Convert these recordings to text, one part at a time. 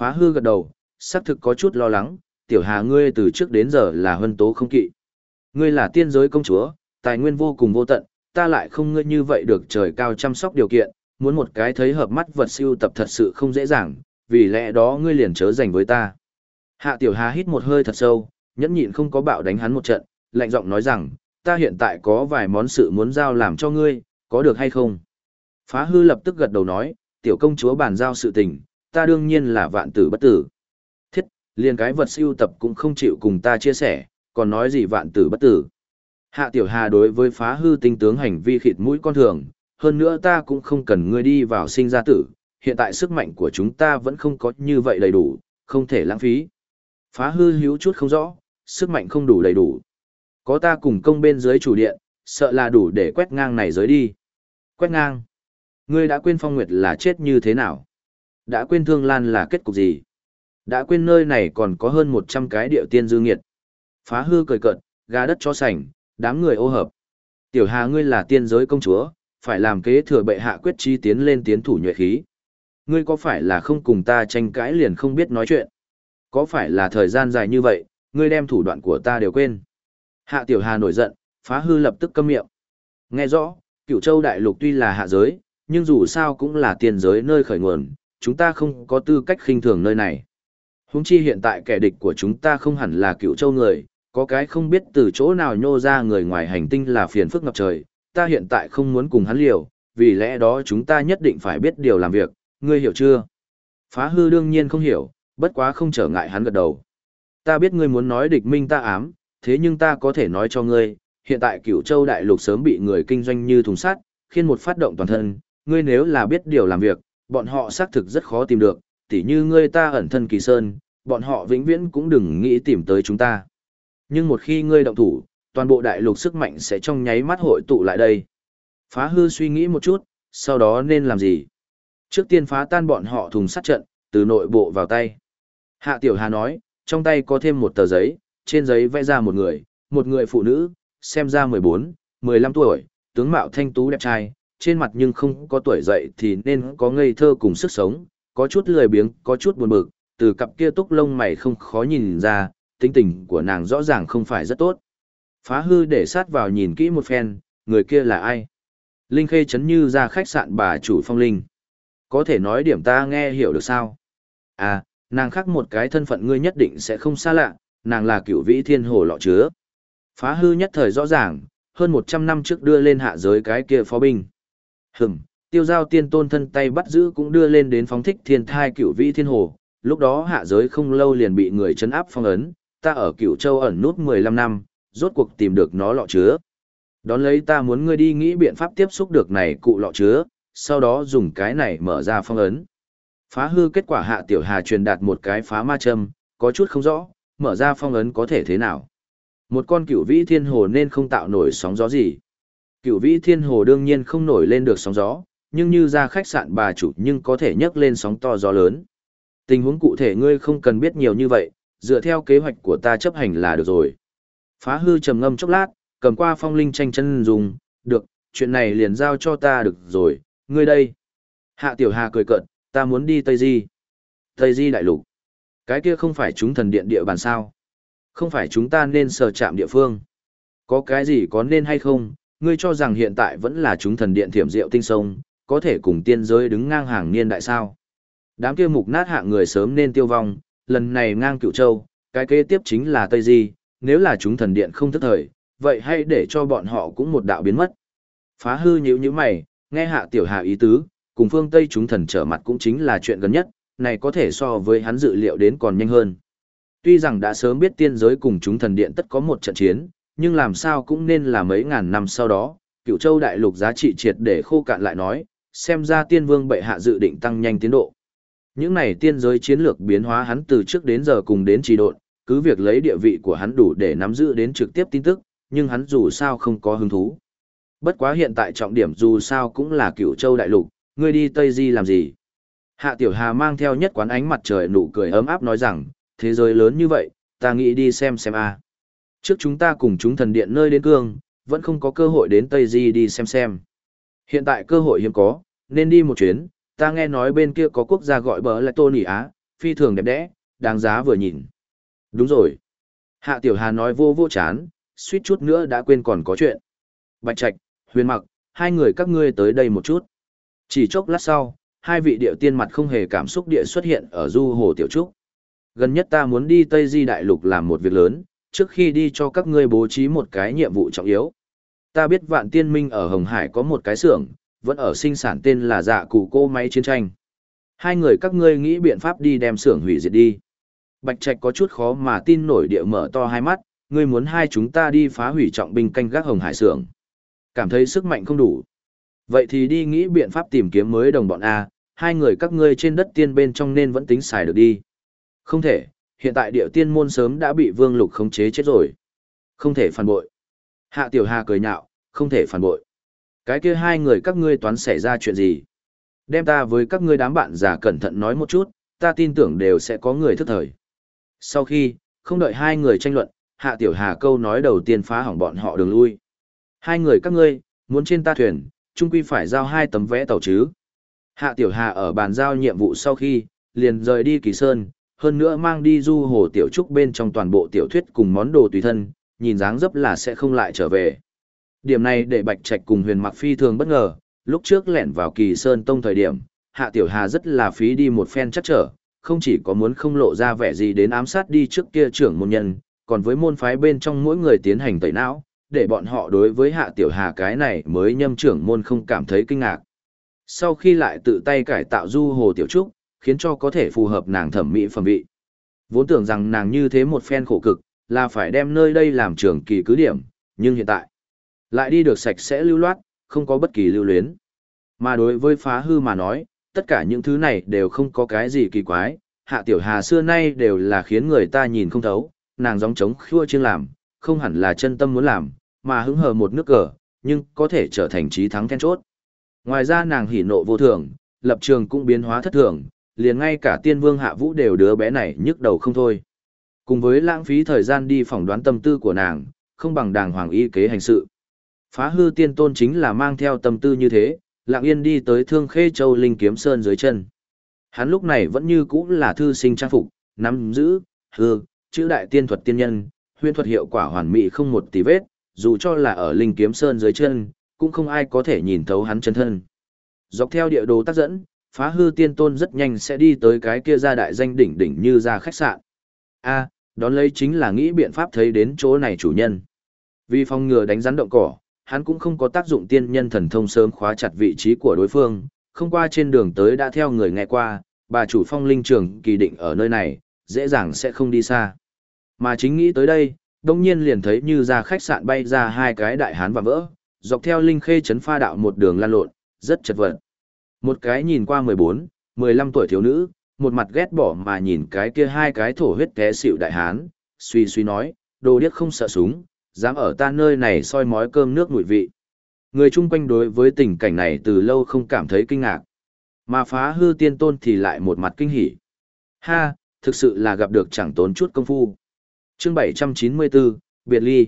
Phá hư gật đầu, xác thực có chút lo lắng, tiểu hà ngươi từ trước đến giờ là huân tố không kỵ. Ngươi là tiên giới công chúa, tài nguyên vô cùng vô tận, ta lại không ngươi như vậy được trời cao chăm sóc điều kiện, muốn một cái thấy hợp mắt vật siêu tập thật sự không dễ dàng, vì lẽ đó ngươi liền chớ dành với ta. Hạ tiểu hà hít một hơi thật sâu, nhẫn nhịn không có bạo đánh hắn một trận, lạnh giọng nói rằng, ta hiện tại có vài món sự muốn giao làm cho ngươi, có được hay không? Phá hư lập tức gật đầu nói, tiểu công chúa bàn giao sự tình, ta đương nhiên là vạn tử bất tử. Thiết, liền cái vật siêu tập cũng không chịu cùng ta chia sẻ, còn nói gì vạn tử bất tử. Hạ tiểu hà đối với phá hư tinh tướng hành vi khịt mũi con thường, hơn nữa ta cũng không cần ngươi đi vào sinh ra tử, hiện tại sức mạnh của chúng ta vẫn không có như vậy đầy đủ, không thể lãng phí. Phá hư hiếu chút không rõ, sức mạnh không đủ đầy đủ. Có ta cùng công bên dưới chủ điện, sợ là đủ để quét ngang này giới đi. Quét ngang. Ngươi đã quên phong nguyệt là chết như thế nào? Đã quên thương lan là kết cục gì? Đã quên nơi này còn có hơn 100 cái điệu tiên dư nghiệt. Phá hư cười cợt, gà đất cho sảnh, đám người ô hợp. Tiểu hà ngươi là tiên giới công chúa, phải làm kế thừa bệ hạ quyết chi tiến lên tiến thủ nhuệ khí. Ngươi có phải là không cùng ta tranh cãi liền không biết nói chuyện? Có phải là thời gian dài như vậy, ngươi đem thủ đoạn của ta đều quên? Hạ tiểu hà nổi giận, phá hư lập tức câm miệng. Nghe rõ, cựu châu đại lục tuy là hạ giới, nhưng dù sao cũng là tiên giới nơi khởi nguồn, chúng ta không có tư cách khinh thường nơi này. Húng chi hiện tại kẻ địch của chúng ta không hẳn là cựu châu người, có cái không biết từ chỗ nào nhô ra người ngoài hành tinh là phiền phức ngập trời, ta hiện tại không muốn cùng hắn liều, vì lẽ đó chúng ta nhất định phải biết điều làm việc, ngươi hiểu chưa? Phá hư đương nhiên không hiểu, bất quá không trở ngại hắn gật đầu. Ta biết ngươi muốn nói địch minh ta ám, thế nhưng ta có thể nói cho ngươi, hiện tại cửu châu đại lục sớm bị người kinh doanh như thùng sắt, khiến một phát động toàn thân, ngươi nếu là biết điều làm việc, bọn họ xác thực rất khó tìm được, tỉ như ngươi ta ẩn thân kỳ sơn, bọn họ vĩnh viễn cũng đừng nghĩ tìm tới chúng ta. Nhưng một khi ngươi động thủ, toàn bộ đại lục sức mạnh sẽ trong nháy mắt hội tụ lại đây. Phá hư suy nghĩ một chút, sau đó nên làm gì? Trước tiên phá tan bọn họ thùng sắt trận, từ nội bộ vào tay. Hạ Tiểu Hà nói, trong tay có thêm một tờ giấy, trên giấy vẽ ra một người, một người phụ nữ, xem ra 14, 15 tuổi, tướng mạo thanh tú đẹp trai, trên mặt nhưng không có tuổi dậy thì nên có ngây thơ cùng sức sống, có chút lười biếng, có chút buồn bực, từ cặp kia túc lông mày không khó nhìn ra, tính tình của nàng rõ ràng không phải rất tốt. Phá hư để sát vào nhìn kỹ một phen, người kia là ai? Linh Khê chấn như ra khách sạn bà chủ phong linh. Có thể nói điểm ta nghe hiểu được sao? À, nàng khác một cái thân phận ngươi nhất định sẽ không xa lạ, nàng là cựu vĩ thiên hồ lọ chứa. Phá hư nhất thời rõ ràng, hơn 100 năm trước đưa lên hạ giới cái kia phó binh. Hừm, tiêu giao tiên tôn thân tay bắt giữ cũng đưa lên đến phóng thích thiên thai cửu vĩ thiên hồ, lúc đó hạ giới không lâu liền bị người chấn áp phong ấn, ta ở cửu châu ẩn nút 15 năm, rốt cuộc tìm được nó lọ chứa. Đón lấy ta muốn ngươi đi nghĩ biện pháp tiếp xúc được này cụ lọ chứa, sau đó dùng cái này mở ra phong ấn. Phá hư kết quả hạ tiểu hà truyền đạt một cái phá ma châm, có chút không rõ, mở ra phong ấn có thể thế nào. Một con cửu vĩ thiên hồ nên không tạo nổi sóng gió gì. Cửu vĩ thiên hồ đương nhiên không nổi lên được sóng gió, nhưng như ra khách sạn bà chủ nhưng có thể nhấc lên sóng to gió lớn. Tình huống cụ thể ngươi không cần biết nhiều như vậy, dựa theo kế hoạch của ta chấp hành là được rồi. Phá hư trầm ngâm chốc lát, cầm qua phong linh tranh chân dùng, được, chuyện này liền giao cho ta được rồi, ngươi đây. Hạ tiểu hà cười cợt, ta muốn đi Tây Di. Tây Di đại lục. Cái kia không phải chúng thần điện địa bàn sao. Không phải chúng ta nên sờ chạm địa phương. Có cái gì có nên hay không, ngươi cho rằng hiện tại vẫn là chúng thần điện thiểm diệu tinh sông, có thể cùng tiên giới đứng ngang hàng niên đại sao. Đám kia mục nát hạng người sớm nên tiêu vong, lần này ngang cựu châu, cái kế tiếp chính là Tây Di, nếu là chúng thần điện không thức thời, vậy hãy để cho bọn họ cũng một đạo biến mất. Phá hư nhíu như mày, nghe hạ tiểu hạ ý tứ, cùng phương Tây chúng thần trở mặt cũng chính là chuyện gần nhất, này có thể so với hắn dự liệu đến còn nhanh hơn. Tuy rằng đã sớm biết tiên giới cùng chúng thần điện tất có một trận chiến, nhưng làm sao cũng nên là mấy ngàn năm sau đó, cựu châu đại lục giá trị triệt để khô cạn lại nói, xem ra tiên vương bệ hạ dự định tăng nhanh tiến độ. Những này tiên giới chiến lược biến hóa hắn từ trước đến giờ cùng đến trì độn, cứ việc lấy địa vị của hắn đủ để nắm giữ đến trực tiếp tin tức, nhưng hắn dù sao không có hứng thú. Bất quá hiện tại trọng điểm dù sao cũng là cựu châu đại lục, ngươi đi Tây Di làm gì? Hạ Tiểu Hà mang theo nhất quán ánh mặt trời nụ cười ấm áp nói rằng, thế giới lớn như vậy, ta nghĩ đi xem xem a. Trước chúng ta cùng chúng thần điện nơi đến cương, vẫn không có cơ hội đến Tây Di đi xem xem. Hiện tại cơ hội hiếm có, nên đi một chuyến, ta nghe nói bên kia có quốc gia gọi bờ là Tô Nỉ Á, phi thường đẹp đẽ, đáng giá vừa nhìn. Đúng rồi. Hạ Tiểu Hà nói vô vô chán, suýt chút nữa đã quên còn có chuyện. Bạch Trạch, Huyền Mặc, hai người các ngươi tới đây một chút. Chỉ chốc lát sau, hai vị điệu tiên mặt không hề cảm xúc địa xuất hiện ở du hồ Tiểu Trúc. Gần nhất ta muốn đi Tây Di Đại Lục làm một việc lớn, trước khi đi cho các ngươi bố trí một cái nhiệm vụ trọng yếu. Ta biết vạn tiên minh ở Hồng Hải có một cái xưởng, vẫn ở sinh sản tên là dạ cụ cô máy chiến tranh. Hai người các ngươi nghĩ biện pháp đi đem xưởng hủy diệt đi. Bạch Trạch có chút khó mà tin nổi địa mở to hai mắt, ngươi muốn hai chúng ta đi phá hủy trọng binh canh gác Hồng Hải xưởng. Cảm thấy sức mạnh không đủ. Vậy thì đi nghĩ biện pháp tìm kiếm mới đồng bọn A, hai người các ngươi trên đất tiên bên trong nên vẫn tính xài được đi. Không thể, hiện tại địa tiên môn sớm đã bị vương lục khống chế chết rồi. Không thể phản bội. Hạ Tiểu Hà cười nhạo, không thể phản bội. Cái kia hai người các ngươi toán xảy ra chuyện gì? Đem ta với các ngươi đám bạn già cẩn thận nói một chút, ta tin tưởng đều sẽ có người thức thời. Sau khi, không đợi hai người tranh luận, Hạ Tiểu Hà câu nói đầu tiên phá hỏng bọn họ đường lui. Hai người các ngươi, muốn trên ta thuyền, chung quy phải giao hai tấm vé tàu chứ. Hạ Tiểu Hà ở bàn giao nhiệm vụ sau khi, liền rời đi Kỳ Sơn, hơn nữa mang đi du hồ tiểu trúc bên trong toàn bộ tiểu thuyết cùng món đồ tùy thân, nhìn dáng dấp là sẽ không lại trở về. Điểm này để Bạch Trạch cùng Huyền Mặc Phi thường bất ngờ, lúc trước lẻn vào Kỳ Sơn Tông thời điểm, Hạ Tiểu Hà rất là phí đi một phen chắc trở, không chỉ có muốn không lộ ra vẻ gì đến ám sát đi trước kia trưởng môn nhân, còn với môn phái bên trong mỗi người tiến hành tẩy não, để bọn họ đối với Hạ Tiểu Hà cái này mới nhâm trưởng môn không cảm thấy kinh ngạc. Sau khi lại tự tay cải tạo du hồ tiểu trúc, khiến cho có thể phù hợp nàng thẩm mỹ phẩm vị. Vốn tưởng rằng nàng như thế một phen khổ cực, là phải đem nơi đây làm trường kỳ cứ điểm, nhưng hiện tại, lại đi được sạch sẽ lưu loát, không có bất kỳ lưu luyến. Mà đối với phá hư mà nói, tất cả những thứ này đều không có cái gì kỳ quái, hạ tiểu hà xưa nay đều là khiến người ta nhìn không thấu, nàng gióng trống khua chiêng làm, không hẳn là chân tâm muốn làm, mà hứng hờ một nước cờ, nhưng có thể trở thành trí thắng then chốt. Ngoài ra nàng hỉ nộ vô thường, lập trường cũng biến hóa thất thường, liền ngay cả tiên vương hạ vũ đều đứa bé này nhức đầu không thôi. Cùng với lãng phí thời gian đi phỏng đoán tâm tư của nàng, không bằng đàng hoàng y kế hành sự. Phá hư tiên tôn chính là mang theo tâm tư như thế, lạng yên đi tới thương khê châu linh kiếm sơn dưới chân. Hắn lúc này vẫn như cũ là thư sinh trang phục, nắm giữ, hư, chữ đại tiên thuật tiên nhân, huyên thuật hiệu quả hoàn mỹ không một tí vết, dù cho là ở linh kiếm sơn dưới chân, cũng không ai có thể nhìn thấu hắn chân thân. Dọc theo địa đồ tác dẫn, phá hư tiên tôn rất nhanh sẽ đi tới cái kia ra đại danh đỉnh đỉnh như ra khách sạn. A, đón lấy chính là nghĩ biện pháp thấy đến chỗ này chủ nhân. Vì phòng ngừa đánh rắn động cỏ, hắn cũng không có tác dụng tiên nhân thần thông sớm khóa chặt vị trí của đối phương, không qua trên đường tới đã theo người nghe qua, bà chủ phong linh trường kỳ định ở nơi này, dễ dàng sẽ không đi xa. Mà chính nghĩ tới đây, đông nhiên liền thấy như ra khách sạn bay ra hai cái đại hán và vỡ, dọc theo linh khê chấn pha đạo một đường lan lộn, rất chật vật. Một cái nhìn qua 14, 15 tuổi thiếu nữ, một mặt ghét bỏ mà nhìn cái kia hai cái thổ huyết té xịu đại hán, suy suy nói, đồ điếc không sợ súng, dám ở ta nơi này soi mói cơm nước mùi vị. Người chung quanh đối với tình cảnh này từ lâu không cảm thấy kinh ngạc. Mà phá hư tiên tôn thì lại một mặt kinh hỉ. Ha, thực sự là gặp được chẳng tốn chút công phu. chương 794, Biệt Ly.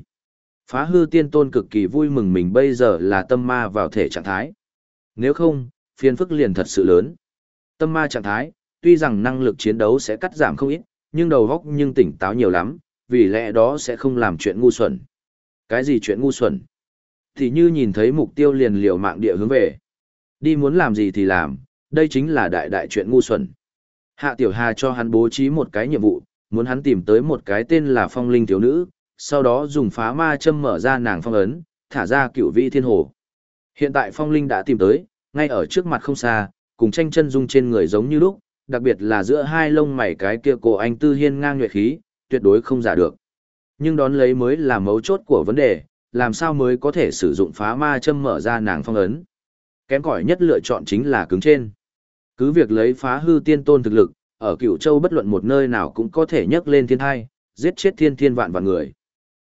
Phá hư tiên tôn cực kỳ vui mừng mình bây giờ là tâm ma vào thể trạng thái. Nếu không, phiền phức liền thật sự lớn. Tâm ma trạng thái, tuy rằng năng lực chiến đấu sẽ cắt giảm không ít, nhưng đầu óc nhưng tỉnh táo nhiều lắm, vì lẽ đó sẽ không làm chuyện ngu xuẩn. Cái gì chuyện ngu xuẩn? Thì như nhìn thấy mục tiêu liền liều mạng địa hướng về. Đi muốn làm gì thì làm, đây chính là đại đại chuyện ngu xuẩn. Hạ Tiểu Hà cho hắn bố trí một cái nhiệm vụ, muốn hắn tìm tới một cái tên là phong linh thiếu nữ, sau đó dùng phá ma châm mở ra nàng phong ấn, thả ra cựu vị thiên hồ. Hiện tại phong linh đã tìm tới, ngay ở trước mặt không xa, cùng tranh chân dung trên người giống như lúc, đặc biệt là giữa hai lông mày cái kia cổ anh tư hiên ngang nhuệ khí, tuyệt đối không giả được. Nhưng đón lấy mới là mấu chốt của vấn đề, làm sao mới có thể sử dụng phá ma châm mở ra nàng phong ấn. Kém cỏi nhất lựa chọn chính là cứng trên. Cứ việc lấy phá hư tiên tôn thực lực, ở cửu châu bất luận một nơi nào cũng có thể nhấc lên thiên thai, giết chết thiên thiên vạn vạn người.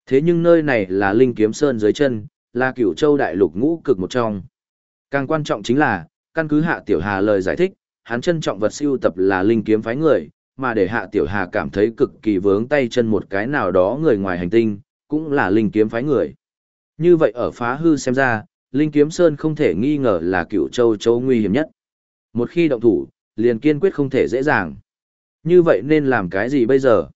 Thế nhưng nơi này là linh kiếm sơn dưới chân, là cửu châu đại lục ngũ cực một trong. Càng quan trọng chính là, căn cứ hạ tiểu hà lời giải thích, hắn trân trọng vật siêu tập là linh kiếm phái người, mà để hạ tiểu hà cảm thấy cực kỳ vướng tay chân một cái nào đó người ngoài hành tinh, cũng là linh kiếm phái người. Như vậy ở phá hư xem ra, linh kiếm sơn không thể nghi ngờ là cựu châu châu nguy hiểm nhất. Một khi động thủ, liền kiên quyết không thể dễ dàng. Như vậy nên làm cái gì bây giờ?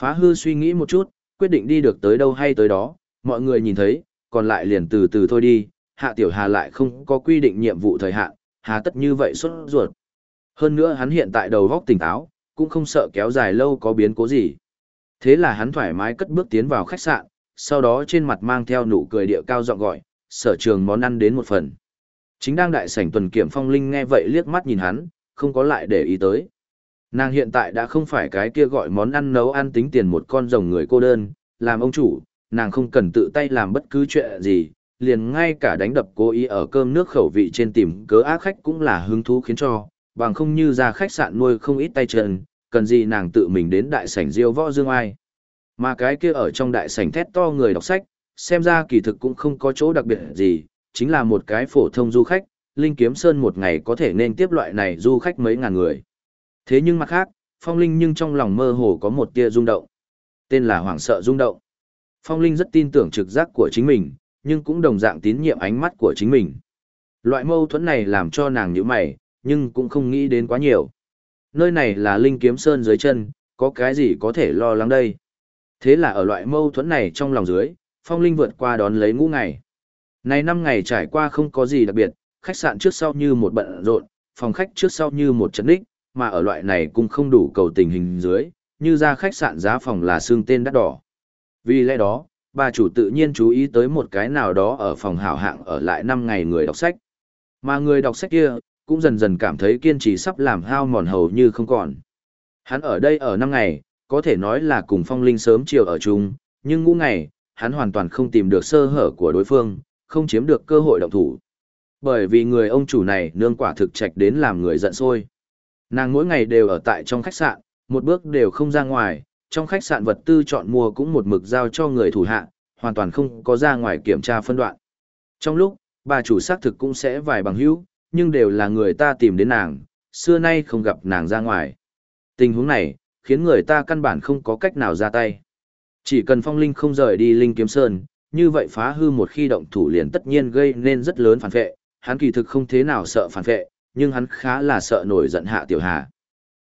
Phá hư suy nghĩ một chút, quyết định đi được tới đâu hay tới đó, mọi người nhìn thấy, còn lại liền từ từ thôi đi, hạ tiểu hà lại không có quy định nhiệm vụ thời hạn, hà tất như vậy xuất ruột. Hơn nữa hắn hiện tại đầu góc tỉnh táo, cũng không sợ kéo dài lâu có biến cố gì. Thế là hắn thoải mái cất bước tiến vào khách sạn, sau đó trên mặt mang theo nụ cười địa cao giọng gọi, sở trường món ăn đến một phần. Chính đang đại sảnh tuần kiểm phong linh nghe vậy liếc mắt nhìn hắn, không có lại để ý tới. Nàng hiện tại đã không phải cái kia gọi món ăn nấu ăn tính tiền một con rồng người cô đơn, làm ông chủ, nàng không cần tự tay làm bất cứ chuyện gì, liền ngay cả đánh đập cố ý ở cơm nước khẩu vị trên tìm cớ ác khách cũng là hứng thú khiến cho, bằng không như ra khách sạn nuôi không ít tay chân, cần gì nàng tự mình đến đại sảnh diêu võ dương ai. Mà cái kia ở trong đại sảnh thét to người đọc sách, xem ra kỳ thực cũng không có chỗ đặc biệt gì, chính là một cái phổ thông du khách, Linh Kiếm Sơn một ngày có thể nên tiếp loại này du khách mấy ngàn người. Thế nhưng mặt khác, Phong Linh nhưng trong lòng mơ hồ có một tia rung động. Tên là hoảng sợ rung động. Phong Linh rất tin tưởng trực giác của chính mình, nhưng cũng đồng dạng tín nhiệm ánh mắt của chính mình. Loại mâu thuẫn này làm cho nàng nhíu mày, nhưng cũng không nghĩ đến quá nhiều. Nơi này là Linh Kiếm Sơn dưới chân, có cái gì có thể lo lắng đây? Thế là ở loại mâu thuẫn này trong lòng dưới, Phong Linh vượt qua đón lấy ngũ ngày. Này năm ngày trải qua không có gì đặc biệt, khách sạn trước sau như một bận rộn, phòng khách trước sau như một trận đích, mà ở loại này cũng không đủ cầu tình hình dưới, như ra khách sạn giá phòng là xương tên đắt đỏ. Vì lẽ đó, bà chủ tự nhiên chú ý tới một cái nào đó ở phòng hảo hạng ở lại 5 ngày người đọc sách. Mà người đọc sách kia, cũng dần dần cảm thấy kiên trì sắp làm hao mòn hầu như không còn. Hắn ở đây ở 5 ngày, có thể nói là cùng phong linh sớm chiều ở chung, nhưng ngũ ngày, hắn hoàn toàn không tìm được sơ hở của đối phương, không chiếm được cơ hội động thủ. Bởi vì người ông chủ này nương quả thực trạch đến làm người giận sôi Nàng mỗi ngày đều ở tại trong khách sạn, một bước đều không ra ngoài, trong khách sạn vật tư chọn mua cũng một mực giao cho người thủ hạ, hoàn toàn không có ra ngoài kiểm tra phân đoạn. Trong lúc, bà chủ xác thực cũng sẽ vài bằng hữu, nhưng đều là người ta tìm đến nàng, xưa nay không gặp nàng ra ngoài. Tình huống này, khiến người ta căn bản không có cách nào ra tay. Chỉ cần phong linh không rời đi linh kiếm sơn, như vậy phá hư một khi động thủ liền tất nhiên gây nên rất lớn phản vệ, hắn kỳ thực không thế nào sợ phản vệ, nhưng hắn khá là sợ nổi giận hạ tiểu hà.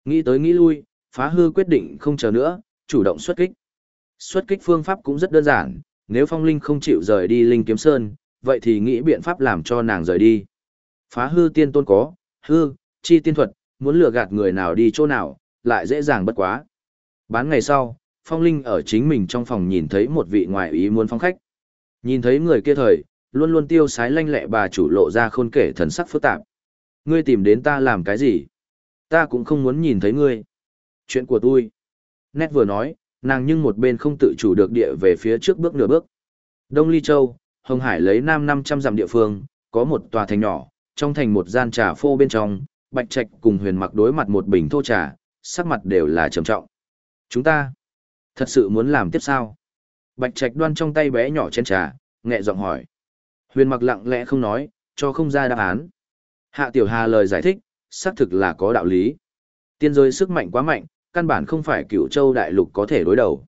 Nghĩ tới nghĩ lui, phá hư quyết định không chờ nữa, chủ động xuất kích. Xuất kích phương pháp cũng rất đơn giản, nếu phong linh không chịu rời đi linh kiếm sơn, vậy thì nghĩ biện pháp làm cho nàng rời đi. Phá hư tiên tôn có, hư, chi tiên thuật, muốn lừa gạt người nào đi chỗ nào, lại dễ dàng bất quá. Bán ngày sau, phong linh ở chính mình trong phòng nhìn thấy một vị ngoại ý muốn phong khách. Nhìn thấy người kia thời, luôn luôn tiêu sái lanh lẹ bà chủ lộ ra khôn kể thần sắc phức tạp. Ngươi tìm đến ta làm cái gì? Ta cũng không muốn nhìn thấy ngươi. Chuyện của tôi. Nét vừa nói, nàng nhưng một bên không tự chủ được địa về phía trước bước nửa bước. Đông Ly Châu, Hồng Hải lấy nam 500 dặm địa phương, có một tòa thành nhỏ, trong thành một gian trà phô bên trong, Bạch Trạch cùng Huyền Mặc đối mặt một bình thô trà, sắc mặt đều là trầm trọng. Chúng ta thật sự muốn làm tiếp sao? Bạch Trạch đoan trong tay bé nhỏ chén trà, nhẹ giọng hỏi. Huyền Mặc lặng lẽ không nói, cho không ra đáp án. Hạ Tiểu Hà lời giải thích, xác thực là có đạo lý. Tiên giới sức mạnh quá mạnh, căn bản không phải cựu châu đại lục có thể đối đầu.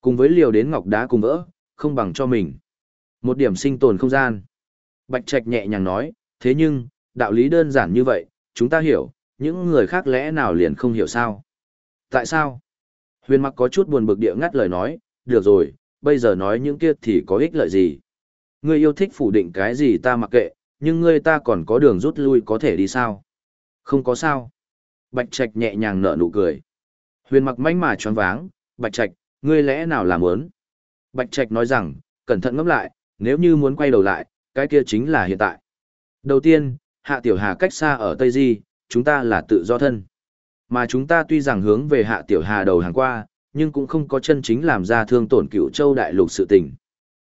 Cùng với liều đến ngọc đá cùng vỡ, không bằng cho mình. Một điểm sinh tồn không gian. Bạch Trạch nhẹ nhàng nói, thế nhưng, đạo lý đơn giản như vậy, chúng ta hiểu, những người khác lẽ nào liền không hiểu sao? Tại sao? Huyền mặc có chút buồn bực địa ngắt lời nói, được rồi, bây giờ nói những kia thì có ích lợi gì? Ngươi yêu thích phủ định cái gì ta mặc kệ, nhưng ngươi ta còn có đường rút lui có thể đi sao? Không có sao. Bạch Trạch nhẹ nhàng nở nụ cười. Huyền mặc manh mà choáng váng, Bạch Trạch, ngươi lẽ nào làm muốn? Bạch Trạch nói rằng, cẩn thận ngẫm lại, nếu như muốn quay đầu lại, cái kia chính là hiện tại. Đầu tiên, Hạ Tiểu Hà cách xa ở Tây Di, chúng ta là tự do thân. Mà chúng ta tuy rằng hướng về Hạ Tiểu Hà đầu hàng qua, nhưng cũng không có chân chính làm ra thương tổn cựu châu đại lục sự tình.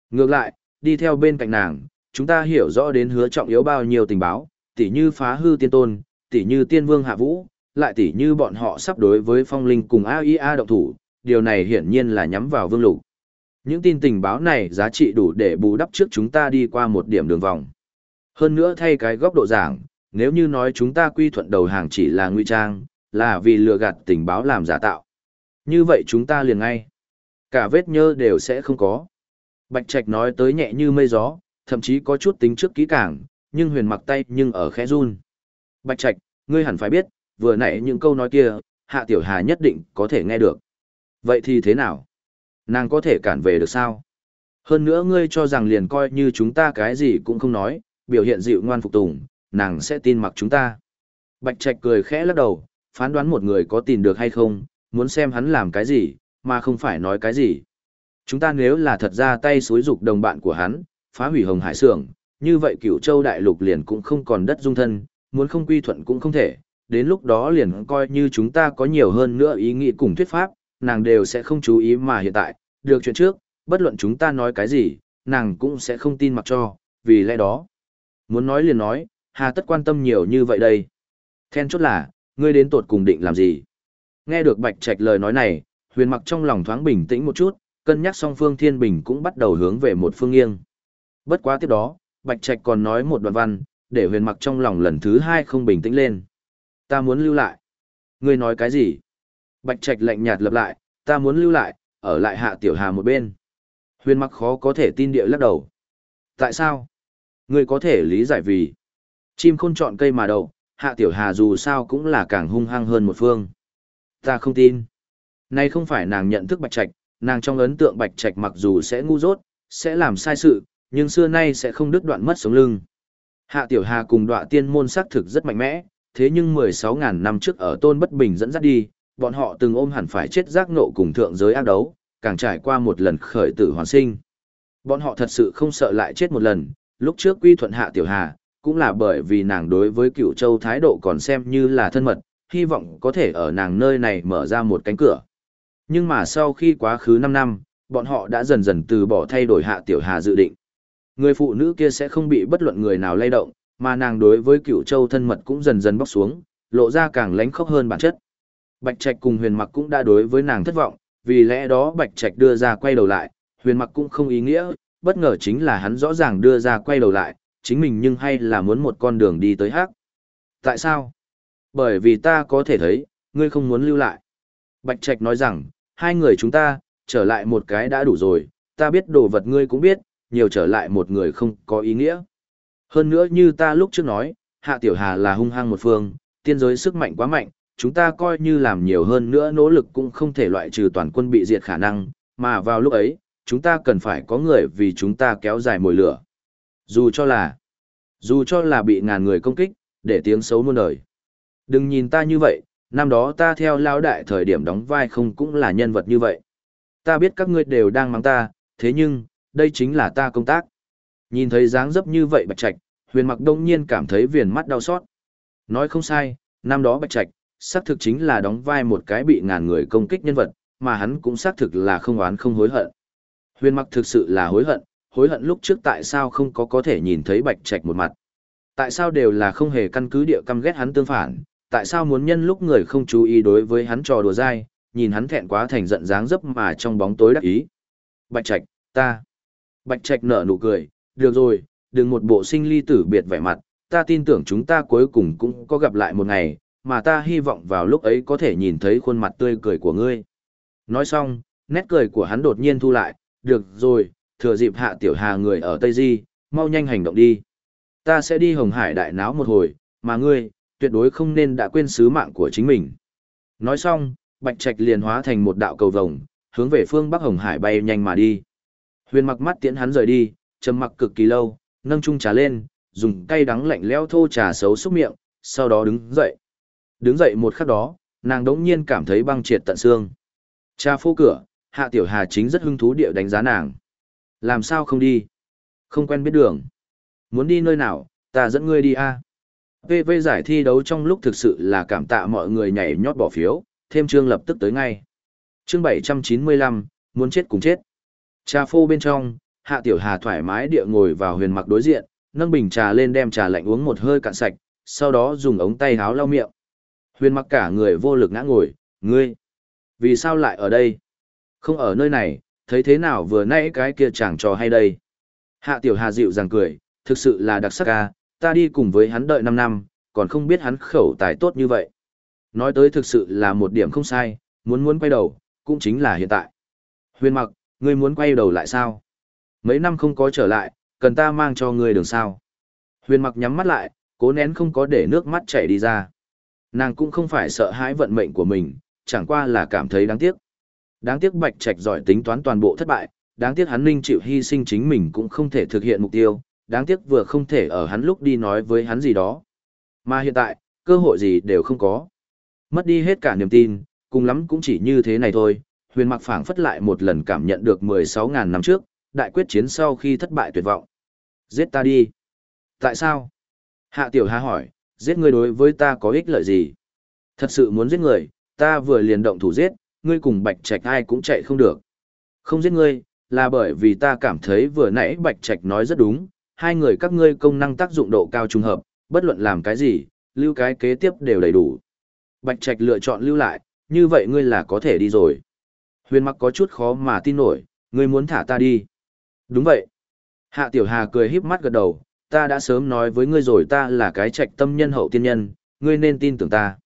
Ngược lại, đi theo bên cạnh nàng, chúng ta hiểu rõ đến hứa trọng yếu bao nhiêu tình báo, tỉ như phá hư tiên tôn, tỉ như tiên vương hạ vũ, lại tỉ như bọn họ sắp đối với phong linh cùng AIA động thủ, điều này hiển nhiên là nhắm vào vương lục. Những tin tình báo này giá trị đủ để bù đắp trước chúng ta đi qua một điểm đường vòng. Hơn nữa thay cái góc độ giảng, nếu như nói chúng ta quy thuận đầu hàng chỉ là nguy trang, là vì lừa gạt tình báo làm giả tạo. Như vậy chúng ta liền ngay. Cả vết nhơ đều sẽ không có. Bạch Trạch nói tới nhẹ như mây gió, thậm chí có chút tính trước kỹ càng, nhưng huyền mặc tay nhưng ở khẽ run. Bạch Trạch, ngươi hẳn phải biết, vừa nãy những câu nói kia, Hạ Tiểu Hà nhất định có thể nghe được. Vậy thì thế nào? Nàng có thể cản về được sao? Hơn nữa ngươi cho rằng liền coi như chúng ta cái gì cũng không nói, biểu hiện dịu ngoan phục tùng, nàng sẽ tin mặc chúng ta. Bạch Trạch cười khẽ lắc đầu, phán đoán một người có tin được hay không, muốn xem hắn làm cái gì, mà không phải nói cái gì. Chúng ta nếu là thật ra tay xối dục đồng bạn của hắn, phá hủy hồng hải sưởng, như vậy cửu châu đại lục liền cũng không còn đất dung thân, muốn không quy thuận cũng không thể, đến lúc đó liền coi như chúng ta có nhiều hơn nữa ý nghĩ cùng thuyết pháp, nàng đều sẽ không chú ý mà hiện tại, được chuyện trước, bất luận chúng ta nói cái gì, nàng cũng sẽ không tin mặc cho, vì lẽ đó. Muốn nói liền nói, hà tất quan tâm nhiều như vậy đây. Then chốt là, ngươi đến tột cùng định làm gì? Nghe được Bạch Trạch lời nói này, huyền mặc trong lòng thoáng bình tĩnh một chút, cân nhắc song phương thiên bình cũng bắt đầu hướng về một phương nghiêng. Bất quá tiếp đó, Bạch Trạch còn nói một đoạn văn, để huyền mặc trong lòng lần thứ hai không bình tĩnh lên. Ta muốn lưu lại. Ngươi nói cái gì? Bạch Trạch lạnh nhạt lập lại, ta muốn lưu lại, ở lại hạ tiểu hà một bên. Huyền mặc khó có thể tin địa lắc đầu. Tại sao? Ngươi có thể lý giải vì. Chim khôn chọn cây mà đầu, hạ tiểu hà dù sao cũng là càng hung hăng hơn một phương. Ta không tin. nay không phải nàng nhận thức bạch trạch, nàng trong ấn tượng bạch trạch mặc dù sẽ ngu dốt, sẽ làm sai sự, nhưng xưa nay sẽ không đứt đoạn mất sống lưng. Hạ tiểu hà cùng đọa tiên môn sắc thực rất mạnh mẽ, thế nhưng 16.000 năm trước ở tôn bất bình dẫn dắt đi, bọn họ từng ôm hẳn phải chết giác nộ cùng thượng giới ác đấu, càng trải qua một lần khởi tử hoàn sinh. Bọn họ thật sự không sợ lại chết một lần, lúc trước quy thuận hạ tiểu hà, cũng là bởi vì nàng đối với cựu châu thái độ còn xem như là thân mật, hy vọng có thể ở nàng nơi này mở ra một cánh cửa. Nhưng mà sau khi quá khứ 5 năm, bọn họ đã dần dần từ bỏ thay đổi hạ tiểu hà dự định. Người phụ nữ kia sẽ không bị bất luận người nào lay động, mà nàng đối với cựu châu thân mật cũng dần dần bóc xuống, lộ ra càng lánh khóc hơn bản chất. Bạch Trạch cùng huyền mặc cũng đã đối với nàng thất vọng, vì lẽ đó Bạch Trạch đưa ra quay đầu lại, huyền mặc cũng không ý nghĩa, bất ngờ chính là hắn rõ ràng đưa ra quay đầu lại, chính mình nhưng hay là muốn một con đường đi tới hắc. Tại sao? Bởi vì ta có thể thấy, ngươi không muốn lưu lại. Bạch Trạch nói rằng, hai người chúng ta, trở lại một cái đã đủ rồi, ta biết đồ vật ngươi cũng biết, nhiều trở lại một người không có ý nghĩa. Hơn nữa như ta lúc trước nói, Hạ Tiểu Hà là hung hăng một phương, tiên giới sức mạnh quá mạnh, chúng ta coi như làm nhiều hơn nữa nỗ lực cũng không thể loại trừ toàn quân bị diệt khả năng, mà vào lúc ấy, chúng ta cần phải có người vì chúng ta kéo dài mồi lửa. Dù cho là, dù cho là bị ngàn người công kích, để tiếng xấu muôn đời. Đừng nhìn ta như vậy, năm đó ta theo lao đại thời điểm đóng vai không cũng là nhân vật như vậy. Ta biết các ngươi đều đang mắng ta, thế nhưng, đây chính là ta công tác. Nhìn thấy dáng dấp như vậy bạch trạch, huyền mặc đông nhiên cảm thấy viền mắt đau xót. Nói không sai, năm đó bạch trạch, xác thực chính là đóng vai một cái bị ngàn người công kích nhân vật, mà hắn cũng xác thực là không oán không hối hận. Huyền mặc thực sự là hối hận, hối hận lúc trước tại sao không có có thể nhìn thấy bạch trạch một mặt. Tại sao đều là không hề căn cứ địa căm ghét hắn tương phản, tại sao muốn nhân lúc người không chú ý đối với hắn trò đùa dai, nhìn hắn thẹn quá thành giận dáng dấp mà trong bóng tối đắc ý. Bạch trạch, ta. Bạch trạch nở nụ cười, được rồi, đừng một bộ sinh ly tử biệt vẻ mặt, ta tin tưởng chúng ta cuối cùng cũng có gặp lại một ngày, mà ta hy vọng vào lúc ấy có thể nhìn thấy khuôn mặt tươi cười của ngươi. Nói xong, nét cười của hắn đột nhiên thu lại, được rồi, thừa dịp hạ tiểu hà người ở Tây Di, mau nhanh hành động đi. Ta sẽ đi Hồng Hải đại náo một hồi, mà ngươi, tuyệt đối không nên đã quên sứ mạng của chính mình. Nói xong, Bạch Trạch liền hóa thành một đạo cầu vồng, hướng về phương Bắc Hồng Hải bay nhanh mà đi. Huyền mặc mắt tiễn hắn rời đi, trầm mặc cực kỳ lâu, nâng chung trà lên, dùng cay đắng lạnh lẽo thô trà xấu xúc miệng, sau đó đứng dậy. Đứng dậy một khắc đó, nàng đống nhiên cảm thấy băng triệt tận xương. Cha phô cửa, Hạ Tiểu Hà chính rất hứng thú địa đánh giá nàng. Làm sao không đi? Không quen biết đường. Muốn đi nơi nào, ta dẫn ngươi đi a. VV giải thi đấu trong lúc thực sự là cảm tạ mọi người nhảy nhót bỏ phiếu, thêm chương lập tức tới ngay. Chương 795, muốn chết cùng chết. Trà phô bên trong, Hạ Tiểu Hà thoải mái địa ngồi vào huyền mặc đối diện, nâng bình trà lên đem trà lạnh uống một hơi cạn sạch, sau đó dùng ống tay háo lau miệng. Huyền mặc cả người vô lực ngã ngồi, ngươi, vì sao lại ở đây? Không ở nơi này, thấy thế nào vừa nãy cái kia chẳng trò hay đây? Hạ Tiểu Hà dịu dàng cười, thực sự là đặc sắc ca, ta đi cùng với hắn đợi 5 năm, còn không biết hắn khẩu tài tốt như vậy. Nói tới thực sự là một điểm không sai, muốn muốn quay đầu, cũng chính là hiện tại. Huyền mặc, ngươi muốn quay đầu lại sao? Mấy năm không có trở lại, cần ta mang cho ngươi đường sao? Huyền mặc nhắm mắt lại, cố nén không có để nước mắt chảy đi ra. Nàng cũng không phải sợ hãi vận mệnh của mình, chẳng qua là cảm thấy đáng tiếc. Đáng tiếc Bạch Trạch giỏi tính toán toàn bộ thất bại, đáng tiếc hắn Ninh chịu hy sinh chính mình cũng không thể thực hiện mục tiêu, đáng tiếc vừa không thể ở hắn lúc đi nói với hắn gì đó. Mà hiện tại, cơ hội gì đều không có. Mất đi hết cả niềm tin, cùng lắm cũng chỉ như thế này thôi. Huyền mặc phảng phất lại một lần cảm nhận được 16.000 năm trước, đại quyết chiến sau khi thất bại tuyệt vọng. Giết ta đi. Tại sao? Hạ tiểu hà hỏi, giết ngươi đối với ta có ích lợi gì? Thật sự muốn giết người, ta vừa liền động thủ giết, ngươi cùng bạch trạch ai cũng chạy không được. Không giết ngươi, là bởi vì ta cảm thấy vừa nãy bạch trạch nói rất đúng, hai người các ngươi công năng tác dụng độ cao trùng hợp, bất luận làm cái gì, lưu cái kế tiếp đều đầy đủ. Bạch Trạch lựa chọn lưu lại, như vậy ngươi là có thể đi rồi. Huyền mặc có chút khó mà tin nổi, ngươi muốn thả ta đi. Đúng vậy. Hạ Tiểu Hà cười híp mắt gật đầu, ta đã sớm nói với ngươi rồi ta là cái trạch tâm nhân hậu tiên nhân, ngươi nên tin tưởng ta.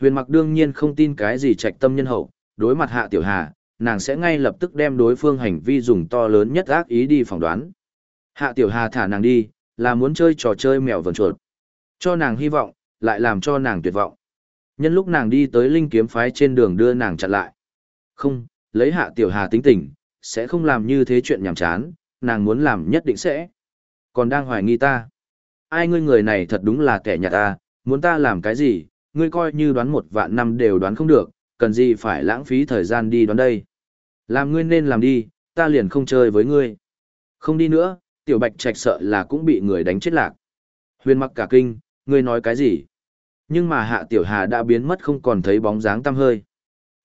Huyền mặc đương nhiên không tin cái gì trạch tâm nhân hậu, đối mặt Hạ Tiểu Hà, nàng sẽ ngay lập tức đem đối phương hành vi dùng to lớn nhất ác ý đi phỏng đoán. Hạ Tiểu Hà thả nàng đi, là muốn chơi trò chơi mèo vần chuột. Cho nàng hy vọng, lại làm cho nàng tuyệt vọng. Nhân lúc nàng đi tới linh kiếm phái trên đường đưa nàng chặn lại. Không, lấy Hạ Tiểu Hà tính tình, sẽ không làm như thế chuyện nhảm chán, nàng muốn làm nhất định sẽ. Còn đang hoài nghi ta. Ai ngươi người này thật đúng là kẻ nhà ta, muốn ta làm cái gì, ngươi coi như đoán một vạn năm đều đoán không được, cần gì phải lãng phí thời gian đi đoán đây. Làm ngươi nên làm đi, ta liền không chơi với ngươi. Không đi nữa, tiểu bạch trạch sợ là cũng bị người đánh chết lạc. Huyền mặc cả kinh, ngươi nói cái gì? Nhưng mà hạ tiểu hà đã biến mất không còn thấy bóng dáng tăm hơi.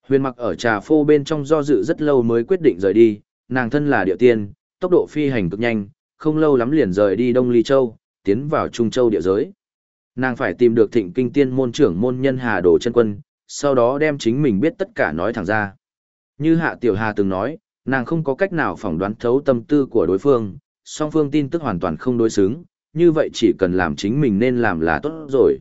Huyền mặc ở trà phô bên trong do dự rất lâu mới quyết định rời đi, nàng thân là địa tiên, tốc độ phi hành cực nhanh, không lâu lắm liền rời đi Đông Ly Châu, tiến vào Trung Châu địa giới. Nàng phải tìm được thịnh kinh tiên môn trưởng môn nhân Hà Đồ chân Quân, sau đó đem chính mình biết tất cả nói thẳng ra. Như Hạ Tiểu Hà từng nói, nàng không có cách nào phỏng đoán thấu tâm tư của đối phương, song phương tin tức hoàn toàn không đối xứng, như vậy chỉ cần làm chính mình nên làm là tốt rồi.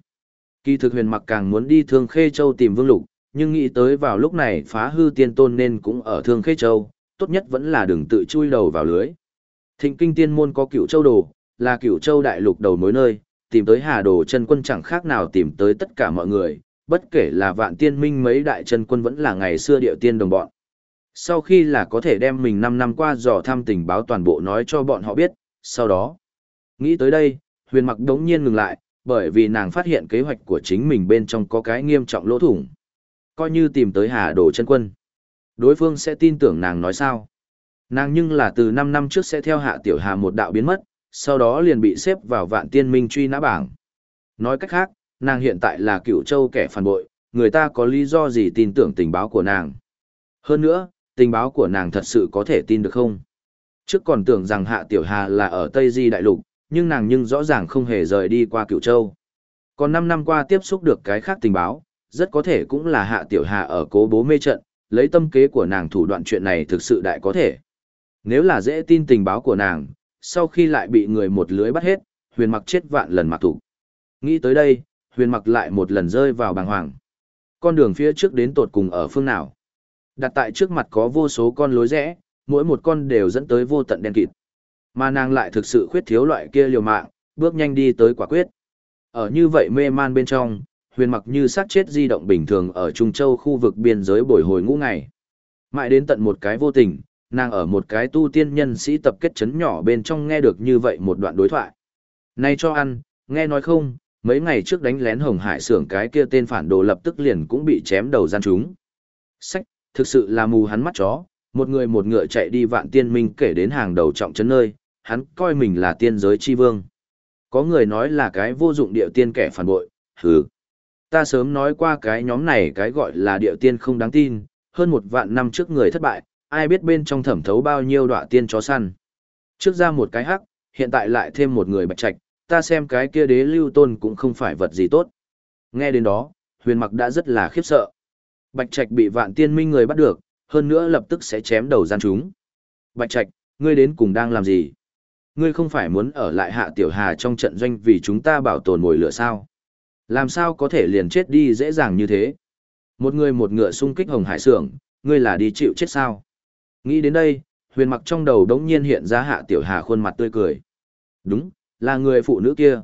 Kỳ thực huyền mặc càng muốn đi Thương Khê Châu tìm Vương Lục, nhưng nghĩ tới vào lúc này phá hư tiên tôn nên cũng ở Thương Khê Châu, tốt nhất vẫn là đừng tự chui đầu vào lưới. Thịnh kinh tiên môn có cửu châu đồ, là cửu châu đại lục đầu mối nơi, tìm tới hà đồ chân quân chẳng khác nào tìm tới tất cả mọi người, bất kể là vạn tiên minh mấy đại chân quân vẫn là ngày xưa địa tiên đồng bọn. Sau khi là có thể đem mình 5 năm qua dò thăm tình báo toàn bộ nói cho bọn họ biết, sau đó. Nghĩ tới đây, huyền mặc đống nhiên ngừng lại, bởi vì nàng phát hiện kế hoạch của chính mình bên trong có cái nghiêm trọng lỗ thủng. Coi như tìm tới hà đồ chân quân. Đối phương sẽ tin tưởng nàng nói sao. Nàng nhưng là từ 5 năm trước sẽ theo hạ tiểu hà một đạo biến mất, sau đó liền bị xếp vào vạn tiên minh truy nã bảng. Nói cách khác, nàng hiện tại là cựu châu kẻ phản bội, người ta có lý do gì tin tưởng tình báo của nàng. Hơn nữa, tình báo của nàng thật sự có thể tin được không? Trước còn tưởng rằng Hạ Tiểu Hà là ở Tây Di Đại Lục, nhưng nàng nhưng rõ ràng không hề rời đi qua cựu châu. Còn 5 năm qua tiếp xúc được cái khác tình báo, rất có thể cũng là Hạ Tiểu Hà ở cố bố mê trận, lấy tâm kế của nàng thủ đoạn chuyện này thực sự đại có thể. Nếu là dễ tin tình báo của nàng, sau khi lại bị người một lưới bắt hết, huyền mặc chết vạn lần mặc thủ. Nghĩ tới đây, huyền mặc lại một lần rơi vào bàng hoàng. Con đường phía trước đến tột cùng ở phương nào? Đặt tại trước mặt có vô số con lối rẽ, mỗi một con đều dẫn tới vô tận đen kịt. Mà nàng lại thực sự khuyết thiếu loại kia liều mạng, bước nhanh đi tới quả quyết. Ở như vậy mê man bên trong, huyền mặc như sát chết di động bình thường ở Trung Châu khu vực biên giới bồi hồi ngũ ngày. Mãi đến tận một cái vô tình, nàng ở một cái tu tiên nhân sĩ tập kết chấn nhỏ bên trong nghe được như vậy một đoạn đối thoại. Này cho ăn, nghe nói không, mấy ngày trước đánh lén hồng hải xưởng cái kia tên phản đồ lập tức liền cũng bị chém đầu gian chúng. Sách, thực sự là mù hắn mắt chó, một người một ngựa chạy đi vạn tiên minh kể đến hàng đầu trọng trấn nơi, hắn coi mình là tiên giới chi vương. Có người nói là cái vô dụng địa tiên kẻ phản bội, hừ. Ta sớm nói qua cái nhóm này cái gọi là địa tiên không đáng tin, hơn một vạn năm trước người thất bại, ai biết bên trong thẩm thấu bao nhiêu đọa tiên chó săn. Trước ra một cái hắc, hiện tại lại thêm một người bạch trạch, ta xem cái kia đế lưu tôn cũng không phải vật gì tốt. Nghe đến đó, huyền mặc đã rất là khiếp sợ. Bạch trạch bị vạn tiên minh người bắt được, hơn nữa lập tức sẽ chém đầu gian chúng. Bạch trạch, ngươi đến cùng đang làm gì? Ngươi không phải muốn ở lại hạ tiểu hà trong trận doanh vì chúng ta bảo tồn mồi lửa sao? Làm sao có thể liền chết đi dễ dàng như thế? Một người một ngựa xung kích hồng hải sưởng, ngươi là đi chịu chết sao? Nghĩ đến đây, huyền mặc trong đầu đống nhiên hiện ra hạ tiểu hà khuôn mặt tươi cười. Đúng, là người phụ nữ kia.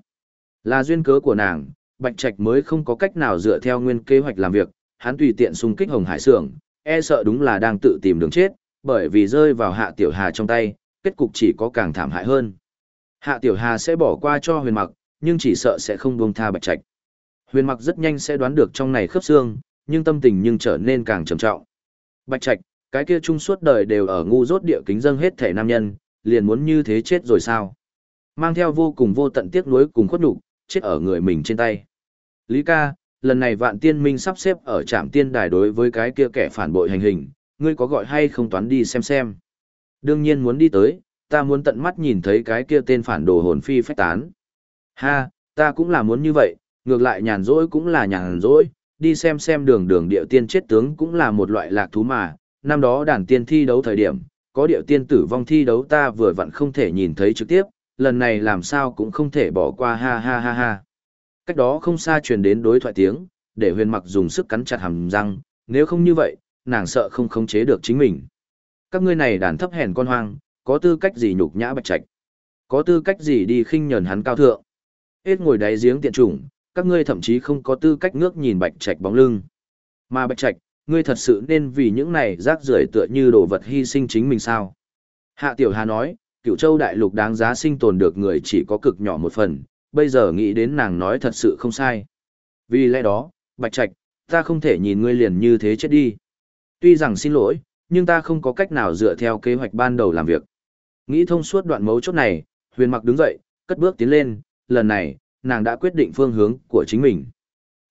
Là duyên cớ của nàng, Bạch Trạch mới không có cách nào dựa theo nguyên kế hoạch làm việc, hắn tùy tiện xung kích Hồng Hải Sưởng, e sợ đúng là đang tự tìm đường chết, bởi vì rơi vào Hạ Tiểu Hà trong tay, kết cục chỉ có càng thảm hại hơn. Hạ Tiểu Hà sẽ bỏ qua cho Huyền Mặc, nhưng chỉ sợ sẽ không buông tha Bạch Trạch. Huyền Mặc rất nhanh sẽ đoán được trong này khớp xương, nhưng tâm tình nhưng trở nên càng trầm trọng. Bạch Trạch, cái kia chung suốt đời đều ở ngu rốt địa kính dâng hết thể nam nhân, liền muốn như thế chết rồi sao? Mang theo vô cùng vô tận tiếc nuối cùng khuất nhục, chết ở người mình trên tay. Lý ca, lần này vạn tiên minh sắp xếp ở trạm tiên đài đối với cái kia kẻ phản bội hành hình, ngươi có gọi hay không toán đi xem xem. Đương nhiên muốn đi tới, ta muốn tận mắt nhìn thấy cái kia tên phản đồ hồn phi phách tán. Ha, ta cũng là muốn như vậy, ngược lại nhàn rỗi cũng là nhàn rỗi, đi xem xem đường đường điệu tiên chết tướng cũng là một loại lạc thú mà, năm đó đàn tiên thi đấu thời điểm, có điệu tiên tử vong thi đấu ta vừa vặn không thể nhìn thấy trực tiếp, lần này làm sao cũng không thể bỏ qua ha ha ha ha. Cách đó không xa truyền đến đối thoại tiếng, để huyền mặc dùng sức cắn chặt hàm răng, nếu không như vậy, nàng sợ không khống chế được chính mình. Các ngươi này đàn thấp hèn con hoang, có tư cách gì nhục nhã bạch trạch? Có tư cách gì đi khinh nhờn hắn cao thượng? Hết ngồi đáy giếng tiện chủng, các ngươi thậm chí không có tư cách ngước nhìn bạch trạch bóng lưng. Mà bạch trạch, ngươi thật sự nên vì những này rác rưởi tựa như đồ vật hy sinh chính mình sao? Hạ Tiểu Hà nói, cựu châu đại lục đáng giá sinh tồn được người chỉ có cực nhỏ một phần, bây giờ nghĩ đến nàng nói thật sự không sai. Vì lẽ đó, Bạch Trạch, ta không thể nhìn ngươi liền như thế chết đi. Tuy rằng xin lỗi, nhưng ta không có cách nào dựa theo kế hoạch ban đầu làm việc. Nghĩ thông suốt đoạn mấu chốt này, huyền mặc đứng dậy, cất bước tiến lên, lần này, nàng đã quyết định phương hướng của chính mình.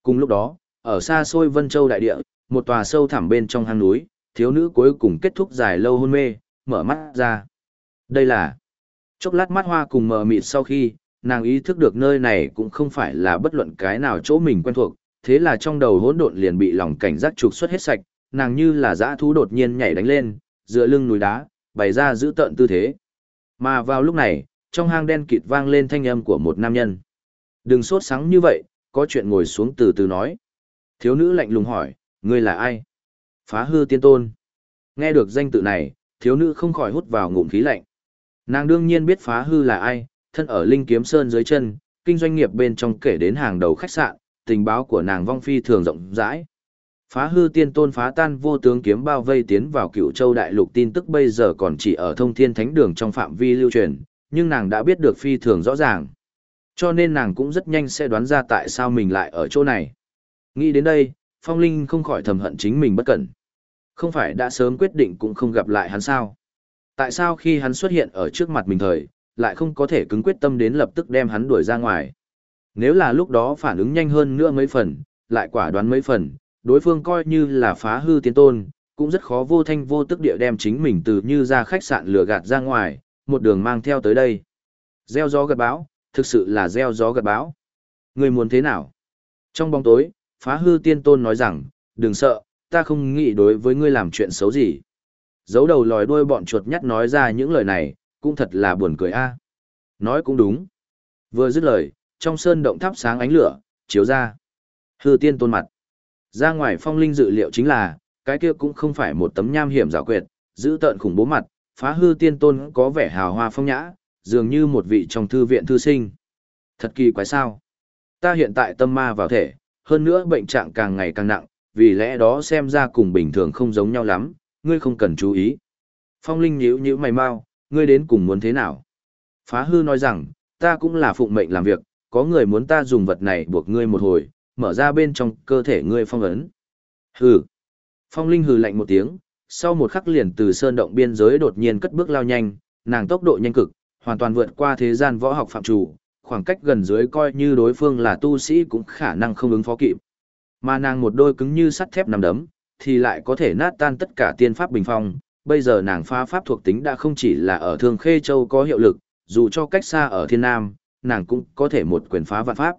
Cùng lúc đó, ở xa xôi Vân Châu đại địa, một tòa sâu thẳm bên trong hang núi, thiếu nữ cuối cùng kết thúc dài lâu hôn mê, mở mắt ra. Đây là chốc lát mắt hoa cùng mờ mịt sau khi, nàng ý thức được nơi này cũng không phải là bất luận cái nào chỗ mình quen thuộc, thế là trong đầu hỗn độn liền bị lòng cảnh giác trục xuất hết sạch, nàng như là dã thú đột nhiên nhảy đánh lên, dựa lưng núi đá, bày ra giữ tận tư thế. Mà vào lúc này, trong hang đen kịt vang lên thanh âm của một nam nhân. Đừng sốt sáng như vậy, có chuyện ngồi xuống từ từ nói. Thiếu nữ lạnh lùng hỏi, ngươi là ai? Phá hư tiên tôn. Nghe được danh tự này, thiếu nữ không khỏi hút vào ngụm khí lạnh. Nàng đương nhiên biết phá hư là ai, thân ở Linh Kiếm Sơn dưới chân, kinh doanh nghiệp bên trong kể đến hàng đầu khách sạn, tình báo của nàng vong phi thường rộng rãi. Phá hư tiên tôn phá tan vô tướng kiếm bao vây tiến vào cựu châu đại lục tin tức bây giờ còn chỉ ở thông thiên thánh đường trong phạm vi lưu truyền, nhưng nàng đã biết được phi thường rõ ràng. Cho nên nàng cũng rất nhanh sẽ đoán ra tại sao mình lại ở chỗ này. Nghĩ đến đây, Phong Linh không khỏi thầm hận chính mình bất cẩn. Không phải đã sớm quyết định cũng không gặp lại hắn sao? Tại sao khi hắn xuất hiện ở trước mặt mình thời, lại không có thể cứng quyết tâm đến lập tức đem hắn đuổi ra ngoài? Nếu là lúc đó phản ứng nhanh hơn nữa mấy phần, lại quả đoán mấy phần, đối phương coi như là phá hư tiến tôn, cũng rất khó vô thanh vô tức địa đem chính mình từ như ra khách sạn lừa gạt ra ngoài, một đường mang theo tới đây. Gieo gió gật bão thực sự là gieo gió gật bão, Người muốn thế nào? Trong bóng tối, phá hư tiên tôn nói rằng, đừng sợ, ta không nghĩ đối với ngươi làm chuyện xấu gì. Giấu đầu lòi đuôi bọn chuột nhắt nói ra những lời này, cũng thật là buồn cười a. À. Nói cũng đúng. Vừa dứt lời, trong sơn động thắp sáng ánh lửa, chiếu ra. Hư tiên tôn mặt. Ra ngoài phong linh dự liệu chính là, cái kia cũng không phải một tấm nham hiểm giả quyệt, giữ tợn khủng bố mặt, phá hư tiên tôn có vẻ hào hoa phong nhã, dường như một vị trong thư viện thư sinh. Thật kỳ quái sao. Ta hiện tại tâm ma vào thể, hơn nữa bệnh trạng càng ngày càng nặng, vì lẽ đó xem ra cùng bình thường không giống nhau lắm, ngươi không cần chú ý. Phong Linh nhíu nhíu mày mau, ngươi đến cùng muốn thế nào? Phá hư nói rằng, ta cũng là phụng mệnh làm việc, có người muốn ta dùng vật này buộc ngươi một hồi, mở ra bên trong cơ thể ngươi phong ấn. Hừ. Phong Linh hừ lạnh một tiếng, sau một khắc liền từ sơn động biên giới đột nhiên cất bước lao nhanh, nàng tốc độ nhanh cực, hoàn toàn vượt qua thế gian võ học phạm chủ, khoảng cách gần dưới coi như đối phương là tu sĩ cũng khả năng không ứng phó kịp. Mà nàng một đôi cứng như sắt thép nằm đấm, thì lại có thể nát tan tất cả tiên pháp bình phong. Bây giờ nàng phá pháp thuộc tính đã không chỉ là ở Thương Khê Châu có hiệu lực, dù cho cách xa ở Thiên Nam, nàng cũng có thể một quyền phá vạn pháp.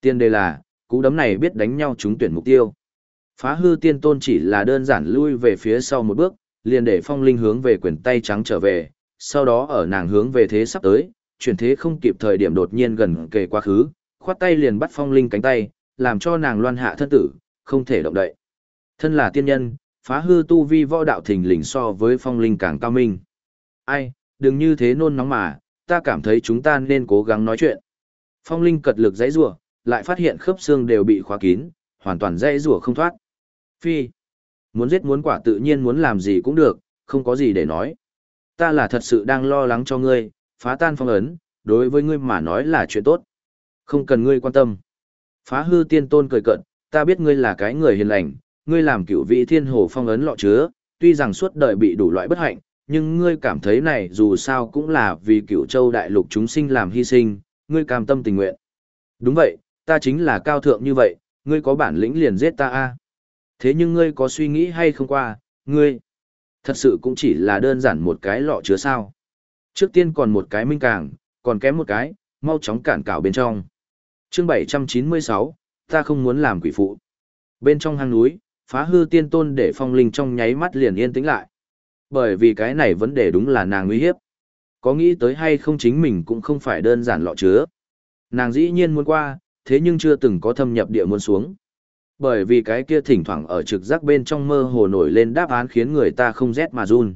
Tiên đề là, cú đấm này biết đánh nhau trúng tuyển mục tiêu. Phá hư tiên tôn chỉ là đơn giản lui về phía sau một bước, liền để phong linh hướng về quyền tay trắng trở về, sau đó ở nàng hướng về thế sắp tới, chuyển thế không kịp thời điểm đột nhiên gần kề quá khứ, khoát tay liền bắt phong linh cánh tay, làm cho nàng loan hạ thân tử, không thể động đậy. Thân là tiên nhân, phá hư tu vi võ đạo thình lình so với phong linh càng cao minh. Ai, đừng như thế nôn nóng mà, ta cảm thấy chúng ta nên cố gắng nói chuyện. Phong linh cật lực dãy rủa, lại phát hiện khớp xương đều bị khóa kín, hoàn toàn dãy rủa không thoát. Phi. Muốn giết muốn quả tự nhiên muốn làm gì cũng được, không có gì để nói. Ta là thật sự đang lo lắng cho ngươi, phá tan phong ấn, đối với ngươi mà nói là chuyện tốt. Không cần ngươi quan tâm. Phá hư tiên tôn cười cận, ta biết ngươi là cái người hiền lành, ngươi làm cựu vị thiên hồ phong ấn lọ chứa, tuy rằng suốt đời bị đủ loại bất hạnh, nhưng ngươi cảm thấy này dù sao cũng là vì cựu châu đại lục chúng sinh làm hy sinh, ngươi cam tâm tình nguyện. Đúng vậy, ta chính là cao thượng như vậy, ngươi có bản lĩnh liền giết ta a. Thế nhưng ngươi có suy nghĩ hay không qua, ngươi, thật sự cũng chỉ là đơn giản một cái lọ chứa sao. Trước tiên còn một cái minh càng, còn kém một cái, mau chóng cản cảo bên trong. chương 796, ta không muốn làm quỷ phụ. Bên trong hang núi, phá hư tiên tôn để phong linh trong nháy mắt liền yên tĩnh lại. Bởi vì cái này vấn đề đúng là nàng nguy hiếp. Có nghĩ tới hay không chính mình cũng không phải đơn giản lọ chứa. Nàng dĩ nhiên muốn qua, thế nhưng chưa từng có thâm nhập địa muốn xuống. Bởi vì cái kia thỉnh thoảng ở trực giác bên trong mơ hồ nổi lên đáp án khiến người ta không rét mà run.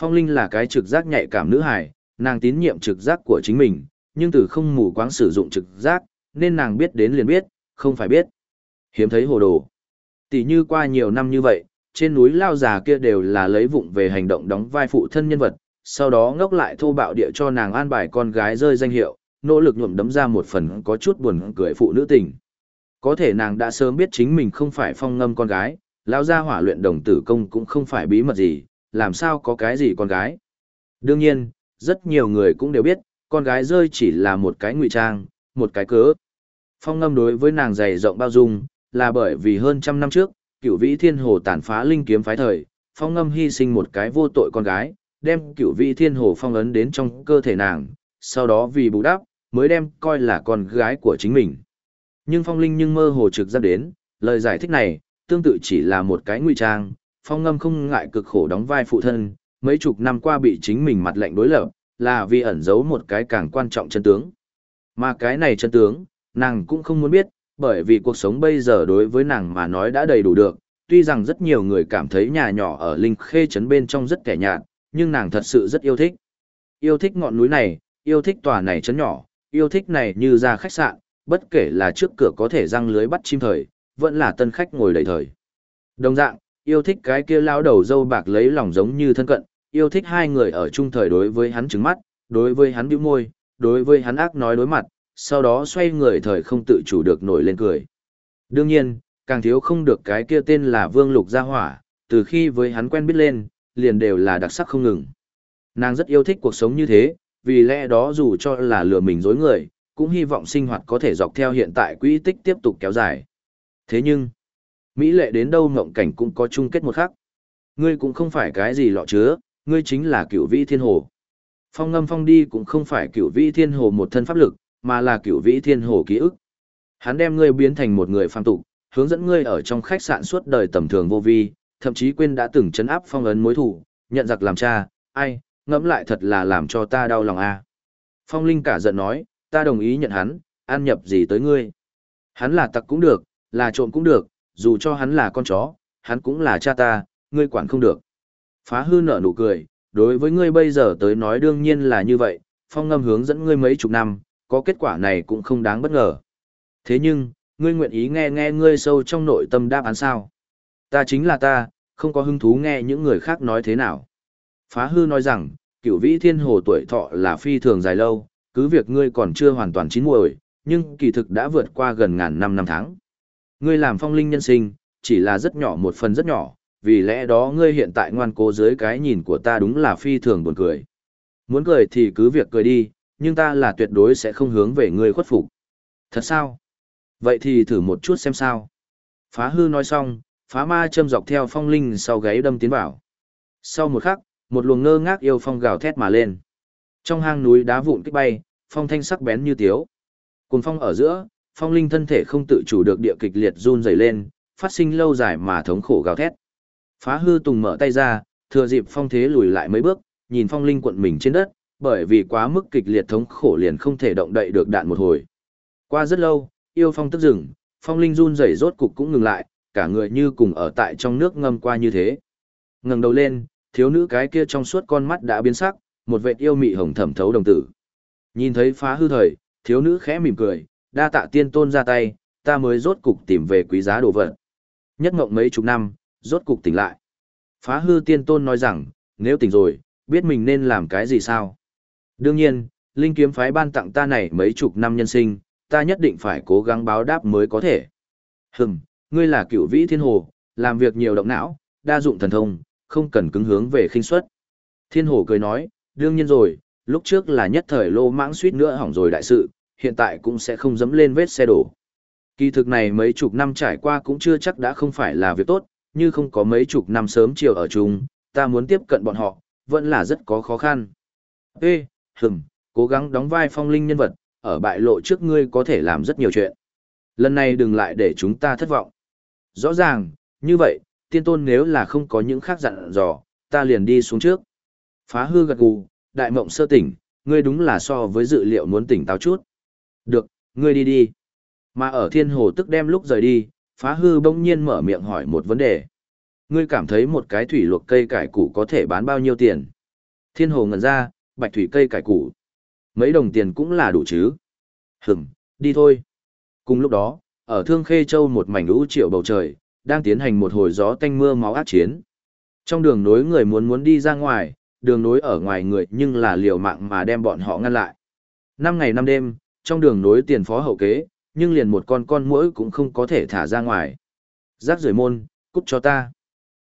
Phong Linh là cái trực giác nhạy cảm nữ hài, nàng tín nhiệm trực giác của chính mình, nhưng từ không mù quáng sử dụng trực giác, nên nàng biết đến liền biết, không phải biết. Hiếm thấy hồ đồ. Tỷ như qua nhiều năm như vậy, trên núi lao già kia đều là lấy vụng về hành động đóng vai phụ thân nhân vật, sau đó ngốc lại thô bạo địa cho nàng an bài con gái rơi danh hiệu, nỗ lực nhuộm đấm ra một phần có chút buồn cười phụ nữ tình. Có thể nàng đã sớm biết chính mình không phải phong ngâm con gái, lão gia hỏa luyện đồng tử công cũng không phải bí mật gì, làm sao có cái gì con gái. Đương nhiên, rất nhiều người cũng đều biết, con gái rơi chỉ là một cái ngụy trang, một cái cớ. Phong ngâm đối với nàng dày rộng bao dung, là bởi vì hơn trăm năm trước, cựu vĩ thiên hồ tàn phá linh kiếm phái thời, phong ngâm hy sinh một cái vô tội con gái, đem cựu vĩ thiên hồ phong ấn đến trong cơ thể nàng, sau đó vì bù đắp, mới đem coi là con gái của chính mình. Nhưng phong linh nhưng mơ hồ trực giác đến, lời giải thích này, tương tự chỉ là một cái ngụy trang, phong ngâm không ngại cực khổ đóng vai phụ thân, mấy chục năm qua bị chính mình mặt lệnh đối lập, là vì ẩn giấu một cái càng quan trọng chân tướng. Mà cái này chân tướng, nàng cũng không muốn biết, bởi vì cuộc sống bây giờ đối với nàng mà nói đã đầy đủ được, tuy rằng rất nhiều người cảm thấy nhà nhỏ ở Linh Khê Trấn bên trong rất kẻ nhạt, nhưng nàng thật sự rất yêu thích. Yêu thích ngọn núi này, yêu thích tòa này trấn nhỏ, yêu thích này như ra khách sạn, bất kể là trước cửa có thể răng lưới bắt chim thời, vẫn là tân khách ngồi đầy thời. Đồng dạng, yêu thích cái kia lao đầu dâu bạc lấy lòng giống như thân cận, yêu thích hai người ở chung thời đối với hắn trứng mắt, đối với hắn bĩu môi, đối với hắn ác nói đối mặt, sau đó xoay người thời không tự chủ được nổi lên cười. Đương nhiên, càng thiếu không được cái kia tên là Vương Lục Gia Hỏa, từ khi với hắn quen biết lên, liền đều là đặc sắc không ngừng. Nàng rất yêu thích cuộc sống như thế, vì lẽ đó dù cho là lừa mình dối người, cũng hy vọng sinh hoạt có thể dọc theo hiện tại quỹ tích tiếp tục kéo dài. Thế nhưng, Mỹ lệ đến đâu ngộng cảnh cũng có chung kết một khắc. Ngươi cũng không phải cái gì lọ chứa, ngươi chính là cửu vĩ thiên hồ. Phong ngâm phong đi cũng không phải cửu vĩ thiên hồ một thân pháp lực, mà là cửu vĩ thiên hồ ký ức. Hắn đem ngươi biến thành một người phàm tục, hướng dẫn ngươi ở trong khách sạn suốt đời tầm thường vô vi, thậm chí quên đã từng chấn áp phong ấn mối thủ, nhận giặc làm cha, ai, ngẫm lại thật là làm cho ta đau lòng a. Phong Linh cả giận nói, ta đồng ý nhận hắn, an nhập gì tới ngươi. Hắn là tặc cũng được, là trộm cũng được, dù cho hắn là con chó, hắn cũng là cha ta, ngươi quản không được. Phá hư nở nụ cười, đối với ngươi bây giờ tới nói đương nhiên là như vậy, phong ngâm hướng dẫn ngươi mấy chục năm, có kết quả này cũng không đáng bất ngờ. Thế nhưng, ngươi nguyện ý nghe nghe ngươi sâu trong nội tâm đáp án sao? Ta chính là ta, không có hứng thú nghe những người khác nói thế nào. Phá hư nói rằng, cửu vĩ thiên hồ tuổi thọ là phi thường dài lâu, cứ việc ngươi còn chưa hoàn toàn chín muồi, nhưng kỳ thực đã vượt qua gần ngàn năm năm tháng. Ngươi làm phong linh nhân sinh, chỉ là rất nhỏ một phần rất nhỏ, vì lẽ đó ngươi hiện tại ngoan cố dưới cái nhìn của ta đúng là phi thường buồn cười. Muốn cười thì cứ việc cười đi, nhưng ta là tuyệt đối sẽ không hướng về ngươi khuất phục. Thật sao? Vậy thì thử một chút xem sao. Phá hư nói xong, phá ma châm dọc theo phong linh sau gáy đâm tiến vào. Sau một khắc, một luồng ngơ ngác yêu phong gào thét mà lên. Trong hang núi đá vụn kích bay, phong thanh sắc bén như tiếu. Cùng phong ở giữa, phong linh thân thể không tự chủ được địa kịch liệt run rẩy lên, phát sinh lâu dài mà thống khổ gào thét. Phá hư tùng mở tay ra, thừa dịp phong thế lùi lại mấy bước, nhìn phong linh cuộn mình trên đất, bởi vì quá mức kịch liệt thống khổ liền không thể động đậy được đạn một hồi. Qua rất lâu, yêu phong tức dừng, phong linh run rẩy rốt cục cũng ngừng lại, cả người như cùng ở tại trong nước ngâm qua như thế. Ngẩng đầu lên, thiếu nữ cái kia trong suốt con mắt đã biến sắc, một vệt yêu mị hồng thẩm thấu đồng tử. Nhìn thấy phá hư thời, thiếu nữ khẽ mỉm cười, đa tạ tiên tôn ra tay, ta mới rốt cục tìm về quý giá đồ vật. Nhất ngộng mấy chục năm, rốt cục tỉnh lại. Phá hư tiên tôn nói rằng, nếu tỉnh rồi, biết mình nên làm cái gì sao? Đương nhiên, Linh kiếm phái ban tặng ta này mấy chục năm nhân sinh, ta nhất định phải cố gắng báo đáp mới có thể. Hừm, ngươi là cựu vĩ thiên hồ, làm việc nhiều động não, đa dụng thần thông, không cần cứng hướng về khinh suất. Thiên hồ cười nói, đương nhiên rồi, lúc trước là nhất thời lô mãng suýt nữa hỏng rồi đại sự, hiện tại cũng sẽ không dẫm lên vết xe đổ. Kỳ thực này mấy chục năm trải qua cũng chưa chắc đã không phải là việc tốt, như không có mấy chục năm sớm chiều ở chung, ta muốn tiếp cận bọn họ, vẫn là rất có khó khăn. Ê, hừm, cố gắng đóng vai phong linh nhân vật, ở bại lộ trước ngươi có thể làm rất nhiều chuyện. Lần này đừng lại để chúng ta thất vọng. Rõ ràng, như vậy, tiên tôn nếu là không có những khác dặn dò, ta liền đi xuống trước. Phá hư gật gù, đại mộng sơ tỉnh, ngươi đúng là so với dự liệu muốn tỉnh táo chút. Được, ngươi đi đi. Mà ở thiên hồ tức đem lúc rời đi, phá hư bỗng nhiên mở miệng hỏi một vấn đề. Ngươi cảm thấy một cái thủy luộc cây cải củ có thể bán bao nhiêu tiền? Thiên hồ ngẩn ra, bạch thủy cây cải củ. Mấy đồng tiền cũng là đủ chứ. Hửm, đi thôi. Cùng lúc đó, ở Thương Khê Châu một mảnh ưu triệu bầu trời, đang tiến hành một hồi gió tanh mưa máu ác chiến. Trong đường nối người muốn muốn đi ra ngoài, đường nối ở ngoài người nhưng là liều mạng mà đem bọn họ ngăn lại. Năm ngày năm đêm, trong đường nối tiền phó hậu kế, nhưng liền một con con muỗi cũng không có thể thả ra ngoài. Giác rời môn, cút cho ta.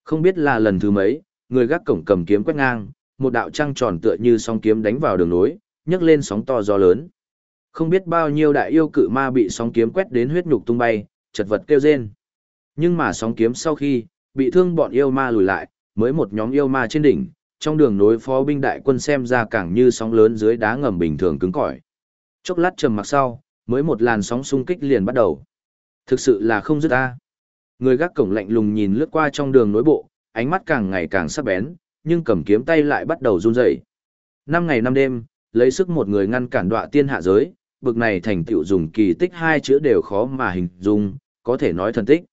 Không biết là lần thứ mấy, người gác cổng cầm kiếm quét ngang, một đạo trăng tròn tựa như sóng kiếm đánh vào đường nối, nhấc lên sóng to gió lớn. Không biết bao nhiêu đại yêu cự ma bị sóng kiếm quét đến huyết nhục tung bay, chật vật kêu rên. Nhưng mà sóng kiếm sau khi, bị thương bọn yêu ma lùi lại, mới một nhóm yêu ma trên đỉnh, trong đường nối phó binh đại quân xem ra càng như sóng lớn dưới đá ngầm bình thường cứng cỏi. Chốc lát trầm mặc sau, mới một làn sóng xung kích liền bắt đầu. Thực sự là không dứt ta. Người gác cổng lạnh lùng nhìn lướt qua trong đường nối bộ, ánh mắt càng ngày càng sắc bén, nhưng cầm kiếm tay lại bắt đầu run rẩy. Năm ngày năm đêm, lấy sức một người ngăn cản đọa tiên hạ giới, bực này thành tựu dùng kỳ tích hai chữ đều khó mà hình dung, có thể nói thần tích.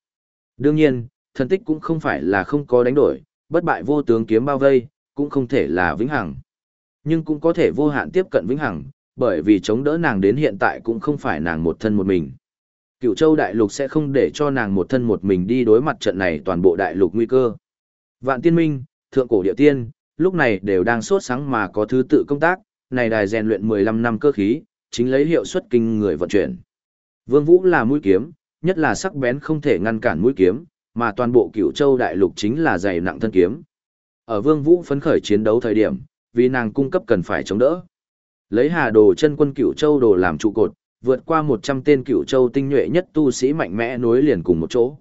Đương nhiên, thần tích cũng không phải là không có đánh đổi, bất bại vô tướng kiếm bao vây, cũng không thể là vĩnh hằng. Nhưng cũng có thể vô hạn tiếp cận vĩnh hằng, bởi vì chống đỡ nàng đến hiện tại cũng không phải nàng một thân một mình. Cựu châu đại lục sẽ không để cho nàng một thân một mình đi đối mặt trận này toàn bộ đại lục nguy cơ. Vạn tiên minh, thượng cổ địa tiên, lúc này đều đang sốt sáng mà có thứ tự công tác, này đài rèn luyện 15 năm cơ khí, chính lấy hiệu suất kinh người vận chuyển. Vương Vũ là mũi kiếm, nhất là sắc bén không thể ngăn cản mũi kiếm, mà toàn bộ cửu châu đại lục chính là dày nặng thân kiếm. Ở Vương Vũ phấn khởi chiến đấu thời điểm, vì nàng cung cấp cần phải chống đỡ. Lấy Hà Đồ chân quân cửu châu đồ làm trụ cột, vượt qua 100 tên cửu châu tinh nhuệ nhất tu sĩ mạnh mẽ nối liền cùng một chỗ.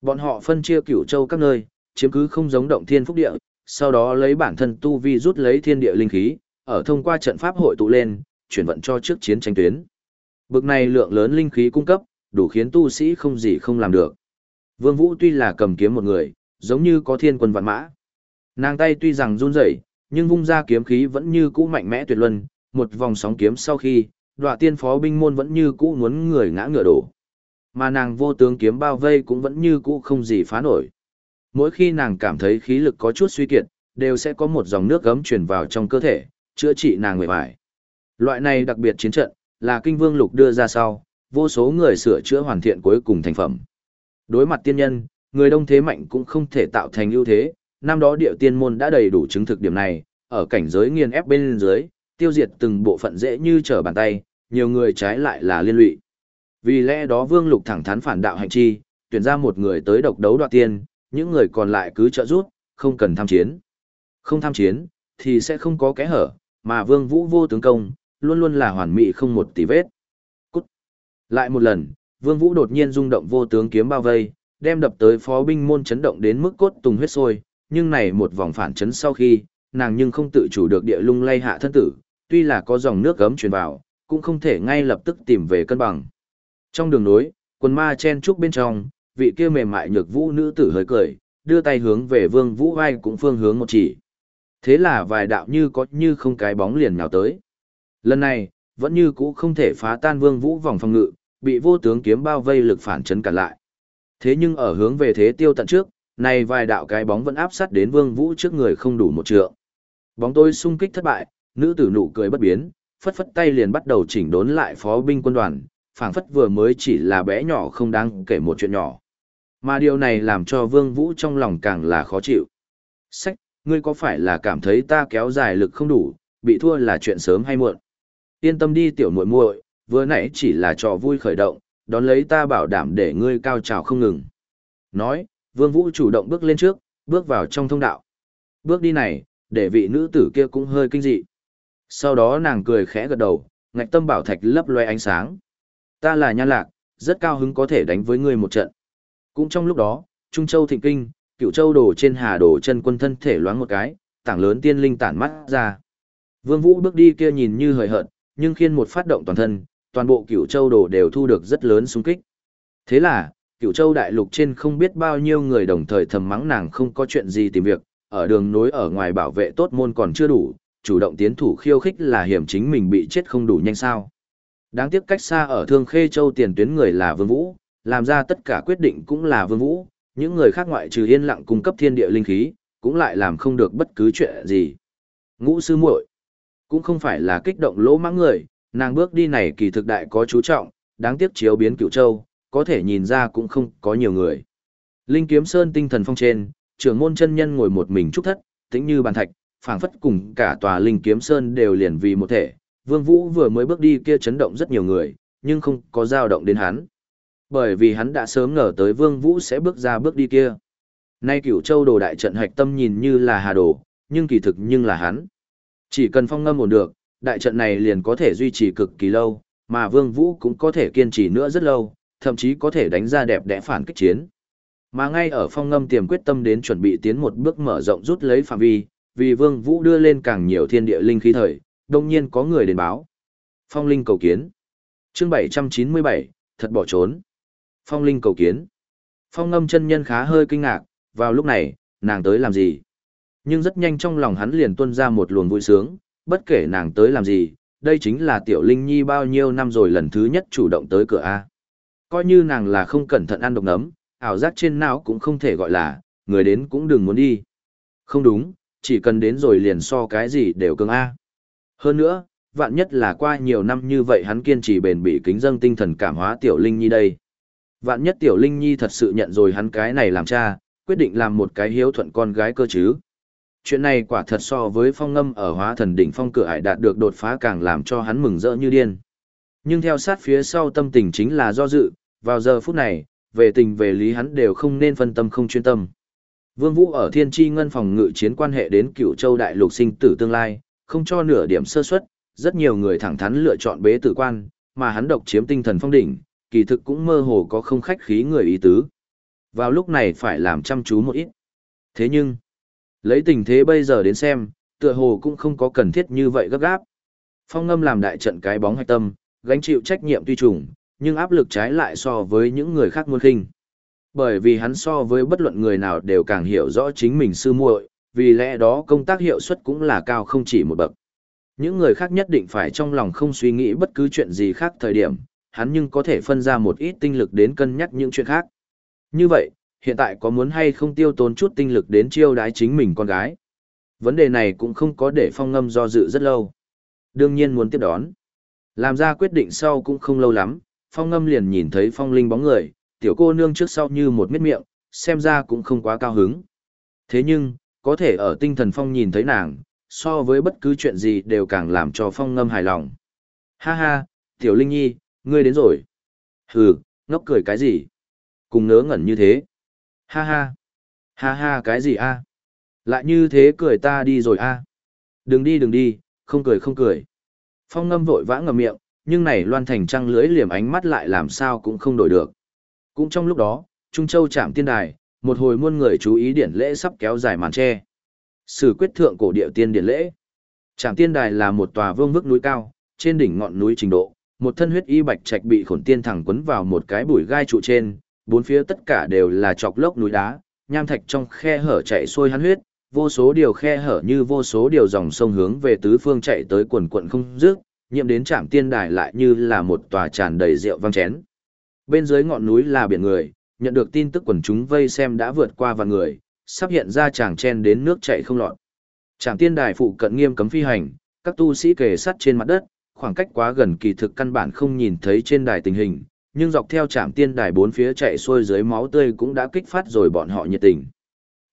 Bọn họ phân chia cửu châu các nơi, chiếm cứ không giống động thiên phúc địa, sau đó lấy bản thân tu vi rút lấy thiên địa linh khí, ở thông qua trận pháp hội tụ lên, chuyển vận cho trước chiến tranh tuyến. Bực này lượng lớn linh khí cung cấp, đủ khiến tu sĩ không gì không làm được. Vương Vũ tuy là cầm kiếm một người, giống như có thiên quân vạn mã. Nàng tay tuy rằng run rẩy, nhưng vung ra kiếm khí vẫn như cũ mạnh mẽ tuyệt luân, một vòng sóng kiếm sau khi, đoạ tiên phó binh môn vẫn như cũ muốn người ngã ngựa đổ. Mà nàng vô tướng kiếm bao vây cũng vẫn như cũ không gì phá nổi. Mỗi khi nàng cảm thấy khí lực có chút suy kiệt, đều sẽ có một dòng nước gấm truyền vào trong cơ thể, chữa trị nàng người vải. Loại này đặc biệt chiến trận, là kinh vương lục đưa ra sau, vô số người sửa chữa hoàn thiện cuối cùng thành phẩm. Đối mặt tiên nhân, người đông thế mạnh cũng không thể tạo thành ưu thế, năm đó điệu tiên môn đã đầy đủ chứng thực điểm này, ở cảnh giới nghiền ép bên dưới, tiêu diệt từng bộ phận dễ như trở bàn tay, nhiều người trái lại là liên lụy. Vì lẽ đó Vương Lục thẳng thắn phản đạo hành chi, tuyển ra một người tới độc đấu đoạt tiên, những người còn lại cứ trợ rút, không cần tham chiến. Không tham chiến, thì sẽ không có kẽ hở, mà Vương Vũ vô tướng công, luôn luôn là hoàn mỹ không một tí vết. Cút. Lại một lần, Vương Vũ đột nhiên rung động vô tướng kiếm bao vây, đem đập tới phó binh môn chấn động đến mức cốt tùng huyết sôi, nhưng này một vòng phản chấn sau khi, nàng nhưng không tự chủ được địa lung lay hạ thân tử, tuy là có dòng nước gấm truyền vào, cũng không thể ngay lập tức tìm về cân bằng. Trong đường nối, quần ma chen trúc bên trong, vị kia mềm mại nhược vũ nữ tử hơi cười, đưa tay hướng về Vương Vũ vai cũng phương hướng một chỉ. Thế là vài đạo như có như không cái bóng liền nhào tới. Lần này, vẫn như cũ không thể phá tan Vương Vũ vòng phòng ngự, bị vô tướng kiếm bao vây lực phản chấn cản lại. Thế nhưng ở hướng về thế tiêu tận trước, này vài đạo cái bóng vẫn áp sát đến Vương Vũ trước người không đủ một trượng. Bóng tôi xung kích thất bại, nữ tử nụ cười bất biến, phất phất tay liền bắt đầu chỉnh đốn lại phó binh quân đoàn, phảng phất vừa mới chỉ là bé nhỏ không đáng kể một chuyện nhỏ. Mà điều này làm cho Vương Vũ trong lòng càng là khó chịu. Sách, ngươi có phải là cảm thấy ta kéo dài lực không đủ, bị thua là chuyện sớm hay muộn? Yên tâm đi tiểu muội muội, vừa nãy chỉ là trò vui khởi động, đón lấy ta bảo đảm để ngươi cao trào không ngừng. Nói, Vương Vũ chủ động bước lên trước, bước vào trong thông đạo. Bước đi này, để vị nữ tử kia cũng hơi kinh dị. Sau đó nàng cười khẽ gật đầu, ngạch tâm bảo thạch lấp loe ánh sáng. Ta là nhan lạc, rất cao hứng có thể đánh với ngươi một trận. Cũng trong lúc đó, Trung Châu thịnh kinh, cựu châu đổ trên hà đổ chân quân thân thể loáng một cái, tảng lớn tiên linh tản mắt ra. Vương Vũ bước đi kia nhìn như hời hợt, nhưng khiên một phát động toàn thân, toàn bộ cựu châu đổ đều thu được rất lớn xung kích. Thế là, cựu châu đại lục trên không biết bao nhiêu người đồng thời thầm mắng nàng không có chuyện gì tìm việc, ở đường nối ở ngoài bảo vệ tốt môn còn chưa đủ, chủ động tiến thủ khiêu khích là hiểm chính mình bị chết không đủ nhanh sao. Đáng tiếc cách xa ở Thương Khê Châu tiền tuyến người là Vương Vũ, làm ra tất cả quyết định cũng là Vương Vũ, những người khác ngoại trừ yên lặng cung cấp thiên địa linh khí, cũng lại làm không được bất cứ chuyện gì. Ngũ sư muội cũng không phải là kích động lỗ mãng người, nàng bước đi này kỳ thực đại có chú trọng, đáng tiếc chiếu biến cửu châu, có thể nhìn ra cũng không có nhiều người. Linh kiếm sơn tinh thần phong trên, trưởng môn chân nhân ngồi một mình trúc thất, tĩnh như bàn thạch, phảng phất cùng cả tòa linh kiếm sơn đều liền vì một thể. Vương Vũ vừa mới bước đi kia chấn động rất nhiều người, nhưng không có dao động đến hắn. Bởi vì hắn đã sớm ngờ tới Vương Vũ sẽ bước ra bước đi kia. Nay cửu châu đồ đại trận hạch tâm nhìn như là hà đồ, nhưng kỳ thực nhưng là hắn. Chỉ cần phong ngâm ổn được, đại trận này liền có thể duy trì cực kỳ lâu, mà Vương Vũ cũng có thể kiên trì nữa rất lâu, thậm chí có thể đánh ra đẹp đẽ phản kích chiến. Mà ngay ở phong ngâm tiềm quyết tâm đến chuẩn bị tiến một bước mở rộng rút lấy phạm vi, vì Vương Vũ đưa lên càng nhiều thiên địa linh khí thời, đồng nhiên có người đến báo. Phong linh cầu kiến. Chương 797, thật bỏ trốn. Phong linh cầu kiến. Phong ngâm chân nhân khá hơi kinh ngạc, vào lúc này, nàng tới làm gì? Nhưng rất nhanh trong lòng hắn liền tuôn ra một luồng vui sướng, bất kể nàng tới làm gì, đây chính là tiểu linh nhi bao nhiêu năm rồi lần thứ nhất chủ động tới cửa A. Coi như nàng là không cẩn thận ăn độc nấm, ảo giác trên não cũng không thể gọi là, người đến cũng đừng muốn đi. Không đúng, chỉ cần đến rồi liền so cái gì đều cưng A. Hơn nữa, vạn nhất là qua nhiều năm như vậy hắn kiên trì bền bỉ kính dâng tinh thần cảm hóa tiểu linh nhi đây. Vạn nhất tiểu linh nhi thật sự nhận rồi hắn cái này làm cha, quyết định làm một cái hiếu thuận con gái cơ chứ. Chuyện này quả thật so với phong ngâm ở hóa thần đỉnh phong cửa ải đạt được đột phá càng làm cho hắn mừng rỡ như điên. Nhưng theo sát phía sau tâm tình chính là do dự, vào giờ phút này, về tình về lý hắn đều không nên phân tâm không chuyên tâm. Vương Vũ ở Thiên Chi Ngân phòng ngự chiến quan hệ đến cửu Châu đại lục sinh tử tương lai, không cho nửa điểm sơ suất, rất nhiều người thẳng thắn lựa chọn bế tử quan, mà hắn độc chiếm tinh thần phong đỉnh, kỳ thực cũng mơ hồ có không khách khí người ý tứ. Vào lúc này phải làm chăm chú một ít. Thế nhưng, lấy tình thế bây giờ đến xem, tựa hồ cũng không có cần thiết như vậy gấp gáp. Phong ngâm làm đại trận cái bóng hạch tâm, gánh chịu trách nhiệm tuy trùng, nhưng áp lực trái lại so với những người khác muôn khinh. Bởi vì hắn so với bất luận người nào đều càng hiểu rõ chính mình sư muội, vì lẽ đó công tác hiệu suất cũng là cao không chỉ một bậc. Những người khác nhất định phải trong lòng không suy nghĩ bất cứ chuyện gì khác thời điểm, hắn nhưng có thể phân ra một ít tinh lực đến cân nhắc những chuyện khác. Như vậy, hiện tại có muốn hay không tiêu tốn chút tinh lực đến chiêu đái chính mình con gái? Vấn đề này cũng không có để phong ngâm do dự rất lâu. Đương nhiên muốn tiếp đón. Làm ra quyết định sau cũng không lâu lắm, phong ngâm liền nhìn thấy phong linh bóng người, tiểu cô nương trước sau như một miết miệng, xem ra cũng không quá cao hứng. Thế nhưng, có thể ở tinh thần phong nhìn thấy nàng, so với bất cứ chuyện gì đều càng làm cho phong ngâm hài lòng. Ha ha, tiểu linh nhi, ngươi đến rồi. Hừ, ngốc cười cái gì? Cùng ngớ ngẩn như thế. Ha ha. Ha ha cái gì a? Lại như thế cười ta đi rồi a. Đừng đi đừng đi, không cười không cười. Phong ngâm vội vã ngậm miệng, nhưng này loan thành trăng lưỡi liềm ánh mắt lại làm sao cũng không đổi được. Cũng trong lúc đó, Trung Châu chạm tiên đài, một hồi muôn người chú ý điển lễ sắp kéo dài màn tre. Sử quyết thượng cổ địa tiên điển lễ. Trạm tiên đài là một tòa vương vức núi cao, trên đỉnh ngọn núi trình độ, một thân huyết y bạch trạch bị khổn tiên thẳng quấn vào một cái bụi gai trụ trên, bốn phía tất cả đều là chọc lốc núi đá, nham thạch trong khe hở chạy xuôi hắn huyết, vô số điều khe hở như vô số điều dòng sông hướng về tứ phương chạy tới quần quận không dứt, nhiệm đến trạm tiên đài lại như là một tòa tràn đầy rượu vang chén. Bên dưới ngọn núi là biển người, nhận được tin tức quần chúng vây xem đã vượt qua vạn người, sắp hiện ra chàng chen đến nước chảy không lọt. Trạm tiên đài phụ cận nghiêm cấm phi hành, các tu sĩ kề sắt trên mặt đất, khoảng cách quá gần kỳ thực căn bản không nhìn thấy trên đài tình hình, nhưng dọc theo trạm tiên đài bốn phía chạy xuôi dưới máu tươi cũng đã kích phát rồi bọn họ nhiệt tình.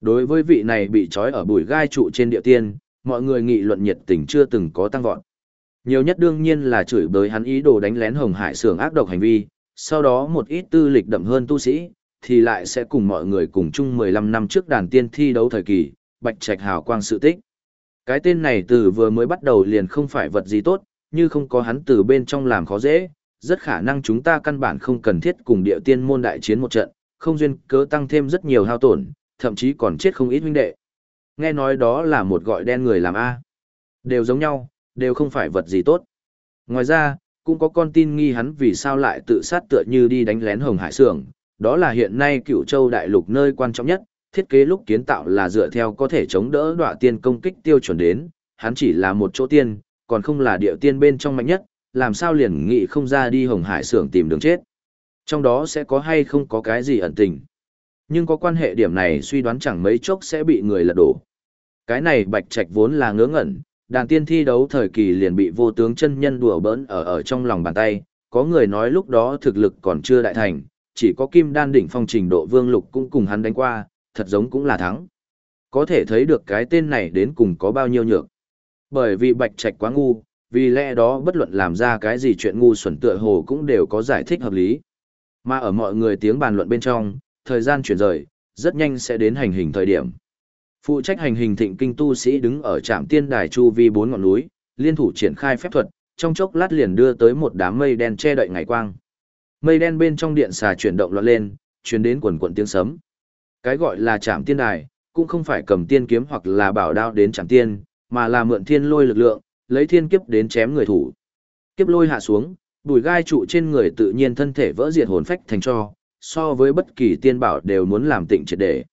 Đối với vị này bị trói ở bụi gai trụ trên địa tiên, mọi người nghị luận nhiệt tình chưa từng có tăng vọt. Nhiều nhất đương nhiên là chửi bới hắn ý đồ đánh lén Hồng Hải Sưởng ác độc hành vi, sau đó một ít tư lịch đậm hơn tu sĩ, thì lại sẽ cùng mọi người cùng chung 15 năm trước đàn tiên thi đấu thời kỳ, bạch trạch hào quang sự tích. Cái tên này từ vừa mới bắt đầu liền không phải vật gì tốt, như không có hắn từ bên trong làm khó dễ, rất khả năng chúng ta căn bản không cần thiết cùng địa tiên môn đại chiến một trận, không duyên cớ tăng thêm rất nhiều hao tổn, thậm chí còn chết không ít huynh đệ. Nghe nói đó là một gọi đen người làm A. Đều giống nhau, đều không phải vật gì tốt. Ngoài ra, cũng có con tin nghi hắn vì sao lại tự sát tựa như đi đánh lén Hồng Hải Sưởng, đó là hiện nay cựu châu đại lục nơi quan trọng nhất, thiết kế lúc kiến tạo là dựa theo có thể chống đỡ đọa tiên công kích tiêu chuẩn đến, hắn chỉ là một chỗ tiên, còn không là địa tiên bên trong mạnh nhất, làm sao liền nghị không ra đi Hồng Hải Sưởng tìm đường chết. Trong đó sẽ có hay không có cái gì ẩn tình. Nhưng có quan hệ điểm này suy đoán chẳng mấy chốc sẽ bị người lật đổ. Cái này bạch trạch vốn là ngớ ngẩn, đàn tiên thi đấu thời kỳ liền bị vô tướng chân nhân đùa bỡn ở ở trong lòng bàn tay, có người nói lúc đó thực lực còn chưa đại thành, chỉ có kim đan đỉnh phong trình độ vương lục cũng cùng hắn đánh qua, thật giống cũng là thắng. Có thể thấy được cái tên này đến cùng có bao nhiêu nhược. Bởi vì bạch trạch quá ngu, vì lẽ đó bất luận làm ra cái gì chuyện ngu xuẩn tựa hồ cũng đều có giải thích hợp lý. Mà ở mọi người tiếng bàn luận bên trong, thời gian chuyển rời, rất nhanh sẽ đến hành hình thời điểm. Phụ trách hành hình thịnh kinh tu sĩ đứng ở trạm tiên đài chu vi bốn ngọn núi, liên thủ triển khai phép thuật, trong chốc lát liền đưa tới một đám mây đen che đậy ngày quang. Mây đen bên trong điện xà chuyển động loạn lên, truyền đến quần quần tiếng sấm. Cái gọi là trạm tiên đài, cũng không phải cầm tiên kiếm hoặc là bảo đao đến trạm tiên, mà là mượn thiên lôi lực lượng, lấy thiên kiếp đến chém người thủ. Kiếp lôi hạ xuống, bùi gai trụ trên người tự nhiên thân thể vỡ diệt hồn phách thành cho, so với bất kỳ tiên bảo đều muốn làm tịnh triệt để.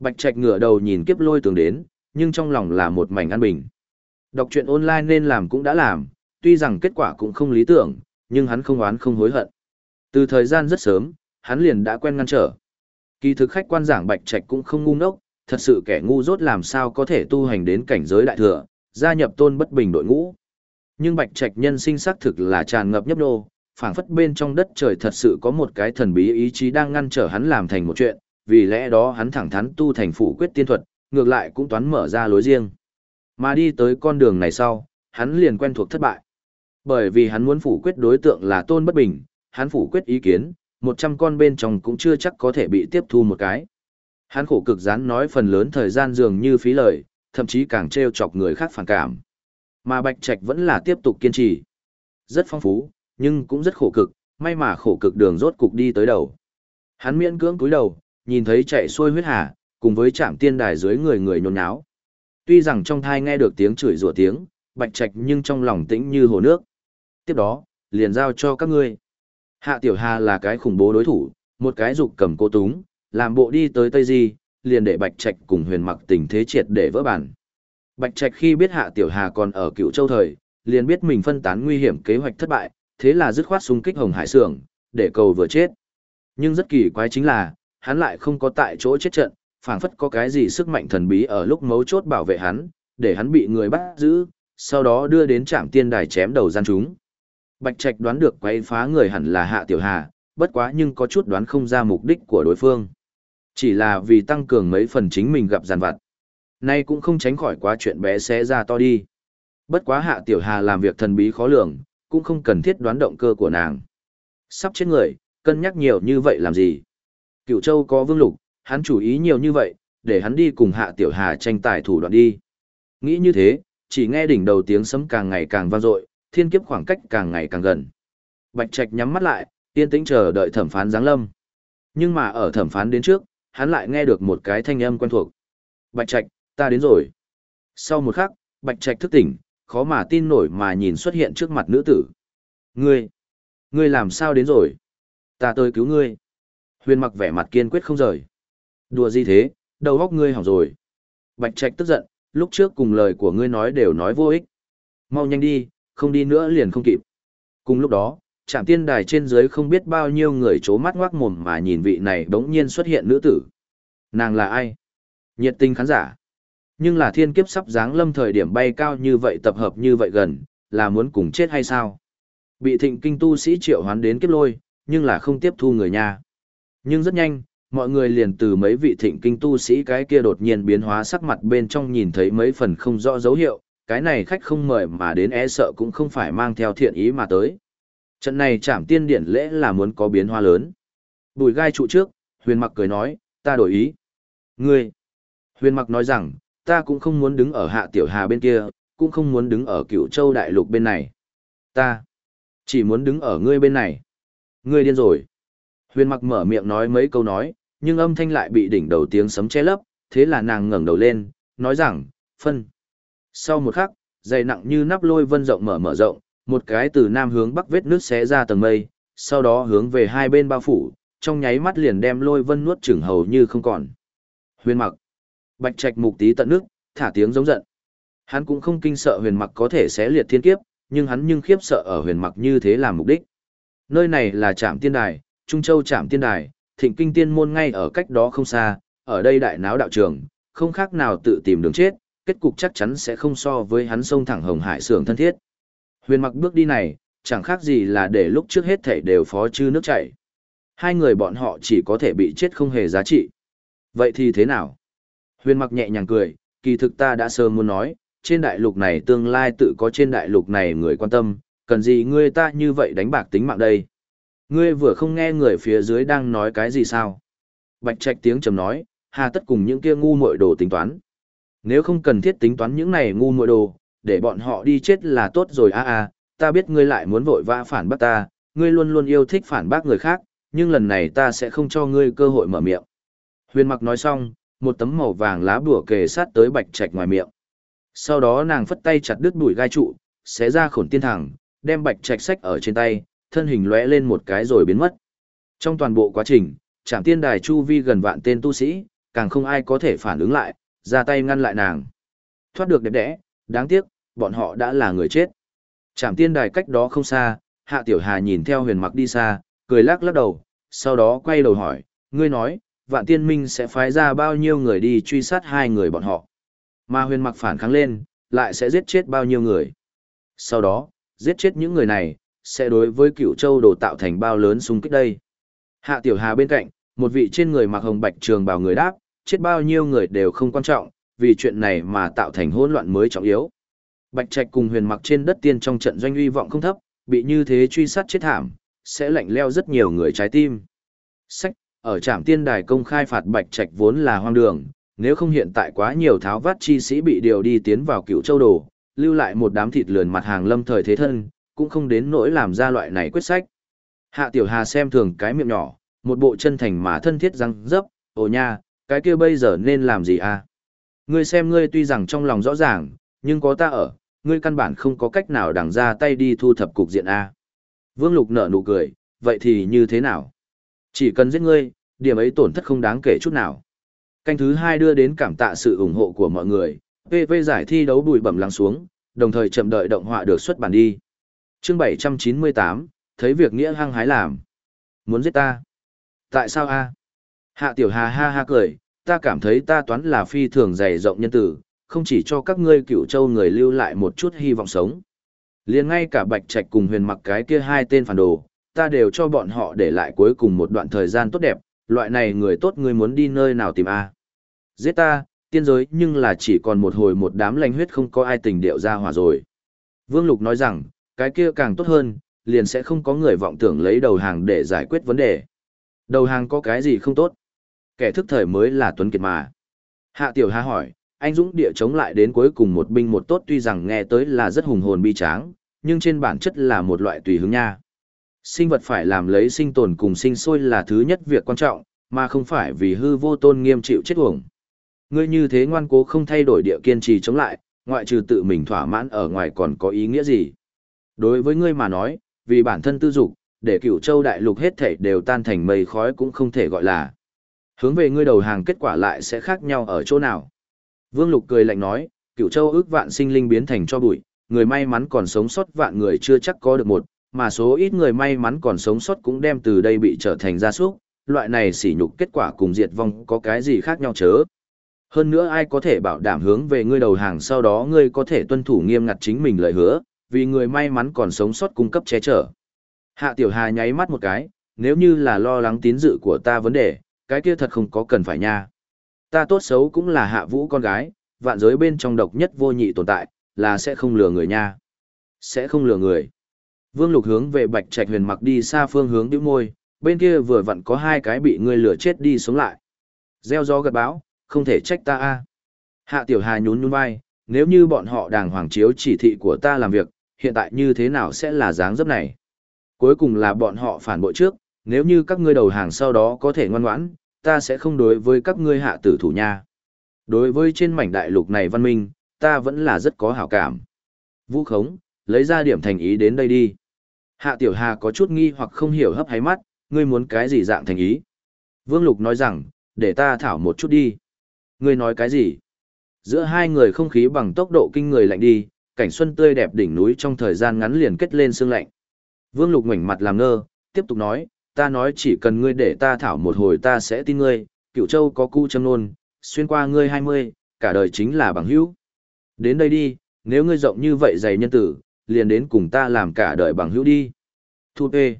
Bạch Trạch ngửa đầu nhìn kiếp lôi tường đến, nhưng trong lòng là một mảnh an bình. Đọc truyện online nên làm cũng đã làm, tuy rằng kết quả cũng không lý tưởng, nhưng hắn không oán không hối hận. Từ thời gian rất sớm, hắn liền đã quen ngăn trở. Kỳ thực khách quan giảng Bạch Trạch cũng không ngu ngốc, thật sự kẻ ngu dốt làm sao có thể tu hành đến cảnh giới đại thừa, gia nhập tôn bất bình đội ngũ. Nhưng Bạch Trạch nhân sinh xác thực là tràn ngập nhấp nô, phảng phất bên trong đất trời thật sự có một cái thần bí ý chí đang ngăn trở hắn làm thành một chuyện, vì lẽ đó hắn thẳng thắn tu thành phủ quyết tiên thuật, ngược lại cũng toán mở ra lối riêng. Mà đi tới con đường này sau, hắn liền quen thuộc thất bại. Bởi vì hắn muốn phủ quyết đối tượng là tôn bất bình, hắn phủ quyết ý kiến, 100 con bên trong cũng chưa chắc có thể bị tiếp thu một cái. Hắn khổ cực dán nói phần lớn thời gian dường như phí lời, thậm chí càng trêu chọc người khác phản cảm. Mà Bạch Trạch vẫn là tiếp tục kiên trì. Rất phong phú, nhưng cũng rất khổ cực, may mà khổ cực đường rốt cục đi tới đầu. Hắn miễn cưỡng cúi đầu, nhìn thấy chạy xuôi huyết hà, cùng với trạm tiên đài dưới người người nhốn nháo. Tuy rằng trong thai nghe được tiếng chửi rủa tiếng, bạch trạch nhưng trong lòng tĩnh như hồ nước. Tiếp đó, liền giao cho các ngươi. Hạ Tiểu Hà là cái khủng bố đối thủ, một cái dục cầm cô túng, làm bộ đi tới Tây Di, liền để Bạch Trạch cùng huyền mặc tình thế triệt để vỡ bản. Bạch Trạch khi biết Hạ Tiểu Hà còn ở cựu châu thời, liền biết mình phân tán nguy hiểm kế hoạch thất bại, thế là dứt khoát xung kích Hồng Hải Sưởng, để cầu vừa chết. Nhưng rất kỳ quái chính là, hắn lại không có tại chỗ chết trận, phảng phất có cái gì sức mạnh thần bí ở lúc mấu chốt bảo vệ hắn, để hắn bị người bắt giữ, sau đó đưa đến trạm tiên đài chém đầu gian chúng. Bạch Trạch đoán được quay phá người hẳn là Hạ Tiểu Hà, bất quá nhưng có chút đoán không ra mục đích của đối phương. Chỉ là vì tăng cường mấy phần chính mình gặp giàn vặt. Nay cũng không tránh khỏi quá chuyện bé xé ra to đi. Bất quá Hạ Tiểu Hà làm việc thần bí khó lường, cũng không cần thiết đoán động cơ của nàng. Sắp chết người, cân nhắc nhiều như vậy làm gì? Cựu Châu có vương lục, hắn chủ ý nhiều như vậy, để hắn đi cùng Hạ Tiểu Hà tranh tài thủ đoạn đi. Nghĩ như thế, chỉ nghe đỉnh đầu tiếng sấm càng ngày càng vang dội, thiên kiếp khoảng cách càng ngày càng gần. Bạch Trạch nhắm mắt lại, yên tĩnh chờ đợi thẩm phán giáng lâm. Nhưng mà ở thẩm phán đến trước, hắn lại nghe được một cái thanh âm quen thuộc. Bạch Trạch, ta đến rồi. Sau một khắc, Bạch Trạch thức tỉnh, khó mà tin nổi mà nhìn xuất hiện trước mặt nữ tử. Ngươi, ngươi làm sao đến rồi? Ta tới cứu ngươi. Huyền mặc vẻ mặt kiên quyết không rời. Đùa gì thế, đầu óc ngươi hỏng rồi. Bạch Trạch tức giận, lúc trước cùng lời của ngươi nói đều nói vô ích. Mau nhanh đi, không đi nữa liền không kịp. Cùng lúc đó, trạm tiên đài trên dưới không biết bao nhiêu người chố mắt ngoác mồm mà nhìn vị này đống nhiên xuất hiện nữ tử. Nàng là ai? Nhiệt tình khán giả. Nhưng là thiên kiếp sắp dáng lâm thời điểm bay cao như vậy tập hợp như vậy gần, là muốn cùng chết hay sao? Bị thịnh kinh tu sĩ triệu hoán đến kiếp lôi, nhưng là không tiếp thu người nhà. Nhưng rất nhanh, mọi người liền từ mấy vị thịnh kinh tu sĩ cái kia đột nhiên biến hóa sắc mặt bên trong nhìn thấy mấy phần không rõ dấu hiệu, cái này khách không mời mà đến e sợ cũng không phải mang theo thiện ý mà tới. Trận này chảm tiên điển lễ là muốn có biến hóa lớn. Bùi gai trụ trước, huyền mặc cười nói, ta đổi ý. Ngươi! Huyền mặc nói rằng, ta cũng không muốn đứng ở hạ tiểu hà bên kia, cũng không muốn đứng ở cựu châu đại lục bên này. Ta! Chỉ muốn đứng ở ngươi bên này. Ngươi điên rồi. Huyền mặc mở miệng nói mấy câu nói, nhưng âm thanh lại bị đỉnh đầu tiếng sấm che lấp, thế là nàng ngẩng đầu lên, nói rằng, phân. Sau một khắc, dày nặng như nắp lôi vân rộng mở mở rộng, một cái từ nam hướng bắc vết nước xé ra tầng mây, sau đó hướng về hai bên bao phủ, trong nháy mắt liền đem lôi vân nuốt chửng hầu như không còn. Huyền mặc. Bạch trạch mục tí tận nước, thả tiếng giống giận. Hắn cũng không kinh sợ huyền mặc có thể xé liệt thiên kiếp, nhưng hắn nhưng khiếp sợ ở huyền mặc như thế làm mục đích. Nơi này là trạm tiên đài, Trung Châu trạm tiên đài, thịnh kinh tiên môn ngay ở cách đó không xa, ở đây đại náo đạo trường, không khác nào tự tìm đường chết, kết cục chắc chắn sẽ không so với hắn sông thẳng hồng hải sưởng thân thiết. Huyền mặc bước đi này, chẳng khác gì là để lúc trước hết thảy đều phó chư nước chảy. Hai người bọn họ chỉ có thể bị chết không hề giá trị. Vậy thì thế nào? Huyền mặc nhẹ nhàng cười, kỳ thực ta đã sớm muốn nói, trên đại lục này tương lai tự có trên đại lục này người quan tâm, cần gì ngươi ta như vậy đánh bạc tính mạng đây? Ngươi vừa không nghe người phía dưới đang nói cái gì sao? Bạch Trạch tiếng trầm nói, hà tất cùng những kia ngu muội đồ tính toán. Nếu không cần thiết tính toán những này ngu muội đồ, để bọn họ đi chết là tốt rồi a a, ta biết ngươi lại muốn vội vã phản bác ta, ngươi luôn luôn yêu thích phản bác người khác, nhưng lần này ta sẽ không cho ngươi cơ hội mở miệng. Huyền mặc nói xong, một tấm màu vàng lá bùa kề sát tới bạch trạch ngoài miệng. Sau đó nàng phất tay chặt đứt bụi gai trụ, xé ra khổn tiên thẳng, đem bạch trạch sách ở trên tay, thân hình lóe lên một cái rồi biến mất. Trong toàn bộ quá trình, trạm tiên đài chu vi gần vạn tên tu sĩ, càng không ai có thể phản ứng lại, ra tay ngăn lại nàng. Thoát được đẹp đẽ, đáng tiếc, bọn họ đã là người chết. Trạm tiên đài cách đó không xa, hạ tiểu hà nhìn theo huyền mặc đi xa, cười lắc lắc đầu, sau đó quay đầu hỏi, ngươi nói, vạn tiên minh sẽ phái ra bao nhiêu người đi truy sát hai người bọn họ. Mà huyền mặc phản kháng lên, lại sẽ giết chết bao nhiêu người. Sau đó, giết chết những người này, sẽ đối với cựu châu đồ tạo thành bao lớn xung kích đây. Hạ tiểu hà bên cạnh, một vị trên người mặc hồng bạch trường bào người đáp, chết bao nhiêu người đều không quan trọng, vì chuyện này mà tạo thành hỗn loạn mới trọng yếu. Bạch Trạch cùng huyền mặc trên đất tiên trong trận doanh uy vọng không thấp, bị như thế truy sát chết thảm, sẽ lạnh leo rất nhiều người trái tim. Sách, ở trạm tiên đài công khai phạt Bạch Trạch vốn là hoang đường, nếu không hiện tại quá nhiều tháo vát chi sĩ bị điều đi tiến vào cựu châu đồ, lưu lại một đám thịt lườn mặt hàng lâm thời thế thân, cũng không đến nỗi làm ra loại này quyết sách. Hạ Tiểu Hà xem thường cái miệng nhỏ, một bộ chân thành mà thân thiết răng dấp, ồ nha, cái kia bây giờ nên làm gì à? Ngươi xem ngươi tuy rằng trong lòng rõ ràng, nhưng có ta ở, ngươi căn bản không có cách nào đằng ra tay đi thu thập cục diện A. Vương Lục nở nụ cười, vậy thì như thế nào? Chỉ cần giết ngươi, điểm ấy tổn thất không đáng kể chút nào. Canh thứ hai đưa đến cảm tạ sự ủng hộ của mọi người, PV giải thi đấu bùi bẩm lắng xuống, đồng thời chậm đợi động họa được xuất bản đi. Chương 798, thấy việc nghĩa hăng hái làm. Muốn giết ta? Tại sao a? Hạ Tiểu Hà ha ha cười, ta cảm thấy ta toán là phi thường dày rộng nhân tử, không chỉ cho các ngươi cựu châu người lưu lại một chút hy vọng sống. liền ngay cả Bạch Trạch cùng huyền mặc cái kia hai tên phản đồ, ta đều cho bọn họ để lại cuối cùng một đoạn thời gian tốt đẹp, loại này người tốt ngươi muốn đi nơi nào tìm a Giết ta, tiên giới nhưng là chỉ còn một hồi một đám lanh huyết không có ai tình điệu ra hỏa rồi. Vương Lục nói rằng, cái kia càng tốt hơn, liền sẽ không có người vọng tưởng lấy đầu hàng để giải quyết vấn đề. Đầu hàng có cái gì không tốt? Kẻ thức thời mới là Tuấn Kiệt mà. Hạ Tiểu Hà hỏi, anh Dũng địa chống lại đến cuối cùng một binh một tốt tuy rằng nghe tới là rất hùng hồn bi tráng, nhưng trên bản chất là một loại tùy hướng nha. Sinh vật phải làm lấy sinh tồn cùng sinh sôi là thứ nhất việc quan trọng, mà không phải vì hư vô tôn nghiêm chịu chết uổng. Ngươi như thế ngoan cố không thay đổi địa kiên trì chống lại, ngoại trừ tự mình thỏa mãn ở ngoài còn có ý nghĩa gì. Đối với ngươi mà nói, vì bản thân tư dục, để cựu châu đại lục hết thể đều tan thành mây khói cũng không thể gọi là. Hướng về ngươi đầu hàng kết quả lại sẽ khác nhau ở chỗ nào. Vương Lục cười lạnh nói, cựu châu ước vạn sinh linh biến thành cho bụi, người may mắn còn sống sót vạn người chưa chắc có được một, mà số ít người may mắn còn sống sót cũng đem từ đây bị trở thành gia súc, loại này sỉ nhục kết quả cùng diệt vong có cái gì khác nhau chớ. Hơn nữa ai có thể bảo đảm hướng về ngươi đầu hàng sau đó ngươi có thể tuân thủ nghiêm ngặt chính mình lời hứa, vì người may mắn còn sống sót cung cấp che chở. Hạ Tiểu Hà nháy mắt một cái, nếu như là lo lắng tín dự của ta vấn đề, cái kia thật không có cần phải nha. Ta tốt xấu cũng là hạ vũ con gái, vạn giới bên trong độc nhất vô nhị tồn tại, là sẽ không lừa người nha. Sẽ không lừa người. Vương Lục hướng về Bạch Trạch Huyền mặc đi xa phương hướng bĩu môi, bên kia vừa vặn có hai cái bị ngươi lừa chết đi sống lại. Gieo gió gật báo, không thể trách ta a. Hạ Tiểu Hà nhún nhún vai, nếu như bọn họ đàng hoàng chiếu chỉ thị của ta làm việc, hiện tại như thế nào sẽ là dáng dấp này? Cuối cùng là bọn họ phản bội trước, nếu như các ngươi đầu hàng sau đó có thể ngoan ngoãn, ta sẽ không đối với các ngươi hạ tử thủ nha. Đối với trên mảnh đại lục này văn minh, ta vẫn là rất có hảo cảm. Vũ khống, lấy ra điểm thành ý đến đây đi. Hạ Tiểu Hà có chút nghi hoặc không hiểu hấp hay mắt, ngươi muốn cái gì dạng thành ý. Vương Lục nói rằng, để ta thảo một chút đi. Ngươi nói cái gì? Giữa hai người không khí bằng tốc độ kinh người lạnh đi, cảnh xuân tươi đẹp đỉnh núi trong thời gian ngắn liền kết lên sương lạnh. Vương Lục ngoảnh mặt làm ngơ, tiếp tục nói, ta nói chỉ cần ngươi để ta thảo một hồi ta sẽ tin ngươi, cựu châu có cu châm nôn, xuyên qua ngươi hai mươi, cả đời chính là bằng hữu. Đến đây đi, nếu ngươi rộng như vậy dày nhân tử, liền đến cùng ta làm cả đời bằng hữu đi. Thu tê.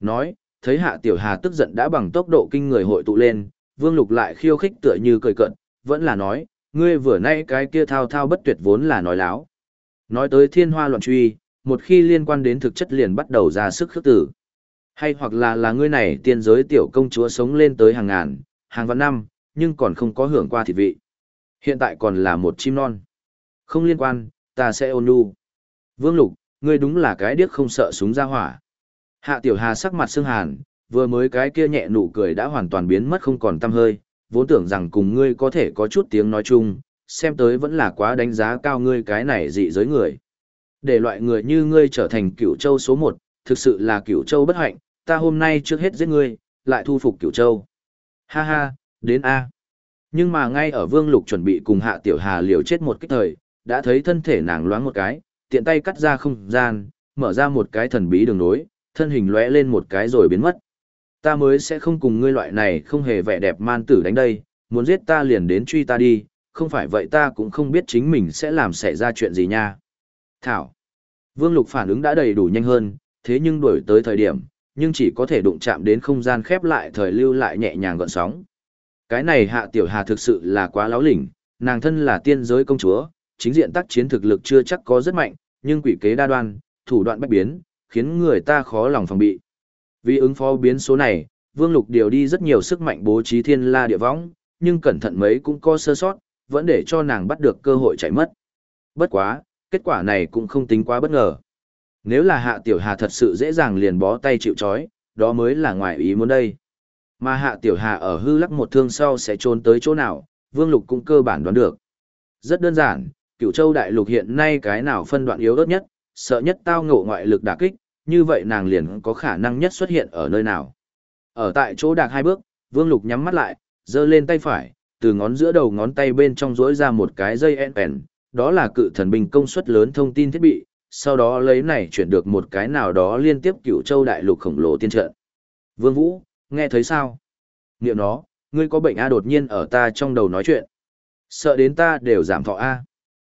Nói, thấy hạ tiểu hà tức giận đã bằng tốc độ kinh người hội tụ lên, vương lục lại khiêu khích tựa như cười cận, vẫn là nói, ngươi vừa nay cái kia thao thao bất tuyệt vốn là nói láo. Nói tới thiên hoa loạn truy, một khi liên quan đến thực chất liền bắt đầu ra sức khước tử. Hay hoặc là là ngươi này tiên giới tiểu công chúa sống lên tới hàng ngàn, hàng vạn năm, nhưng còn không có hưởng qua thịt vị. Hiện tại còn là một chim non. Không liên quan, ta sẽ ôn nhu. Vương Lục, ngươi đúng là cái điếc không sợ súng ra hỏa. Hạ Tiểu Hà sắc mặt sương hàn, vừa mới cái kia nhẹ nụ cười đã hoàn toàn biến mất không còn tăm hơi, vốn tưởng rằng cùng ngươi có thể có chút tiếng nói chung, xem tới vẫn là quá đánh giá cao ngươi cái này dị giới người. Để loại người như ngươi trở thành cửu châu số một, thực sự là cửu châu bất hạnh, ta hôm nay trước hết giết ngươi, lại thu phục cửu châu. Ha ha, đến A. Nhưng mà ngay ở Vương Lục chuẩn bị cùng Hạ Tiểu Hà liều chết một cái thời, đã thấy thân thể nàng loáng một cái, tiện tay cắt ra không gian, mở ra một cái thần bí đường nối, thân hình lóe lên một cái rồi biến mất. Ta mới sẽ không cùng ngươi loại này không hề vẻ đẹp man tử đánh đây, muốn giết ta liền đến truy ta đi, không phải vậy ta cũng không biết chính mình sẽ làm xảy ra chuyện gì nha. Thảo. Vương Lục phản ứng đã đầy đủ nhanh hơn, thế nhưng đuổi tới thời điểm, nhưng chỉ có thể đụng chạm đến không gian khép lại thời lưu lại nhẹ nhàng gọn sóng. Cái này hạ tiểu hà thực sự là quá láo lỉnh, nàng thân là tiên giới công chúa, chính diện tác chiến thực lực chưa chắc có rất mạnh, nhưng quỷ kế đa đoan, thủ đoạn bách biến, khiến người ta khó lòng phòng bị. Vì ứng phó biến số này, Vương Lục điều đi rất nhiều sức mạnh bố trí thiên la địa võng, nhưng cẩn thận mấy cũng có sơ sót, vẫn để cho nàng bắt được cơ hội chạy mất. Bất quá, kết quả này cũng không tính quá bất ngờ. Nếu là hạ tiểu hà thật sự dễ dàng liền bó tay chịu chói, đó mới là ngoài ý muốn đây. Mà hạ tiểu hà ở hư lắc một thương sau sẽ trốn tới chỗ nào, Vương Lục cũng cơ bản đoán được. Rất đơn giản, cựu châu đại lục hiện nay cái nào phân đoạn yếu ớt nhất, sợ nhất tao ngộ ngoại lực đả kích, như vậy nàng liền có khả năng nhất xuất hiện ở nơi nào. Ở tại chỗ đạc hai bước, Vương Lục nhắm mắt lại, giơ lên tay phải, từ ngón giữa đầu ngón tay bên trong rỗi ra một cái dây en pèn, đó là cự thần binh công suất lớn thông tin thiết bị, sau đó lấy này chuyển được một cái nào đó liên tiếp cựu châu đại lục khổng lồ tiên trận. Vương Vũ, nghe thấy sao? Niệm nó, ngươi có bệnh A đột nhiên ở ta trong đầu nói chuyện. Sợ đến ta đều giảm thọ A.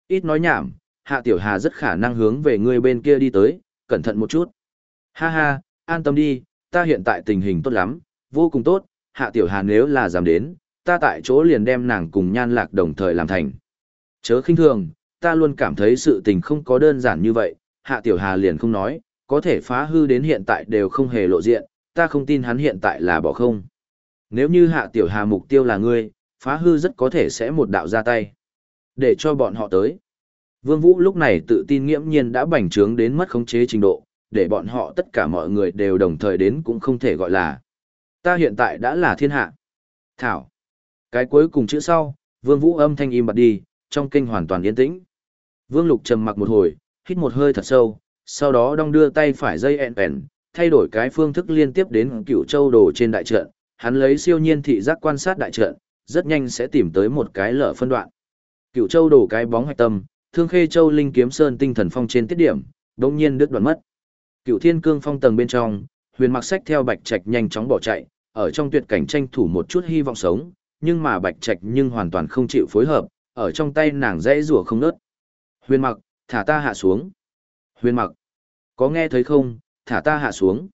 Ít nói nhảm, hạ tiểu hà rất khả năng hướng về ngươi bên kia đi tới, cẩn thận một chút. Ha ha, an tâm đi, ta hiện tại tình hình tốt lắm, vô cùng tốt, hạ tiểu hà nếu là giảm đến, ta tại chỗ liền đem nàng cùng nhan lạc đồng thời làm thành. Chớ khinh thường, ta luôn cảm thấy sự tình không có đơn giản như vậy, hạ tiểu hà liền không nói, có thể phá hư đến hiện tại đều không hề lộ diện, ta không tin hắn hiện tại là bỏ không. Nếu như hạ tiểu hà mục tiêu là ngươi, phá hư rất có thể sẽ một đạo ra tay. Để cho bọn họ tới. Vương Vũ lúc này tự tin nghiễm nhiên đã bành trướng đến mất khống chế trình độ, để bọn họ tất cả mọi người đều đồng thời đến cũng không thể gọi là. Ta hiện tại đã là thiên hạ. Thảo. Cái cuối cùng chữ sau, Vương Vũ âm thanh im bặt đi, trong kinh hoàn toàn yên tĩnh. Vương Lục trầm mặc một hồi, hít một hơi thật sâu, sau đó đong đưa tay phải dây ẹn ẹn, thay đổi cái phương thức liên tiếp đến cựu châu đồ trên đại trận, hắn lấy siêu nhiên thị giác quan sát đại trận, rất nhanh sẽ tìm tới một cái lở phân đoạn. Cựu châu đồ cái bóng hạch tâm, thương khê châu linh kiếm sơn tinh thần phong trên tiết điểm, đống nhiên đứt đoạn mất. Cựu thiên cương phong tầng bên trong, huyền mặc sách theo bạch trạch nhanh chóng bỏ chạy, ở trong tuyệt cảnh tranh thủ một chút hy vọng sống, nhưng mà bạch trạch nhưng hoàn toàn không chịu phối hợp, ở trong tay nàng dãy rủa không nớt. Huyền mặc, thả ta hạ xuống. Huyền mặc, có nghe thấy không, thả ta hạ xuống.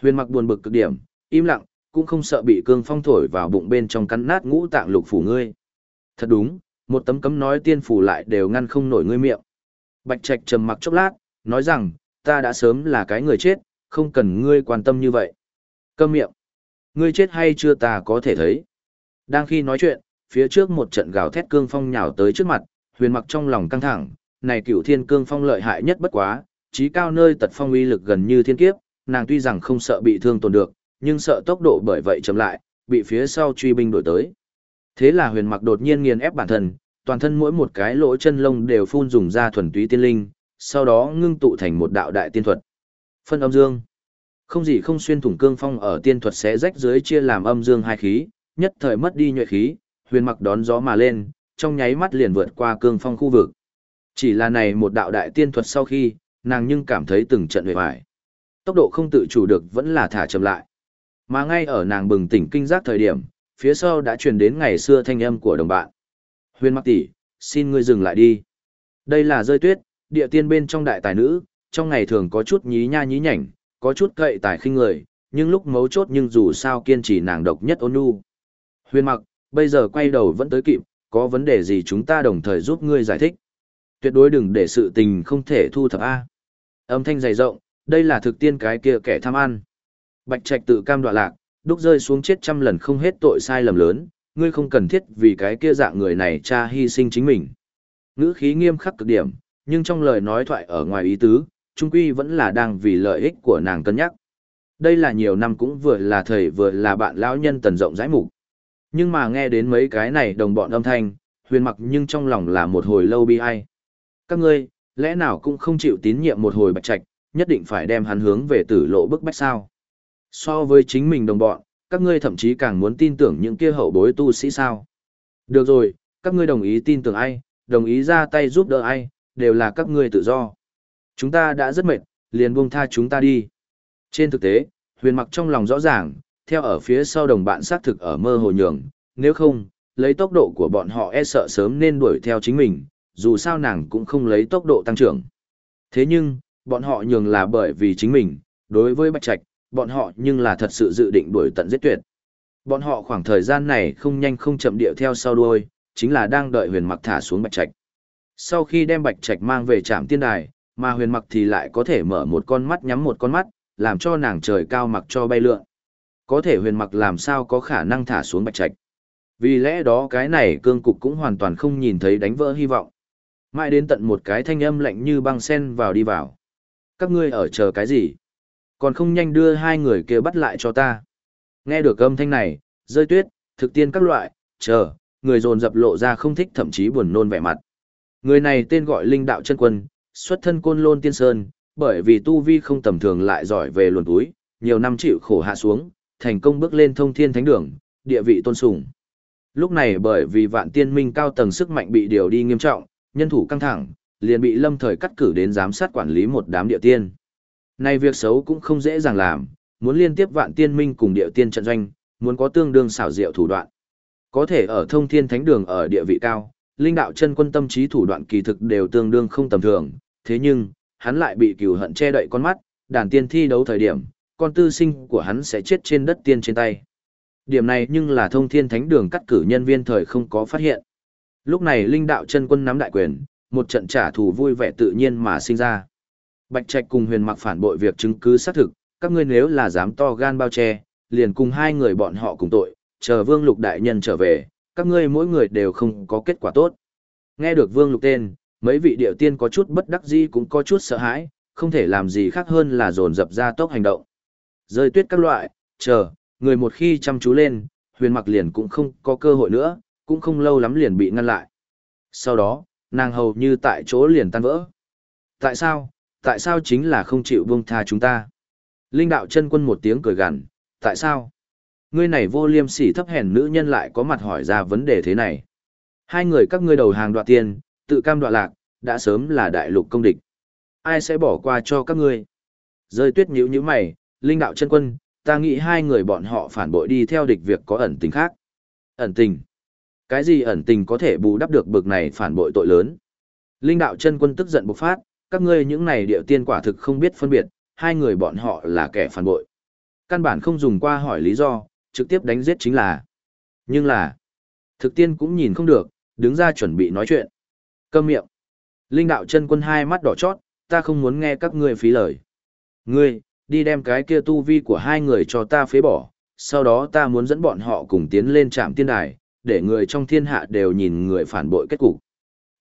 Huyền mặc buồn bực cực điểm, im lặng, cũng không sợ bị cương phong thổi vào bụng bên trong cắn nát ngũ tạng lục phủ ngươi. Thật đúng, một tấm cấm nói tiên phủ lại đều ngăn không nổi ngươi miệng. Bạch Trạch trầm mặc chốc lát, nói rằng, ta đã sớm là cái người chết, không cần ngươi quan tâm như vậy. Câm miệng. Ngươi chết hay chưa ta có thể thấy. Đang khi nói chuyện, phía trước một trận gào thét cương phong nhào tới trước mặt, huyền mặc trong lòng căng thẳng, này cửu thiên cương phong lợi hại nhất bất quá, trí cao nơi tật phong uy lực gần như thiên kiếp, nàng tuy rằng không sợ bị thương tổn được, nhưng sợ tốc độ bởi vậy chậm lại, bị phía sau truy binh đổi tới. Thế là huyền mặc đột nhiên nghiền ép bản thân, toàn thân mỗi một cái lỗ chân lông đều phun dùng ra thuần túy tiên linh, sau đó ngưng tụ thành một đạo đại tiên thuật. Phân âm dương. Không gì không xuyên thủng cương phong ở tiên thuật sẽ rách dưới chia làm âm dương hai khí, nhất thời mất đi nhuệ khí, huyền mặc đón gió mà lên, trong nháy mắt liền vượt qua cương phong khu vực. Chỉ là này một đạo đại tiên thuật sau khi, nàng nhưng cảm thấy từng trận huệ hoài. Tốc độ không tự chủ được vẫn là thả chậm lại. Mà ngay ở nàng bừng tỉnh kinh giác thời điểm, phía sau đã truyền đến ngày xưa thanh âm của đồng bạn. Huyền mặc tỷ, xin ngươi dừng lại đi. Đây là rơi tuyết, địa tiên bên trong đại tài nữ, trong ngày thường có chút nhí nha nhí nhảnh, có chút cậy tài khinh người, nhưng lúc mấu chốt nhưng dù sao kiên trì nàng độc nhất ôn nhu. Huyền mặc, bây giờ quay đầu vẫn tới kịp, có vấn đề gì chúng ta đồng thời giúp ngươi giải thích. Tuyệt đối đừng để sự tình không thể thu thập A. Âm thanh dày rộng, đây là thực tiên cái kia kẻ tham ăn. Bạch Trạch tự cam đoạ lạc, đúc rơi xuống chết trăm lần không hết tội sai lầm lớn, ngươi không cần thiết vì cái kia dạng người này cha hy sinh chính mình. Ngữ khí nghiêm khắc cực điểm, nhưng trong lời nói thoại ở ngoài ý tứ, trung quy vẫn là đang vì lợi ích của nàng cân nhắc. Đây là nhiều năm cũng vừa là thầy vừa là bạn lão nhân tần rộng rãi mục. Nhưng mà nghe đến mấy cái này đồng bọn âm thanh, huyền mặc nhưng trong lòng là một hồi lâu bi ai. Các ngươi, lẽ nào cũng không chịu tín nhiệm một hồi bạch trạch, nhất định phải đem hắn hướng về tử lộ bức bách sao. So với chính mình đồng bọn, các ngươi thậm chí càng muốn tin tưởng những kia hậu bối tu sĩ sao. Được rồi, các ngươi đồng ý tin tưởng ai, đồng ý ra tay giúp đỡ ai, đều là các ngươi tự do. Chúng ta đã rất mệt, liền buông tha chúng ta đi. Trên thực tế, huyền mặc trong lòng rõ ràng, theo ở phía sau đồng bạn xác thực ở mơ hồ nhường, nếu không, lấy tốc độ của bọn họ e sợ sớm nên đuổi theo chính mình, dù sao nàng cũng không lấy tốc độ tăng trưởng. Thế nhưng, bọn họ nhường là bởi vì chính mình, đối với Bạch Trạch, bọn họ nhưng là thật sự dự định đuổi tận giết tuyệt. Bọn họ khoảng thời gian này không nhanh không chậm điệu theo sau đuôi, chính là đang đợi huyền mặc thả xuống Bạch Trạch. Sau khi đem Bạch Trạch mang về trạm tiên đài, mà huyền mặc thì lại có thể mở một con mắt nhắm một con mắt, làm cho nàng trời cao mặc cho bay lượn. Có thể huyền mặc làm sao có khả năng thả xuống Bạch Trạch. Vì lẽ đó cái này cương cục cũng hoàn toàn không nhìn thấy đánh vỡ hy vọng. Mãi đến tận một cái thanh âm lạnh như băng sen vào đi vào. Các ngươi ở chờ cái gì? Còn không nhanh đưa hai người kia bắt lại cho ta. Nghe được âm thanh này, rơi tuyết, thực tiên các loại, chờ, người dồn dập lộ ra không thích thậm chí buồn nôn vẻ mặt. Người này tên gọi Linh Đạo chân Quân, xuất thân côn lôn tiên sơn, bởi vì tu vi không tầm thường lại giỏi về luồn túi, nhiều năm chịu khổ hạ xuống, thành công bước lên thông thiên thánh đường, địa vị tôn sùng. Lúc này bởi vì vạn tiên minh cao tầng sức mạnh bị điều đi nghiêm trọng, nhân thủ căng thẳng, liền bị lâm thời cắt cử đến giám sát quản lý một đám địa tiên. Này việc xấu cũng không dễ dàng làm, muốn liên tiếp vạn tiên minh cùng địa tiên trận doanh, muốn có tương đương xảo diệu thủ đoạn. Có thể ở thông thiên thánh đường ở địa vị cao, linh đạo chân quân tâm trí thủ đoạn kỳ thực đều tương đương không tầm thường, thế nhưng, hắn lại bị cừu hận che đậy con mắt, đàn tiên thi đấu thời điểm, con tư sinh của hắn sẽ chết trên đất tiên trên tay. Điểm này nhưng là thông thiên thánh đường cắt cử nhân viên thời không có phát hiện. Lúc này linh đạo chân quân nắm đại quyền, một trận trả thù vui vẻ tự nhiên mà sinh ra. Bạch Trạch cùng huyền mặc phản bội việc chứng cứ xác thực, các ngươi nếu là dám to gan bao che, liền cùng hai người bọn họ cùng tội, chờ vương lục đại nhân trở về, các ngươi mỗi người đều không có kết quả tốt. Nghe được vương lục tên, mấy vị điệu tiên có chút bất đắc dĩ cũng có chút sợ hãi, không thể làm gì khác hơn là dồn dập ra tốc hành động. Rơi tuyết các loại, chờ, người một khi chăm chú lên, huyền mặc liền cũng không có cơ hội nữa, cũng không lâu lắm liền bị ngăn lại. Sau đó, nàng hầu như tại chỗ liền tan vỡ. Tại sao, tại sao chính là không chịu buông tha chúng ta? Linh đạo chân quân một tiếng cười gằn, tại sao? Ngươi này vô liêm sỉ thấp hèn nữ nhân lại có mặt hỏi ra vấn đề thế này. Hai người các ngươi đầu hàng đoạt tiền, tự cam đoạt lạc, đã sớm là đại lục công địch. Ai sẽ bỏ qua cho các ngươi? Rơi tuyết nhíu nhíu mày, linh đạo chân quân, ta nghĩ hai người bọn họ phản bội đi theo địch việc có ẩn tình khác. Ẩn tình? Cái gì ẩn tình có thể bù đắp được bực này phản bội tội lớn? Linh đạo chân quân tức giận bộc phát, các ngươi những này điệu tiên quả thực không biết phân biệt, hai người bọn họ là kẻ phản bội. Căn bản không dùng qua hỏi lý do, trực tiếp đánh giết chính là. Nhưng là, thực tiên cũng nhìn không được, đứng ra chuẩn bị nói chuyện. Câm miệng. Linh đạo chân quân hai mắt đỏ chót, ta không muốn nghe các ngươi phí lời. Ngươi, đi đem cái kia tu vi của hai người cho ta phế bỏ, sau đó ta muốn dẫn bọn họ cùng tiến lên trạm tiên đài, để người trong thiên hạ đều nhìn người phản bội kết cục.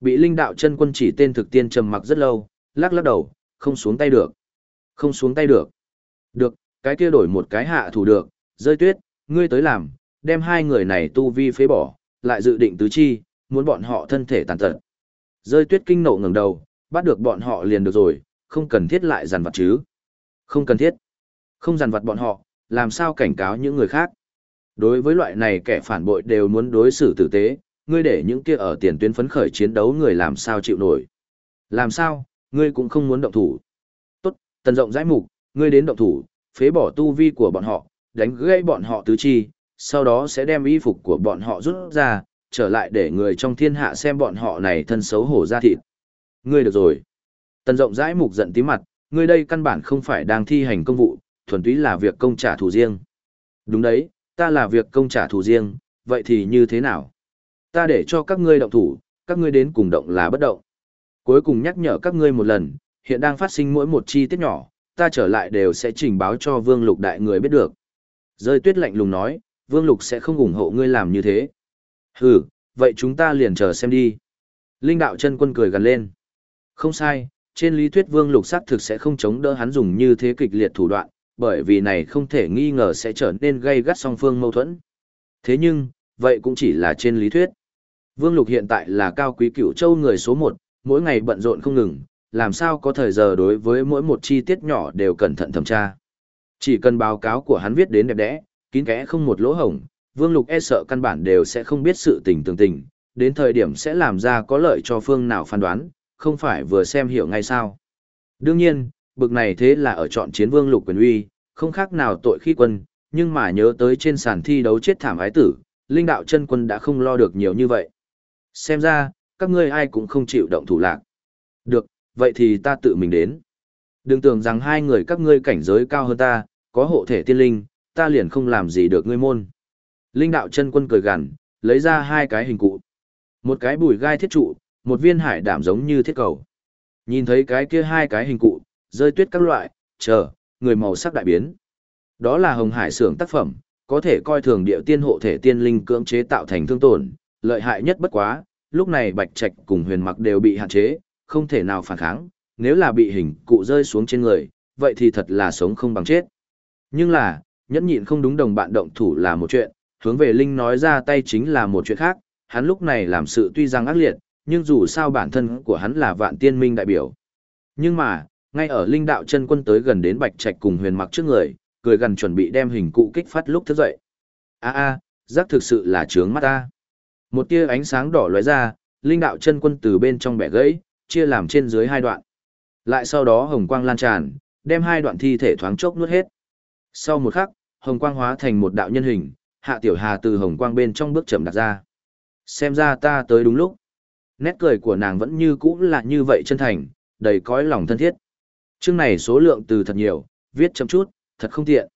Bị linh đạo chân quân chỉ tên thực tiên trầm mặc rất lâu, lắc lắc đầu, không xuống tay được. Không xuống tay được. Được, cái kia đổi một cái hạ thủ được, rơi tuyết, ngươi tới làm, đem hai người này tu vi phế bỏ, lại dự định tứ chi, muốn bọn họ thân thể tàn tật. Rơi tuyết kinh nộ ngẩng đầu, bắt được bọn họ liền được rồi, không cần thiết lại giàn vặt chứ. Không cần thiết. Không dằn vặt bọn họ, làm sao cảnh cáo những người khác. Đối với loại này kẻ phản bội đều muốn đối xử tử tế, ngươi để những kia ở tiền tuyến phấn khởi chiến đấu người làm sao chịu nổi. Làm sao, ngươi cũng không muốn động thủ. Tốt, tần rộng rãi mục, ngươi đến động thủ, phế bỏ tu vi của bọn họ, đánh gãy bọn họ tứ chi, sau đó sẽ đem y phục của bọn họ rút ra, trở lại để người trong thiên hạ xem bọn họ này thân xấu hổ ra thịt. Ngươi được rồi. Tần rộng rãi mục giận tí mặt, ngươi đây căn bản không phải đang thi hành công vụ, thuần túy là việc công trả thù riêng. Đúng đấy, ta là việc công trả thù riêng, vậy thì như thế nào? Ta để cho các ngươi động thủ, các ngươi đến cùng động là bất động. Cuối cùng nhắc nhở các ngươi một lần, hiện đang phát sinh mỗi một chi tiết nhỏ, ta trở lại đều sẽ trình báo cho Vương Lục đại người biết được. Rơi tuyết lạnh lùng nói, Vương Lục sẽ không ủng hộ ngươi làm như thế. Hừ, vậy chúng ta liền chờ xem đi. Linh đạo chân quân cười gần lên. Không sai, trên lý thuyết Vương Lục xác thực sẽ không chống đỡ hắn dùng như thế kịch liệt thủ đoạn, bởi vì này không thể nghi ngờ sẽ trở nên gây gắt song phương mâu thuẫn. Thế nhưng, vậy cũng chỉ là trên lý thuyết. Vương Lục hiện tại là cao quý cửu châu người số một, mỗi ngày bận rộn không ngừng, làm sao có thời giờ đối với mỗi một chi tiết nhỏ đều cẩn thận thẩm tra. Chỉ cần báo cáo của hắn viết đến đẹp đẽ, kín kẽ không một lỗ hổng, Vương Lục e sợ căn bản đều sẽ không biết sự tình tường tình, đến thời điểm sẽ làm ra có lợi cho phương nào phán đoán, không phải vừa xem hiểu ngay sao. Đương nhiên, bực này thế là ở chọn chiến Vương Lục quyền uy, không khác nào tội khi quân, nhưng mà nhớ tới trên sàn thi đấu chết thảm ái tử, linh đạo chân quân đã không lo được nhiều như vậy. Xem ra, các ngươi ai cũng không chịu động thủ lạc. Được, vậy thì ta tự mình đến. Đừng tưởng rằng hai người các ngươi cảnh giới cao hơn ta, có hộ thể tiên linh, ta liền không làm gì được ngươi môn. Linh đạo chân quân cười gằn, lấy ra hai cái hình cụ. Một cái bùi gai thiết trụ, một viên hải đảm giống như thiết cầu. Nhìn thấy cái kia hai cái hình cụ, rơi tuyết các loại, chờ, người màu sắc đại biến. Đó là hồng hải xưởng tác phẩm, có thể coi thường địa tiên hộ thể tiên linh cưỡng chế tạo thành thương tổn, lợi hại nhất bất quá, lúc này bạch trạch cùng huyền mặc đều bị hạn chế, không thể nào phản kháng, nếu là bị hình cụ rơi xuống trên người, vậy thì thật là sống không bằng chết. Nhưng là, nhẫn nhịn không đúng đồng bạn động thủ là một chuyện, hướng về Linh nói ra tay chính là một chuyện khác, hắn lúc này làm sự tuy rằng ác liệt, nhưng dù sao bản thân của hắn là vạn tiên minh đại biểu. Nhưng mà, ngay ở Linh đạo chân quân tới gần đến Bạch Trạch cùng huyền mặc trước người, cười gần chuẩn bị đem hình cụ kích phát lúc thức dậy. A a, giác thực sự là trướng mắt ta. Một tia ánh sáng đỏ lóe ra, Linh đạo chân quân từ bên trong bẻ gãy, chia làm trên dưới hai đoạn. Lại sau đó hồng quang lan tràn, đem hai đoạn thi thể thoáng chốc nuốt hết. Sau một khắc, hồng quang hóa thành một đạo nhân hình, hạ tiểu hà từ hồng quang bên trong bước chậm đặt ra. Xem ra ta tới đúng lúc. Nét cười của nàng vẫn như cũ là như vậy chân thành, đầy cõi lòng thân thiết. Chương này số lượng từ thật nhiều, viết chậm chút, thật không tiện.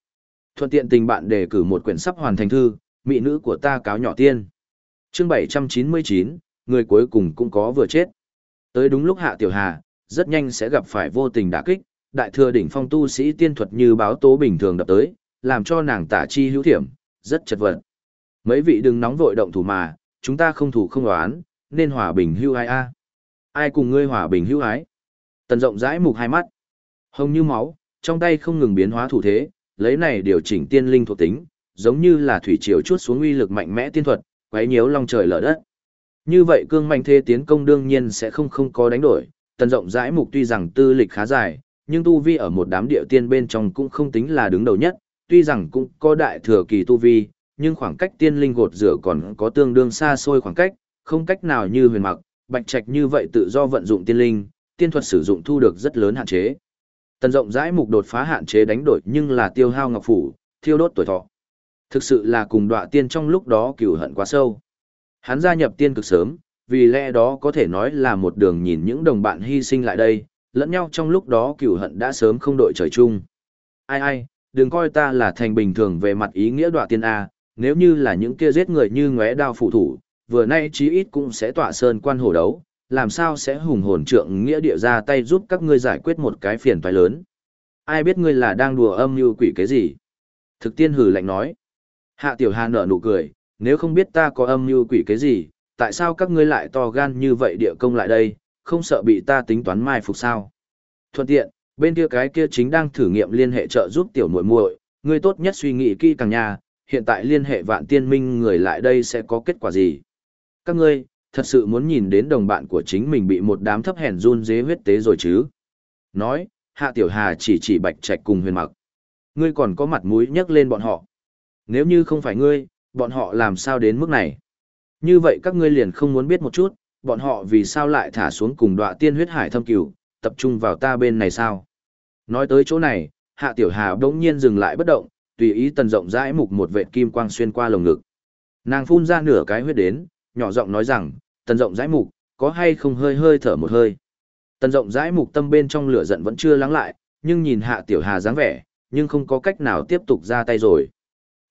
Thuận tiện tình bạn đề cử một quyển sắp hoàn thành thư, mỹ nữ của ta cáo nhỏ tiên. Chương 799, người cuối cùng cũng có vừa chết. Tới đúng lúc hạ tiểu hà, rất nhanh sẽ gặp phải vô tình đả kích, đại thừa đỉnh phong tu sĩ tiên thuật như báo tố bình thường đập tới, làm cho nàng tả chi hữu thiểm, rất chật vật. Mấy vị đừng nóng vội động thủ mà, chúng ta không thủ không đoán, nên hòa bình hưu ai a. Ai cùng ngươi hòa bình hưu ái? Tần rộng rãi mục hai mắt, hồng như máu, trong tay không ngừng biến hóa thủ thế, lấy này điều chỉnh tiên linh thuộc tính, giống như là thủy triều chuốt xuống uy lực mạnh mẽ tiên thuật, quấy nhiễu long trời lở đất. Như vậy cương mạnh thế tiến công đương nhiên sẽ không không có đánh đổi, tần rộng rãi mục tuy rằng tư lịch khá dài, nhưng tu vi ở một đám địa tiên bên trong cũng không tính là đứng đầu nhất, tuy rằng cũng có đại thừa kỳ tu vi, nhưng khoảng cách tiên linh gột rửa còn có tương đương xa xôi khoảng cách, không cách nào như huyền mặc, bạch trạch như vậy tự do vận dụng tiên linh, tiên thuật sử dụng thu được rất lớn hạn chế. Tần rộng rãi mục đột phá hạn chế đánh đổi nhưng là tiêu hao ngọc phủ, thiêu đốt tuổi thọ. Thực sự là cùng đọa tiên trong lúc đó cửu hận quá sâu. Hắn gia nhập tiên cực sớm, vì lẽ đó có thể nói là một đường nhìn những đồng bạn hy sinh lại đây, lẫn nhau trong lúc đó cửu hận đã sớm không đội trời chung. Ai ai, đừng coi ta là thành bình thường về mặt ý nghĩa đọa tiên A, nếu như là những kia giết người như ngóe đao phụ thủ, vừa nay chí ít cũng sẽ tọa sơn quan hổ đấu, làm sao sẽ hùng hồn trượng nghĩa địa ra tay giúp các ngươi giải quyết một cái phiền toái lớn. Ai biết ngươi là đang đùa âm như quỷ cái gì? Thực tiên hử lạnh nói. Hạ tiểu hà nở nụ cười, nếu không biết ta có âm như quỷ cái gì, tại sao các ngươi lại to gan như vậy địa công lại đây, không sợ bị ta tính toán mai phục sao? Thuận tiện, bên kia cái kia chính đang thử nghiệm liên hệ trợ giúp tiểu muội muội, ngươi tốt nhất suy nghĩ kỹ càng nha, hiện tại liên hệ vạn tiên minh người lại đây sẽ có kết quả gì? Các ngươi, thật sự muốn nhìn đến đồng bạn của chính mình bị một đám thấp hèn run dế huyết tế rồi chứ? Nói, Hạ Tiểu Hà chỉ chỉ Bạch Trạch cùng Huyền Mặc. Ngươi còn có mặt mũi nhắc lên bọn họ. Nếu như không phải ngươi, bọn họ làm sao đến mức này? Như vậy các ngươi liền không muốn biết một chút, bọn họ vì sao lại thả xuống cùng đọa tiên huyết hải thâm cửu, tập trung vào ta bên này sao? Nói tới chỗ này, Hạ Tiểu Hà đống nhiên dừng lại bất động, tùy ý tần rộng rãi mục một vệt kim quang xuyên qua lồng ngực. Nàng phun ra nửa cái huyết đến, nhỏ giọng nói rằng, tần rộng rãi mục, có hay không hơi hơi thở một hơi. Tần rộng rãi mục tâm bên trong lửa giận vẫn chưa lắng lại, nhưng nhìn Hạ Tiểu Hà dáng vẻ, nhưng không có cách nào tiếp tục ra tay rồi.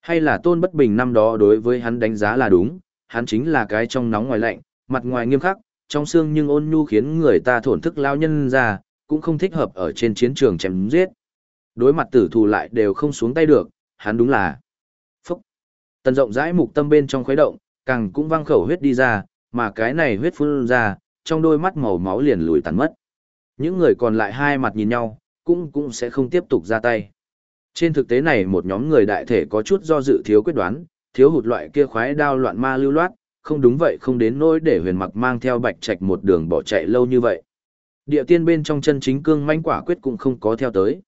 Hay là tôn bất bình năm đó đối với hắn đánh giá là đúng, hắn chính là cái trong nóng ngoài lạnh, mặt ngoài nghiêm khắc, trong xương nhưng ôn nhu khiến người ta thổn thức lao nhân ra, cũng không thích hợp ở trên chiến trường chém giết. Đối mặt tử thù lại đều không xuống tay được, hắn đúng là phúc. Tần rộng rãi mục tâm bên trong khuấy động, càng cũng văng khẩu huyết đi ra, mà cái này huyết phun ra, trong đôi mắt màu máu liền lùi tàn mất. Những người còn lại hai mặt nhìn nhau, cũng cũng sẽ không tiếp tục ra tay. Trên thực tế này một nhóm người đại thể có chút do dự thiếu quyết đoán, thiếu hụt loại kia khoái đao loạn ma lưu loát, không đúng vậy không đến nỗi để huyền mặc mang theo bạch trạch một đường bỏ chạy lâu như vậy. Địa tiên bên trong chân chính cương manh quả quyết cũng không có theo tới.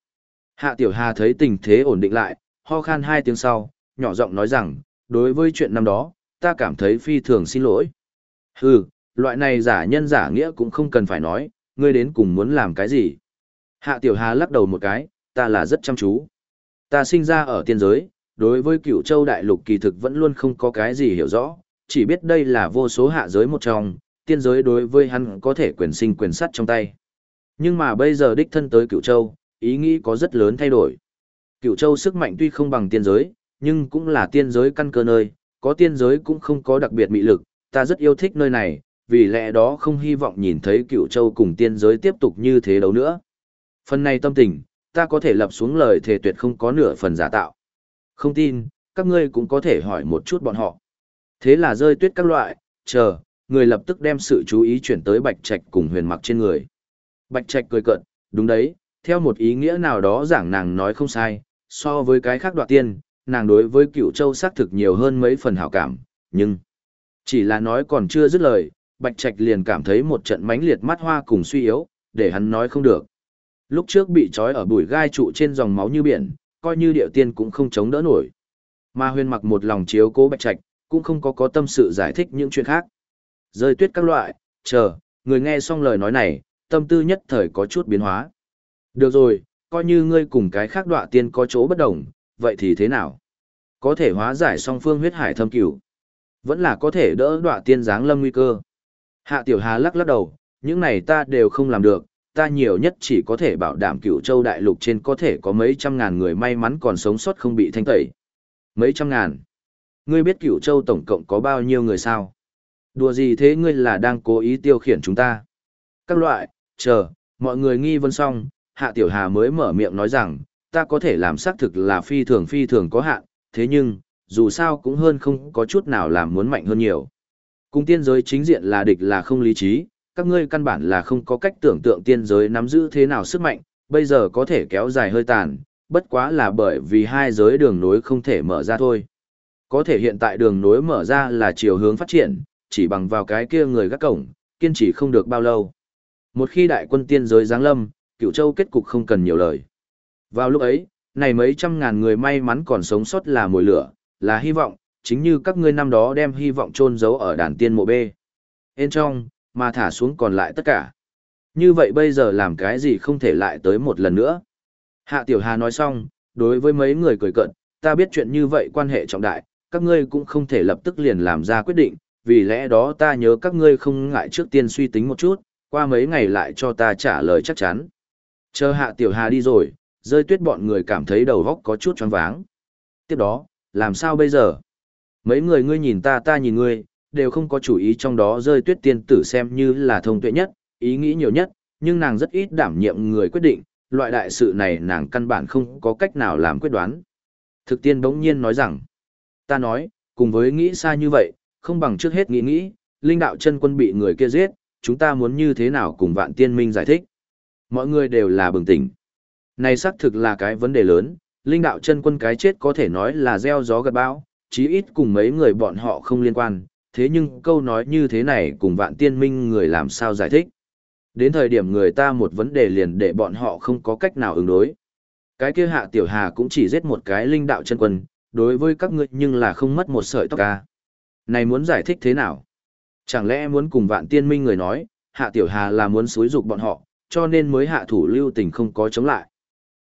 Hạ Tiểu Hà thấy tình thế ổn định lại, ho khan hai tiếng sau, nhỏ giọng nói rằng, đối với chuyện năm đó, ta cảm thấy phi thường xin lỗi. Hừ, loại này giả nhân giả nghĩa cũng không cần phải nói, ngươi đến cùng muốn làm cái gì. Hạ Tiểu Hà lắc đầu một cái, ta là rất chăm chú. Ta sinh ra ở tiên giới, đối với cửu châu đại lục kỳ thực vẫn luôn không có cái gì hiểu rõ, chỉ biết đây là vô số hạ giới một trong, tiên giới đối với hắn có thể quyền sinh quyền sắt trong tay. Nhưng mà bây giờ đích thân tới cửu châu, ý nghĩ có rất lớn thay đổi. Cửu châu sức mạnh tuy không bằng tiên giới, nhưng cũng là tiên giới căn cơ nơi, có tiên giới cũng không có đặc biệt mị lực, ta rất yêu thích nơi này, vì lẽ đó không hy vọng nhìn thấy cựu châu cùng tiên giới tiếp tục như thế đấu nữa. Phần này tâm tình, ta có thể lập xuống lời thề tuyệt không có nửa phần giả tạo. Không tin, các ngươi cũng có thể hỏi một chút bọn họ. Thế là rơi tuyết các loại, chờ, người lập tức đem sự chú ý chuyển tới Bạch Trạch cùng huyền mặc trên người. Bạch Trạch cười cợt, đúng đấy, theo một ý nghĩa nào đó giảng nàng nói không sai, so với cái khác đoạt tiên, nàng đối với cựu châu xác thực nhiều hơn mấy phần hảo cảm, nhưng chỉ là nói còn chưa dứt lời, Bạch Trạch liền cảm thấy một trận mãnh liệt mắt hoa cùng suy yếu, để hắn nói không được. Lúc trước bị trói ở bụi gai trụ trên dòng máu như biển, coi như điệu tiên cũng không chống đỡ nổi. Mà huyền mặc một lòng chiếu cố Bạch Trạch, cũng không có có tâm sự giải thích những chuyện khác. Rơi tuyết các loại, chờ, người nghe xong lời nói này, tâm tư nhất thời có chút biến hóa. Được rồi, coi như ngươi cùng cái khác đọa tiên có chỗ bất đồng, vậy thì thế nào? Có thể hóa giải song phương huyết hải thâm cửu. Vẫn là có thể đỡ đọa tiên giáng lâm nguy cơ. Hạ Tiểu Hà lắc lắc đầu, những này ta đều không làm được, ta nhiều nhất chỉ có thể bảo đảm cửu châu đại lục trên có thể có mấy trăm ngàn người may mắn còn sống sót không bị thanh tẩy. Mấy trăm ngàn. Ngươi biết cửu châu tổng cộng có bao nhiêu người sao? Đùa gì thế ngươi là đang cố ý tiêu khiển chúng ta? Các loại, chờ, mọi người nghi vấn xong, Hạ Tiểu Hà mới mở miệng nói rằng, ta có thể làm xác thực là phi thường phi thường có hạn, thế nhưng, dù sao cũng hơn không có chút nào làm muốn mạnh hơn nhiều. Cùng tiên giới chính diện là địch là không lý trí, các ngươi căn bản là không có cách tưởng tượng tiên giới nắm giữ thế nào sức mạnh, bây giờ có thể kéo dài hơi tàn, bất quá là bởi vì hai giới đường nối không thể mở ra thôi. Có thể hiện tại đường nối mở ra là chiều hướng phát triển, chỉ bằng vào cái kia người gác cổng, kiên trì không được bao lâu. Một khi đại quân tiên giới giáng lâm, cựu châu kết cục không cần nhiều lời. Vào lúc ấy, này mấy trăm ngàn người may mắn còn sống sót là mồi lửa, là hy vọng, chính như các ngươi năm đó đem hy vọng chôn giấu ở đàn tiên mộ B. Bên trong, mà thả xuống còn lại tất cả. Như vậy bây giờ làm cái gì không thể lại tới một lần nữa. Hạ Tiểu Hà nói xong, đối với mấy người cười cận, ta biết chuyện như vậy quan hệ trọng đại, các ngươi cũng không thể lập tức liền làm ra quyết định, vì lẽ đó ta nhớ các ngươi không ngại trước tiên suy tính một chút, qua mấy ngày lại cho ta trả lời chắc chắn. Chờ Hạ Tiểu Hà đi rồi, rơi tuyết bọn người cảm thấy đầu góc có chút choáng váng. Tiếp đó, làm sao bây giờ? Mấy người ngươi nhìn ta ta nhìn ngươi, đều không có chủ ý trong đó rơi tuyết tiên tử xem như là thông tuệ nhất, ý nghĩ nhiều nhất, nhưng nàng rất ít đảm nhiệm người quyết định, loại đại sự này nàng căn bản không có cách nào làm quyết đoán. Thực tiên bỗng nhiên nói rằng, ta nói, cùng với nghĩ xa như vậy, không bằng trước hết nghĩ nghĩ, linh đạo chân quân bị người kia giết, chúng ta muốn như thế nào cùng vạn tiên minh giải thích. Mọi người đều là bừng tỉnh. Này xác thực là cái vấn đề lớn, linh đạo chân quân cái chết có thể nói là gieo gió gặt bão, chí ít cùng mấy người bọn họ không liên quan, thế nhưng câu nói như thế này cùng vạn tiên minh người làm sao giải thích. Đến thời điểm người ta một vấn đề liền để bọn họ không có cách nào ứng đối. Cái kia hạ tiểu hà cũng chỉ giết một cái linh đạo chân quân, đối với các ngươi nhưng là không mất một sợi tóc ca. Này muốn giải thích thế nào? Chẳng lẽ muốn cùng vạn tiên minh người nói, hạ tiểu hà là muốn xúi dục bọn họ, cho nên mới hạ thủ lưu tình không có chống lại.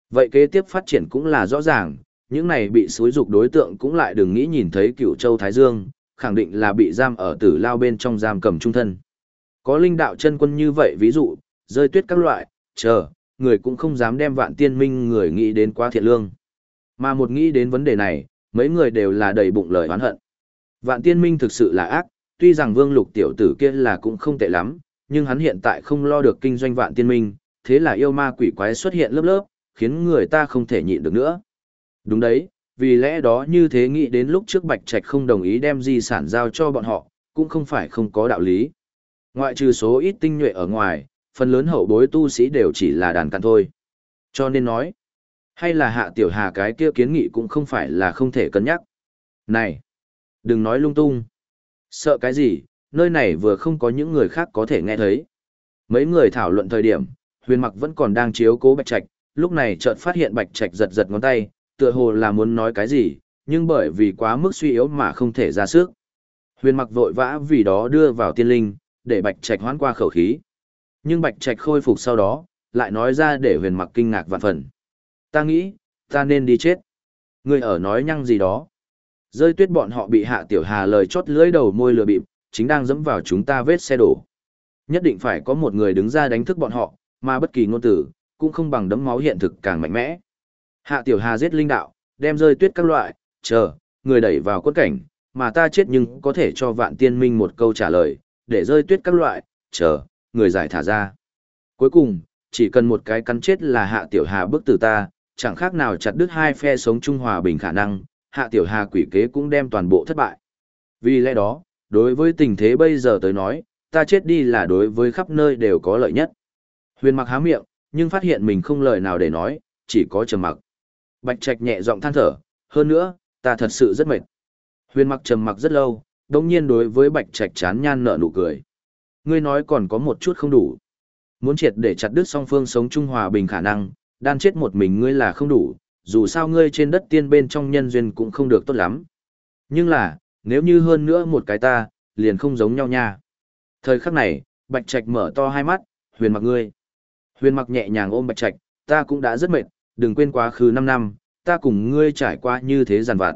Vậy kế tiếp phát triển cũng là rõ ràng, những này bị xúi dục đối tượng cũng lại đừng nghĩ nhìn thấy cựu châu Thái Dương, khẳng định là bị giam ở tử lao bên trong giam cầm trung thân. Có linh đạo chân quân như vậy ví dụ, rơi tuyết các loại, chờ, người cũng không dám đem vạn tiên minh người nghĩ đến quá thiện lương. Mà một nghĩ đến vấn đề này, mấy người đều là đầy bụng lời oán hận. Vạn tiên minh thực sự là ác, tuy rằng vương lục tiểu tử kia là cũng không tệ lắm, nhưng hắn hiện tại không lo được kinh doanh vạn tiên minh, thế là yêu ma quỷ quái xuất hiện lớp lớp, khiến người ta không thể nhịn được nữa. Đúng đấy, vì lẽ đó như thế nghĩ đến lúc trước Bạch Trạch không đồng ý đem di sản giao cho bọn họ, cũng không phải không có đạo lý. Ngoại trừ số ít tinh nhuệ ở ngoài, phần lớn hậu bối tu sĩ đều chỉ là đàn cạn thôi. Cho nên nói, hay là hạ tiểu hà cái kia kiến nghị cũng không phải là không thể cân nhắc. Này, đừng nói lung tung. Sợ cái gì, nơi này vừa không có những người khác có thể nghe thấy. Mấy người thảo luận thời điểm, huyền mặc vẫn còn đang chiếu cố bạch trạch, lúc này chợt phát hiện bạch trạch giật giật ngón tay, tựa hồ là muốn nói cái gì, nhưng bởi vì quá mức suy yếu mà không thể ra sức. Huyền mặc vội vã vì đó đưa vào tiên linh, để bạch trạch hoán qua khẩu khí. Nhưng bạch trạch khôi phục sau đó, lại nói ra để huyền mặc kinh ngạc vạn phần. Ta nghĩ, ta nên đi chết. Người ở nói nhăng gì đó. Rơi tuyết bọn họ bị hạ tiểu hà lời chót lưỡi đầu môi lừa bịp, chính đang dẫm vào chúng ta vết xe đổ. Nhất định phải có một người đứng ra đánh thức bọn họ, mà bất kỳ ngôn tử, cũng không bằng đấm máu hiện thực càng mạnh mẽ. Hạ tiểu hà giết linh đạo, đem rơi tuyết các loại, chờ, người đẩy vào quân cảnh, mà ta chết nhưng có thể cho vạn tiên minh một câu trả lời, để rơi tuyết các loại, chờ, người giải thả ra. Cuối cùng, chỉ cần một cái cắn chết là hạ tiểu hà bức tử ta, chẳng khác nào chặt đứt hai phe sống trung hòa bình khả năng, hạ tiểu hà quỷ kế cũng đem toàn bộ thất bại. Vì lẽ đó, đối với tình thế bây giờ tới nói, ta chết đi là đối với khắp nơi đều có lợi nhất. Huyền mặc há miệng, nhưng phát hiện mình không lời nào để nói, chỉ có trầm mặc. Bạch Trạch nhẹ giọng than thở, hơn nữa, ta thật sự rất mệt. Huyền mặc trầm mặc rất lâu, đồng nhiên đối với Bạch Trạch chán nhan nở nụ cười. Ngươi nói còn có một chút không đủ. Muốn triệt để chặt đứt song phương sống chung hòa bình khả năng, đan chết một mình ngươi là không đủ, dù sao ngươi trên đất tiên bên trong nhân duyên cũng không được tốt lắm. Nhưng là, nếu như hơn nữa một cái ta, liền không giống nhau nha. Thời khắc này, Bạch Trạch mở to hai mắt, huyền mặc ngươi. Huyền mặc nhẹ nhàng ôm Bạch Trạch, ta cũng đã rất mệt, đừng quên quá khứ 5 năm, ta cùng ngươi trải qua như thế giàn vạn.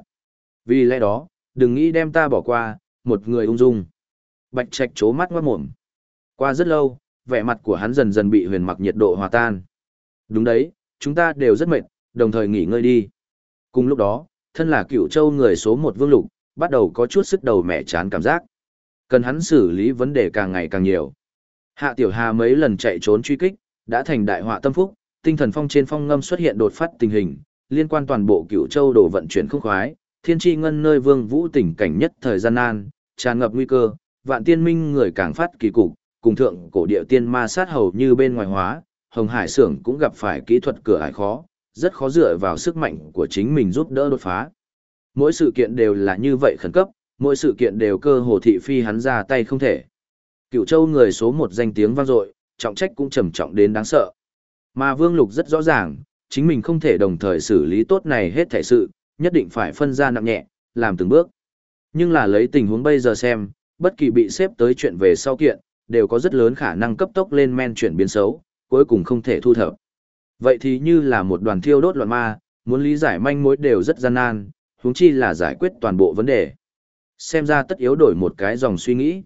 Vì lẽ đó, đừng nghĩ đem ta bỏ qua, một người ung dung. Bạch Trạch chố mắt ngoát mộm. Qua rất lâu, vẻ mặt của hắn dần dần bị huyền mặc nhiệt độ hòa tan. Đúng đấy, chúng ta đều rất mệt, đồng thời nghỉ ngơi đi. Cùng lúc đó, thân là cựu châu người số một vương lục, bắt đầu có chút sức đầu mẹ chán cảm giác. Cần hắn xử lý vấn đề càng ngày càng nhiều. Hạ Tiểu Hà mấy lần chạy trốn truy kích, đã thành đại họa tâm phúc, tinh thần phong trên phong ngâm xuất hiện đột phát tình hình, liên quan toàn bộ cựu châu đồ vận chuyển không khoái, thiên tri ngân nơi vương vũ tỉnh cảnh nhất thời gian nan, tràn ngập nguy cơ, vạn tiên minh người càng phát kỳ cục, cùng thượng cổ địa tiên ma sát hầu như bên ngoài hóa, Hồng Hải Sưởng cũng gặp phải kỹ thuật cửa ải khó, rất khó dựa vào sức mạnh của chính mình giúp đỡ đột phá. Mỗi sự kiện đều là như vậy khẩn cấp, mỗi sự kiện đều cơ hồ thị phi hắn ra tay không thể. Cựu châu người số một danh tiếng vang dội, trọng trách cũng trầm trọng đến đáng sợ. Mà Vương Lục rất rõ ràng, chính mình không thể đồng thời xử lý tốt này hết thể sự, nhất định phải phân ra nặng nhẹ, làm từng bước. Nhưng là lấy tình huống bây giờ xem, bất kỳ bị xếp tới chuyện về sau kiện, đều có rất lớn khả năng cấp tốc lên men chuyển biến xấu, cuối cùng không thể thu thập. Vậy thì như là một đoàn thiêu đốt loạn ma, muốn lý giải manh mối đều rất gian nan, huống chi là giải quyết toàn bộ vấn đề. Xem ra tất yếu đổi một cái dòng suy nghĩ.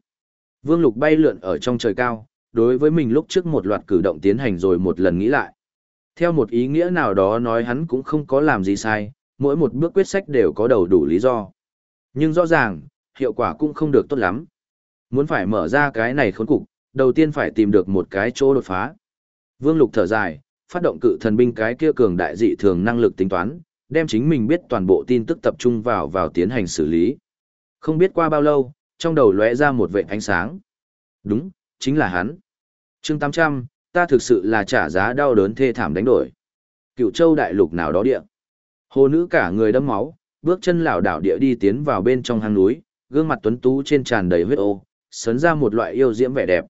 Vương Lục bay lượn ở trong trời cao, đối với mình lúc trước một loạt cử động tiến hành rồi một lần nghĩ lại. Theo một ý nghĩa nào đó nói hắn cũng không có làm gì sai, mỗi một bước quyết sách đều có đầu đủ lý do. Nhưng rõ ràng, hiệu quả cũng không được tốt lắm. Muốn phải mở ra cái này khốn cục, đầu tiên phải tìm được một cái chỗ đột phá. Vương Lục thở dài, phát động cự thần binh cái kia cường đại dị thường năng lực tính toán, đem chính mình biết toàn bộ tin tức tập trung vào vào tiến hành xử lý. Không biết qua bao lâu, trong đầu lóe ra một vệt ánh sáng. Đúng, chính là hắn chương 800, ta thực sự là trả giá đau đớn thê thảm đánh đổi. Cựu châu đại lục nào đó địa. Hồ nữ cả người đẫm máu, bước chân lảo đảo địa đi tiến vào bên trong hang núi, gương mặt tuấn tú trên tràn đầy huyết ô, sấn ra một loại yêu diễm vẻ đẹp.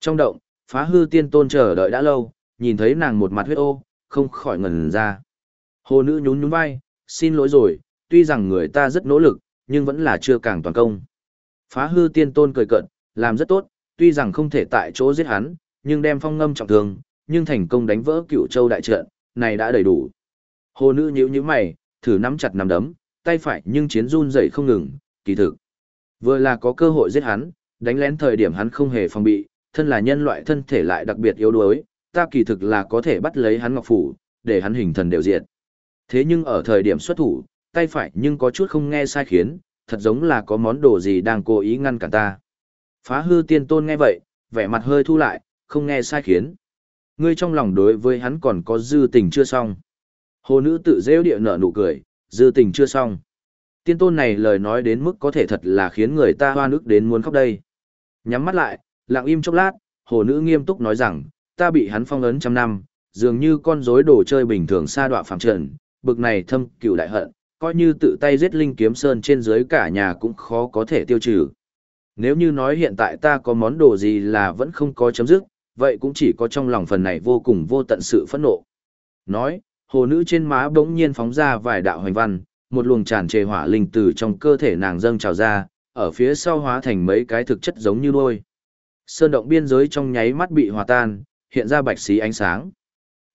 Trong động, phá hư tiên tôn chờ đợi đã lâu, nhìn thấy nàng một mặt huyết ô, không khỏi ngẩn ra. Hồ nữ nhún nhún vai, xin lỗi rồi, tuy rằng người ta rất nỗ lực, nhưng vẫn là chưa càng toàn công. Phá hư tiên tôn cười cận, làm rất tốt, tuy rằng không thể tại chỗ giết hắn, nhưng đem phong ngâm trọng thương, nhưng thành công đánh vỡ cựu châu đại trận, này đã đầy đủ. Hồ nữ nhíu nhíu mày, thử nắm chặt nắm đấm, tay phải nhưng chiến run dậy không ngừng, kỳ thực. Vừa là có cơ hội giết hắn, đánh lén thời điểm hắn không hề phòng bị, thân là nhân loại thân thể lại đặc biệt yếu đuối, ta kỳ thực là có thể bắt lấy hắn ngọc phủ, để hắn hình thần đều diệt. Thế nhưng ở thời điểm xuất thủ, tay phải nhưng có chút không nghe sai khiến, thật giống là có món đồ gì đang cố ý ngăn cản ta. Phá hư tiên tôn nghe vậy, vẻ mặt hơi thu lại, không nghe sai khiến. Ngươi trong lòng đối với hắn còn có dư tình chưa xong. Hồ nữ tự rêu địa nở nụ cười, dư tình chưa xong. Tiên tôn này lời nói đến mức có thể thật là khiến người ta hoa nước đến muốn khóc đây. Nhắm mắt lại, lặng im chốc lát, hồ nữ nghiêm túc nói rằng, ta bị hắn phong ấn trăm năm, dường như con rối đồ chơi bình thường sa đọa phạm trần, bực này thâm cựu đại hận, coi như tự tay giết linh kiếm sơn trên dưới cả nhà cũng khó có thể tiêu trừ. Nếu như nói hiện tại ta có món đồ gì là vẫn không có chấm dứt, vậy cũng chỉ có trong lòng phần này vô cùng vô tận sự phẫn nộ. Nói, hồ nữ trên má bỗng nhiên phóng ra vài đạo hoành văn, một luồng tràn trề hỏa linh từ trong cơ thể nàng dâng trào ra, ở phía sau hóa thành mấy cái thực chất giống như đuôi. Sơn động biên giới trong nháy mắt bị hòa tan, hiện ra bạch xí ánh sáng.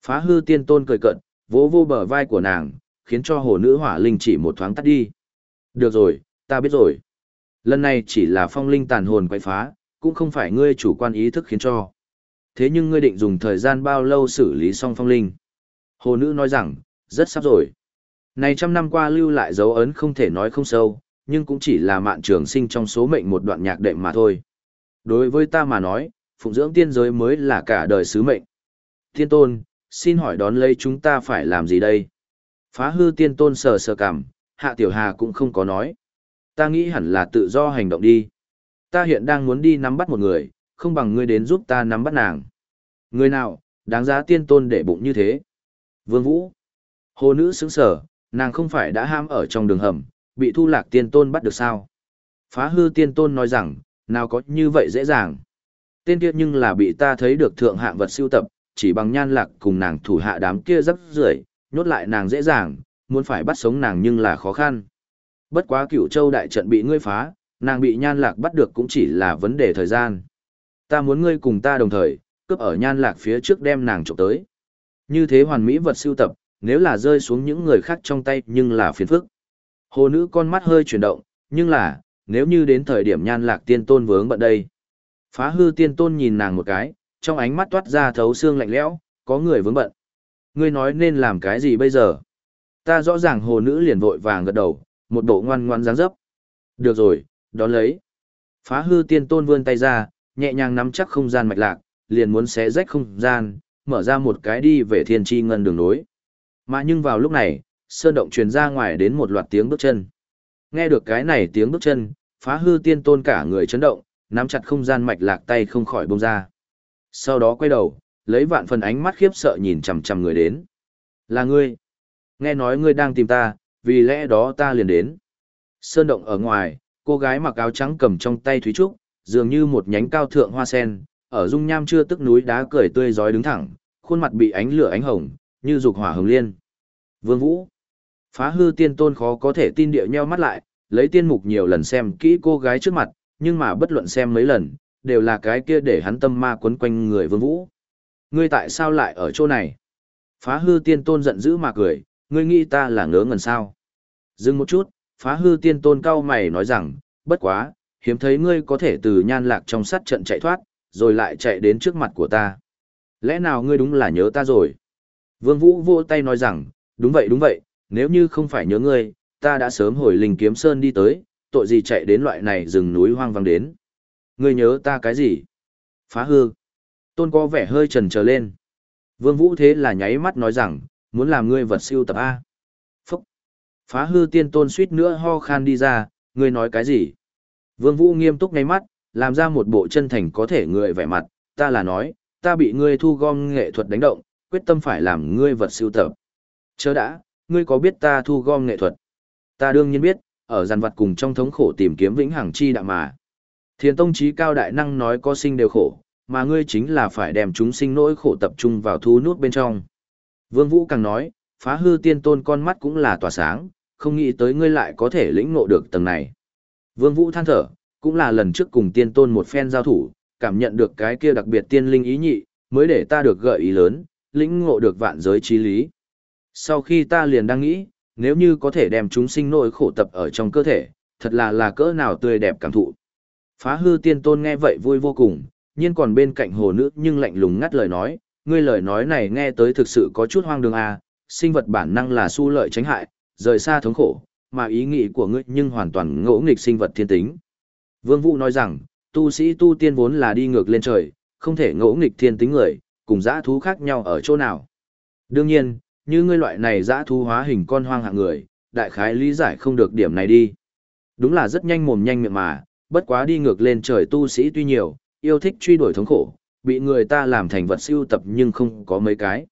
Phá hư tiên tôn cười cận, vỗ vô bờ vai của nàng, khiến cho hồ nữ hỏa linh chỉ một thoáng tắt đi. Được rồi, ta biết rồi. Lần này chỉ là phong linh tàn hồn quay phá, cũng không phải ngươi chủ quan ý thức khiến cho. Thế nhưng ngươi định dùng thời gian bao lâu xử lý xong phong linh? Hồ nữ nói rằng, rất sắp rồi. Này trăm năm qua lưu lại dấu ấn không thể nói không sâu, nhưng cũng chỉ là mạn trường sinh trong số mệnh một đoạn nhạc đệm mà thôi. Đối với ta mà nói, phụng dưỡng tiên giới mới là cả đời sứ mệnh. Tiên tôn, xin hỏi đón lấy chúng ta phải làm gì đây? Phá hư tiên tôn sờ sờ cảm, hạ tiểu hà cũng không có nói. Ta nghĩ hẳn là tự do hành động đi. Ta hiện đang muốn đi nắm bắt một người, không bằng ngươi đến giúp ta nắm bắt nàng. Người nào, đáng giá tiên tôn để bụng như thế? Vương Vũ. Hồ nữ sững sở, nàng không phải đã ham ở trong đường hầm, bị thu lạc tiên tôn bắt được sao? Phá hư tiên tôn nói rằng, nào có như vậy dễ dàng. Tên kia nhưng là bị ta thấy được thượng hạng vật siêu tập, chỉ bằng nhan lạc cùng nàng thủ hạ đám kia rất rưởi nhốt lại nàng dễ dàng, muốn phải bắt sống nàng nhưng là khó khăn. Bất quá cửu châu đại trận bị ngươi phá, nàng bị nhan lạc bắt được cũng chỉ là vấn đề thời gian. Ta muốn ngươi cùng ta đồng thời, cướp ở nhan lạc phía trước đem nàng trộm tới. Như thế hoàn mỹ vật siêu tập, nếu là rơi xuống những người khác trong tay nhưng là phiền phức. Hồ nữ con mắt hơi chuyển động, nhưng là, nếu như đến thời điểm nhan lạc tiên tôn vướng bận đây. Phá hư tiên tôn nhìn nàng một cái, trong ánh mắt toát ra thấu xương lạnh lẽo, có người vướng bận. Ngươi nói nên làm cái gì bây giờ? Ta rõ ràng hồ nữ liền vội vàng gật đầu, một bộ ngoan ngoan dáng dấp. Được rồi, đón lấy. Phá hư tiên tôn vươn tay ra, nhẹ nhàng nắm chắc không gian mạch lạc, liền muốn xé rách không gian, mở ra một cái đi về thiên tri ngân đường nối. Mà nhưng vào lúc này, sơn động truyền ra ngoài đến một loạt tiếng bước chân. Nghe được cái này tiếng bước chân, phá hư tiên tôn cả người chấn động, nắm chặt không gian mạch lạc tay không khỏi bông ra. Sau đó quay đầu, lấy vạn phần ánh mắt khiếp sợ nhìn chằm chằm người đến. Là ngươi. Nghe nói ngươi đang tìm ta, vì lẽ đó ta liền đến. Sơn động ở ngoài, cô gái mặc áo trắng cầm trong tay thúy trúc, dường như một nhánh cao thượng hoa sen, ở dung nham chưa tức núi đá cười tươi rói đứng thẳng, khuôn mặt bị ánh lửa ánh hồng, như dục hỏa hồng liên. Vương Vũ. Phá hư tiên tôn khó có thể tin địa nheo mắt lại, lấy tiên mục nhiều lần xem kỹ cô gái trước mặt, nhưng mà bất luận xem mấy lần, đều là cái kia để hắn tâm ma quấn quanh người Vương Vũ. Ngươi tại sao lại ở chỗ này? Phá hư tiên tôn giận dữ mà cười, ngươi nghĩ ta là ngớ ngẩn sao? Dừng một chút, phá hư tiên tôn cao mày nói rằng, bất quá, hiếm thấy ngươi có thể từ nhan lạc trong sát trận chạy thoát, rồi lại chạy đến trước mặt của ta. Lẽ nào ngươi đúng là nhớ ta rồi? Vương Vũ vô tay nói rằng, đúng vậy đúng vậy, nếu như không phải nhớ ngươi, ta đã sớm hồi linh kiếm sơn đi tới, tội gì chạy đến loại này rừng núi hoang vắng đến. Ngươi nhớ ta cái gì? Phá hư. Tôn có vẻ hơi trần trở lên. Vương Vũ thế là nháy mắt nói rằng, muốn làm ngươi vật siêu tập A. Phúc. Phá hư tiên tôn suýt nữa ho khan đi ra, ngươi nói cái gì? Vương Vũ nghiêm túc ngay mắt, làm ra một bộ chân thành có thể người vẻ mặt, ta là nói, ta bị ngươi thu gom nghệ thuật đánh động, quyết tâm phải làm ngươi vật siêu tập. Chớ đã, ngươi có biết ta thu gom nghệ thuật? Ta đương nhiên biết, ở giàn vật cùng trong thống khổ tìm kiếm vĩnh hằng chi đạm mà. Thiên tông trí cao đại năng nói có sinh đều khổ, mà ngươi chính là phải đem chúng sinh nỗi khổ tập trung vào thu nút bên trong. Vương Vũ càng nói, phá hư tiên tôn con mắt cũng là tỏa sáng, không nghĩ tới ngươi lại có thể lĩnh ngộ được tầng này. Vương Vũ than thở, cũng là lần trước cùng tiên tôn một phen giao thủ, cảm nhận được cái kia đặc biệt tiên linh ý nhị, mới để ta được gợi ý lớn, lĩnh ngộ được vạn giới trí lý. Sau khi ta liền đang nghĩ, nếu như có thể đem chúng sinh nỗi khổ tập ở trong cơ thể, thật là là cỡ nào tươi đẹp cảm thụ. Phá hư tiên tôn nghe vậy vui vô cùng, nhưng còn bên cạnh hồ nữ nhưng lạnh lùng ngắt lời nói, ngươi lời nói này nghe tới thực sự có chút hoang đường à, sinh vật bản năng là su lợi tránh hại, rời xa thống khổ, mà ý nghĩ của ngươi nhưng hoàn toàn ngỗ nghịch sinh vật thiên tính. Vương Vũ nói rằng, tu sĩ tu tiên vốn là đi ngược lên trời, không thể ngỗ nghịch thiên tính người, cùng dã thú khác nhau ở chỗ nào. Đương nhiên, như ngươi loại này dã thú hóa hình con hoang hạng người, đại khái lý giải không được điểm này đi. Đúng là rất nhanh mồm nhanh miệng mà, bất quá đi ngược lên trời tu sĩ tuy nhiều, yêu thích truy đuổi thống khổ, bị người ta làm thành vật siêu tập nhưng không có mấy cái.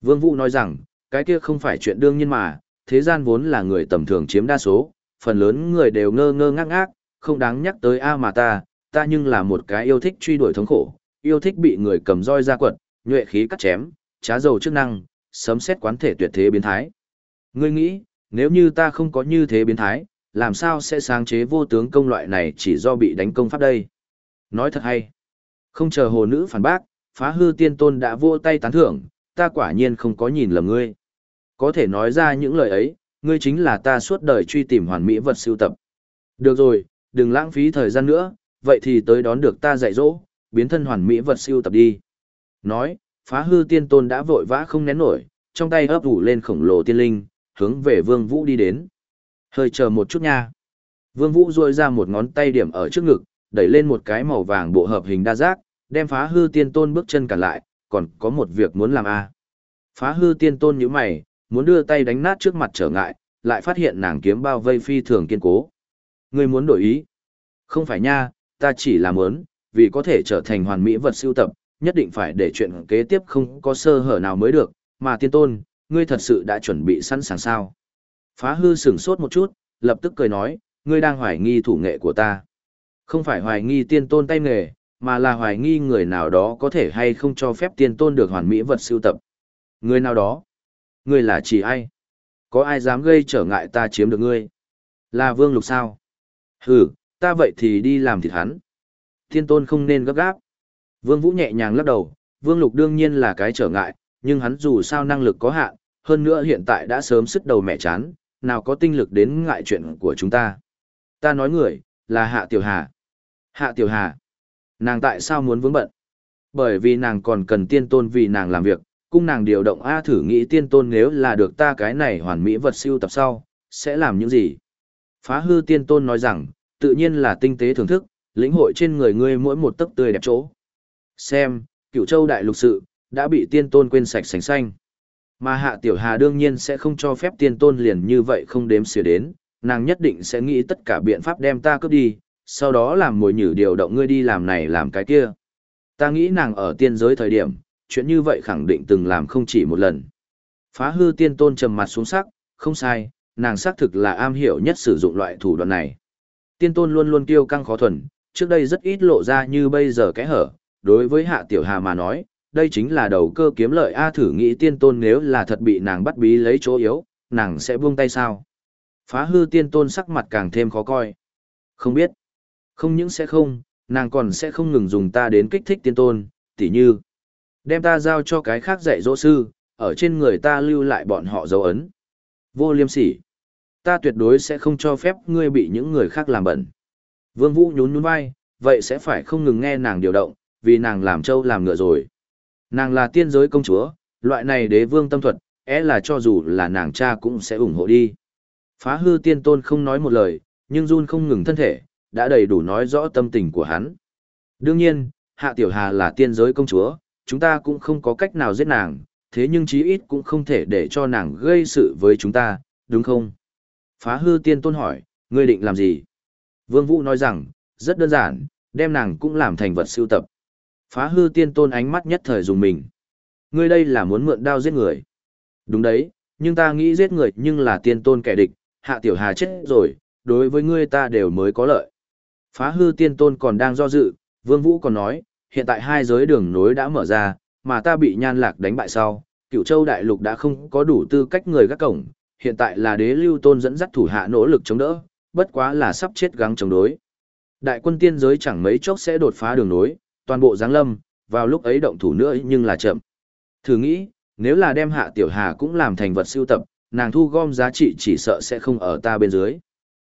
Vương Vũ nói rằng, cái kia không phải chuyện đương nhiên mà, thế gian vốn là người tầm thường chiếm đa số, phần lớn người đều ngơ ngơ ngác ngác, không đáng nhắc tới a mà ta, ta nhưng là một cái yêu thích truy đuổi thống khổ, yêu thích bị người cầm roi ra quật, nhuệ khí cắt chém, trá dầu chức năng, sấm xét quán thể tuyệt thế biến thái. Ngươi nghĩ, nếu như ta không có như thế biến thái, làm sao sẽ sáng chế vô tướng công loại này chỉ do bị đánh công pháp đây? Nói thật hay. Không chờ hồ nữ phản bác, phá hư tiên tôn đã vô tay tán thưởng, ta quả nhiên không có nhìn lầm ngươi. Có thể nói ra những lời ấy, ngươi chính là ta suốt đời truy tìm hoàn mỹ vật sưu tập. Được rồi, đừng lãng phí thời gian nữa, vậy thì tới đón được ta dạy dỗ, biến thân hoàn mỹ vật sưu tập đi. Nói, phá hư tiên tôn đã vội vã không nén nổi, trong tay ấp ủ lên khổng lồ tiên linh, hướng về vương vũ đi đến. Hơi chờ một chút nha. Vương vũ duỗi ra một ngón tay điểm ở trước ngực, đẩy lên một cái màu vàng bộ hợp hình đa giác, đem phá hư tiên tôn bước chân cả lại, còn có một việc muốn làm a. À. Phá hư tiên tôn nhíu mày, muốn đưa tay đánh nát trước mặt trở ngại, lại phát hiện nàng kiếm bao vây phi thường kiên cố. Ngươi muốn đổi ý? Không phải nha, ta chỉ là muốn, vì có thể trở thành hoàn mỹ vật siêu tập, nhất định phải để chuyện kế tiếp không có sơ hở nào mới được, mà tiên tôn, ngươi thật sự đã chuẩn bị sẵn sàng sao? Phá hư sửng sốt một chút, lập tức cười nói, ngươi đang hoài nghi thủ nghệ của ta. Không phải hoài nghi tiên tôn tay nghề, mà là hoài nghi người nào đó có thể hay không cho phép tiên tôn được hoàn mỹ vật siêu tập. Người nào đó? Ngươi là chỉ ai? Có ai dám gây trở ngại ta chiếm được ngươi? Là vương lục sao? Hừ, ta vậy thì đi làm thịt hắn. Thiên tôn không nên gấp gáp. Vương Vũ nhẹ nhàng lắc đầu, vương lục đương nhiên là cái trở ngại, nhưng hắn dù sao năng lực có hạn, hơn nữa hiện tại đã sớm sức đầu mẹ chán, nào có tinh lực đến ngại chuyện của chúng ta. Ta nói người, là Hạ Tiểu Hà. Hạ Tiểu Hà. Nàng tại sao muốn vướng bận? Bởi vì nàng còn cần tiên tôn vì nàng làm việc, cung nàng điều động A thử nghĩ tiên tôn nếu là được ta cái này hoàn mỹ vật siêu tập sau, sẽ làm những gì? Phá hư tiên tôn nói rằng, tự nhiên là tinh tế thưởng thức, lĩnh hội trên người ngươi mỗi một tấc tươi đẹp chỗ. Xem, cựu châu đại lục sự, đã bị tiên tôn quên sạch sành xanh. Mà hạ tiểu hà đương nhiên sẽ không cho phép tiên tôn liền như vậy không đếm xỉa đến, nàng nhất định sẽ nghĩ tất cả biện pháp đem ta cướp đi, sau đó làm mồi nhử điều động ngươi đi làm này làm cái kia. Ta nghĩ nàng ở tiên giới thời điểm, chuyện như vậy khẳng định từng làm không chỉ một lần. Phá hư tiên tôn trầm mặt xuống sắc, không sai, nàng xác thực là am hiểu nhất sử dụng loại thủ đoạn này. Tiên tôn luôn luôn kiêu căng khó thuần, trước đây rất ít lộ ra như bây giờ cái hở, đối với hạ tiểu hà mà nói, đây chính là đầu cơ kiếm lợi A thử nghĩ tiên tôn nếu là thật bị nàng bắt bí lấy chỗ yếu, nàng sẽ buông tay sao. Phá hư tiên tôn sắc mặt càng thêm khó coi. Không biết. Không những sẽ không, nàng còn sẽ không ngừng dùng ta đến kích thích tiên tôn, tỉ như. Đem ta giao cho cái khác dạy dỗ sư, ở trên người ta lưu lại bọn họ dấu ấn. Vô liêm sỉ. Ta tuyệt đối sẽ không cho phép ngươi bị những người khác làm bẩn. Vương Vũ nhún nhún vai, vậy sẽ phải không ngừng nghe nàng điều động, vì nàng làm trâu làm ngựa rồi. Nàng là tiên giới công chúa, Loại này đế vương tâm thuật, é là cho dù là nàng cha cũng sẽ ủng hộ đi. Phá hư tiên tôn không nói một lời, nhưng run không ngừng thân thể, đã đầy đủ nói rõ tâm tình của hắn. Đương nhiên, Hạ Tiểu Hà là tiên giới công chúa, chúng ta cũng không có cách nào giết nàng, thế nhưng chí ít cũng không thể để cho nàng gây sự với chúng ta, đúng không? Phá hư tiên tôn hỏi, ngươi định làm gì? Vương Vũ nói rằng, rất đơn giản, đem nàng cũng làm thành vật siêu tập. Phá hư tiên tôn ánh mắt nhất thời dùng mình. Ngươi đây là muốn mượn đao giết người. Đúng đấy, nhưng ta nghĩ giết người nhưng là tiên tôn kẻ địch, hạ tiểu hà chết rồi, đối với ngươi ta đều mới có lợi. Phá hư tiên tôn còn đang do dự, vương vũ còn nói, hiện tại hai giới đường nối đã mở ra, mà ta bị nhan lạc đánh bại sau, cựu châu đại lục đã không có đủ tư cách người gác cổng, hiện tại là đế lưu tôn dẫn dắt thủ hạ nỗ lực chống đỡ, bất quá là sắp chết gắng chống đối. Đại quân tiên giới chẳng mấy chốc sẽ đột phá đường nối, toàn bộ giáng lâm, vào lúc ấy động thủ nữa nhưng là chậm. Thử nghĩ, nếu là đem hạ tiểu hà cũng làm thành vật siêu tập, nàng thu gom giá trị chỉ sợ sẽ không ở ta bên dưới.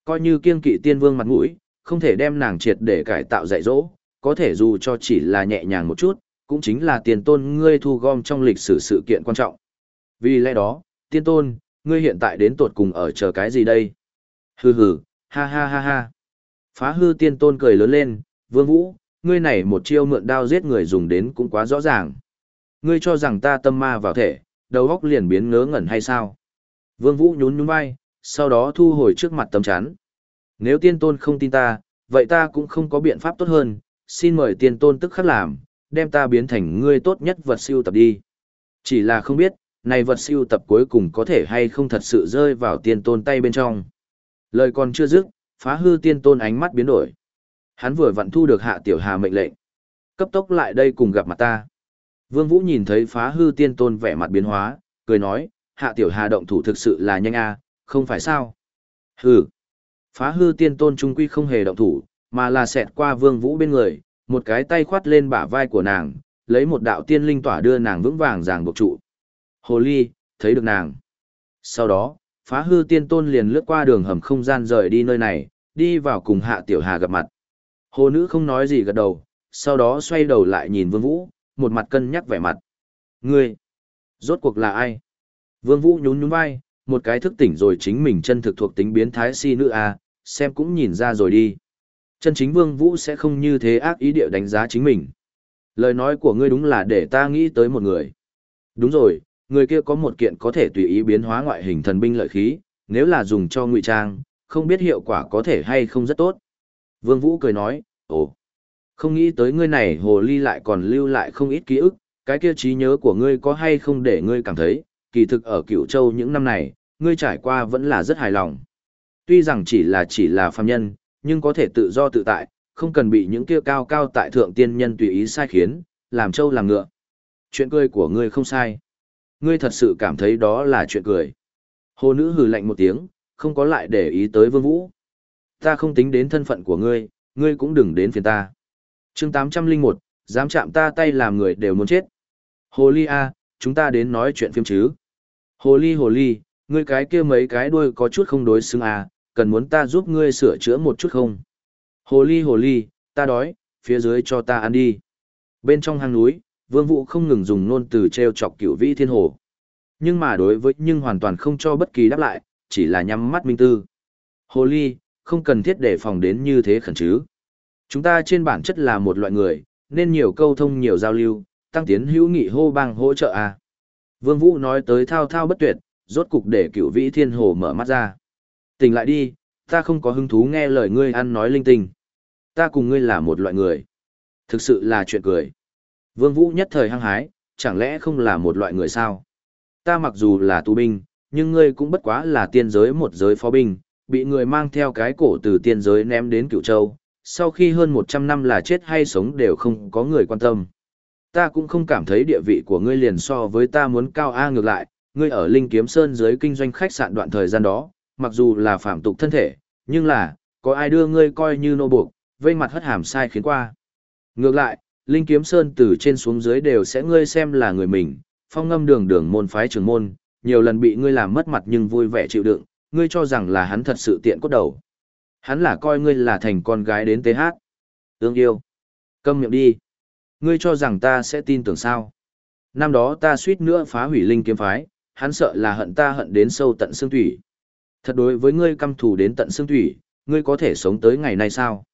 Coi như kiên kỵ tiên vương mặt mũi, không thể đem nàng triệt để cải tạo dạy dỗ, có thể dù cho chỉ là nhẹ nhàng một chút, cũng chính là tiền tôn ngươi thu gom trong lịch sử sự kiện quan trọng. Vì lẽ đó, tiên tôn, ngươi hiện tại đến tột cùng ở chờ cái gì đây? Hừ hừ, ha ha ha ha. Phá hư tiên tôn cười lớn lên, vương vũ, ngươi này một chiêu mượn đao giết người dùng đến cũng quá rõ ràng. Ngươi cho rằng ta tâm ma vào thể, đầu óc liền biến ngớ ngẩn hay sao? Vương vũ nhún nhún vai, sau đó thu hồi trước mặt tấm chắn. Nếu tiên tôn không tin ta, vậy ta cũng không có biện pháp tốt hơn, xin mời tiên tôn tức khắc làm, đem ta biến thành ngươi tốt nhất vật siêu tập đi. Chỉ là không biết, này vật siêu tập cuối cùng có thể hay không thật sự rơi vào tiên tôn tay bên trong. Lời còn chưa dứt, phá hư tiên tôn ánh mắt biến đổi. Hắn vừa vặn thu được hạ tiểu hà mệnh lệnh. Cấp tốc lại đây cùng gặp mặt ta. Vương Vũ nhìn thấy phá hư tiên tôn vẻ mặt biến hóa, cười nói, hạ tiểu hà động thủ thực sự là nhanh a, không phải sao? Hừ. Phá hư tiên tôn trung quy không hề động thủ, mà là xẹt qua vương vũ bên người, một cái tay khoát lên bả vai của nàng, lấy một đạo tiên linh tỏa đưa nàng vững vàng ràng buộc trụ. Hồ ly, thấy được nàng. Sau đó, phá hư tiên tôn liền lướt qua đường hầm không gian rời đi nơi này, đi vào cùng hạ tiểu hà gặp mặt. Hồ nữ không nói gì gật đầu, sau đó xoay đầu lại nhìn vương vũ, một mặt cân nhắc vẻ mặt. Ngươi, rốt cuộc là ai? Vương vũ nhún nhún vai, một cái thức tỉnh rồi chính mình chân thực thuộc tính biến thái si nữ a, à, xem cũng nhìn ra rồi đi. Chân chính Vương Vũ sẽ không như thế ác ý địa đánh giá chính mình. Lời nói của ngươi đúng là để ta nghĩ tới một người. Đúng rồi, người kia có một kiện có thể tùy ý biến hóa ngoại hình thần binh lợi khí, nếu là dùng cho ngụy trang, không biết hiệu quả có thể hay không rất tốt. Vương Vũ cười nói, ồ, không nghĩ tới ngươi này hồ ly lại còn lưu lại không ít ký ức, cái kia trí nhớ của ngươi có hay không để ngươi cảm thấy, kỳ thực ở Cửu châu những năm này, ngươi trải qua vẫn là rất hài lòng. Tuy rằng chỉ là chỉ là phàm nhân, nhưng có thể tự do tự tại, không cần bị những kia cao cao tại thượng tiên nhân tùy ý sai khiến, làm trâu làm ngựa. Chuyện cười của ngươi không sai. Ngươi thật sự cảm thấy đó là chuyện cười. Hồ nữ hừ lạnh một tiếng, không có lại để ý tới vương vũ. Ta không tính đến thân phận của ngươi, ngươi cũng đừng đến phiền ta. chương 801, dám chạm ta tay làm người đều muốn chết. Hồ ly a, chúng ta đến nói chuyện phim chứ. Hồ ly hồ ly, ngươi cái kia mấy cái đuôi có chút không đối xứng à, cần muốn ta giúp ngươi sửa chữa một chút không? Hồ ly hồ ly, ta đói, phía dưới cho ta ăn đi. Bên trong hang núi, vương vũ không ngừng dùng nôn từ treo chọc cửu vĩ thiên hồ. Nhưng mà đối với nhưng hoàn toàn không cho bất kỳ đáp lại, chỉ là nhắm mắt minh tư. Hồ ly, không cần thiết để phòng đến như thế khẩn chứ. Chúng ta trên bản chất là một loại người, nên nhiều câu thông nhiều giao lưu, tăng tiến hữu nghị hô bang hỗ trợ à. Vương Vũ nói tới thao thao bất tuyệt, rốt cục để cửu vĩ thiên hồ mở mắt ra. Tỉnh lại đi, ta không có hứng thú nghe lời ngươi ăn nói linh tinh. Ta cùng ngươi là một loại người. Thực sự là chuyện cười. Vương Vũ nhất thời hăng hái, chẳng lẽ không là một loại người sao? Ta mặc dù là tù binh, nhưng ngươi cũng bất quá là tiên giới một giới phó binh, bị người mang theo cái cổ từ tiên giới ném đến cửu châu. Sau khi hơn 100 năm là chết hay sống đều không có người quan tâm. Ta cũng không cảm thấy địa vị của ngươi liền so với ta muốn cao A ngược lại, ngươi ở Linh Kiếm Sơn dưới kinh doanh khách sạn đoạn thời gian đó, mặc dù là phạm tục thân thể, nhưng là, có ai đưa ngươi coi như nô buộc, vây mặt hất hàm sai khiến qua. Ngược lại, Linh Kiếm Sơn từ trên xuống dưới đều sẽ ngươi xem là người mình, phong ngâm đường đường môn phái trường môn, nhiều lần bị ngươi làm mất mặt nhưng vui vẻ chịu đựng, ngươi cho rằng là hắn thật sự tiện cốt đầu. Hắn là coi ngươi là thành con gái đến tế hát. Tương yêu. Câm miệng đi. Ngươi cho rằng ta sẽ tin tưởng sao. năm đó ta suýt nữa phá hủy linh kiếm phái, hắn sợ là hận ta hận đến sâu tận xương thủy. Thật đối với ngươi căm thù đến tận xương thủy, ngươi có thể sống tới ngày nay sao?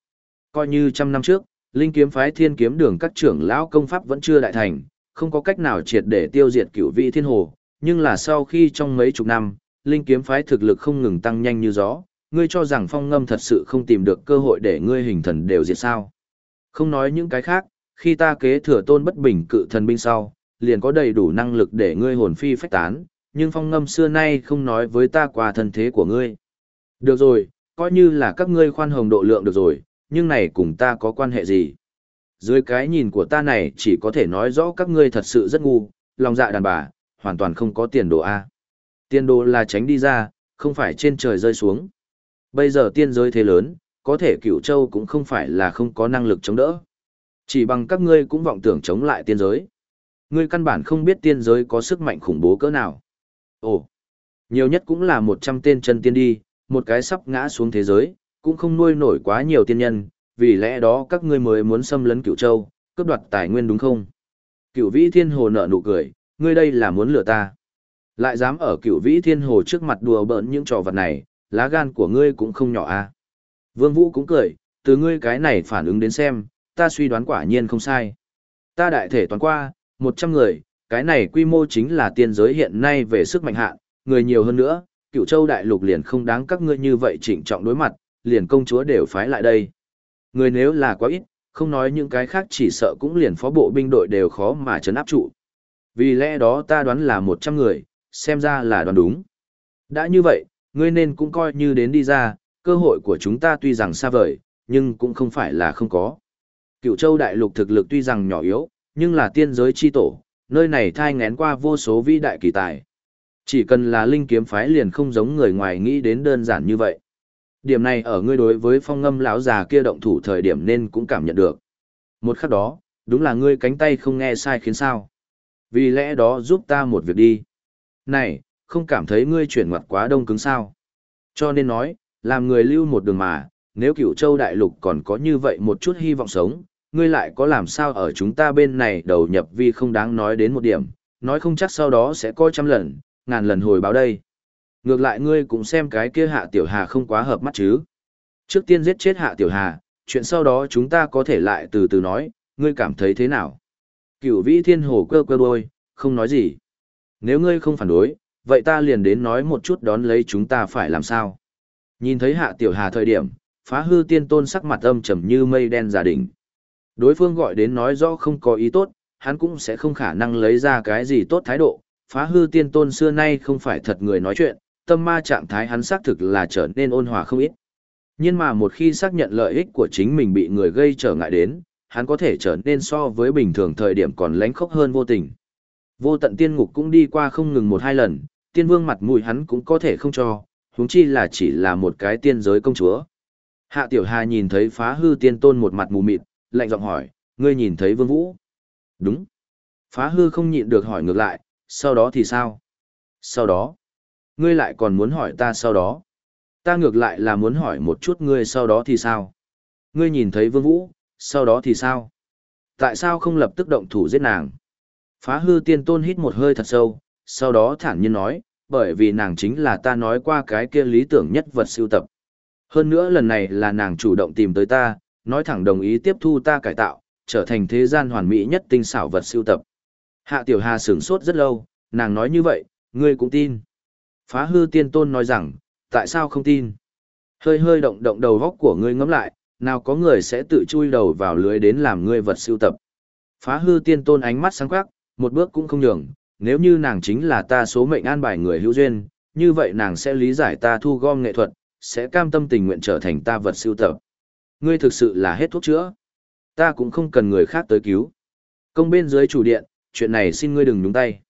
Coi như trăm năm trước, linh kiếm phái thiên kiếm đường các trưởng lão công pháp vẫn chưa đại thành, không có cách nào triệt để tiêu diệt cửu vị thiên hồ, nhưng là sau khi trong mấy chục năm, linh kiếm phái thực lực không ngừng tăng nhanh như gió, ngươi cho rằng phong ngâm thật sự không tìm được cơ hội để ngươi hình thần đều diệt sao. Không nói những cái khác, khi ta kế thừa tôn bất bình cự thần binh sau, liền có đầy đủ năng lực để ngươi hồn phi phách tán, nhưng phong ngâm xưa nay không nói với ta qua thân thế của ngươi. Được rồi, coi như là các ngươi khoan hồng độ lượng được rồi, nhưng này cùng ta có quan hệ gì? Dưới cái nhìn của ta này chỉ có thể nói rõ các ngươi thật sự rất ngu, lòng dạ đàn bà, hoàn toàn không có tiền đồ A. Tiền đồ là tránh đi ra, không phải trên trời rơi xuống. Bây giờ tiên giới thế lớn, có thể cửu châu cũng không phải là không có năng lực chống đỡ. Chỉ bằng các ngươi cũng vọng tưởng chống lại tiên giới. Ngươi căn bản không biết tiên giới có sức mạnh khủng bố cỡ nào. Ồ, nhiều nhất cũng là một trăm tên chân tiên đi, một cái sắp ngã xuống thế giới, cũng không nuôi nổi quá nhiều tiên nhân, vì lẽ đó các ngươi mới muốn xâm lấn cửu châu, cướp đoạt tài nguyên đúng không? Cửu vĩ thiên hồ nở nụ cười, ngươi đây là muốn lừa ta. Lại dám ở cửu vĩ thiên hồ trước mặt đùa bỡn những trò vật này, lá gan của ngươi cũng không nhỏ a. À. Vương Vũ cũng cười, từ ngươi cái này phản ứng đến xem, ta suy đoán quả nhiên không sai. Ta đại thể toán qua, 100 người, cái này quy mô chính là tiên giới hiện nay về sức mạnh hạn, người nhiều hơn nữa, cựu châu đại lục liền không đáng các ngươi như vậy trịnh trọng đối mặt, liền công chúa đều phái lại đây. Người nếu là quá ít, không nói những cái khác chỉ sợ cũng liền phó bộ binh đội đều khó mà chấn áp trụ. Vì lẽ đó ta đoán là 100 người, xem ra là đoán đúng. Đã như vậy, ngươi nên cũng coi như đến đi ra, cơ hội của chúng ta tuy rằng xa vời, nhưng cũng không phải là không có. Cựu châu đại lục thực lực tuy rằng nhỏ yếu, nhưng là tiên giới chi tổ, nơi này thai ngén qua vô số vĩ đại kỳ tài. Chỉ cần là linh kiếm phái liền không giống người ngoài nghĩ đến đơn giản như vậy. Điểm này ở ngươi đối với phong ngâm lão già kia động thủ thời điểm nên cũng cảm nhận được. Một khắc đó, đúng là ngươi cánh tay không nghe sai khiến sao. Vì lẽ đó giúp ta một việc đi. Này, không cảm thấy ngươi chuyển ngoặt quá đông cứng sao. Cho nên nói, làm người lưu một đường mà, nếu cửu châu đại lục còn có như vậy một chút hy vọng sống, ngươi lại có làm sao ở chúng ta bên này đầu nhập vì không đáng nói đến một điểm, nói không chắc sau đó sẽ coi trăm lần, ngàn lần hồi báo đây. Ngược lại ngươi cũng xem cái kia hạ tiểu hà không quá hợp mắt chứ. Trước tiên giết chết hạ tiểu hà, chuyện sau đó chúng ta có thể lại từ từ nói, ngươi cảm thấy thế nào? Cửu vĩ thiên hồ quơ quơ đôi, không nói gì. Nếu ngươi không phản đối, vậy ta liền đến nói một chút đón lấy chúng ta phải làm sao. Nhìn thấy hạ tiểu hà thời điểm, phá hư tiên tôn sắc mặt âm trầm như mây đen giả đỉnh. Đối phương gọi đến nói rõ không có ý tốt, hắn cũng sẽ không khả năng lấy ra cái gì tốt thái độ. Phá hư tiên tôn xưa nay không phải thật người nói chuyện, tâm ma trạng thái hắn xác thực là trở nên ôn hòa không ít. Nhưng mà một khi xác nhận lợi ích của chính mình bị người gây trở ngại đến, hắn có thể trở nên so với bình thường thời điểm còn lánh khốc hơn vô tình. Vô tận tiên ngục cũng đi qua không ngừng một hai lần, tiên vương mặt mũi hắn cũng có thể không cho, huống chi là chỉ là một cái tiên giới công chúa. Hạ Tiểu Hà nhìn thấy phá hư tiên tôn một mặt mù mịt, lạnh giọng hỏi, ngươi nhìn thấy vương vũ? Đúng. Phá hư không nhịn được hỏi ngược lại, sau đó thì sao? Sau đó? Ngươi lại còn muốn hỏi ta sau đó? Ta ngược lại là muốn hỏi một chút ngươi sau đó thì sao? Ngươi nhìn thấy vương vũ, sau đó thì sao? Tại sao không lập tức động thủ giết nàng? Phá hư tiên tôn hít một hơi thật sâu, sau đó thản nhiên nói, bởi vì nàng chính là ta nói qua cái kia lý tưởng nhất vật siêu tập. Hơn nữa lần này là nàng chủ động tìm tới ta, nói thẳng đồng ý tiếp thu ta cải tạo, trở thành thế gian hoàn mỹ nhất tinh xảo vật siêu tập. Hạ Tiểu Hà sửng sốt rất lâu, nàng nói như vậy, ngươi cũng tin. Phá hư tiên tôn nói rằng, tại sao không tin? Hơi hơi động động đầu góc của ngươi ngắm lại, nào có người sẽ tự chui đầu vào lưới đến làm ngươi vật siêu tập. Phá hư tiên tôn ánh mắt sáng quắc, một bước cũng không nhường, nếu như nàng chính là ta số mệnh an bài người hữu duyên, như vậy nàng sẽ lý giải ta thu gom nghệ thuật, sẽ cam tâm tình nguyện trở thành ta vật siêu tập. Ngươi thực sự là hết thuốc chữa. Ta cũng không cần người khác tới cứu. Công bên dưới chủ điện, chuyện này xin ngươi đừng nhúng tay.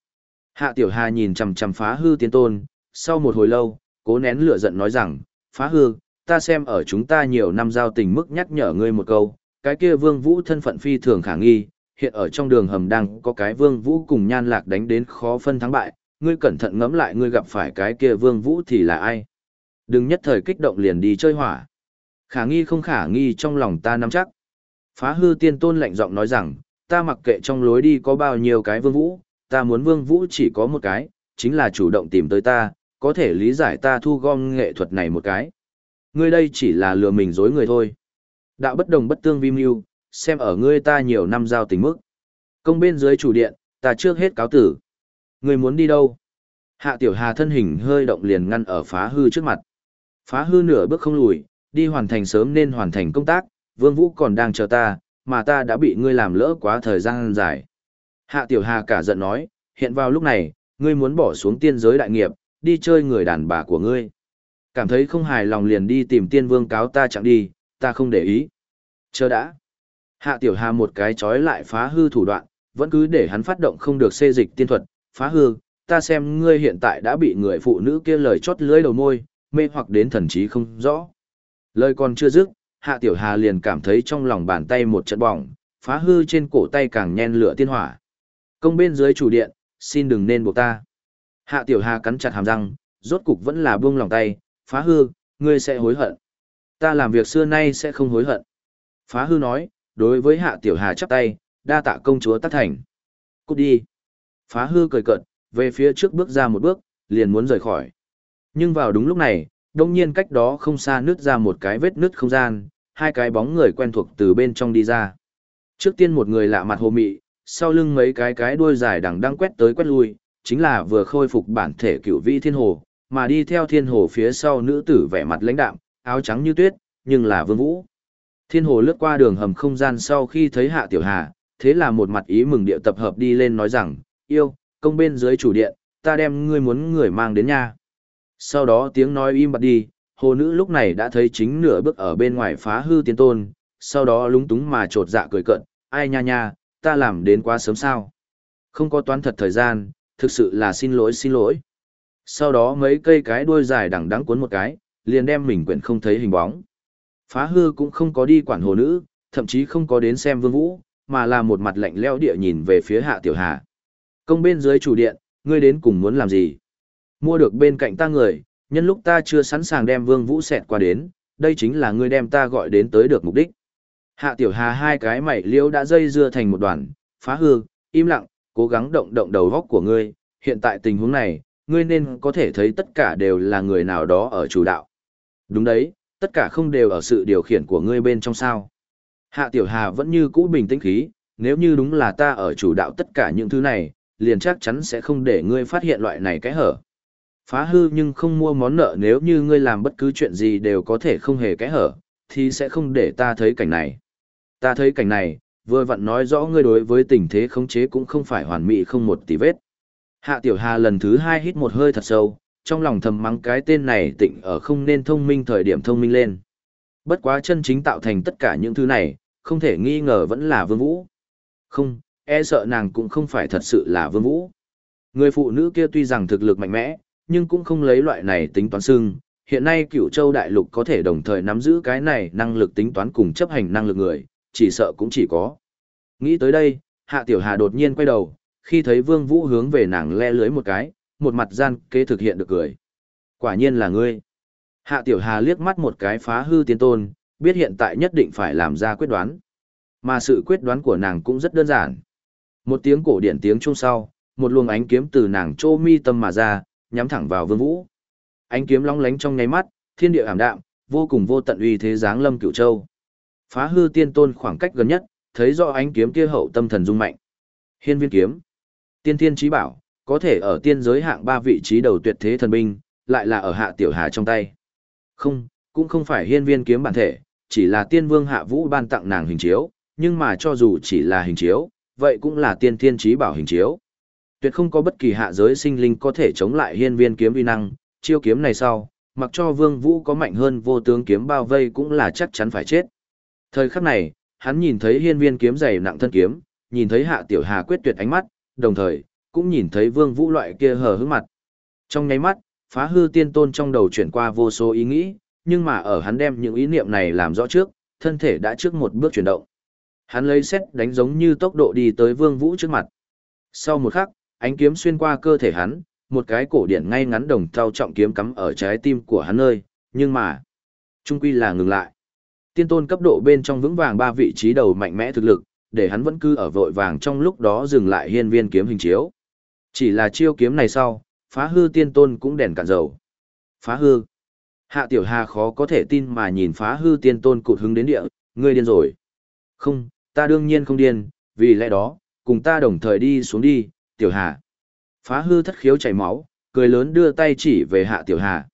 Hạ Tiểu Hà nhìn chằm chằm phá hư tiên tôn, sau một hồi lâu, cố nén lửa giận nói rằng, phá hư, ta xem ở chúng ta nhiều năm giao tình mức nhắc nhở ngươi một câu, cái kia vương vũ thân phận phi thường khả nghi, hiện ở trong đường hầm đang có cái vương vũ cùng nhan lạc đánh đến khó phân thắng bại, ngươi cẩn thận ngẫm lại ngươi gặp phải cái kia vương vũ thì là ai. Đừng nhất thời kích động liền đi chơi hỏa. Khả nghi không khả nghi trong lòng ta nắm chắc. Phá hư tiên tôn lạnh giọng nói rằng, ta mặc kệ trong lối đi có bao nhiêu cái vương vũ, ta muốn Vương Vũ chỉ có một cái, chính là chủ động tìm tới ta, có thể lý giải ta thu gom nghệ thuật này một cái. Ngươi đây chỉ là lừa mình dối người thôi. Đạo bất đồng bất tương vi mưu, xem ở ngươi ta nhiều năm giao tình mức. Công bên dưới chủ điện, ta trước hết cáo tử. Ngươi muốn đi đâu? Hạ tiểu hà thân hình hơi động liền ngăn ở phá hư trước mặt. Phá hư nửa bước không lùi, đi hoàn thành sớm nên hoàn thành công tác, vương vũ còn đang chờ ta, mà ta đã bị ngươi làm lỡ quá thời gian dài. Hạ tiểu hà cả giận nói, hiện vào lúc này, ngươi muốn bỏ xuống tiên giới đại nghiệp, đi chơi người đàn bà của ngươi. Cảm thấy không hài lòng liền đi tìm tiên vương cáo ta chẳng đi, ta không để ý. Chờ đã. Hạ tiểu hà một cái chói lại phá hư thủ đoạn, vẫn cứ để hắn phát động không được xê dịch tiên thuật, phá hư, ta xem ngươi hiện tại đã bị người phụ nữ kia lời chót lưỡi đầu môi, mê hoặc đến thần trí không rõ. Lời còn chưa dứt, hạ tiểu hà liền cảm thấy trong lòng bàn tay một trận bỏng, phá hư trên cổ tay càng nhen lửa tiên hỏa. Công bên dưới chủ điện, xin đừng nên buộc ta. Hạ tiểu hà cắn chặt hàm răng, rốt cục vẫn là buông lòng tay, phá hư, ngươi sẽ hối hận. Ta làm việc xưa nay sẽ không hối hận. Phá hư nói, đối với hạ tiểu hà chắp tay, đa tạ công chúa tác thành. Cút đi. Phá hư cười cợt, về phía trước bước ra một bước, liền muốn rời khỏi. Nhưng vào đúng lúc này, đông nhiên cách đó không xa nứt ra một cái vết nứt không gian, hai cái bóng người quen thuộc từ bên trong đi ra. Trước tiên một người lạ mặt hồ mị, sau lưng mấy cái cái đuôi dài đằng đang quét tới quét lui, chính là vừa khôi phục bản thể cửu vi thiên hồ, mà đi theo thiên hồ phía sau nữ tử vẻ mặt lãnh đạm, áo trắng như tuyết, nhưng là vương vũ. Thiên hồ lướt qua đường hầm không gian sau khi thấy hạ tiểu hà, thế là một mặt ý mừng điệu tập hợp đi lên nói rằng, yêu, công bên dưới chủ điện, ta đem ngươi muốn người mang đến nhà. Sau đó tiếng nói im bặt đi, hồ nữ lúc này đã thấy chính nửa bước ở bên ngoài phá hư tiên tôn, sau đó lúng túng mà trột dạ cười cận, ai nha nha, ta làm đến quá sớm sao. Không có toán thật thời gian, thực sự là xin lỗi xin lỗi. Sau đó mấy cây cái đuôi dài đằng đắng cuốn một cái, liền đem mình quyển không thấy hình bóng. Phá hư cũng không có đi quản hồ nữ, thậm chí không có đến xem vương vũ, mà là một mặt lạnh leo địa nhìn về phía hạ tiểu hà. Công bên dưới chủ điện, ngươi đến cùng muốn làm gì? Mua được bên cạnh ta người, nhân lúc ta chưa sẵn sàng đem vương vũ xẹt qua đến, đây chính là ngươi đem ta gọi đến tới được mục đích. Hạ tiểu hà hai cái mảy liễu đã dây dưa thành một đoàn, phá hư, im lặng, cố gắng động động đầu góc của ngươi, hiện tại tình huống này, ngươi nên có thể thấy tất cả đều là người nào đó ở chủ đạo. Đúng đấy, tất cả không đều ở sự điều khiển của ngươi bên trong sao. Hạ tiểu hà vẫn như cũ bình tĩnh khí, nếu như đúng là ta ở chủ đạo tất cả những thứ này, liền chắc chắn sẽ không để ngươi phát hiện loại này cái hở. Phá hư nhưng không mua món nợ nếu như ngươi làm bất cứ chuyện gì đều có thể không hề kẽ hở, thì sẽ không để ta thấy cảnh này. Ta thấy cảnh này, vừa vặn nói rõ ngươi đối với tình thế khống chế cũng không phải hoàn mỹ không một tí vết. Hạ Tiểu Hà lần thứ hai hít một hơi thật sâu, trong lòng thầm mắng cái tên này tịnh ở không nên thông minh thời điểm thông minh lên. Bất quá chân chính tạo thành tất cả những thứ này, không thể nghi ngờ vẫn là Vương Vũ. Không, e sợ nàng cũng không phải thật sự là Vương Vũ. Người phụ nữ kia tuy rằng thực lực mạnh mẽ, nhưng cũng không lấy loại này tính toán xưng. Hiện nay cựu châu đại lục có thể đồng thời nắm giữ cái này năng lực tính toán cùng chấp hành năng lực người, chỉ sợ cũng chỉ có. Nghĩ tới đây, Hạ Tiểu Hà đột nhiên quay đầu, khi thấy Vương Vũ hướng về nàng le lưới một cái, một mặt gian kế thực hiện được cười. Quả nhiên là ngươi. Hạ Tiểu Hà liếc mắt một cái phá hư tiên tôn, biết hiện tại nhất định phải làm ra quyết đoán. Mà sự quyết đoán của nàng cũng rất đơn giản. Một tiếng cổ điển tiếng chung sau, một luồng ánh kiếm từ nàng trô mi tâm mà ra, nhắm thẳng vào Vương Vũ. Ánh kiếm long lánh trong nháy mắt, thiên địa ảm đạm, vô cùng vô tận uy thế dáng lâm cửu châu. Phá hư tiên tôn khoảng cách gần nhất, thấy rõ ánh kiếm kia hậu tâm thần dung mạnh. Hiên viên kiếm, tiên thiên chí bảo, có thể ở tiên giới hạng ba vị trí đầu tuyệt thế thần binh, lại là ở hạ tiểu hà trong tay. Không, cũng không phải hiên viên kiếm bản thể, chỉ là tiên vương hạ vũ ban tặng nàng hình chiếu, nhưng mà cho dù chỉ là hình chiếu, vậy cũng là tiên thiên chí bảo hình chiếu. Tuyệt không có bất kỳ hạ giới sinh linh có thể chống lại hiên viên kiếm vi năng, chiêu kiếm này sau, mặc cho vương vũ có mạnh hơn vô tướng kiếm bao vây cũng là chắc chắn phải chết. Thời khắc này, hắn nhìn thấy hiên viên kiếm dày nặng thân kiếm, nhìn thấy hạ tiểu hà quyết tuyệt ánh mắt, đồng thời, cũng nhìn thấy vương vũ loại kia hờ hững mặt. Trong nháy mắt, phá hư tiên tôn trong đầu chuyển qua vô số ý nghĩ, nhưng mà ở hắn đem những ý niệm này làm rõ trước, thân thể đã trước một bước chuyển động. Hắn lấy xét đánh giống như tốc độ đi tới vương vũ trước mặt. Sau một khắc, ánh kiếm xuyên qua cơ thể hắn, một cái cổ điển ngay ngắn đồng thau trọng kiếm cắm ở trái tim của hắn nơi, nhưng mà, trung quy là ngừng lại. Tiên tôn cấp độ bên trong vững vàng ba vị trí đầu mạnh mẽ thực lực, để hắn vẫn cứ ở vội vàng trong lúc đó dừng lại hiên viên kiếm hình chiếu. Chỉ là chiêu kiếm này sau, phá hư tiên tôn cũng đèn cạn dầu. Phá hư. Hạ tiểu hà khó có thể tin mà nhìn phá hư tiên tôn cụt hứng đến địa, ngươi điên rồi. Không, ta đương nhiên không điên, vì lẽ đó, cùng ta đồng thời đi xuống đi, tiểu hà. Phá hư thất khiếu chảy máu, cười lớn đưa tay chỉ về hạ tiểu hà.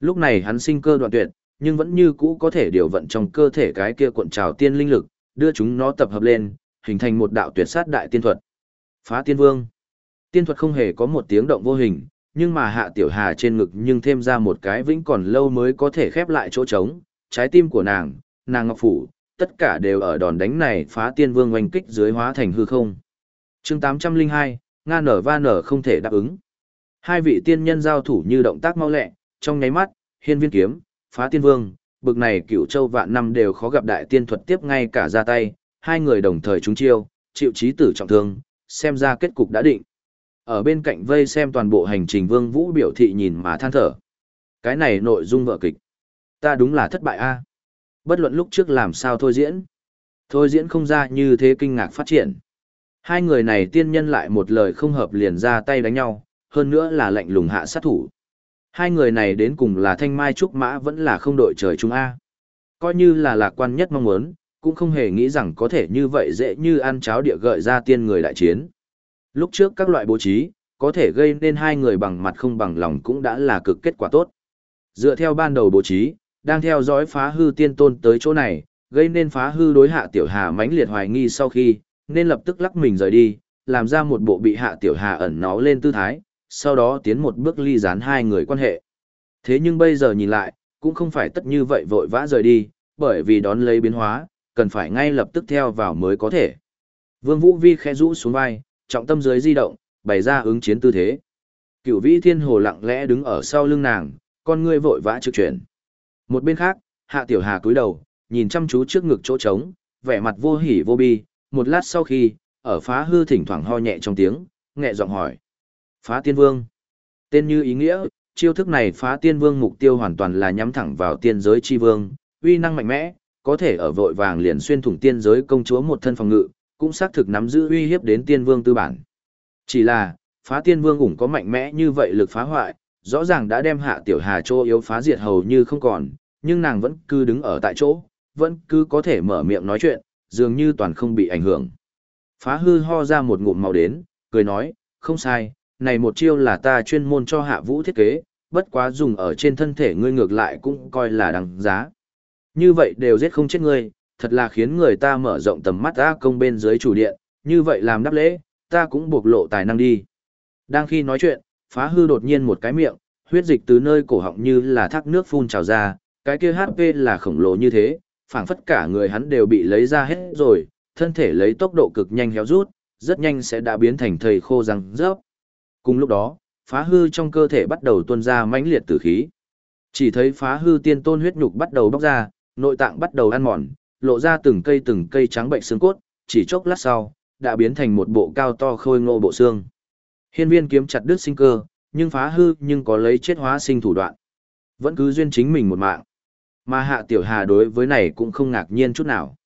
Lúc này hắn sinh cơ đoạn tuyệt, nhưng vẫn như cũ có thể điều vận trong cơ thể cái kia cuộn trào tiên linh lực, đưa chúng nó tập hợp lên, hình thành một đạo tuyệt sát đại tiên thuật. Phá tiên vương. Tiên thuật không hề có một tiếng động vô hình, nhưng mà hạ tiểu hà trên ngực nhưng thêm ra một cái vĩnh còn lâu mới có thể khép lại chỗ trống, trái tim của nàng, nàng ngọc phủ, tất cả đều ở đòn đánh này phá tiên vương oanh kích dưới hóa thành hư không. chương 802, Nga nở va nở không thể đáp ứng. Hai vị tiên nhân giao thủ như động tác mau lẹ, trong nháy mắt, hiên viên kiếm, phá tiên vương, bực này cựu châu vạn năm đều khó gặp đại tiên thuật tiếp ngay cả ra tay, hai người đồng thời trúng chiêu, chịu trí tử trọng thương, xem ra kết cục đã định. Ở bên cạnh vây xem toàn bộ hành trình Vương Vũ biểu thị nhìn mà than thở. Cái này nội dung vợ kịch. Ta đúng là thất bại a. Bất luận lúc trước làm sao thôi diễn. Thôi diễn không ra như thế kinh ngạc phát triển. Hai người này tiên nhân lại một lời không hợp liền ra tay đánh nhau, hơn nữa là lệnh lùng hạ sát thủ. Hai người này đến cùng là Thanh Mai Trúc Mã vẫn là không đội trời chung A. Coi như là lạc quan nhất mong muốn, cũng không hề nghĩ rằng có thể như vậy dễ như ăn cháo địa gợi ra tiên người đại chiến. Lúc trước các loại bố trí, có thể gây nên hai người bằng mặt không bằng lòng cũng đã là cực kết quả tốt. Dựa theo ban đầu bố trí, đang theo dõi phá hư tiên tôn tới chỗ này, gây nên phá hư đối hạ tiểu hà mãnh liệt hoài nghi sau khi, nên lập tức lắc mình rời đi, làm ra một bộ bị hạ tiểu hà ẩn nó lên tư thái, sau đó tiến một bước ly gián hai người quan hệ. Thế nhưng bây giờ nhìn lại, cũng không phải tất như vậy vội vã rời đi, bởi vì đón lấy biến hóa, cần phải ngay lập tức theo vào mới có thể. Vương Vũ Vi khẽ rũ xuống vai, trọng tâm dưới di động, bày ra ứng chiến tư thế. Cửu vĩ thiên hồ lặng lẽ đứng ở sau lưng nàng, con ngươi vội vã trực chuyển. Một bên khác, hạ tiểu hà cúi đầu, nhìn chăm chú trước ngực chỗ trống, vẻ mặt vô hỉ vô bi, một lát sau khi, ở phá hư thỉnh thoảng ho nhẹ trong tiếng, nhẹ giọng hỏi. Phá tiên vương. Tên như ý nghĩa, chiêu thức này phá tiên vương mục tiêu hoàn toàn là nhắm thẳng vào tiên giới chi vương, uy năng mạnh mẽ, có thể ở vội vàng liền xuyên thủng tiên giới công chúa một thân phòng ngự, cũng xác thực nắm giữ uy hiếp đến tiên vương tư bản. Chỉ là, phá tiên vương cũng có mạnh mẽ như vậy lực phá hoại, rõ ràng đã đem hạ tiểu hà chỗ yếu phá diệt hầu như không còn, nhưng nàng vẫn cứ đứng ở tại chỗ, vẫn cứ có thể mở miệng nói chuyện, dường như toàn không bị ảnh hưởng. Phá hư ho ra một ngụm màu đến, cười nói, không sai, này một chiêu là ta chuyên môn cho hạ vũ thiết kế, bất quá dùng ở trên thân thể ngươi ngược lại cũng coi là đằng giá. Như vậy đều giết không chết ngươi, thật là khiến người ta mở rộng tầm mắt ra công bên dưới chủ điện, như vậy làm đáp lễ, ta cũng buộc lộ tài năng đi. Đang khi nói chuyện, phá hư đột nhiên một cái miệng, huyết dịch từ nơi cổ họng như là thác nước phun trào ra, cái kia HP là khổng lồ như thế, phảng phất cả người hắn đều bị lấy ra hết rồi, thân thể lấy tốc độ cực nhanh héo rút, rất nhanh sẽ đã biến thành thầy khô răng rớp. Cùng lúc đó, phá hư trong cơ thể bắt đầu tuôn ra mãnh liệt tử khí. Chỉ thấy phá hư tiên tôn huyết nhục bắt đầu bóc ra, nội tạng bắt đầu ăn mòn, lộ ra từng cây từng cây trắng bệnh xương cốt, chỉ chốc lát sau, đã biến thành một bộ cao to khôi ngô bộ xương. Hiên viên kiếm chặt đứt sinh cơ, nhưng phá hư nhưng có lấy chết hóa sinh thủ đoạn. Vẫn cứ duyên chính mình một mạng. Mà hạ tiểu hà đối với này cũng không ngạc nhiên chút nào.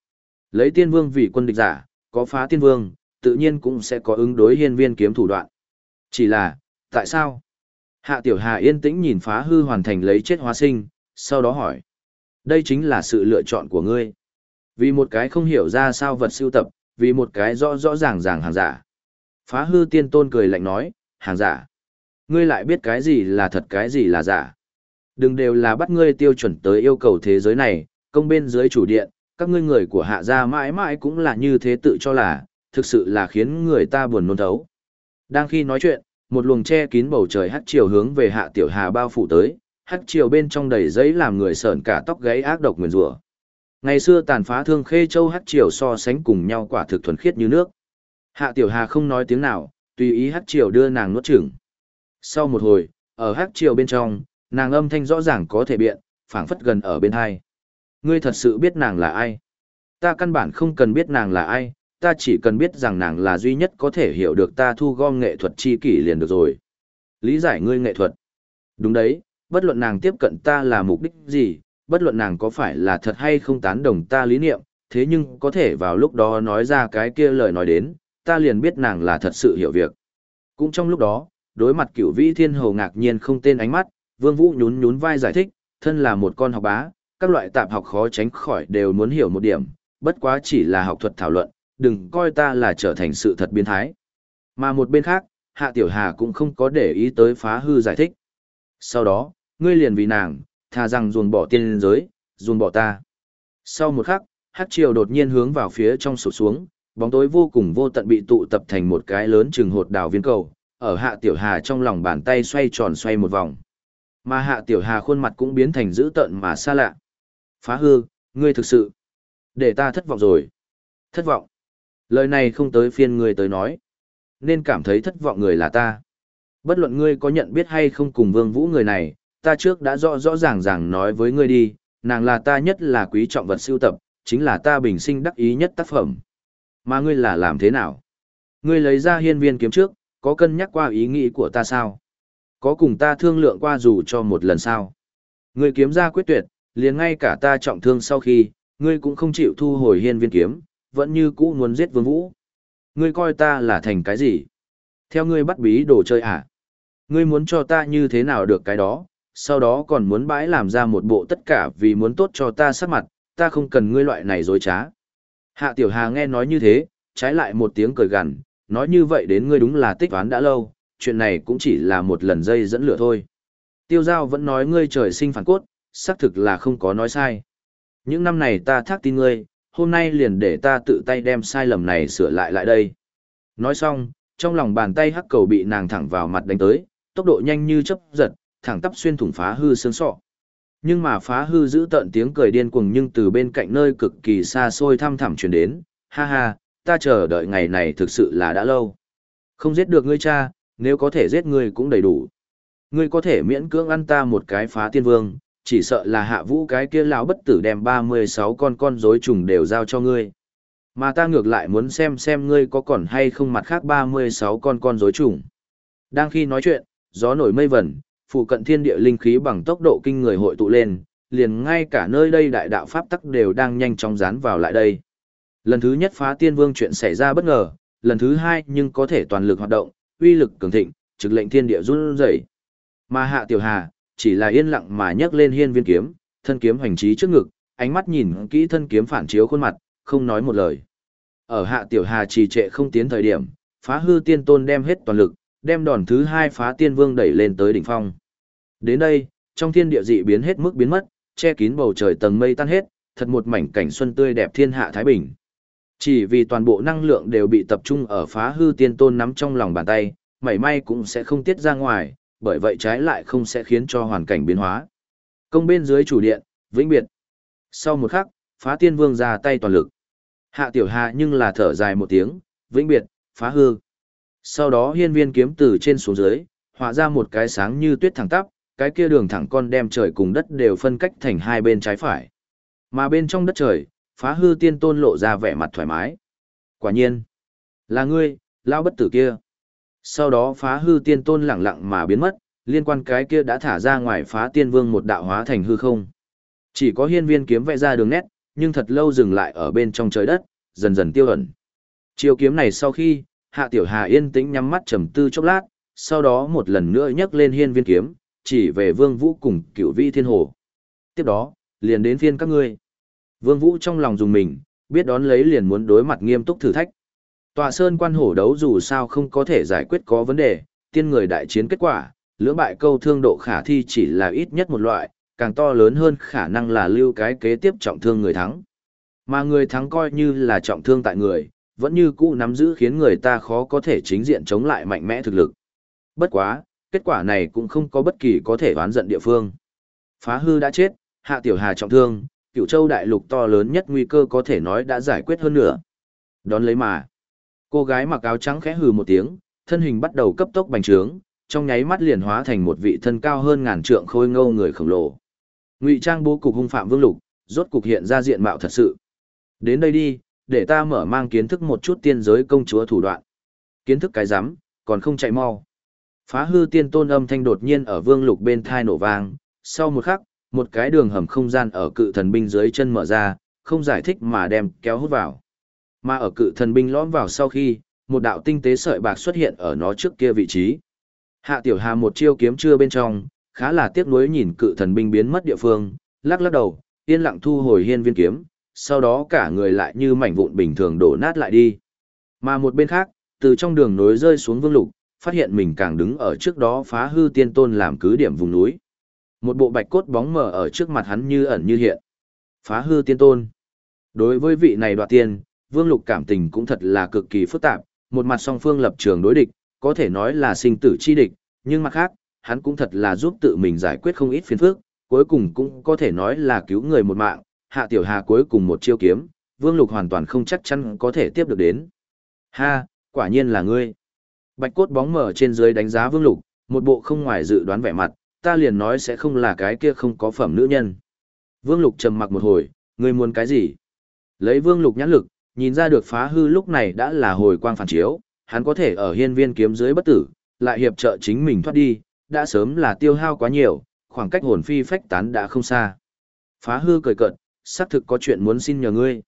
Lấy tiên vương vì quân địch giả, có phá tiên vương, tự nhiên cũng sẽ có ứng đối hiên viên kiếm thủ đoạn. Chỉ là, tại sao? Hạ tiểu hà yên tĩnh nhìn phá hư hoàn thành lấy chết hóa sinh, sau đó hỏi. Đây chính là sự lựa chọn của ngươi. Vì một cái không hiểu ra sao vật siêu tập, vì một cái rõ rõ ràng ràng hàng giả. Phá hư tiên tôn cười lạnh nói, hàng giả. Ngươi lại biết cái gì là thật cái gì là giả. Đừng đều là bắt ngươi tiêu chuẩn tới yêu cầu thế giới này, công bên dưới chủ điện, các ngươi người của hạ gia mãi mãi cũng là như thế tự cho là, thực sự là khiến người ta buồn nôn thấu. Đang khi nói chuyện, một luồng che kín bầu trời hắt chiều hướng về hạ tiểu hà bao phủ tới, hắt chiều bên trong đầy giấy làm người sợn cả tóc gáy ác độc nguyền rủa. Ngày xưa tàn phá thương khê châu hắt chiều so sánh cùng nhau quả thực thuần khiết như nước. Hạ tiểu hà không nói tiếng nào, tùy ý hắt chiều đưa nàng nuốt chửng. Sau một hồi, ở hắt chiều bên trong, nàng âm thanh rõ ràng có thể biện, phảng phất gần ở bên hai. Ngươi thật sự biết nàng là ai? Ta căn bản không cần biết nàng là ai, ta chỉ cần biết rằng nàng là duy nhất có thể hiểu được ta thu gom nghệ thuật chi kỷ liền được rồi. Lý giải ngươi nghệ thuật. Đúng đấy, bất luận nàng tiếp cận ta là mục đích gì, bất luận nàng có phải là thật hay không tán đồng ta lý niệm, thế nhưng có thể vào lúc đó nói ra cái kia lời nói đến, ta liền biết nàng là thật sự hiểu việc. Cũng trong lúc đó, đối mặt cửu vĩ thiên hầu ngạc nhiên không tên ánh mắt, Vương Vũ nhún nhún vai giải thích, thân là một con học bá, các loại tạp học khó tránh khỏi đều muốn hiểu một điểm, bất quá chỉ là học thuật thảo luận, đừng coi ta là trở thành sự thật biến thái. Mà một bên khác, Hạ Tiểu Hà cũng không có để ý tới phá hư giải thích. Sau đó, ngươi liền vì nàng, thà rằng ruồn bỏ tiên giới, ruồn bỏ ta. Sau một khắc, hát triều đột nhiên hướng vào phía trong sụt xuống, bóng tối vô cùng vô tận bị tụ tập thành một cái lớn trừng hột đào viên cầu, ở hạ tiểu hà trong lòng bàn tay xoay tròn xoay một vòng. Mà hạ tiểu hà khuôn mặt cũng biến thành dữ tợn mà xa lạ. Phá hư, ngươi thực sự, để ta thất vọng rồi. Thất vọng. Lời này không tới phiên ngươi tới nói. Nên cảm thấy thất vọng người là ta. Bất luận ngươi có nhận biết hay không cùng vương vũ người này, ta trước đã rõ rõ ràng ràng nói với ngươi đi, nàng là ta nhất là quý trọng vật siêu tập, chính là ta bình sinh đắc ý nhất tác phẩm. Mà ngươi là làm thế nào? Ngươi lấy ra hiên viên kiếm trước, có cân nhắc qua ý nghĩ của ta sao? Có cùng ta thương lượng qua dù cho một lần sao? Ngươi kiếm ra quyết tuyệt, liền ngay cả ta trọng thương sau khi, ngươi cũng không chịu thu hồi hiên viên kiếm, vẫn như cũ muốn giết vương vũ. Ngươi coi ta là thành cái gì? Theo ngươi bắt bí đồ chơi à? Ngươi muốn cho ta như thế nào được cái đó, sau đó còn muốn bãi làm ra một bộ tất cả vì muốn tốt cho ta sắc mặt, ta không cần ngươi loại này dối trá. Hạ Tiểu Hà nghe nói như thế, trái lại một tiếng cười gằn, nói như vậy đến ngươi đúng là tích toán đã lâu, chuyện này cũng chỉ là một lần dây dẫn lửa thôi. Tiêu Giao vẫn nói ngươi trời sinh phản cốt, xác thực là không có nói sai. Những năm này ta thác tin ngươi, hôm nay liền để ta tự tay đem sai lầm này sửa lại lại đây. Nói xong, trong lòng bàn tay hắc cầu bị nàng thẳng vào mặt đánh tới, tốc độ nhanh như chớp giật, thẳng tắp xuyên thủng phá hư xương sọ. Nhưng mà phá hư giữ tận tiếng cười điên cuồng nhưng từ bên cạnh nơi cực kỳ xa xôi thăm thẳm truyền đến, ha ha, ta chờ đợi ngày này thực sự là đã lâu. Không giết được ngươi cha, nếu có thể giết ngươi cũng đầy đủ. Ngươi có thể miễn cưỡng ăn ta một cái phá tiên vương, chỉ sợ là hạ vũ cái kia lão bất tử đem 36 con con rối trùng đều giao cho ngươi. Mà ta ngược lại muốn xem xem ngươi có còn hay không mặt khác 36 con con rối trùng. Đang khi nói chuyện, gió nổi mây vẩn, phụ cận thiên địa linh khí bằng tốc độ kinh người hội tụ lên, liền ngay cả nơi đây đại đạo pháp tắc đều đang nhanh chóng dán vào lại đây. Lần thứ nhất phá tiên vương chuyện xảy ra bất ngờ, lần thứ hai nhưng có thể toàn lực hoạt động, uy lực cường thịnh, trực lệnh thiên địa run rẩy. Mà Hạ Tiểu Hà chỉ là yên lặng mà nhấc lên hiên viên kiếm, thân kiếm hành trí trước ngực, ánh mắt nhìn kỹ thân kiếm phản chiếu khuôn mặt, không nói một lời. Ở Hạ Tiểu Hà trì trệ không tiến thời điểm, phá hư tiên tôn đem hết toàn lực, đem đòn thứ hai phá tiên vương đẩy lên tới đỉnh phong. Đến đây, trong thiên địa dị biến hết mức biến mất, che kín bầu trời tầng mây tan hết, thật một mảnh cảnh xuân tươi đẹp thiên hạ thái bình. Chỉ vì toàn bộ năng lượng đều bị tập trung ở phá hư tiên tôn nắm trong lòng bàn tay, mảy may cũng sẽ không tiết ra ngoài, bởi vậy trái lại không sẽ khiến cho hoàn cảnh biến hóa. Công bên dưới chủ điện, vĩnh biệt. Sau một khắc, phá tiên vương ra tay toàn lực. Hạ tiểu hạ nhưng là thở dài một tiếng, vĩnh biệt, phá hư. Sau đó hiên viên kiếm từ trên xuống dưới, họa ra một cái sáng như tuyết thẳng tắp, cái kia đường thẳng con đem trời cùng đất đều phân cách thành hai bên trái phải. Mà bên trong đất trời, phá hư tiên tôn lộ ra vẻ mặt thoải mái. Quả nhiên, là ngươi, lao bất tử kia. Sau đó phá hư tiên tôn lặng lặng mà biến mất, liên quan cái kia đã thả ra ngoài phá tiên vương một đạo hóa thành hư không. Chỉ có hiên viên kiếm vẽ ra đường nét, nhưng thật lâu dừng lại ở bên trong trời đất, dần dần tiêu ẩn. Chiêu kiếm này sau khi, hạ tiểu hà yên tĩnh nhắm mắt trầm tư chốc lát, sau đó một lần nữa nhấc lên hiên viên kiếm, chỉ về Vương Vũ cùng cửu vi thiên hồ. Tiếp đó, liền đến phiên các ngươi. Vương Vũ trong lòng dùng mình, biết đón lấy liền muốn đối mặt nghiêm túc thử thách. Tòa sơn quan hổ đấu dù sao không có thể giải quyết có vấn đề, tiên người đại chiến kết quả, lưỡng bại câu thương độ khả thi chỉ là ít nhất một loại, càng to lớn hơn khả năng là lưu cái kế tiếp trọng thương người thắng. Mà người thắng coi như là trọng thương tại người, vẫn như cũ nắm giữ khiến người ta khó có thể chính diện chống lại mạnh mẽ thực lực. Bất quá, kết quả này cũng không có bất kỳ có thể oán giận địa phương. Phá hư đã chết, hạ tiểu hà trọng thương, cựu châu đại lục to lớn nhất nguy cơ có thể nói đã giải quyết hơn nữa. Đón lấy mà. Cô gái mặc áo trắng khẽ hừ một tiếng, thân hình bắt đầu cấp tốc bành trướng, trong nháy mắt liền hóa thành một vị thân cao hơn ngàn trượng khôi ngâu người khổng lồ. Ngụy trang bố cục hung phạm vương lục, rốt cục hiện ra diện mạo thật sự. Đến đây đi, để ta mở mang kiến thức một chút tiên giới công chúa thủ đoạn. Kiến thức cái rắm còn không chạy mau. Phá hư tiên tôn âm thanh đột nhiên ở vương lục bên thai nổ vang, sau một khắc, một cái đường hầm không gian ở cự thần binh dưới chân mở ra, không giải thích mà đem kéo hút vào. Mà ở cự thần binh lõm vào sau khi, một đạo tinh tế sợi bạc xuất hiện ở nó trước kia vị trí. Hạ Tiểu Hà một chiêu kiếm chưa bên trong, khá là tiếc nuối nhìn cự thần binh biến mất địa phương, lắc lắc đầu, yên lặng thu hồi hiên viên kiếm, sau đó cả người lại như mảnh vụn bình thường đổ nát lại đi. Mà một bên khác, từ trong đường nối rơi xuống vương lục, phát hiện mình càng đứng ở trước đó phá hư tiên tôn làm cứ điểm vùng núi. Một bộ bạch cốt bóng mờ ở trước mặt hắn như ẩn như hiện. Phá hư tiên tôn. Đối với vị này đoạt tiên, vương lục cảm tình cũng thật là cực kỳ phức tạp, một mặt song phương lập trường đối địch, có thể nói là sinh tử chi địch, nhưng mặt khác, hắn cũng thật là giúp tự mình giải quyết không ít phiền phức, cuối cùng cũng có thể nói là cứu người một mạng, hạ tiểu hà cuối cùng một chiêu kiếm, vương lục hoàn toàn không chắc chắn có thể tiếp được đến. Ha, quả nhiên là ngươi. Bạch cốt bóng mở trên dưới đánh giá vương lục, một bộ không ngoài dự đoán vẻ mặt, ta liền nói sẽ không là cái kia không có phẩm nữ nhân. Vương lục trầm mặc một hồi, ngươi muốn cái gì? Lấy vương lục nhãn lực, nhìn ra được phá hư lúc này đã là hồi quang phản chiếu, hắn có thể ở hiên viên kiếm dưới bất tử, lại hiệp trợ chính mình thoát đi, đã sớm là tiêu hao quá nhiều, khoảng cách hồn phi phách tán đã không xa. Phá hư cười cợt, xác thực có chuyện muốn xin nhờ ngươi.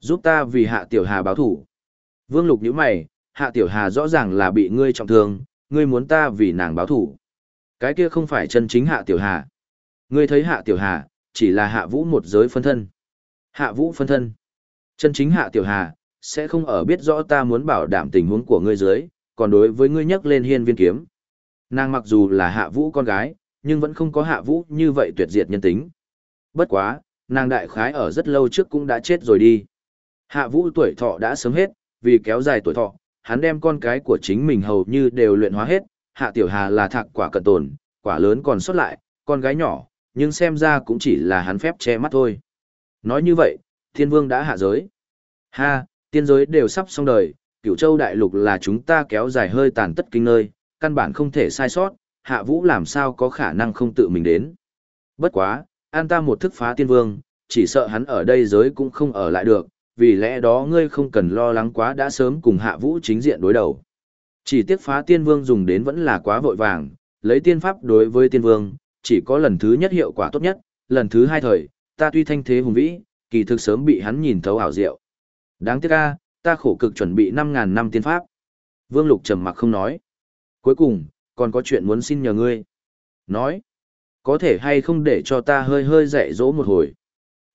Giúp ta vì hạ tiểu hà báo thủ. Vương lục nhíu mày, hạ tiểu hà rõ ràng là bị ngươi trọng thương, ngươi muốn ta vì nàng báo thủ. Cái kia không phải chân chính hạ tiểu hà. Ngươi thấy hạ tiểu hà, chỉ là hạ vũ một giới phân thân. Hạ vũ phân thân. Chân chính hạ tiểu hà, sẽ không ở biết rõ ta muốn bảo đảm tình huống của ngươi dưới, còn đối với ngươi nhắc lên hiên viên kiếm. Nàng mặc dù là hạ vũ con gái, nhưng vẫn không có hạ vũ như vậy tuyệt diệt nhân tính. Bất quá, nàng đại khái ở rất lâu trước cũng đã chết rồi đi. Hạ vũ tuổi thọ đã sớm hết, vì kéo dài tuổi thọ, hắn đem con cái của chính mình hầu như đều luyện hóa hết, hạ tiểu hà là thạc quả cận tồn, quả lớn còn xuất lại, con gái nhỏ, nhưng xem ra cũng chỉ là hắn phép che mắt thôi. Nói như vậy, thiên vương đã hạ giới. Ha, tiên giới đều sắp xong đời, cửu châu đại lục là chúng ta kéo dài hơi tàn tất kinh nơi, căn bản không thể sai sót, hạ vũ làm sao có khả năng không tự mình đến. Bất quá, an ta một thức phá tiên vương, chỉ sợ hắn ở đây giới cũng không ở lại được, vì lẽ đó ngươi không cần lo lắng quá đã sớm cùng hạ vũ chính diện đối đầu. Chỉ tiếc phá tiên vương dùng đến vẫn là quá vội vàng, lấy tiên pháp đối với tiên vương, chỉ có lần thứ nhất hiệu quả tốt nhất, lần thứ hai thời, ta tuy thanh thế hùng vĩ, kỳ thực sớm bị hắn nhìn thấu ảo diệu. Đáng tiếc a, ta khổ cực chuẩn bị 5.000 năm tiên pháp. Vương Lục trầm mặc không nói. Cuối cùng, còn có chuyện muốn xin nhờ ngươi. Nói, có thể hay không để cho ta hơi hơi dạy dỗ một hồi.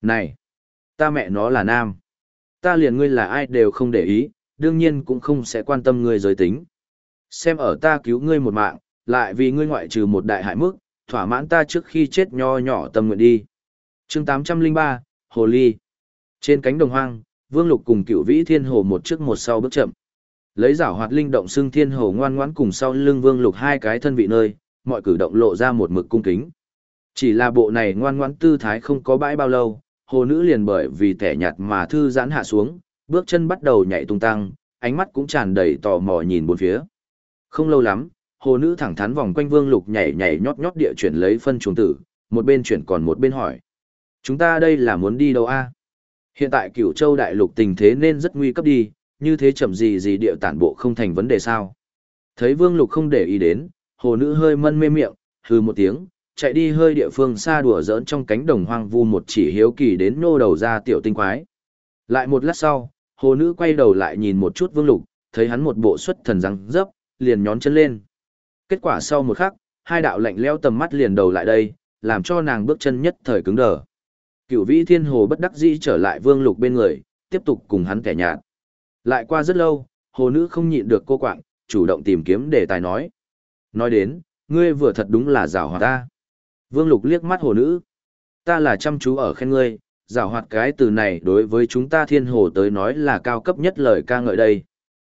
Này, ta mẹ nó là nam. Ta liền ngươi là ai đều không để ý, đương nhiên cũng không sẽ quan tâm ngươi giới tính. Xem ở ta cứu ngươi một mạng, lại vì ngươi ngoại trừ một đại hại mức, thỏa mãn ta trước khi chết nho nhỏ tâm nguyện đi. chương 803, Hồ Ly. Trên cánh đồng hoang, Vương Lục cùng cựu vĩ thiên hồ một trước một sau bước chậm. Lấy giảo hoạt linh động xưng thiên hồ ngoan ngoãn cùng sau lưng Vương Lục hai cái thân vị nơi, mọi cử động lộ ra một mực cung kính. Chỉ là bộ này ngoan ngoãn tư thái không có bãi bao lâu, hồ nữ liền bởi vì tẻ nhạt mà thư giãn hạ xuống, bước chân bắt đầu nhảy tung tăng, ánh mắt cũng tràn đầy tò mò nhìn bốn phía. Không lâu lắm, hồ nữ thẳng thắn vòng quanh Vương Lục nhảy nhảy nhót nhót địa chuyển lấy phân chuồng tử, một bên chuyển còn một bên hỏi. Chúng ta đây là muốn đi đâu a? Hiện tại cửu châu đại lục tình thế nên rất nguy cấp đi, như thế chậm gì gì địa tản bộ không thành vấn đề sao. Thấy vương lục không để ý đến, hồ nữ hơi mân mê miệng, hư một tiếng, chạy đi hơi địa phương xa đùa giỡn trong cánh đồng hoang vu một chỉ hiếu kỳ đến nô đầu ra tiểu tinh quái. Lại một lát sau, hồ nữ quay đầu lại nhìn một chút vương lục, thấy hắn một bộ xuất thần răng dấp, liền nhón chân lên. Kết quả sau một khắc, hai đạo lạnh leo tầm mắt liền đầu lại đây, làm cho nàng bước chân nhất thời cứng đờ. Cửu vĩ thiên hồ bất đắc dĩ trở lại vương lục bên người, tiếp tục cùng hắn kẻ nhạt. Lại qua rất lâu, hồ nữ không nhịn được cô quạng, chủ động tìm kiếm đề tài nói. Nói đến, ngươi vừa thật đúng là rào hoạt ta. Vương lục liếc mắt hồ nữ. Ta là chăm chú ở khen ngươi, rào hoạt cái từ này đối với chúng ta thiên hồ tới nói là cao cấp nhất lời ca ngợi đây.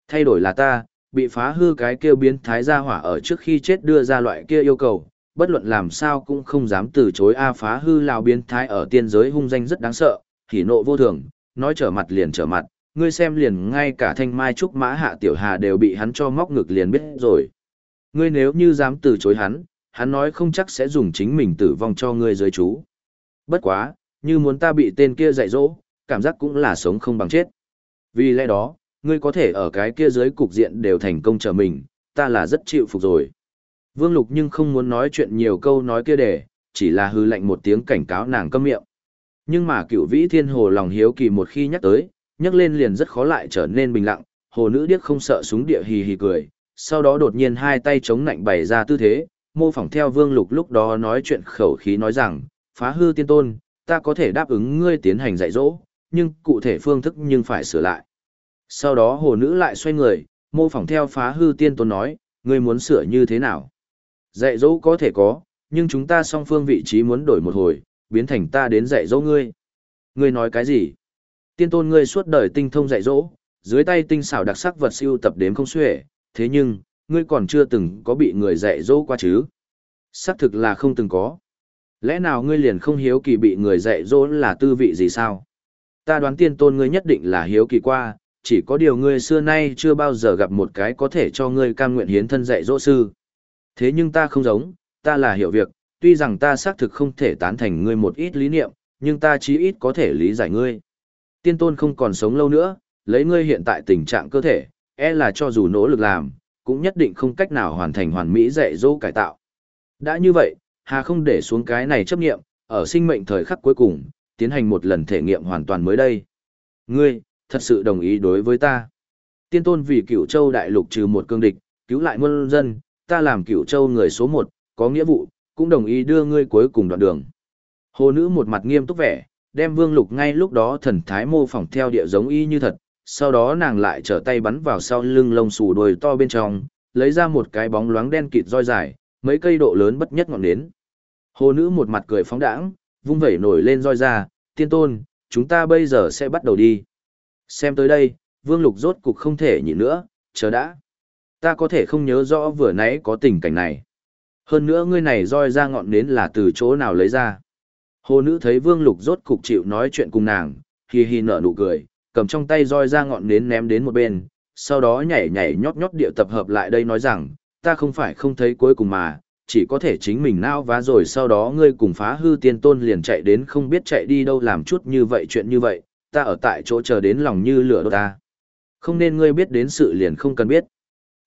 Thay đổi là ta, bị phá hư cái kia biến thái gia hỏa ở trước khi chết đưa ra loại kia yêu cầu, bất luận làm sao cũng không dám từ chối A à phá hư lão biến thái ở tiên giới hung danh rất đáng sợ, hỉ nộ vô thường, nói trở mặt liền trở mặt, ngươi xem liền ngay cả thanh mai trúc mã hạ tiểu hà đều bị hắn cho móc ngực liền biết rồi. Ngươi nếu như dám từ chối hắn, hắn nói không chắc sẽ dùng chính mình tử vong cho ngươi giới chú. Bất quá, như muốn ta bị tên kia dạy dỗ, cảm giác cũng là sống không bằng chết. Vì lẽ đó, ngươi có thể ở cái kia dưới cục diện đều thành công trở mình, ta là rất chịu phục rồi. Vương Lục nhưng không muốn nói chuyện nhiều câu nói kia để, chỉ là hư lệnh một tiếng cảnh cáo nàng câm miệng. Nhưng mà cựu vĩ thiên hồ lòng hiếu kỳ một khi nhắc tới, nhắc lên liền rất khó lại trở nên bình lặng, hồ nữ điếc không sợ súng địa hì hì cười, sau đó đột nhiên hai tay chống nạnh bày ra tư thế, mô phỏng theo vương lục lúc đó nói chuyện khẩu khí nói rằng, phá hư tiên tôn, ta có thể đáp ứng ngươi tiến hành dạy dỗ, nhưng cụ thể phương thức nhưng phải sửa lại. Sau đó hồ nữ lại xoay người, mô phỏng theo phá hư tiên tôn nói, ngươi muốn sửa như thế nào? Dạy dỗ có thể có, nhưng chúng ta song phương vị trí muốn đổi một hồi, biến thành ta đến dạy dỗ ngươi. Ngươi nói cái gì? Tiên tôn ngươi suốt đời tinh thông dạy dỗ, dưới tay tinh xảo đặc sắc vật siêu tập đếm không xuể, thế nhưng, ngươi còn chưa từng có bị người dạy dỗ qua chứ? Xác thực là không từng có. Lẽ nào ngươi liền không hiếu kỳ bị người dạy dỗ là tư vị gì sao? Ta đoán tiên tôn ngươi nhất định là hiếu kỳ qua, chỉ có điều ngươi xưa nay chưa bao giờ gặp một cái có thể cho ngươi cam nguyện hiến thân dạy dỗ sư. Thế nhưng ta không giống, ta là hiểu việc, tuy rằng ta xác thực không thể tán thành ngươi một ít lý niệm, nhưng ta chí ít có thể lý giải ngươi. Tiên tôn không còn sống lâu nữa, lấy ngươi hiện tại tình trạng cơ thể, e là cho dù nỗ lực làm, cũng nhất định không cách nào hoàn thành hoàn mỹ dạy dỗ cải tạo. Đã như vậy, hà không để xuống cái này chấp nghiệm, ở sinh mệnh thời khắc cuối cùng, tiến hành một lần thể nghiệm hoàn toàn mới đây. Ngươi, thật sự đồng ý đối với ta. Tiên tôn vì cửu châu đại lục trừ một cương địch, cứu lại muôn dân, ta làm cửu châu người số một, có nghĩa vụ, cũng đồng ý đưa ngươi cuối cùng đoạn đường. Hồ nữ một mặt nghiêm túc vẻ, đem vương lục ngay lúc đó thần thái mô phỏng theo địa giống y như thật, sau đó nàng lại trở tay bắn vào sau lưng lông xù đuôi to bên trong, lấy ra một cái bóng loáng đen kịt roi dài, mấy cây độ lớn bất nhất ngọn nến. Hồ nữ một mặt cười phóng đãng, vung vẩy nổi lên roi ra, tiên tôn, chúng ta bây giờ sẽ bắt đầu đi. Xem tới đây, vương lục rốt cục không thể nhịn nữa, chờ đã. Ta có thể không nhớ rõ vừa nãy có tình cảnh này. Hơn nữa ngươi này roi ra ngọn nến là từ chỗ nào lấy ra. Hồ nữ thấy vương lục rốt cục chịu nói chuyện cùng nàng, hì hì nở nụ cười, cầm trong tay roi ra ngọn nến ném đến một bên, sau đó nhảy nhảy nhót nhót điệu tập hợp lại đây nói rằng, ta không phải không thấy cuối cùng mà, chỉ có thể chính mình nao vá rồi sau đó ngươi cùng phá hư tiên tôn liền chạy đến không biết chạy đi đâu làm chút như vậy chuyện như vậy, ta ở tại chỗ chờ đến lòng như lửa đốt ta. Không nên ngươi biết đến sự liền không cần biết.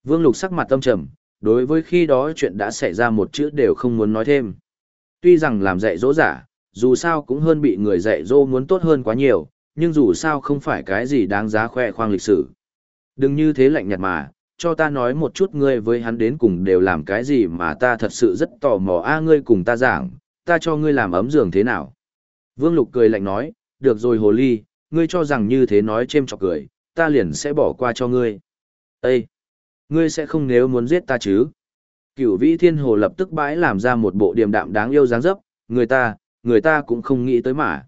Vương Lục sắc mặt tâm trầm, đối với khi đó chuyện đã xảy ra một chữ đều không muốn nói thêm. Tuy rằng làm dạy dỗ giả, dù sao cũng hơn bị người dạy dỗ muốn tốt hơn quá nhiều, nhưng dù sao không phải cái gì đáng giá khoe khoang lịch sử. Đừng như thế lạnh nhạt mà, cho ta nói một chút ngươi với hắn đến cùng đều làm cái gì mà ta thật sự rất tò mò a ngươi cùng ta giảng, ta cho ngươi làm ấm giường thế nào. Vương Lục cười lạnh nói, được rồi hồ ly, ngươi cho rằng như thế nói chêm chọc cười, ta liền sẽ bỏ qua cho ngươi. Ê! Ngươi sẽ không nếu muốn giết ta chứ? Cửu vĩ thiên hồ lập tức bãi làm ra một bộ điềm đạm đáng yêu dáng dấp, người ta, người ta cũng không nghĩ tới mà.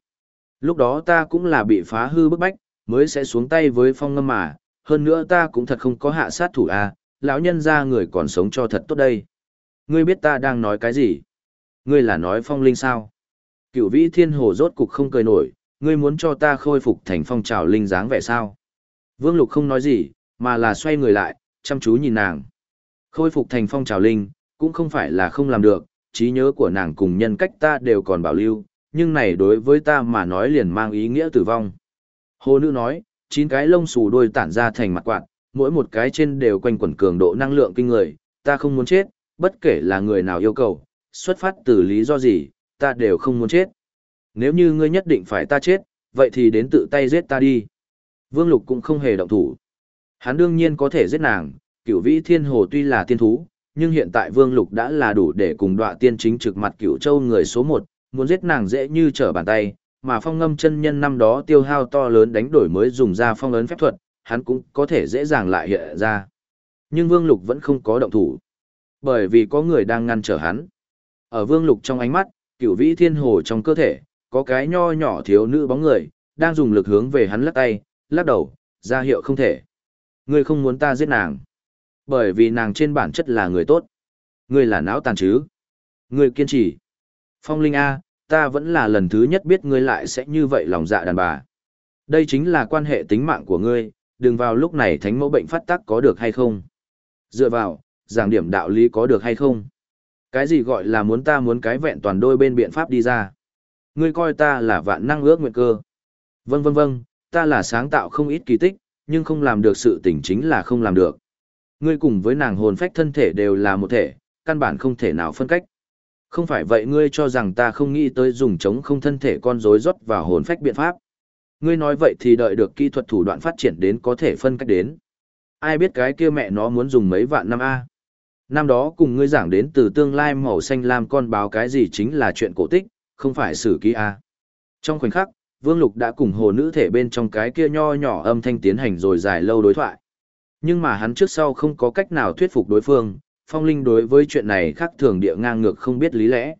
Lúc đó ta cũng là bị phá hư bức bách, mới sẽ xuống tay với phong ngâm mà, hơn nữa ta cũng thật không có hạ sát thủ à, lão nhân ra người còn sống cho thật tốt đây. Ngươi biết ta đang nói cái gì? Ngươi là nói phong linh sao? Cửu vĩ thiên hồ rốt cục không cười nổi, ngươi muốn cho ta khôi phục thành phong trào linh dáng vẻ sao? Vương lục không nói gì, mà là xoay người lại, chăm chú nhìn nàng. Khôi phục thành phong trào linh, cũng không phải là không làm được, trí nhớ của nàng cùng nhân cách ta đều còn bảo lưu, nhưng này đối với ta mà nói liền mang ý nghĩa tử vong. Hồ nữ nói, chín cái lông xù đôi tản ra thành mặt quạt, mỗi một cái trên đều quanh quẩn cường độ năng lượng kinh người, ta không muốn chết, bất kể là người nào yêu cầu, xuất phát từ lý do gì, ta đều không muốn chết. Nếu như ngươi nhất định phải ta chết, vậy thì đến tự tay giết ta đi. Vương Lục cũng không hề động thủ. Hắn đương nhiên có thể giết nàng, cửu vĩ thiên hồ tuy là tiên thú, nhưng hiện tại Vương Lục đã là đủ để cùng đọa tiên chính trực mặt cửu châu người số một, muốn giết nàng dễ như trở bàn tay, mà phong ngâm chân nhân năm đó tiêu hao to lớn đánh đổi mới dùng ra phong ấn phép thuật, hắn cũng có thể dễ dàng lại hiện ra. Nhưng Vương Lục vẫn không có động thủ, bởi vì có người đang ngăn trở hắn. Ở Vương Lục trong ánh mắt, cửu vĩ thiên hồ trong cơ thể, có cái nho nhỏ thiếu nữ bóng người, đang dùng lực hướng về hắn lắc tay, lắc đầu, ra hiệu không thể. Ngươi không muốn ta giết nàng, bởi vì nàng trên bản chất là người tốt. Ngươi là não tàn chứ? Ngươi kiên trì. Phong Linh A, ta vẫn là lần thứ nhất biết ngươi lại sẽ như vậy lòng dạ đàn bà. Đây chính là quan hệ tính mạng của ngươi, đừng vào lúc này thánh mẫu bệnh phát tác có được hay không. Dựa vào, giảng điểm đạo lý có được hay không. Cái gì gọi là muốn ta muốn cái vẹn toàn đôi bên biện pháp đi ra. Ngươi coi ta là vạn năng ước nguyện cơ. Vâng vâng vâng, ta là sáng tạo không ít kỳ tích, nhưng không làm được sự tỉnh chính là không làm được. Ngươi cùng với nàng hồn phách thân thể đều là một thể, căn bản không thể nào phân cách. Không phải vậy ngươi cho rằng ta không nghĩ tới dùng chống không thân thể con rối rót vào hồn phách biện pháp. Ngươi nói vậy thì đợi được kỹ thuật thủ đoạn phát triển đến có thể phân cách đến. Ai biết cái kia mẹ nó muốn dùng mấy vạn năm A. Năm đó cùng ngươi giảng đến từ tương lai màu xanh lam con báo cái gì chính là chuyện cổ tích, không phải sử ký A. Trong khoảnh khắc, Vương Lục đã cùng hồ nữ thể bên trong cái kia nho nhỏ âm thanh tiến hành rồi dài lâu đối thoại. Nhưng mà hắn trước sau không có cách nào thuyết phục đối phương, phong linh đối với chuyện này khác thường địa ngang ngược không biết lý lẽ.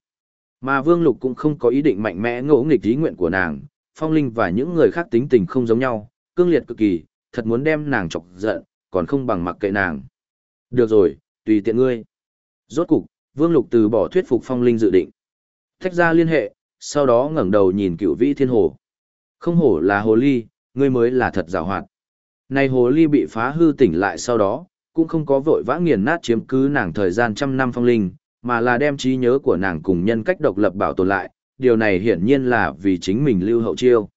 Mà Vương Lục cũng không có ý định mạnh mẽ ngỗ nghịch ý nguyện của nàng, phong linh và những người khác tính tình không giống nhau, cương liệt cực kỳ, thật muốn đem nàng chọc giận, còn không bằng mặc kệ nàng. Được rồi, tùy tiện ngươi. Rốt cục, Vương Lục từ bỏ thuyết phục phong linh dự định. Thách ra liên hệ, sau đó ngẩng đầu nhìn cựu vĩ thiên hồ. Không hổ là hồ ly, ngươi mới là thật rào hoạt. Này hồ ly bị phá hư tỉnh lại sau đó, cũng không có vội vã nghiền nát chiếm cứ nàng thời gian trăm năm phong linh, mà là đem trí nhớ của nàng cùng nhân cách độc lập bảo tồn lại, điều này hiển nhiên là vì chính mình lưu hậu chiêu.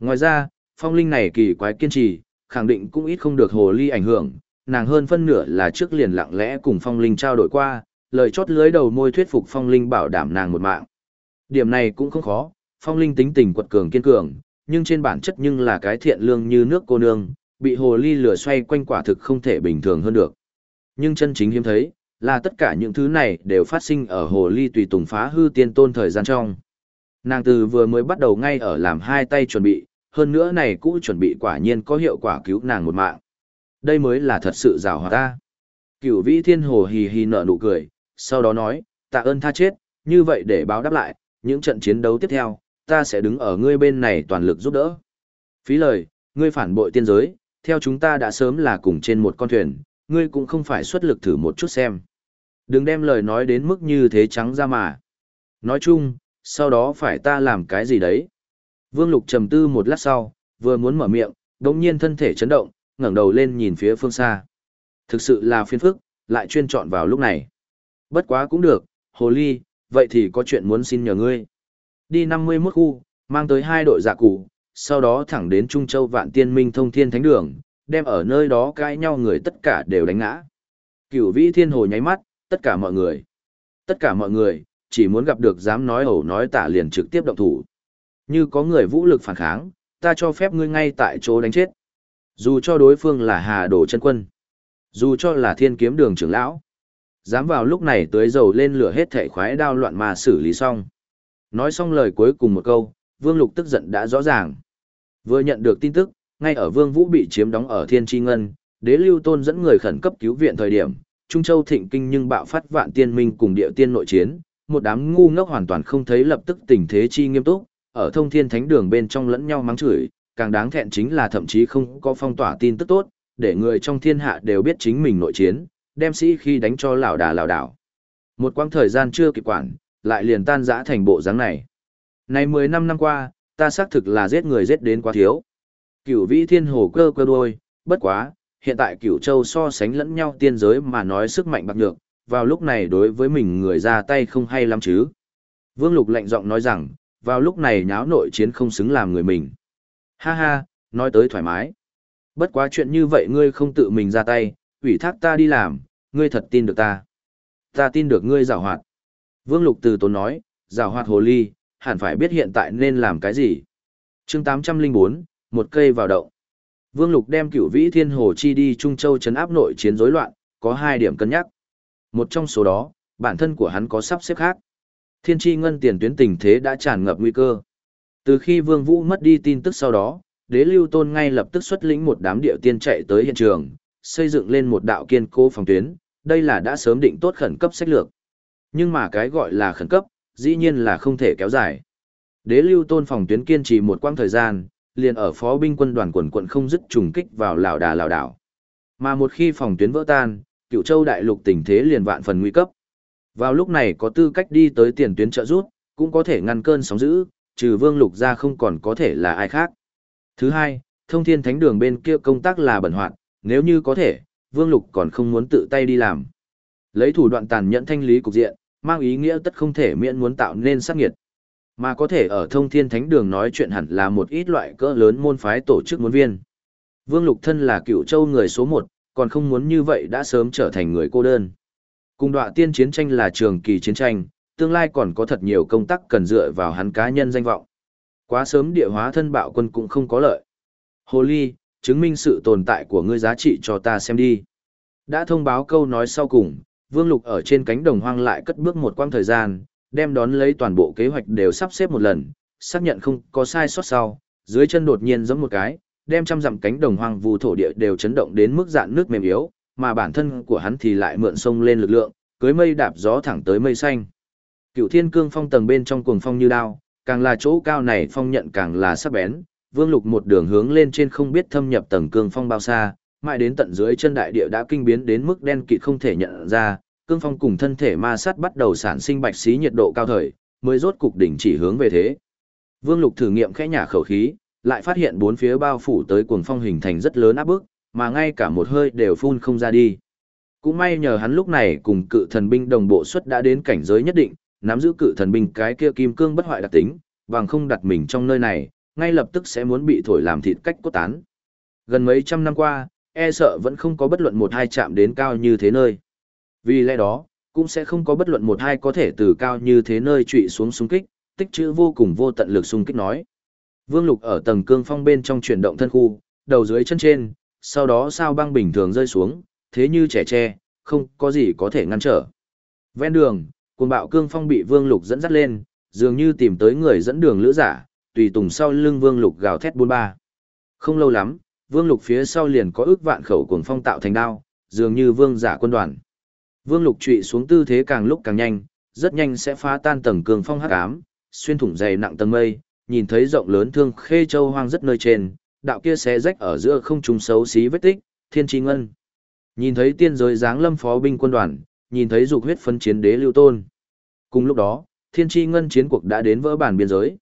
Ngoài ra, phong linh này kỳ quái kiên trì, khẳng định cũng ít không được hồ ly ảnh hưởng, nàng hơn phân nửa là trước liền lặng lẽ cùng phong linh trao đổi qua, lời chót lưới đầu môi thuyết phục phong linh bảo đảm nàng một mạng. Điểm này cũng không khó, phong linh tính tình quật cường kiên cường, nhưng trên bản chất nhưng là cái thiện lương như nước cô nương, bị hồ ly lửa xoay quanh quả thực không thể bình thường hơn được. Nhưng chân chính hiếm thấy, là tất cả những thứ này đều phát sinh ở hồ ly tùy tùng phá hư tiên tôn thời gian trong. Nàng từ vừa mới bắt đầu ngay ở làm hai tay chuẩn bị, hơn nữa này cũ chuẩn bị quả nhiên có hiệu quả cứu nàng một mạng. Đây mới là thật sự rào hòa ta. Cửu vĩ thiên hồ hì hì nở nụ cười, sau đó nói, tạ ơn tha chết, như vậy để báo đáp lại, những trận chiến đấu tiếp theo, ta sẽ đứng ở ngươi bên này toàn lực giúp đỡ. Phí lời, ngươi phản bội tiên giới, theo chúng ta đã sớm là cùng trên một con thuyền, ngươi cũng không phải xuất lực thử một chút xem. Đừng đem lời nói đến mức như thế trắng ra mà. Nói chung, sau đó phải ta làm cái gì đấy. Vương Lục trầm tư một lát sau, vừa muốn mở miệng, đống nhiên thân thể chấn động, ngẩng đầu lên nhìn phía phương xa. Thực sự là phiền phức, lại chuyên chọn vào lúc này. Bất quá cũng được, hồ ly, vậy thì có chuyện muốn xin nhờ ngươi. Đi 51 khu, mang tới hai đội giả cụ, sau đó thẳng đến Trung Châu Vạn Tiên Minh Thông Thiên Thánh Đường, đem ở nơi đó cãi nhau người tất cả đều đánh ngã. Cửu Vĩ Thiên Hồ nháy mắt, tất cả mọi người. Tất cả mọi người, chỉ muốn gặp được dám nói ẩu nói tả liền trực tiếp động thủ. Như có người vũ lực phản kháng, ta cho phép ngươi ngay tại chỗ đánh chết. Dù cho đối phương là Hà Đồ chân quân, dù cho là Thiên Kiếm Đường trưởng lão, dám vào lúc này tới dầu lên lửa hết thể khoái đao loạn mà xử lý xong. Nói xong lời cuối cùng một câu, Vương Lục tức giận đã rõ ràng. Vừa nhận được tin tức, ngay ở Vương Vũ bị chiếm đóng ở Thiên Tri Ngân, Đế Lưu Tôn dẫn người khẩn cấp cứu viện thời điểm, Trung Châu thịnh kinh nhưng bạo phát vạn tiên minh cùng địa tiên nội chiến, một đám ngu ngốc hoàn toàn không thấy lập tức tình thế chi nghiêm túc, ở thông thiên thánh đường bên trong lẫn nhau mắng chửi, càng đáng thẹn chính là thậm chí không có phong tỏa tin tức tốt, để người trong thiên hạ đều biết chính mình nội chiến, đem sĩ khi đánh cho lão đà lão đảo. Một quãng thời gian chưa kịp quản, lại liền tan rã thành bộ dáng này. Này 15 năm qua, ta xác thực là giết người giết đến quá thiếu. Cửu vĩ thiên hồ cơ cơ đôi, bất quá, hiện tại cửu châu so sánh lẫn nhau tiên giới mà nói sức mạnh bạc nhược, vào lúc này đối với mình người ra tay không hay lắm chứ. Vương Lục lạnh giọng nói rằng, vào lúc này nháo nội chiến không xứng làm người mình. Ha ha, nói tới thoải mái. Bất quá chuyện như vậy ngươi không tự mình ra tay, ủy thác ta đi làm, ngươi thật tin được ta. Ta tin được ngươi giảo hoạt. Vương Lục từ tốn nói, giảo hoạt hồ ly, hẳn phải biết hiện tại nên làm cái gì. chương 804, một cây vào động. Vương Lục đem cửu vĩ thiên hồ chi đi Trung Châu chấn áp nội chiến rối loạn, có hai điểm cân nhắc. Một trong số đó, bản thân của hắn có sắp xếp khác. Thiên tri ngân tiền tuyến tình thế đã tràn ngập nguy cơ. Từ khi Vương Vũ mất đi tin tức sau đó, đế lưu tôn ngay lập tức xuất lĩnh một đám điệu tiên chạy tới hiện trường, xây dựng lên một đạo kiên cố phòng tuyến, đây là đã sớm định tốt khẩn cấp sách lược. Nhưng mà cái gọi là khẩn cấp, dĩ nhiên là không thể kéo dài. Đế lưu tôn phòng tuyến kiên trì một quãng thời gian, liền ở phó binh quân đoàn quần quận không dứt trùng kích vào lào đà lào đảo. Mà một khi phòng tuyến vỡ tan, cựu châu đại lục tình thế liền vạn phần nguy cấp. Vào lúc này có tư cách đi tới tiền tuyến trợ rút, cũng có thể ngăn cơn sóng dữ, trừ vương lục ra không còn có thể là ai khác. Thứ hai, thông thiên thánh đường bên kia công tác là bẩn hoạn, nếu như có thể, vương lục còn không muốn tự tay đi làm. Lấy thủ đoạn tàn nhẫn thanh lý cục diện, mang ý nghĩa tất không thể miễn muốn tạo nên sát nghiệt. Mà có thể ở thông thiên thánh đường nói chuyện hẳn là một ít loại cỡ lớn môn phái tổ chức muốn viên. Vương Lục Thân là cựu châu người số một, còn không muốn như vậy đã sớm trở thành người cô đơn. Cùng đọa tiên chiến tranh là trường kỳ chiến tranh, tương lai còn có thật nhiều công tác cần dựa vào hắn cá nhân danh vọng. Quá sớm địa hóa thân bạo quân cũng không có lợi. Hồ ly, chứng minh sự tồn tại của ngươi giá trị cho ta xem đi. Đã thông báo câu nói sau cùng, Vương Lục ở trên cánh đồng hoang lại cất bước một quãng thời gian, đem đón lấy toàn bộ kế hoạch đều sắp xếp một lần, xác nhận không có sai sót sau, dưới chân đột nhiên giẫm một cái, đem trăm dặm cánh đồng hoang vu thổ địa đều chấn động đến mức dạn nước mềm yếu, mà bản thân của hắn thì lại mượn sông lên lực lượng, cưới mây đạp gió thẳng tới mây xanh. Cựu Thiên Cương phong tầng bên trong cuồng phong như đao, càng là chỗ cao này phong nhận càng là sắc bén, Vương Lục một đường hướng lên trên không biết thâm nhập tầng cương phong bao xa, mãi đến tận dưới chân đại địa đã kinh biến đến mức đen kịt không thể nhận ra, cương phong cùng thân thể ma sát bắt đầu sản sinh bạch xí nhiệt độ cao thời, mới rốt cục đỉnh chỉ hướng về thế. Vương Lục thử nghiệm khẽ nhả khẩu khí, lại phát hiện bốn phía bao phủ tới cuồng phong hình thành rất lớn áp bức, mà ngay cả một hơi đều phun không ra đi. Cũng may nhờ hắn lúc này cùng cự thần binh đồng bộ xuất đã đến cảnh giới nhất định, nắm giữ cự thần binh cái kia kim cương bất hoại đặc tính, bằng không đặt mình trong nơi này, ngay lập tức sẽ muốn bị thổi làm thịt cách cốt tán. Gần mấy trăm năm qua, e sợ vẫn không có bất luận một hai chạm đến cao như thế nơi. Vì lẽ đó, cũng sẽ không có bất luận một hai có thể từ cao như thế nơi trụy xuống xung kích, tích trữ vô cùng vô tận lực xung kích nói. Vương Lục ở tầng cương phong bên trong chuyển động thân khu, đầu dưới chân trên, sau đó sao băng bình thường rơi xuống, thế như trẻ tre, không có gì có thể ngăn trở. Ven đường, cuồng bạo cương phong bị Vương Lục dẫn dắt lên, dường như tìm tới người dẫn đường lữ giả, tùy tùng sau lưng Vương Lục gào thét buôn ba. Không lâu lắm, Vương Lục phía sau liền có ước vạn khẩu cuồng phong tạo thành đao, dường như vương giả quân đoàn. Vương Lục trụy xuống tư thế càng lúc càng nhanh, rất nhanh sẽ phá tan tầng cường phong hắc ám, xuyên thủng dày nặng tầng mây, nhìn thấy rộng lớn thương khê châu hoang rất nơi trên, đạo kia xé rách ở giữa không trùng xấu xí vết tích, thiên chi ngân. Nhìn thấy tiên giới dáng lâm phó binh quân đoàn, nhìn thấy dục huyết phân chiến đế lưu tôn. Cùng lúc đó, thiên chi ngân chiến cuộc đã đến vỡ bản biên giới.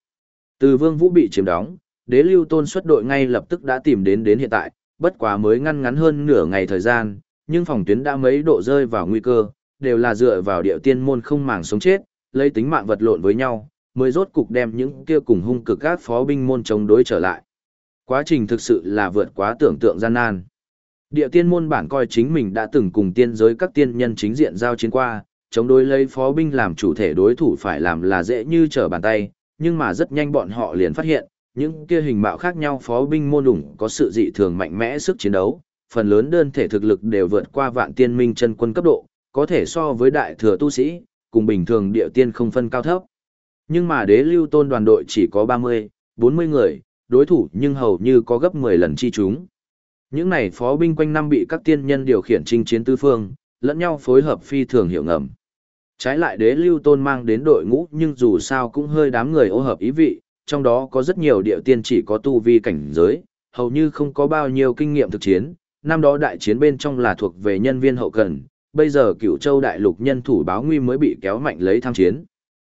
Từ vương vũ bị chiếm đóng, đế lưu tôn xuất đội ngay lập tức đã tìm đến đến hiện tại, bất quá mới ngăn ngắn hơn nửa ngày thời gian, nhưng phòng tuyến đã mấy độ rơi vào nguy cơ, đều là dựa vào địa tiên môn không màng sống chết, lấy tính mạng vật lộn với nhau, mới rốt cục đem những kia cùng hung cực các phó binh môn chống đối trở lại. Quá trình thực sự là vượt quá tưởng tượng gian nan. Địa tiên môn bản coi chính mình đã từng cùng tiên giới các tiên nhân chính diện giao chiến qua, chống đối lấy phó binh làm chủ thể đối thủ phải làm là dễ như trở bàn tay, nhưng mà rất nhanh bọn họ liền phát hiện, những kia hình mạo khác nhau phó binh môn đủng có sự dị thường mạnh mẽ sức chiến đấu, phần lớn đơn thể thực lực đều vượt qua vạn tiên minh chân quân cấp độ, có thể so với đại thừa tu sĩ, cùng bình thường địa tiên không phân cao thấp. Nhưng mà đế lưu tôn đoàn đội chỉ có 30, 40 người, đối thủ nhưng hầu như có gấp 10 lần chi chúng. Những này phó binh quanh năm bị các tiên nhân điều khiển chinh chiến tư phương, lẫn nhau phối hợp phi thường hiệu ngầm. Trái lại đế lưu tôn mang đến đội ngũ nhưng dù sao cũng hơi đám người ô hợp ý vị, trong đó có rất nhiều địa tiên chỉ có tu vi cảnh giới, hầu như không có bao nhiêu kinh nghiệm thực chiến, năm đó đại chiến bên trong là thuộc về nhân viên hậu cần, bây giờ cửu châu đại lục nhân thủ báo nguy mới bị kéo mạnh lấy tham chiến.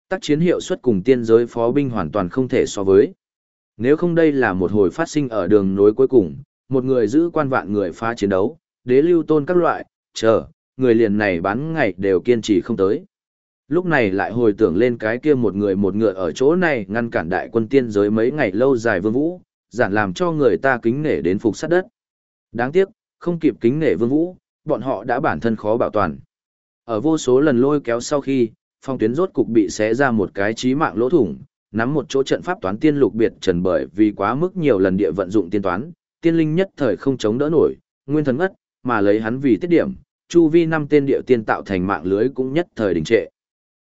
Tác chiến hiệu suất cùng tiên giới phó binh hoàn toàn không thể so với. Nếu không đây là một hồi phát sinh ở đường nối cuối cùng, một người giữ quan vạn người phá chiến đấu, đế lưu tôn các loại, chờ, người liền này bán ngày đều kiên trì không tới. Lúc này lại hồi tưởng lên cái kia một người một ngựa ở chỗ này ngăn cản đại quân tiên giới mấy ngày lâu dài vương vũ, giản làm cho người ta kính nể đến phục sát đất. Đáng tiếc, không kịp kính nể vương vũ, bọn họ đã bản thân khó bảo toàn. Ở vô số lần lôi kéo sau khi, phong tuyến rốt cục bị xé ra một cái chí mạng lỗ thủng, nắm một chỗ trận pháp toán tiên lục biệt trần bởi vì quá mức nhiều lần địa vận dụng tiên toán, tiên linh nhất thời không chống đỡ nổi, nguyên thần ngất, mà lấy hắn vì tiết điểm, chu vi năm tên địa tiên tạo thành mạng lưới cũng nhất thời đình trệ.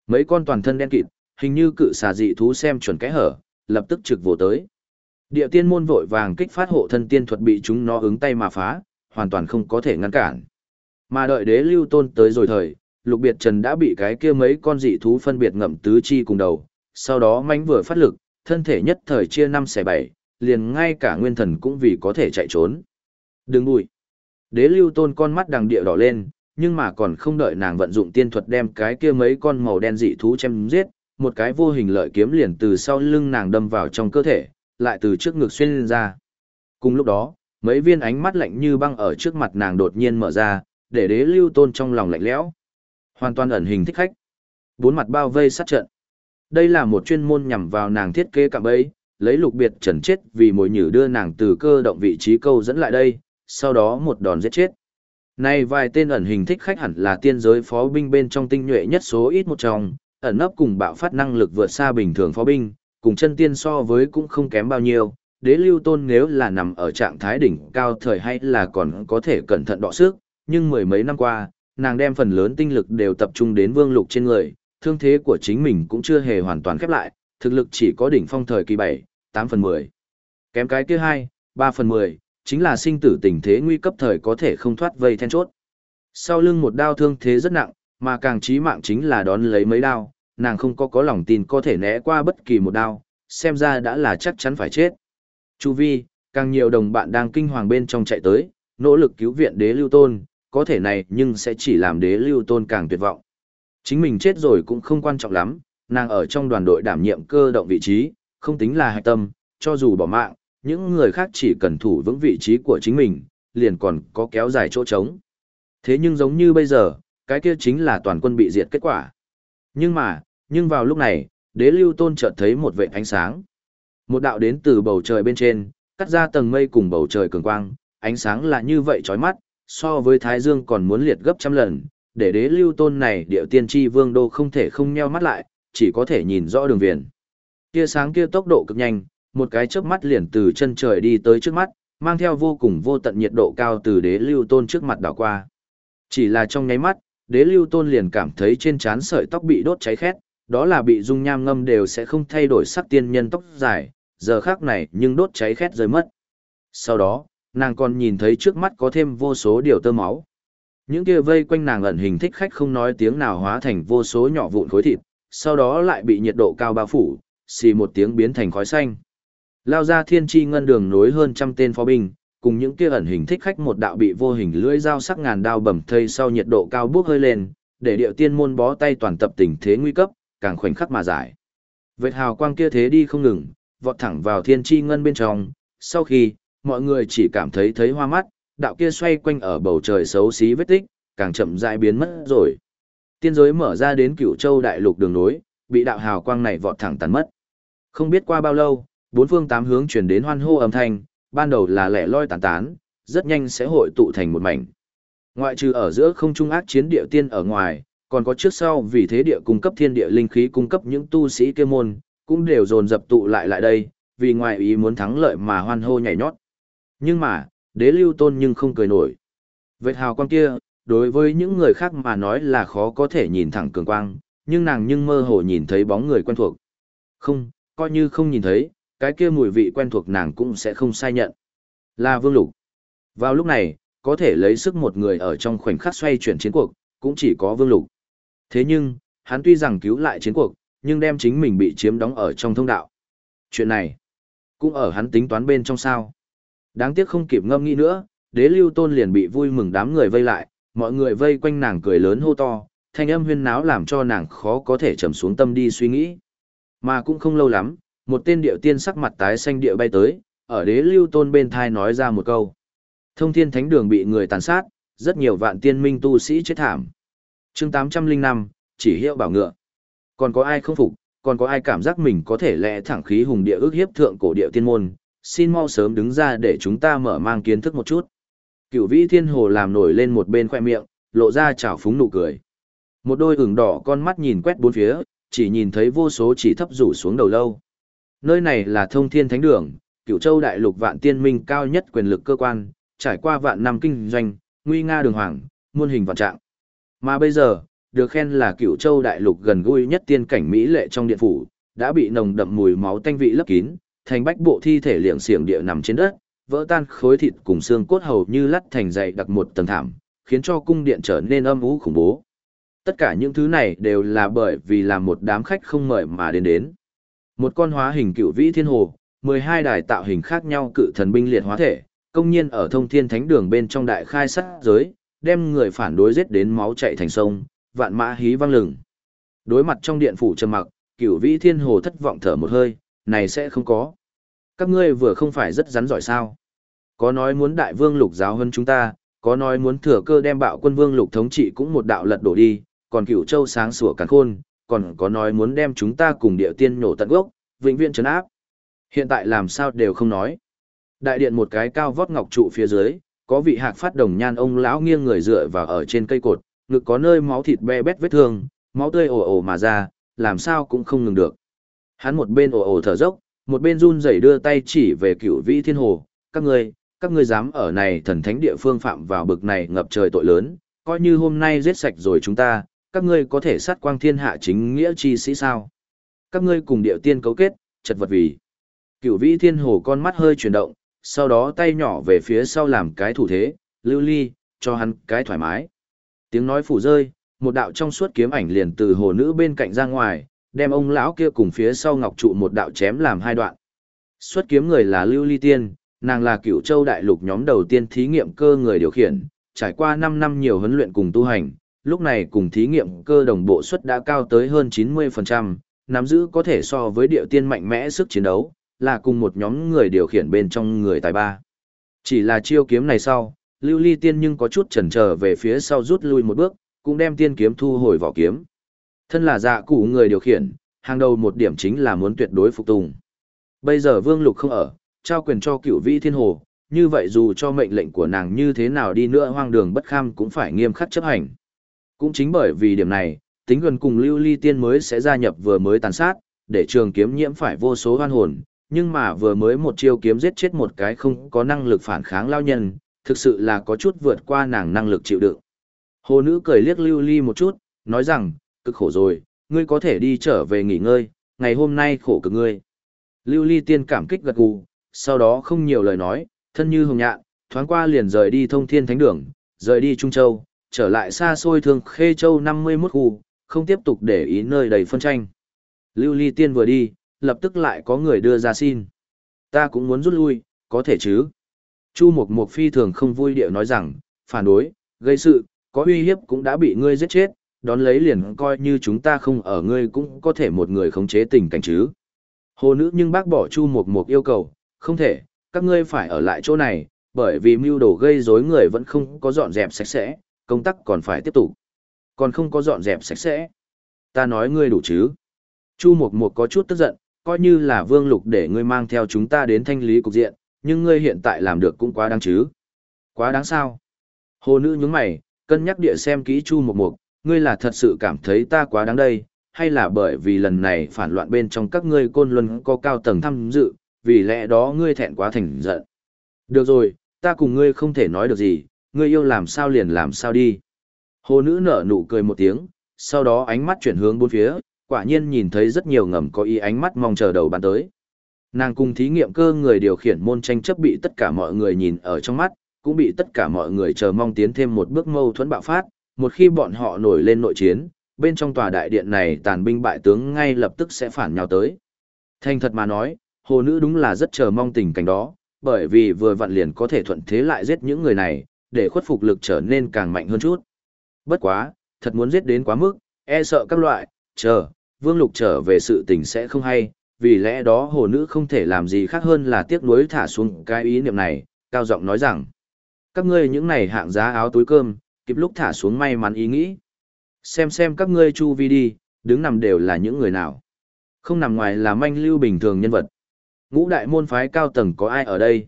Mấy con toàn thân đen kịt, hình như cự xà dị thú xem chuẩn cái hở, lập tức trực vồ tới. Địa tiên môn vội vàng kích phát hộ thân tiên thuật bị chúng nó ứng tay mà phá, hoàn toàn không có thể ngăn cản. Mà đợi đế lưu tôn tới rồi thời, lục biệt trần đã bị cái kia mấy con dị thú phân biệt ngậm tứ chi cùng đầu, sau đó mánh vừa phát lực, thân thể nhất thời chia năm xẻ bảy, liền ngay cả nguyên thần cũng vì có thể chạy trốn. Đừng bụi. Đế lưu tôn con mắt đằng địa đỏ lên, nhưng mà còn không đợi nàng vận dụng tiên thuật đem cái kia mấy con màu đen dị thú chém giết, một cái vô hình lợi kiếm liền từ sau lưng nàng đâm vào trong cơ thể, lại từ trước ngực xuyên lên ra. Cùng lúc đó, mấy viên ánh mắt lạnh như băng ở trước mặt nàng đột nhiên mở ra, để đế lưu tôn trong lòng lạnh lẽo. Hoàn toàn ẩn hình thích khách. Bốn mặt bao vây sát trận. Đây là một chuyên môn nhằm vào nàng thiết kế cạm bẫy, lấy lục biệt trần chết vì mồi nhử đưa nàng từ cơ động vị trí câu dẫn lại đây, sau đó một đòn giết chết. nay vài tên ẩn hình thích khách hẳn là tiên giới phó binh bên trong tinh nhuệ nhất số ít một trong, ẩn nấp cùng bạo phát năng lực vượt xa bình thường phó binh, cùng chân tiên so với cũng không kém bao nhiêu, đế lưu tôn nếu là nằm ở trạng thái đỉnh cao thời hay là còn có thể cẩn thận đọ sức, nhưng mười mấy năm qua, nàng đem phần lớn tinh lực đều tập trung đến vương lục trên người, thương thế của chính mình cũng chưa hề hoàn toàn khép lại, thực lực chỉ có đỉnh phong thời kỳ 7, 8 phần 10. Kém cái kia 2, 3 phần 10, chính là sinh tử tình thế nguy cấp thời có thể không thoát vây then chốt. Sau lưng một đao thương thế rất nặng, mà càng chí mạng chính là đón lấy mấy đao, nàng không có có lòng tin có thể né qua bất kỳ một đao, xem ra đã là chắc chắn phải chết. Chu vi, càng nhiều đồng bạn đang kinh hoàng bên trong chạy tới, nỗ lực cứu viện đế lưu tôn, có thể này nhưng sẽ chỉ làm đế lưu tôn càng tuyệt vọng. Chính mình chết rồi cũng không quan trọng lắm, nàng ở trong đoàn đội đảm nhiệm cơ động vị trí, không tính là hạch tâm, cho dù bỏ mạng, những người khác chỉ cần thủ vững vị trí của chính mình, liền còn có kéo dài chỗ trống. Thế nhưng giống như bây giờ, cái kia chính là toàn quân bị diệt kết quả. Nhưng mà, nhưng vào lúc này, đế lưu tôn chợt thấy một vệ ánh sáng. Một đạo đến từ bầu trời bên trên, cắt ra tầng mây cùng bầu trời cường quang, ánh sáng là như vậy chói mắt, so với Thái Dương còn muốn liệt gấp trăm lần, để đế lưu tôn này điệu tiên tri vương đô không thể không nheo mắt lại, chỉ có thể nhìn rõ đường viền. Tia sáng kia tốc độ cực nhanh, một cái chớp mắt liền từ chân trời đi tới trước mắt, mang theo vô cùng vô tận nhiệt độ cao từ đế lưu tôn trước mặt đảo qua. Chỉ là trong nháy mắt, đế lưu tôn liền cảm thấy trên trán sợi tóc bị đốt cháy khét, đó là bị dung nham ngâm đều sẽ không thay đổi sắc tiên nhân tóc dài, giờ khác này nhưng đốt cháy khét rơi mất. Sau đó, nàng còn nhìn thấy trước mắt có thêm vô số điều tơ máu. Những kia vây quanh nàng ẩn hình thích khách không nói tiếng nào hóa thành vô số nhỏ vụn khối thịt, sau đó lại bị nhiệt độ cao bao phủ, xì một tiếng biến thành khói xanh. Lao ra thiên tri ngân đường nối hơn trăm tên phó binh, cùng những kia ẩn hình thích khách một đạo bị vô hình lưỡi dao sắc ngàn đao bầm thây sau nhiệt độ cao bước hơi lên, để điệu tiên môn bó tay toàn tập tình thế nguy cấp, càng khoảnh khắc mà giải. Vệt hào quang kia thế đi không ngừng, vọt thẳng vào thiên tri ngân bên trong, sau khi, mọi người chỉ cảm thấy thấy hoa mắt, đạo kia xoay quanh ở bầu trời xấu xí vết tích, càng chậm rãi biến mất rồi. Tiên giới mở ra đến cửu châu đại lục đường nối, bị đạo hào quang này vọt thẳng tàn mất. Không biết qua bao lâu, bốn phương tám hướng chuyển đến hoan hô âm thanh, ban đầu là lẻ loi tán tán, rất nhanh sẽ hội tụ thành một mảnh. Ngoại trừ ở giữa không trung ác chiến địa tiên ở ngoài, còn có trước sau vì thế địa cung cấp thiên địa linh khí cung cấp những tu sĩ kia môn, cũng đều dồn dập tụ lại lại đây, vì ngoại ý muốn thắng lợi mà hoan hô nhảy nhót. Nhưng mà, đế lưu tôn nhưng không cười nổi. Vệt hào quang kia, đối với những người khác mà nói là khó có thể nhìn thẳng cường quang, nhưng nàng nhưng mơ hồ nhìn thấy bóng người quen thuộc. Không, coi như không nhìn thấy, cái kia mùi vị quen thuộc nàng cũng sẽ không sai nhận. Là Vương Lục. Vào lúc này, có thể lấy sức một người ở trong khoảnh khắc xoay chuyển chiến cuộc, cũng chỉ có Vương Lục. Thế nhưng, hắn tuy rằng cứu lại chiến cuộc, nhưng đem chính mình bị chiếm đóng ở trong thông đạo. Chuyện này, cũng ở hắn tính toán bên trong sao. Đáng tiếc không kịp ngâm nghĩ nữa, đế lưu tôn liền bị vui mừng đám người vây lại, mọi người vây quanh nàng cười lớn hô to, thanh âm huyên náo làm cho nàng khó có thể trầm xuống tâm đi suy nghĩ. Mà cũng không lâu lắm, một tên điệu tiên sắc mặt tái xanh địa bay tới, ở đế lưu tôn bên thai nói ra một câu. Thông thiên thánh đường bị người tàn sát, rất nhiều vạn tiên minh tu sĩ chết thảm. chương 805, chỉ hiệu bảo ngựa. Còn có ai không phục, còn có ai cảm giác mình có thể lẽ thẳng khí hùng địa ước hiếp thượng cổ địa tiên môn, xin mau sớm đứng ra để chúng ta mở mang kiến thức một chút. Cửu vĩ thiên hồ làm nổi lên một bên khoe miệng, lộ ra chảo phúng nụ cười. Một đôi ửng đỏ con mắt nhìn quét bốn phía, chỉ nhìn thấy vô số chỉ thấp rủ xuống đầu lâu. Nơi này là thông thiên thánh đường, cửu châu đại lục vạn tiên minh cao nhất quyền lực cơ quan, trải qua vạn năm kinh doanh, nguy nga đường hoàng, muôn hình vạn trạng. Mà bây giờ, được khen là cửu châu đại lục gần gũi nhất tiên cảnh mỹ lệ trong điện phủ, đã bị nồng đậm mùi máu tanh vị lấp kín, thành bách bộ thi thể liệng xiềng địa nằm trên đất, vỡ tan khối thịt cùng xương cốt hầu như lắt thành dày đặc một tầng thảm, khiến cho cung điện trở nên âm u khủng bố. Tất cả những thứ này đều là bởi vì là một đám khách không mời mà đến đến. Một con hóa hình cựu vĩ thiên hồ, 12 đài tạo hình khác nhau cự thần binh liệt hóa thể, công nhiên ở thông thiên thánh đường bên trong đại khai sát giới, đem người phản đối giết đến máu chạy thành sông, vạn mã hí vang lừng. Đối mặt trong điện phủ trầm mặc, cựu vĩ thiên hồ thất vọng thở một hơi, này sẽ không có. Các ngươi vừa không phải rất rắn giỏi sao. Có nói muốn đại vương lục giáo hơn chúng ta, có nói muốn thừa cơ đem bạo quân vương lục thống trị cũng một đạo lật đổ đi, còn cửu châu sáng sủa càn khôn, còn có nói muốn đem chúng ta cùng địa tiên nổ tận gốc, vĩnh viễn trấn áp. Hiện tại làm sao đều không nói. Đại điện một cái cao vót ngọc trụ phía dưới, có vị hạc phát đồng nhan ông lão nghiêng người dựa vào ở trên cây cột, ngực có nơi máu thịt be bét vết thương, máu tươi ồ ồ mà ra, làm sao cũng không ngừng được. Hắn một bên ồ ồ thở dốc, một bên run rẩy đưa tay chỉ về cửu vĩ thiên hồ, các ngươi, các ngươi dám ở này thần thánh địa phương phạm vào bực này ngập trời tội lớn, coi như hôm nay giết sạch rồi chúng ta, các ngươi có thể sát quang thiên hạ chính nghĩa chi sĩ sao? Các ngươi cùng điệu tiên cấu kết, chật vật vì. Cửu vĩ thiên hồ con mắt hơi chuyển động, sau đó tay nhỏ về phía sau làm cái thủ thế, lưu ly, cho hắn cái thoải mái. Tiếng nói phủ rơi, một đạo trong suốt kiếm ảnh liền từ hồ nữ bên cạnh ra ngoài, đem ông lão kia cùng phía sau ngọc trụ một đạo chém làm hai đoạn. Xuất kiếm người là Lưu Ly Tiên, nàng là cựu châu đại lục nhóm đầu tiên thí nghiệm cơ người điều khiển, trải qua 5 năm nhiều huấn luyện cùng tu hành, lúc này cùng thí nghiệm cơ đồng bộ suất đã cao tới hơn 90%, nắm giữ có thể so với điệu tiên mạnh mẽ sức chiến đấu, là cùng một nhóm người điều khiển bên trong người tài ba. Chỉ là chiêu kiếm này sau, Lưu Ly Tiên nhưng có chút chần chờ về phía sau rút lui một bước, cũng đem tiên kiếm thu hồi vỏ kiếm. Thân là dạ cụ người điều khiển, hàng đầu một điểm chính là muốn tuyệt đối phục tùng. Bây giờ Vương Lục không ở, trao quyền cho cựu vĩ thiên hồ, như vậy dù cho mệnh lệnh của nàng như thế nào đi nữa hoang đường bất kham cũng phải nghiêm khắc chấp hành. Cũng chính bởi vì điểm này, tính gần cùng lưu ly tiên mới sẽ gia nhập vừa mới tàn sát, để trường kiếm nhiễm phải vô số hoan hồn, nhưng mà vừa mới một chiêu kiếm giết chết một cái không có năng lực phản kháng lao nhân, thực sự là có chút vượt qua nàng năng lực chịu đựng. Hồ nữ cười liếc lưu ly một chút, nói rằng, cực khổ rồi, ngươi có thể đi trở về nghỉ ngơi, ngày hôm nay khổ cực ngươi. Lưu ly tiên cảm kích gật gù, sau đó không nhiều lời nói, thân như hồng nhạn, thoáng qua liền rời đi thông thiên thánh đường, rời đi Trung Châu, trở lại xa xôi thường khê châu 51 khu, không tiếp tục để ý nơi đầy phân tranh. Lưu ly tiên vừa đi, lập tức lại có người đưa ra xin. Ta cũng muốn rút lui, có thể chứ. Chu Mộc Mộc phi thường không vui điệu nói rằng, phản đối, gây sự, có uy hiếp cũng đã bị ngươi giết chết, đón lấy liền coi như chúng ta không ở ngươi cũng có thể một người khống chế tình cảnh chứ. Hồ nữ nhưng bác bỏ Chu Mộc Mộc yêu cầu, không thể, các ngươi phải ở lại chỗ này, bởi vì mưu đồ gây rối người vẫn không có dọn dẹp sạch sẽ, công tác còn phải tiếp tục. Còn không có dọn dẹp sạch sẽ. Ta nói ngươi đủ chứ. Chu Mộc Mộc có chút tức giận, coi như là vương lục để ngươi mang theo chúng ta đến thanh lý cục diện, nhưng ngươi hiện tại làm được cũng quá đáng chứ. Quá đáng sao? Hồ nữ nhướng mày, cân nhắc địa xem kỹ Chu Mộc Mộc, ngươi là thật sự cảm thấy ta quá đáng đây, hay là bởi vì lần này phản loạn bên trong các ngươi côn luân có cao tầng tham dự, vì lẽ đó ngươi thẹn quá thành giận. Được rồi, ta cùng ngươi không thể nói được gì, ngươi yêu làm sao liền làm sao đi. Hồ nữ nở nụ cười một tiếng, sau đó ánh mắt chuyển hướng bốn phía, quả nhiên nhìn thấy rất nhiều ngầm có ý ánh mắt mong chờ đầu bàn tới. Nàng cùng thí nghiệm cơ người điều khiển môn tranh chấp bị tất cả mọi người nhìn ở trong mắt, cũng bị tất cả mọi người chờ mong tiến thêm một bước mâu thuẫn bạo phát, một khi bọn họ nổi lên nội chiến, bên trong tòa đại điện này tàn binh bại tướng ngay lập tức sẽ phản nhau tới. Thành thật mà nói, hồ nữ đúng là rất chờ mong tình cảnh đó, bởi vì vừa vặn liền có thể thuận thế lại giết những người này, để khuất phục lực trở nên càng mạnh hơn chút. Bất quá, thật muốn giết đến quá mức, e sợ các loại, chờ, vương lục trở về sự tình sẽ không hay, vì lẽ đó hồ nữ không thể làm gì khác hơn là tiếc nuối thả xuống cái ý niệm này, cao giọng nói rằng, các ngươi những này hạng giá áo túi cơm, kịp lúc thả xuống may mắn ý nghĩ. Xem xem các ngươi chu vi đi, đứng nằm đều là những người nào. Không nằm ngoài là manh lưu bình thường nhân vật. Ngũ đại môn phái cao tầng có ai ở đây?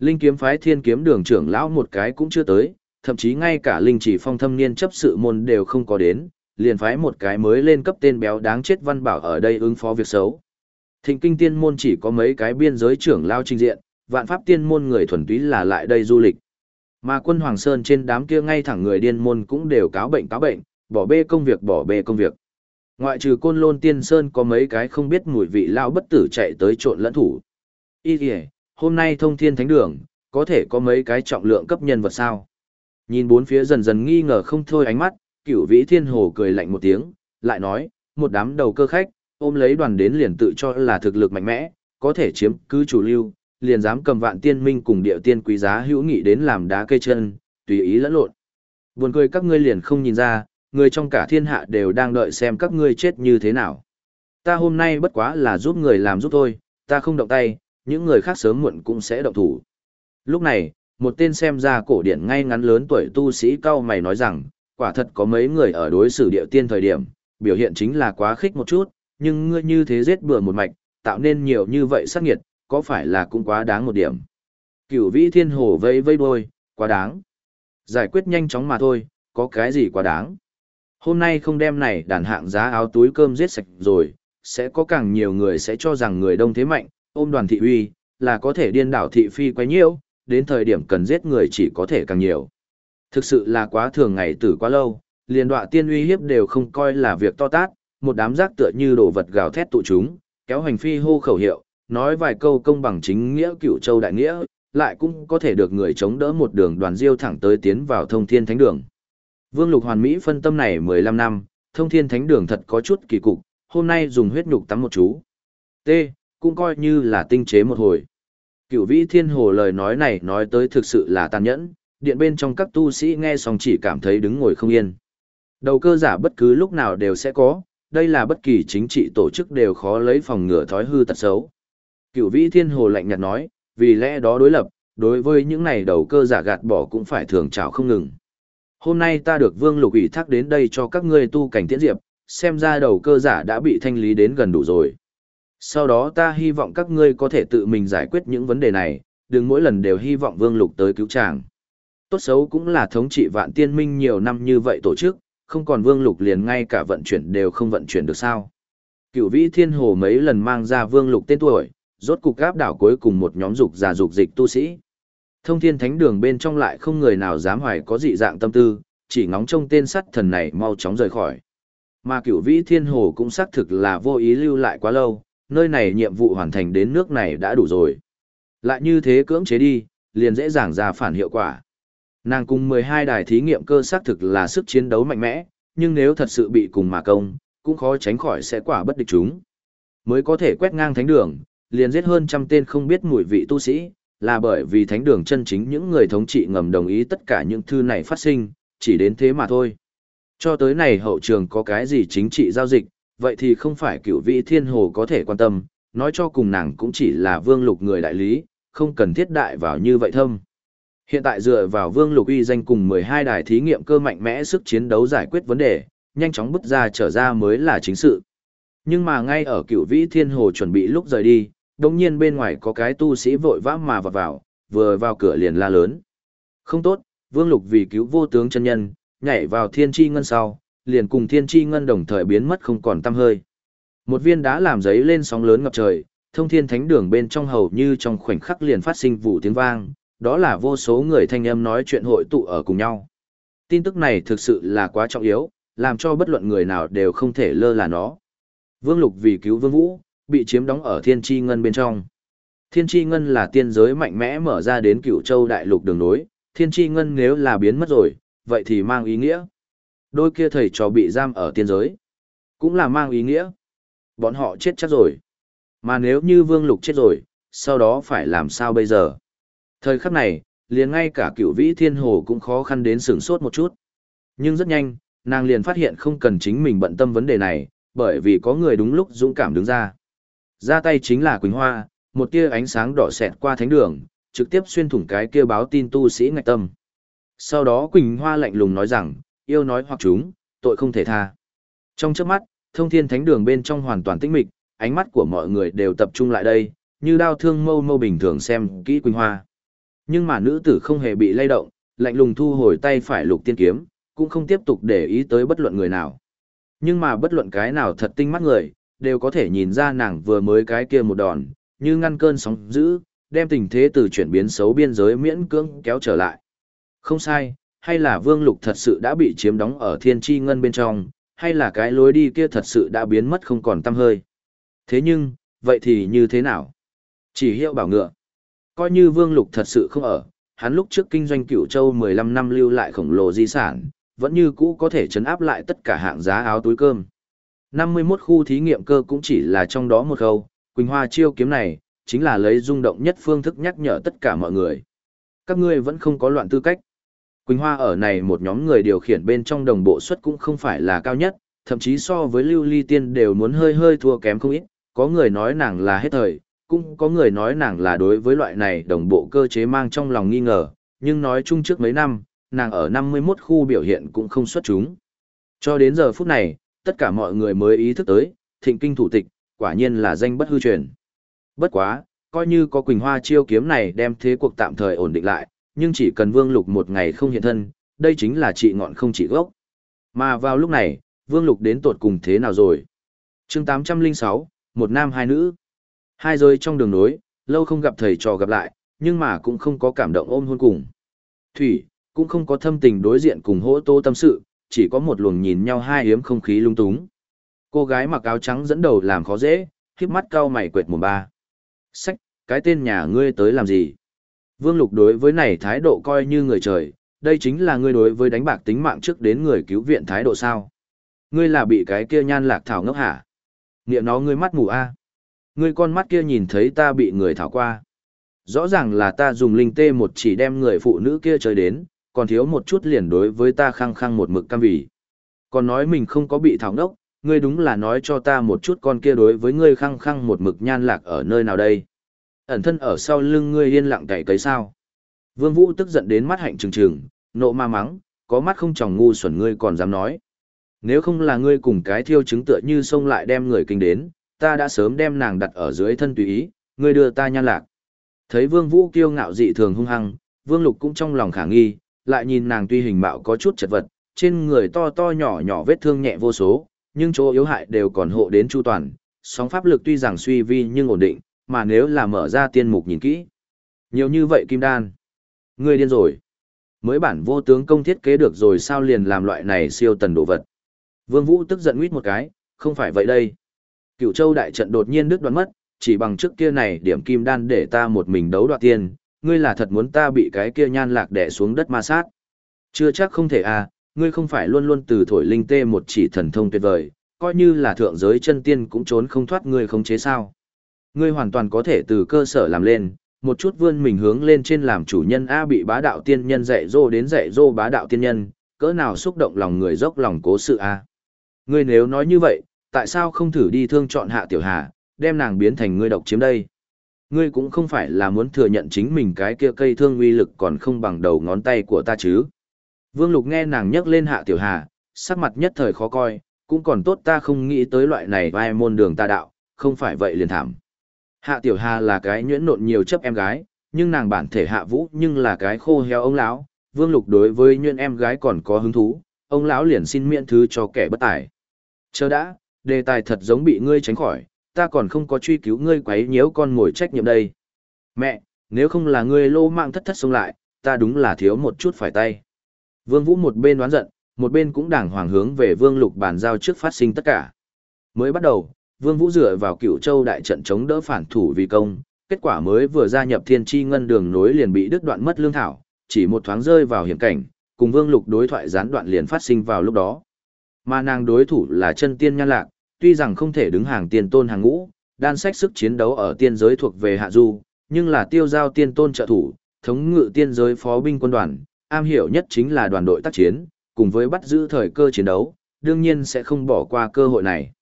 Linh kiếm phái thiên kiếm đường trưởng lão một cái cũng chưa tới, thậm chí ngay cả linh chỉ phong thâm niên chấp sự môn đều không có đến, liền phái một cái mới lên cấp tên béo đáng chết văn bảo ở đây ứng phó việc xấu. Thịnh kinh tiên môn chỉ có mấy cái biên giới trưởng lao trình diện, vạn pháp tiên môn người thuần túy là lại đây du lịch. Mà quân Hoàng Sơn trên đám kia ngay thẳng người điên môn cũng đều cáo bệnh cáo bệnh, bỏ bê công việc bỏ bê công việc. Ngoại trừ côn lôn tiên sơn có mấy cái không biết mùi vị lao bất tử chạy tới trộn lẫn thủ. Ý kìa, hôm nay thông thiên thánh đường, có thể có mấy cái trọng lượng cấp nhân vật sao. Nhìn bốn phía dần dần nghi ngờ không thôi ánh mắt, cửu vĩ thiên hồ cười lạnh một tiếng, lại nói, một đám đầu cơ khách, ôm lấy đoàn đến liền tự cho là thực lực mạnh mẽ, có thể chiếm cứ chủ lưu, liền dám cầm vạn tiên minh cùng địa tiên quý giá hữu nghị đến làm đá cây chân, tùy ý lẫn lộn. Buồn cười các ngươi liền không nhìn ra, người trong cả thiên hạ đều đang đợi xem các ngươi chết như thế nào. Ta hôm nay bất quá là giúp người làm giúp thôi, ta không động tay, những người khác sớm muộn cũng sẽ động thủ. Lúc này, một tên xem ra cổ điển ngay ngắn lớn tuổi tu sĩ cao mày nói rằng, quả thật có mấy người ở đối xử địa tiên thời điểm, biểu hiện chính là quá khích một chút, nhưng ngươi như thế giết bừa một mạch, tạo nên nhiều như vậy sát nghiệt, có phải là cũng quá đáng một điểm. Cửu vĩ thiên hồ vây vây đôi, quá đáng. Giải quyết nhanh chóng mà thôi, có cái gì quá đáng. Hôm nay không đem này đàn hạng giá áo túi cơm giết sạch rồi, sẽ có càng nhiều người sẽ cho rằng người đông thế mạnh, ôm đoàn thị uy, là có thể điên đảo thị phi quá nhiều đến thời điểm cần giết người chỉ có thể càng nhiều. Thực sự là quá thường ngày tử quá lâu, liền đọa tiên uy hiếp đều không coi là việc to tát, một đám rác tựa như đồ vật gào thét tụ chúng, kéo hành phi hô khẩu hiệu, nói vài câu công bằng chính nghĩa cựu châu đại nghĩa, lại cũng có thể được người chống đỡ một đường đoàn diêu thẳng tới tiến vào thông thiên thánh đường. Vương Lục Hoàn Mỹ phân tâm này 15 năm, thông thiên thánh đường thật có chút kỳ cục, hôm nay dùng huyết nhục tắm một chú. T, cũng coi như là tinh chế một hồi. Cửu vĩ thiên hồ lời nói này nói tới thực sự là tàn nhẫn, điện bên trong các tu sĩ nghe xong chỉ cảm thấy đứng ngồi không yên. Đầu cơ giả bất cứ lúc nào đều sẽ có, đây là bất kỳ chính trị tổ chức đều khó lấy phòng ngừa thói hư tật xấu. Cửu vĩ thiên hồ lạnh nhạt nói, vì lẽ đó đối lập, đối với những này đầu cơ giả gạt bỏ cũng phải thường trào không ngừng. Hôm nay ta được vương lục ủy thác đến đây cho các ngươi tu cảnh tiễn diệp, xem ra đầu cơ giả đã bị thanh lý đến gần đủ rồi. Sau đó ta hy vọng các ngươi có thể tự mình giải quyết những vấn đề này, đừng mỗi lần đều hy vọng vương lục tới cứu chàng. Tốt xấu cũng là thống trị vạn tiên minh nhiều năm như vậy tổ chức, không còn vương lục liền ngay cả vận chuyển đều không vận chuyển được sao. Cựu vĩ thiên hồ mấy lần mang ra vương lục tên tuổi, rốt cục gáp đảo cuối cùng một nhóm dục già dục dịch tu sĩ. Thông thiên thánh đường bên trong lại không người nào dám hoài có dị dạng tâm tư, chỉ ngóng trông tên sắt thần này mau chóng rời khỏi. Mà cửu vĩ thiên hồ cũng xác thực là vô ý lưu lại quá lâu, nơi này nhiệm vụ hoàn thành đến nước này đã đủ rồi. Lại như thế cưỡng chế đi, liền dễ dàng ra phản hiệu quả. Nàng cùng 12 đài thí nghiệm cơ xác thực là sức chiến đấu mạnh mẽ, nhưng nếu thật sự bị cùng mà công, cũng khó tránh khỏi sẽ quả bất địch chúng. Mới có thể quét ngang thánh đường, liền giết hơn trăm tên không biết mùi vị tu sĩ, là bởi vì thánh đường chân chính những người thống trị ngầm đồng ý tất cả những thư này phát sinh, chỉ đến thế mà thôi. Cho tới này hậu trường có cái gì chính trị giao dịch, vậy thì không phải cựu vị thiên hồ có thể quan tâm, nói cho cùng nàng cũng chỉ là vương lục người đại lý, không cần thiết đại vào như vậy thâm. Hiện tại dựa vào vương lục uy danh cùng 12 đài thí nghiệm cơ mạnh mẽ sức chiến đấu giải quyết vấn đề, nhanh chóng bứt ra trở ra mới là chính sự. Nhưng mà ngay ở cựu vĩ thiên hồ chuẩn bị lúc rời đi, đồng nhiên bên ngoài có cái tu sĩ vội vã mà vào vào, vừa vào cửa liền la lớn. Không tốt, vương lục vì cứu vô tướng chân nhân, nhảy vào thiên tri ngân sau, liền cùng thiên tri ngân đồng thời biến mất không còn tăm hơi. Một viên đá làm giấy lên sóng lớn ngập trời, thông thiên thánh đường bên trong hầu như trong khoảnh khắc liền phát sinh vụ tiếng vang, đó là vô số người thanh âm nói chuyện hội tụ ở cùng nhau. Tin tức này thực sự là quá trọng yếu, làm cho bất luận người nào đều không thể lơ là nó. Vương Lục vì cứu Vương Vũ, bị chiếm đóng ở Thiên Chi Ngân bên trong. Thiên Chi Ngân là tiên giới mạnh mẽ mở ra đến cửu châu đại lục đường nối, Thiên Chi Ngân nếu là biến mất rồi, vậy thì mang ý nghĩa. Đôi kia thầy trò bị giam ở tiên giới, cũng là mang ý nghĩa. Bọn họ chết chắc rồi. Mà nếu như Vương Lục chết rồi, sau đó phải làm sao bây giờ? Thời khắc này, liền ngay cả cựu vĩ thiên hồ cũng khó khăn đến sửng sốt một chút. Nhưng rất nhanh, nàng liền phát hiện không cần chính mình bận tâm vấn đề này, bởi vì có người đúng lúc dũng cảm đứng ra. Ra tay chính là Quỳnh Hoa, một tia ánh sáng đỏ xẹt qua thánh đường, trực tiếp xuyên thủng cái kia báo tin tu sĩ ngạch tâm. Sau đó Quỳnh Hoa lạnh lùng nói rằng, yêu nói hoặc chúng, tội không thể tha. Trong chớp mắt, thông thiên thánh đường bên trong hoàn toàn tĩnh mịch, ánh mắt của mọi người đều tập trung lại đây, như đao thương mâu mâu bình thường xem kỹ Quỳnh Hoa. Nhưng mà nữ tử không hề bị lay động, lạnh lùng thu hồi tay phải lục tiên kiếm, cũng không tiếp tục để ý tới bất luận người nào. Nhưng mà bất luận cái nào thật tinh mắt người, đều có thể nhìn ra nàng vừa mới cái kia một đòn, như ngăn cơn sóng dữ, đem tình thế từ chuyển biến xấu biên giới miễn cưỡng kéo trở lại. Không sai, hay là vương lục thật sự đã bị chiếm đóng ở thiên tri ngân bên trong, hay là cái lối đi kia thật sự đã biến mất không còn tăm hơi. Thế nhưng, vậy thì như thế nào? Chỉ hiệu bảo ngựa. Coi như vương lục thật sự không ở, hắn lúc trước kinh doanh cửu châu 15 năm lưu lại khổng lồ di sản, vẫn như cũ có thể chấn áp lại tất cả hạng giá áo túi cơm. 51 khu thí nghiệm cơ cũng chỉ là trong đó một khâu, Quỳnh Hoa chiêu kiếm này, chính là lấy rung động nhất phương thức nhắc nhở tất cả mọi người. Các ngươi vẫn không có loạn tư cách. Quỳnh Hoa ở này một nhóm người điều khiển bên trong đồng bộ suất cũng không phải là cao nhất, thậm chí so với Lưu Ly Tiên đều muốn hơi hơi thua kém không ít, có người nói nàng là hết thời, cũng có người nói nàng là đối với loại này đồng bộ cơ chế mang trong lòng nghi ngờ, nhưng nói chung trước mấy năm, nàng ở 51 khu biểu hiện cũng không xuất chúng. Cho đến giờ phút này, tất cả mọi người mới ý thức tới, thịnh kinh thủ tịch, quả nhiên là danh bất hư truyền. Bất quá, coi như có Quỳnh Hoa chiêu kiếm này đem thế cuộc tạm thời ổn định lại, nhưng chỉ cần Vương Lục một ngày không hiện thân, đây chính là trị ngọn không trị gốc. Mà vào lúc này, Vương Lục đến tột cùng thế nào rồi? chương 806, một nam hai nữ. Hai rơi trong đường nối, lâu không gặp thầy trò gặp lại, nhưng mà cũng không có cảm động ôm hôn cùng. Thủy, cũng không có thâm tình đối diện cùng hỗ tô tâm sự, chỉ có một luồng nhìn nhau hai hiếm không khí lung túng. Cô gái mặc áo trắng dẫn đầu làm khó dễ, khiếp mắt cao mày quệt mồm ba. Sách, cái tên nhà ngươi tới làm gì? Vương Lục đối với này thái độ coi như người trời, đây chính là ngươi đối với đánh bạc tính mạng trước đến người cứu viện thái độ sao? Ngươi là bị cái kia nhan lạc thảo ngốc hả? Niệm nó ngươi mắt mù a. Ngươi con mắt kia nhìn thấy ta bị người thảo qua. Rõ ràng là ta dùng linh tê một chỉ đem người phụ nữ kia chơi đến, còn thiếu một chút liền đối với ta khăng khăng một mực cam vị. Còn nói mình không có bị thảo ngốc, ngươi đúng là nói cho ta một chút con kia đối với ngươi khăng khăng một mực nhan lạc ở nơi nào đây. Ẩn thân ở sau lưng ngươi yên lặng cày cấy sao. Vương Vũ tức giận đến mắt hạnh trừng trừng, nộ ma mắng, có mắt không tròng ngu xuẩn ngươi còn dám nói. Nếu không là ngươi cùng cái thiêu chứng tựa như xông lại đem người kinh đến, ta đã sớm đem nàng đặt ở dưới thân tùy ý, ngươi đưa ta nhan lạc. Thấy Vương Vũ kiêu ngạo dị thường hung hăng, Vương Lục cũng trong lòng khả nghi, lại nhìn nàng tuy hình mạo có chút chật vật, trên người to to nhỏ nhỏ vết thương nhẹ vô số, nhưng chỗ yếu hại đều còn hộ đến chu toàn, sóng pháp lực tuy rằng suy vi nhưng ổn định, mà nếu là mở ra tiên mục nhìn kỹ. Nhiều như vậy kim đan. Ngươi điên rồi. Mới bản vô tướng công thiết kế được rồi sao liền làm loại này siêu tần đồ vật. Vương Vũ tức giận nguyết một cái, không phải vậy đây. Cựu châu đại trận đột nhiên đứt đoán mất, chỉ bằng trước kia này điểm kim đan để ta một mình đấu đoạt tiền, ngươi là thật muốn ta bị cái kia nhan lạc đè xuống đất ma sát. Chưa chắc không thể à, ngươi không phải luôn luôn từ thổi linh tê một chỉ thần thông tuyệt vời, coi như là thượng giới chân tiên cũng trốn không thoát ngươi không chế sao. Ngươi hoàn toàn có thể từ cơ sở làm lên, một chút vươn mình hướng lên trên làm chủ nhân A bị bá đạo tiên nhân dạy dô đến dạy dô bá đạo tiên nhân, cỡ nào xúc động lòng người dốc lòng cố sự A. Ngươi nếu nói như vậy, tại sao không thử đi thương chọn hạ tiểu hà, đem nàng biến thành ngươi độc chiếm đây? Ngươi cũng không phải là muốn thừa nhận chính mình cái kia cây thương uy lực còn không bằng đầu ngón tay của ta chứ. Vương Lục nghe nàng nhắc lên hạ tiểu hà, sắc mặt nhất thời khó coi, cũng còn tốt ta không nghĩ tới loại này vai môn đường ta đạo, không phải vậy liền thảm. Hạ tiểu hà là cái nhuyễn nộn nhiều chấp em gái, nhưng nàng bản thể hạ vũ nhưng là cái khô heo ông lão. Vương Lục đối với nhuyễn em gái còn có hứng thú, ông lão liền xin miễn thứ cho kẻ bất tài. Chờ đã, đề tài thật giống bị ngươi tránh khỏi, ta còn không có truy cứu ngươi quấy nhiễu con ngồi trách nhiệm đây. Mẹ, nếu không là ngươi lô mạng thất thất xông lại, ta đúng là thiếu một chút phải tay. Vương Vũ một bên đoán giận, một bên cũng đàng hoàng hướng về Vương Lục bàn giao trước phát sinh tất cả. Mới bắt đầu, Vương Vũ dựa vào cựu châu đại trận chống đỡ phản thủ vì công, kết quả mới vừa gia nhập thiên tri ngân đường nối liền bị đứt đoạn mất lương thảo, chỉ một thoáng rơi vào hiểm cảnh, cùng Vương Lục đối thoại gián đoạn liền phát sinh vào lúc đó. Mà nàng đối thủ là chân tiên nhan lạc, tuy rằng không thể đứng hàng tiền tôn hàng ngũ, đan sách sức chiến đấu ở tiên giới thuộc về hạ du, nhưng là tiêu giao tiên tôn trợ thủ, thống ngự tiên giới phó binh quân đoàn, am hiểu nhất chính là đoàn đội tác chiến, cùng với bắt giữ thời cơ chiến đấu, đương nhiên sẽ không bỏ qua cơ hội này.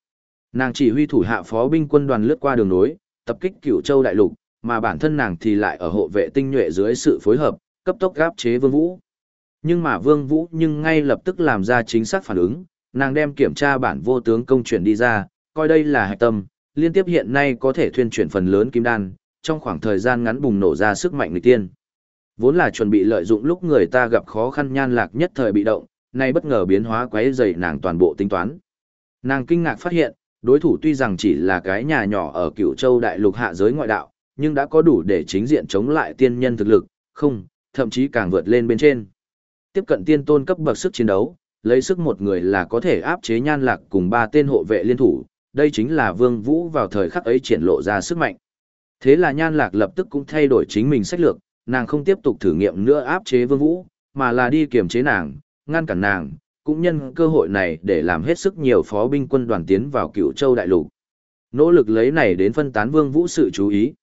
Nàng chỉ huy thủ hạ phó binh quân đoàn lướt qua đường nối, tập kích cửu châu đại lục, mà bản thân nàng thì lại ở hộ vệ tinh nhuệ dưới sự phối hợp, cấp tốc gáp chế Vương Vũ. Nhưng mà Vương Vũ nhưng ngay lập tức làm ra chính xác phản ứng, nàng đem kiểm tra bản vô tướng công chuyển đi ra, coi đây là hạch tâm, liên tiếp hiện nay có thể thuyên chuyển phần lớn kim đan, trong khoảng thời gian ngắn bùng nổ ra sức mạnh nghịch tiên. Vốn là chuẩn bị lợi dụng lúc người ta gặp khó khăn nhan lạc nhất thời bị động, nay bất ngờ biến hóa quấy rầy nàng toàn bộ tính toán. Nàng kinh ngạc phát hiện, đối thủ tuy rằng chỉ là cái nhà nhỏ ở cựu châu đại lục hạ giới ngoại đạo, nhưng đã có đủ để chính diện chống lại tiên nhân thực lực, không, thậm chí càng vượt lên bên trên. Tiếp cận tiên tôn cấp bậc sức chiến đấu, lấy sức một người là có thể áp chế nhan lạc cùng ba tên hộ vệ liên thủ, đây chính là vương vũ vào thời khắc ấy triển lộ ra sức mạnh. Thế là nhan lạc lập tức cũng thay đổi chính mình sách lược, nàng không tiếp tục thử nghiệm nữa áp chế vương vũ, mà là đi kiềm chế nàng, ngăn cản nàng, cũng nhân cơ hội này để làm hết sức nhiều phó binh quân đoàn tiến vào cựu châu đại lục. Nỗ lực lấy này đến phân tán vương vũ sự chú ý.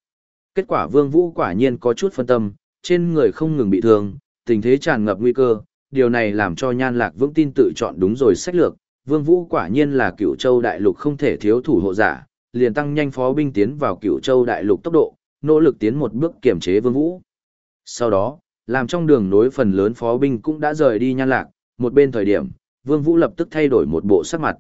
Kết quả vương vũ quả nhiên có chút phân tâm, trên người không ngừng bị thương, tình thế tràn ngập nguy cơ, điều này làm cho nhan lạc vững tin tự chọn đúng rồi sách lược. Vương Vũ quả nhiên là cựu châu đại lục không thể thiếu thủ hộ giả, liền tăng nhanh phó binh tiến vào cựu châu đại lục tốc độ, nỗ lực tiến một bước kiểm chế Vương Vũ. Sau đó, làm trong đường nối phần lớn phó binh cũng đã rời đi nhan lạc, một bên thời điểm, Vương Vũ lập tức thay đổi một bộ sắc mặt.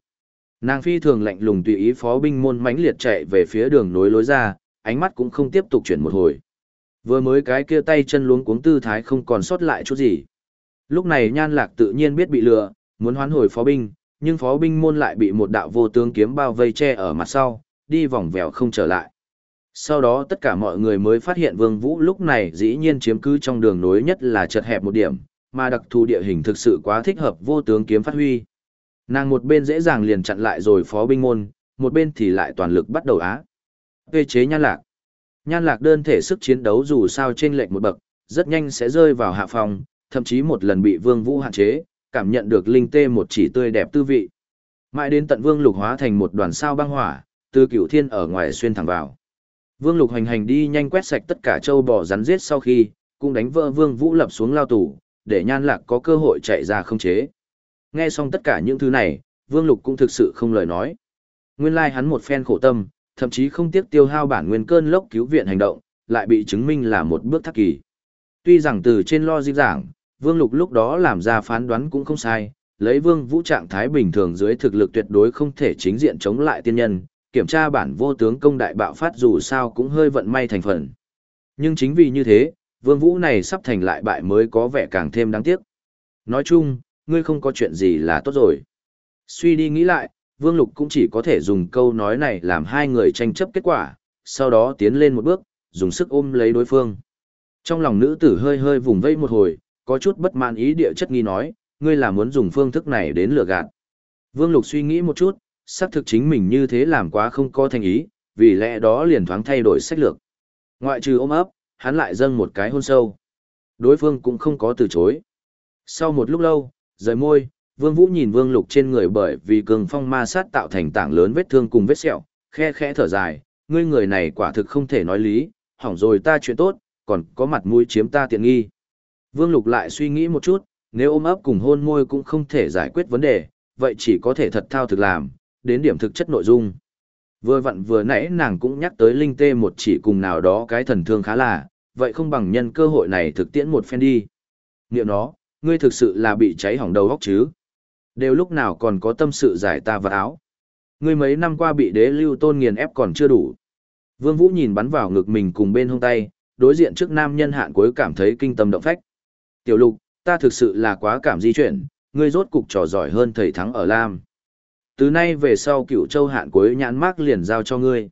Nàng phi thường lạnh lùng tùy ý phó binh môn mãnh liệt chạy về phía đường nối lối ra, ánh mắt cũng không tiếp tục chuyển một hồi. Vừa mới cái kia tay chân luống cuống tư thái không còn sót lại chút gì. Lúc này nhan lạc tự nhiên biết bị lừa, muốn hoán hồi phó binh, nhưng phó binh môn lại bị một đạo vô tướng kiếm bao vây che ở mặt sau, đi vòng vèo không trở lại. Sau đó tất cả mọi người mới phát hiện Vương Vũ lúc này dĩ nhiên chiếm cứ trong đường nối nhất là chật hẹp một điểm, mà đặc thù địa hình thực sự quá thích hợp vô tướng kiếm phát huy. Nàng một bên dễ dàng liền chặn lại rồi phó binh môn, một bên thì lại toàn lực bắt đầu á. Về chế nhan lạc. Nhan lạc đơn thể sức chiến đấu dù sao trên lệnh một bậc, rất nhanh sẽ rơi vào hạ phòng, thậm chí một lần bị vương vũ hạn chế, cảm nhận được linh tê một chỉ tươi đẹp tư vị. Mãi đến tận vương lục hóa thành một đoàn sao băng hỏa, từ cửu thiên ở ngoài xuyên thẳng vào. Vương lục hành hành đi nhanh quét sạch tất cả châu bò rắn giết sau khi, cũng đánh vỡ vương vũ lập xuống lao tủ, để nhan lạc có cơ hội chạy ra không chế. Nghe xong tất cả những thứ này, vương lục cũng thực sự không lời nói. Nguyên lai like hắn một phen khổ tâm, thậm chí không tiếc tiêu hao bản nguyên cơn lốc cứu viện hành động, lại bị chứng minh là một bước thắc kỳ. Tuy rằng từ trên lo di giảng, Vương Lục lúc đó làm ra phán đoán cũng không sai, lấy Vương Vũ trạng thái bình thường dưới thực lực tuyệt đối không thể chính diện chống lại tiên nhân, kiểm tra bản vô tướng công đại bạo phát dù sao cũng hơi vận may thành phần. Nhưng chính vì như thế, Vương Vũ này sắp thành lại bại mới có vẻ càng thêm đáng tiếc. Nói chung, ngươi không có chuyện gì là tốt rồi. Suy đi nghĩ lại, Vương Lục cũng chỉ có thể dùng câu nói này làm hai người tranh chấp kết quả, sau đó tiến lên một bước, dùng sức ôm lấy đối phương. Trong lòng nữ tử hơi hơi vùng vây một hồi, có chút bất mãn ý địa chất nghi nói, ngươi là muốn dùng phương thức này đến lừa gạt. Vương Lục suy nghĩ một chút, xác thực chính mình như thế làm quá không có thành ý, vì lẽ đó liền thoáng thay đổi sách lược. Ngoại trừ ôm ấp, hắn lại dâng một cái hôn sâu. Đối phương cũng không có từ chối. Sau một lúc lâu, rời môi, Vương Vũ nhìn Vương Lục trên người bởi vì cường phong ma sát tạo thành tảng lớn vết thương cùng vết sẹo, khe khẽ thở dài, ngươi người này quả thực không thể nói lý, hỏng rồi ta chuyện tốt, còn có mặt mũi chiếm ta tiện nghi. Vương Lục lại suy nghĩ một chút, nếu ôm ấp cùng hôn môi cũng không thể giải quyết vấn đề, vậy chỉ có thể thật thao thực làm, đến điểm thực chất nội dung. Vừa vặn vừa nãy nàng cũng nhắc tới linh tê một chỉ cùng nào đó cái thần thương khá là, vậy không bằng nhân cơ hội này thực tiễn một phen đi. Niệm nó, ngươi thực sự là bị cháy hỏng đầu óc chứ. Đều lúc nào còn có tâm sự giải ta vào áo. Ngươi mấy năm qua bị đế lưu tôn nghiền ép còn chưa đủ. Vương Vũ nhìn bắn vào ngực mình cùng bên hông tay, đối diện trước nam nhân hạn cuối cảm thấy kinh tâm động phách. Tiểu lục, ta thực sự là quá cảm di chuyển, ngươi rốt cục trò giỏi hơn thầy thắng ở Lam. Từ nay về sau cựu châu hạn cuối nhãn mác liền giao cho ngươi.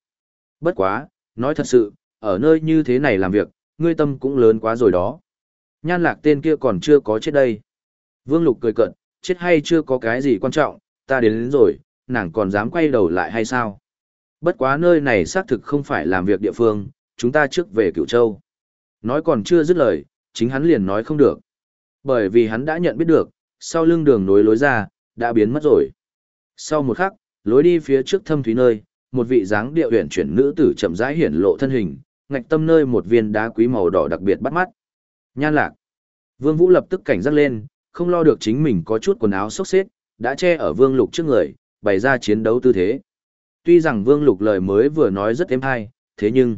Bất quá, nói thật sự, ở nơi như thế này làm việc, ngươi tâm cũng lớn quá rồi đó. Nhan lạc tên kia còn chưa có chết đây. Vương lục cười cận, chết hay chưa có cái gì quan trọng, ta đến, đến rồi, nàng còn dám quay đầu lại hay sao? Bất quá nơi này xác thực không phải làm việc địa phương, chúng ta trước về Cửu châu. Nói còn chưa dứt lời, chính hắn liền nói không được. Bởi vì hắn đã nhận biết được, sau lưng đường nối lối ra, đã biến mất rồi. Sau một khắc, lối đi phía trước thâm thúy nơi, một vị dáng địa huyền chuyển nữ tử chậm rãi hiển lộ thân hình, ngạch tâm nơi một viên đá quý màu đỏ đặc biệt bắt mắt. Nhan lạc. Vương Vũ lập tức cảnh giác lên, không lo được chính mình có chút quần áo xốc xếp, đã che ở Vương Lục trước người, bày ra chiến đấu tư thế. Tuy rằng Vương Lục lời mới vừa nói rất êm hay, thế nhưng,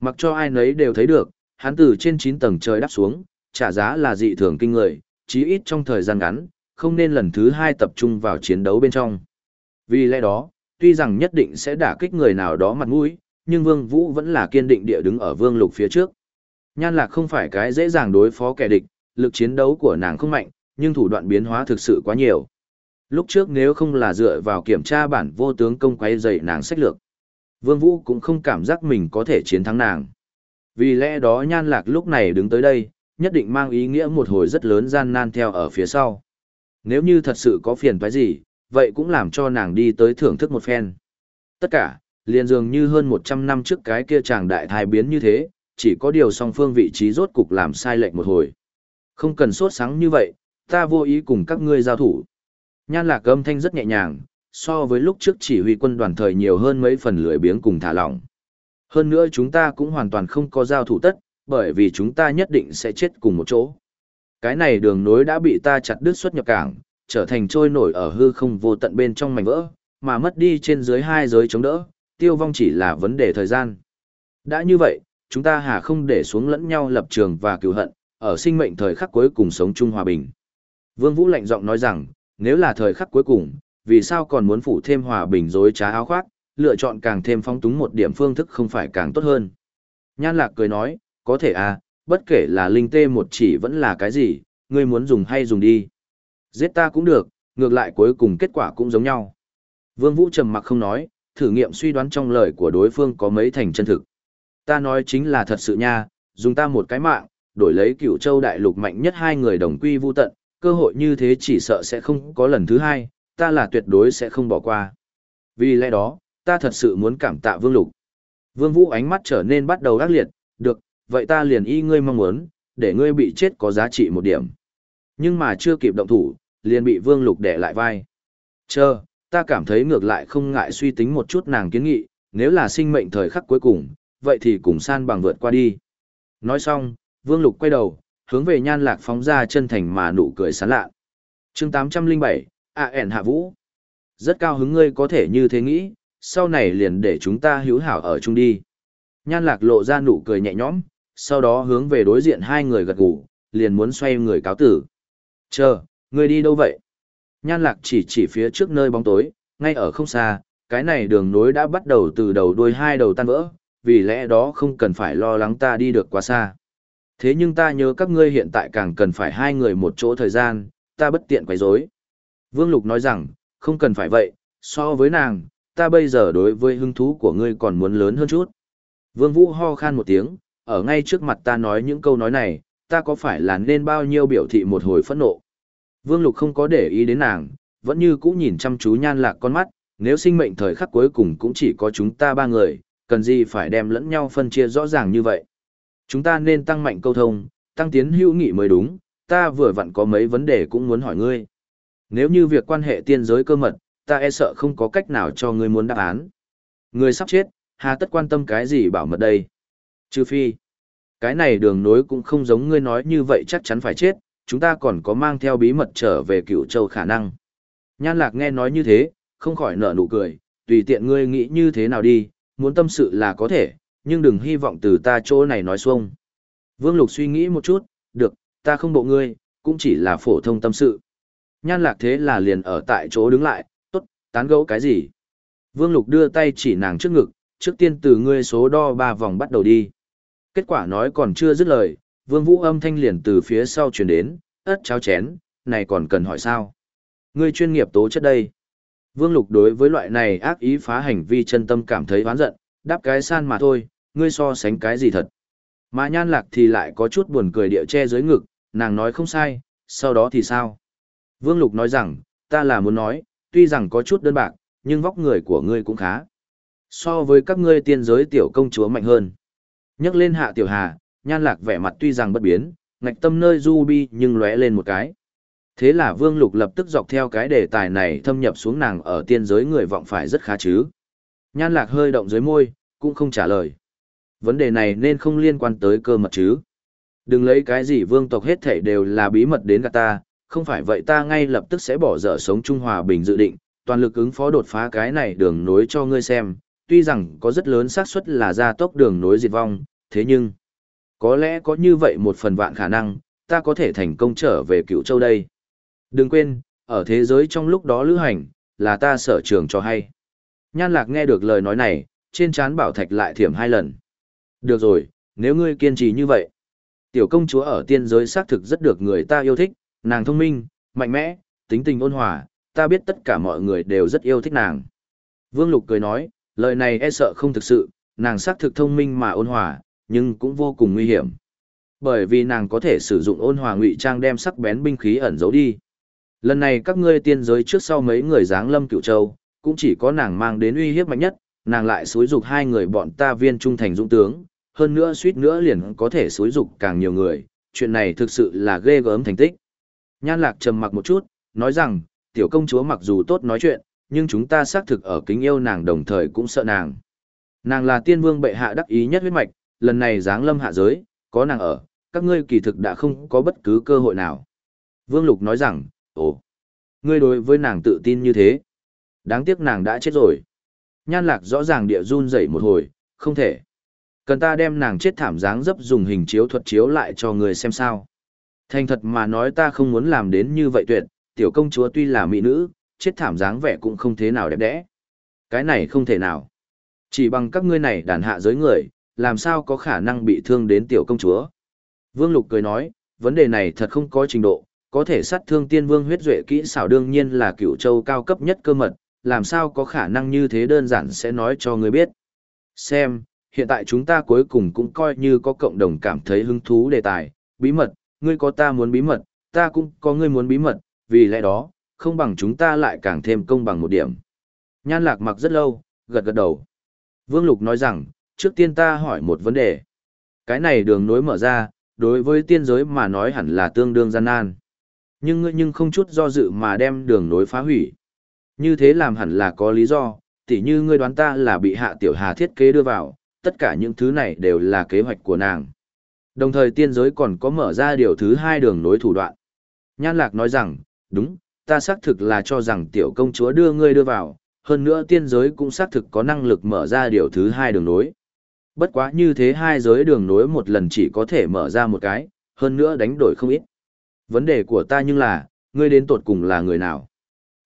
mặc cho ai nấy đều thấy được, hắn từ trên 9 tầng trời đáp xuống, trả giá là dị thường kinh người, chí ít trong thời gian ngắn, không nên lần thứ hai tập trung vào chiến đấu bên trong. Vì lẽ đó, tuy rằng nhất định sẽ đả kích người nào đó mặt mũi, nhưng Vương Vũ vẫn là kiên định địa đứng ở Vương Lục phía trước. Nhan Lạc không phải cái dễ dàng đối phó kẻ địch, lực chiến đấu của nàng không mạnh, nhưng thủ đoạn biến hóa thực sự quá nhiều. Lúc trước nếu không là dựa vào kiểm tra bản vô tướng công quay dày nàng sách lược, Vương Vũ cũng không cảm giác mình có thể chiến thắng nàng. Vì lẽ đó nhan lạc lúc này đứng tới đây, nhất định mang ý nghĩa một hồi rất lớn gian nan theo ở phía sau. Nếu như thật sự có phiền phải gì, vậy cũng làm cho nàng đi tới thưởng thức một phen. Tất cả, liền dường như hơn 100 năm trước cái kia chàng đại thai biến như thế, chỉ có điều song phương vị trí rốt cục làm sai lệch một hồi. Không cần sốt sáng như vậy, ta vô ý cùng các ngươi giao thủ. Nhan lạc âm thanh rất nhẹ nhàng, so với lúc trước chỉ huy quân đoàn thời nhiều hơn mấy phần lưỡi biếng cùng thả lỏng. Hơn nữa chúng ta cũng hoàn toàn không có giao thủ tất, bởi vì chúng ta nhất định sẽ chết cùng một chỗ. Cái này đường nối đã bị ta chặt đứt xuất nhập cảng, trở thành trôi nổi ở hư không vô tận bên trong mảnh vỡ, mà mất đi trên dưới hai giới chống đỡ, tiêu vong chỉ là vấn đề thời gian. Đã như vậy, chúng ta hà không để xuống lẫn nhau lập trường và cứu hận, ở sinh mệnh thời khắc cuối cùng sống chung hòa bình. Vương Vũ lạnh giọng nói rằng, nếu là thời khắc cuối cùng, vì sao còn muốn phủ thêm hòa bình dối trá áo khoác, lựa chọn càng thêm phong túng một điểm phương thức không phải càng tốt hơn. Nhan lạc cười nói, có thể à, bất kể là linh tê một chỉ vẫn là cái gì, ngươi muốn dùng hay dùng đi. Giết ta cũng được, ngược lại cuối cùng kết quả cũng giống nhau. Vương Vũ trầm mặc không nói, thử nghiệm suy đoán trong lời của đối phương có mấy thành chân thực. Ta nói chính là thật sự nha, dùng ta một cái mạng, đổi lấy cửu châu đại lục mạnh nhất hai người đồng quy vu tận, cơ hội như thế chỉ sợ sẽ không có lần thứ hai, ta là tuyệt đối sẽ không bỏ qua. Vì lẽ đó, ta thật sự muốn cảm tạ Vương Lục. Vương Vũ ánh mắt trở nên bắt đầu ác liệt, được, vậy ta liền y ngươi mong muốn, để ngươi bị chết có giá trị một điểm. Nhưng mà chưa kịp động thủ, liền bị Vương Lục để lại vai. Chờ, ta cảm thấy ngược lại không ngại suy tính một chút nàng kiến nghị, nếu là sinh mệnh thời khắc cuối cùng, vậy thì cùng san bằng vượt qua đi. Nói xong, Vương Lục quay đầu, hướng về nhan lạc phóng ra chân thành mà nụ cười sán lạ. chương 807, A.N. Hạ Vũ. Rất cao hứng ngươi có thể như thế nghĩ, sau này liền để chúng ta hữu hảo ở chung đi. Nhan lạc lộ ra nụ cười nhẹ nhõm, sau đó hướng về đối diện hai người gật gù, liền muốn xoay người cáo tử. Chờ, ngươi đi đâu vậy? Nhan lạc chỉ chỉ phía trước nơi bóng tối, ngay ở không xa, cái này đường nối đã bắt đầu từ đầu đuôi hai đầu tan vỡ, vì lẽ đó không cần phải lo lắng ta đi được quá xa. Thế nhưng ta nhớ các ngươi hiện tại càng cần phải hai người một chỗ thời gian, ta bất tiện quấy rối. Vương Lục nói rằng, không cần phải vậy, so với nàng, ta bây giờ đối với hứng thú của ngươi còn muốn lớn hơn chút. Vương Vũ ho khan một tiếng, ở ngay trước mặt ta nói những câu nói này, ta có phải là nên bao nhiêu biểu thị một hồi phẫn nộ. Vương Lục không có để ý đến nàng, vẫn như cũ nhìn chăm chú nhan lạc con mắt, nếu sinh mệnh thời khắc cuối cùng cũng chỉ có chúng ta ba người, cần gì phải đem lẫn nhau phân chia rõ ràng như vậy. Chúng ta nên tăng mạnh câu thông, tăng tiến hữu nghị mới đúng, ta vừa vặn có mấy vấn đề cũng muốn hỏi ngươi. Nếu như việc quan hệ tiên giới cơ mật, ta e sợ không có cách nào cho ngươi muốn đáp án. Ngươi sắp chết, hà tất quan tâm cái gì bảo mật đây? Trừ phi, cái này đường nối cũng không giống ngươi nói như vậy chắc chắn phải chết, chúng ta còn có mang theo bí mật trở về cựu châu khả năng. Nhan lạc nghe nói như thế, không khỏi nở nụ cười, tùy tiện ngươi nghĩ như thế nào đi, muốn tâm sự là có thể, nhưng đừng hy vọng từ ta chỗ này nói xuông. Vương Lục suy nghĩ một chút, được, ta không bộ ngươi, cũng chỉ là phổ thông tâm sự. Nhan lạc thế là liền ở tại chỗ đứng lại, tốt, tán gẫu cái gì? Vương Lục đưa tay chỉ nàng trước ngực, trước tiên từ ngươi số đo ba vòng bắt đầu đi. Kết quả nói còn chưa dứt lời, Vương Vũ âm thanh liền từ phía sau truyền đến, ớt cháo chén, này còn cần hỏi sao? Ngươi chuyên nghiệp tố chất đây. Vương Lục đối với loại này ác ý phá hành vi chân tâm cảm thấy oán giận, đáp cái san mà thôi, ngươi so sánh cái gì thật. Mà nhan lạc thì lại có chút buồn cười địa che dưới ngực, nàng nói không sai, sau đó thì sao? Vương Lục nói rằng, ta là muốn nói, tuy rằng có chút đơn bạc, nhưng vóc người của ngươi cũng khá. So với các ngươi tiên giới tiểu công chúa mạnh hơn. Nhắc lên hạ tiểu hà, nhan lạc vẻ mặt tuy rằng bất biến, ngạch tâm nơi du bi nhưng lóe lên một cái. Thế là Vương Lục lập tức dọc theo cái đề tài này thâm nhập xuống nàng ở tiên giới người vọng phải rất khá chứ. Nhan lạc hơi động dưới môi, cũng không trả lời. Vấn đề này nên không liên quan tới cơ mật chứ. Đừng lấy cái gì vương tộc hết thảy đều là bí mật đến gạt ta, không phải vậy ta ngay lập tức sẽ bỏ dở sống Trung Hòa Bình dự định, toàn lực ứng phó đột phá cái này đường nối cho ngươi xem, tuy rằng có rất lớn xác suất là ra tốc đường nối diệt vong, thế nhưng, có lẽ có như vậy một phần vạn khả năng, ta có thể thành công trở về cựu châu đây. Đừng quên, ở thế giới trong lúc đó lữ hành, là ta sở trường cho hay. Nhan lạc nghe được lời nói này, trên trán bảo thạch lại thiểm hai lần. Được rồi, nếu ngươi kiên trì như vậy. Tiểu công chúa ở tiên giới xác thực rất được người ta yêu thích, nàng thông minh, mạnh mẽ, tính tình ôn hòa, ta biết tất cả mọi người đều rất yêu thích nàng. Vương Lục cười nói, lời này e sợ không thực sự, nàng xác thực thông minh mà ôn hòa, nhưng cũng vô cùng nguy hiểm. Bởi vì nàng có thể sử dụng ôn hòa ngụy trang đem sắc bén binh khí ẩn giấu đi. Lần này các ngươi tiên giới trước sau mấy người dáng lâm cựu châu, cũng chỉ có nàng mang đến uy hiếp mạnh nhất, nàng lại xúi dục hai người bọn ta viên trung thành dũng tướng, hơn nữa suýt nữa liền có thể xúi dục càng nhiều người, chuyện này thực sự là ghê gớm thành tích. Nhan lạc trầm mặc một chút, nói rằng, tiểu công chúa mặc dù tốt nói chuyện, nhưng chúng ta xác thực ở kính yêu nàng đồng thời cũng sợ nàng. Nàng là tiên vương bệ hạ đắc ý nhất huyết mạch, lần này giáng lâm hạ giới, có nàng ở, các ngươi kỳ thực đã không có bất cứ cơ hội nào. Vương Lục nói rằng, ồ, ngươi đối với nàng tự tin như thế. Đáng tiếc nàng đã chết rồi. Nhan lạc rõ ràng địa run dậy một hồi, không thể. Cần ta đem nàng chết thảm dáng dấp dùng hình chiếu thuật chiếu lại cho người xem sao. Thành thật mà nói ta không muốn làm đến như vậy tuyệt, tiểu công chúa tuy là mỹ nữ, chết thảm dáng vẻ cũng không thế nào đẹp đẽ. Cái này không thể nào. Chỉ bằng các ngươi này đàn hạ giới người, làm sao có khả năng bị thương đến tiểu công chúa. Vương Lục cười nói, vấn đề này thật không có trình độ, có thể sát thương tiên vương huyết duệ kỹ xảo đương nhiên là cựu châu cao cấp nhất cơ mật, làm sao có khả năng như thế đơn giản sẽ nói cho người biết. Xem, hiện tại chúng ta cuối cùng cũng coi như có cộng đồng cảm thấy hứng thú đề tài, bí mật, ngươi có ta muốn bí mật, ta cũng có ngươi muốn bí mật, vì lẽ đó, không bằng chúng ta lại càng thêm công bằng một điểm. Nhan lạc mặc rất lâu, gật gật đầu. Vương Lục nói rằng, trước tiên ta hỏi một vấn đề. Cái này đường nối mở ra, đối với tiên giới mà nói hẳn là tương đương gian nan. Nhưng ngươi nhưng không chút do dự mà đem đường nối phá hủy. Như thế làm hẳn là có lý do, tỉ như ngươi đoán ta là bị hạ tiểu hà thiết kế đưa vào, tất cả những thứ này đều là kế hoạch của nàng. Đồng thời tiên giới còn có mở ra điều thứ hai đường nối thủ đoạn. Nhan Lạc nói rằng, đúng, ta xác thực là cho rằng tiểu công chúa đưa ngươi đưa vào, hơn nữa tiên giới cũng xác thực có năng lực mở ra điều thứ hai đường nối. Bất quá như thế hai giới đường nối một lần chỉ có thể mở ra một cái, hơn nữa đánh đổi không ít. Vấn đề của ta nhưng là, ngươi đến tột cùng là người nào?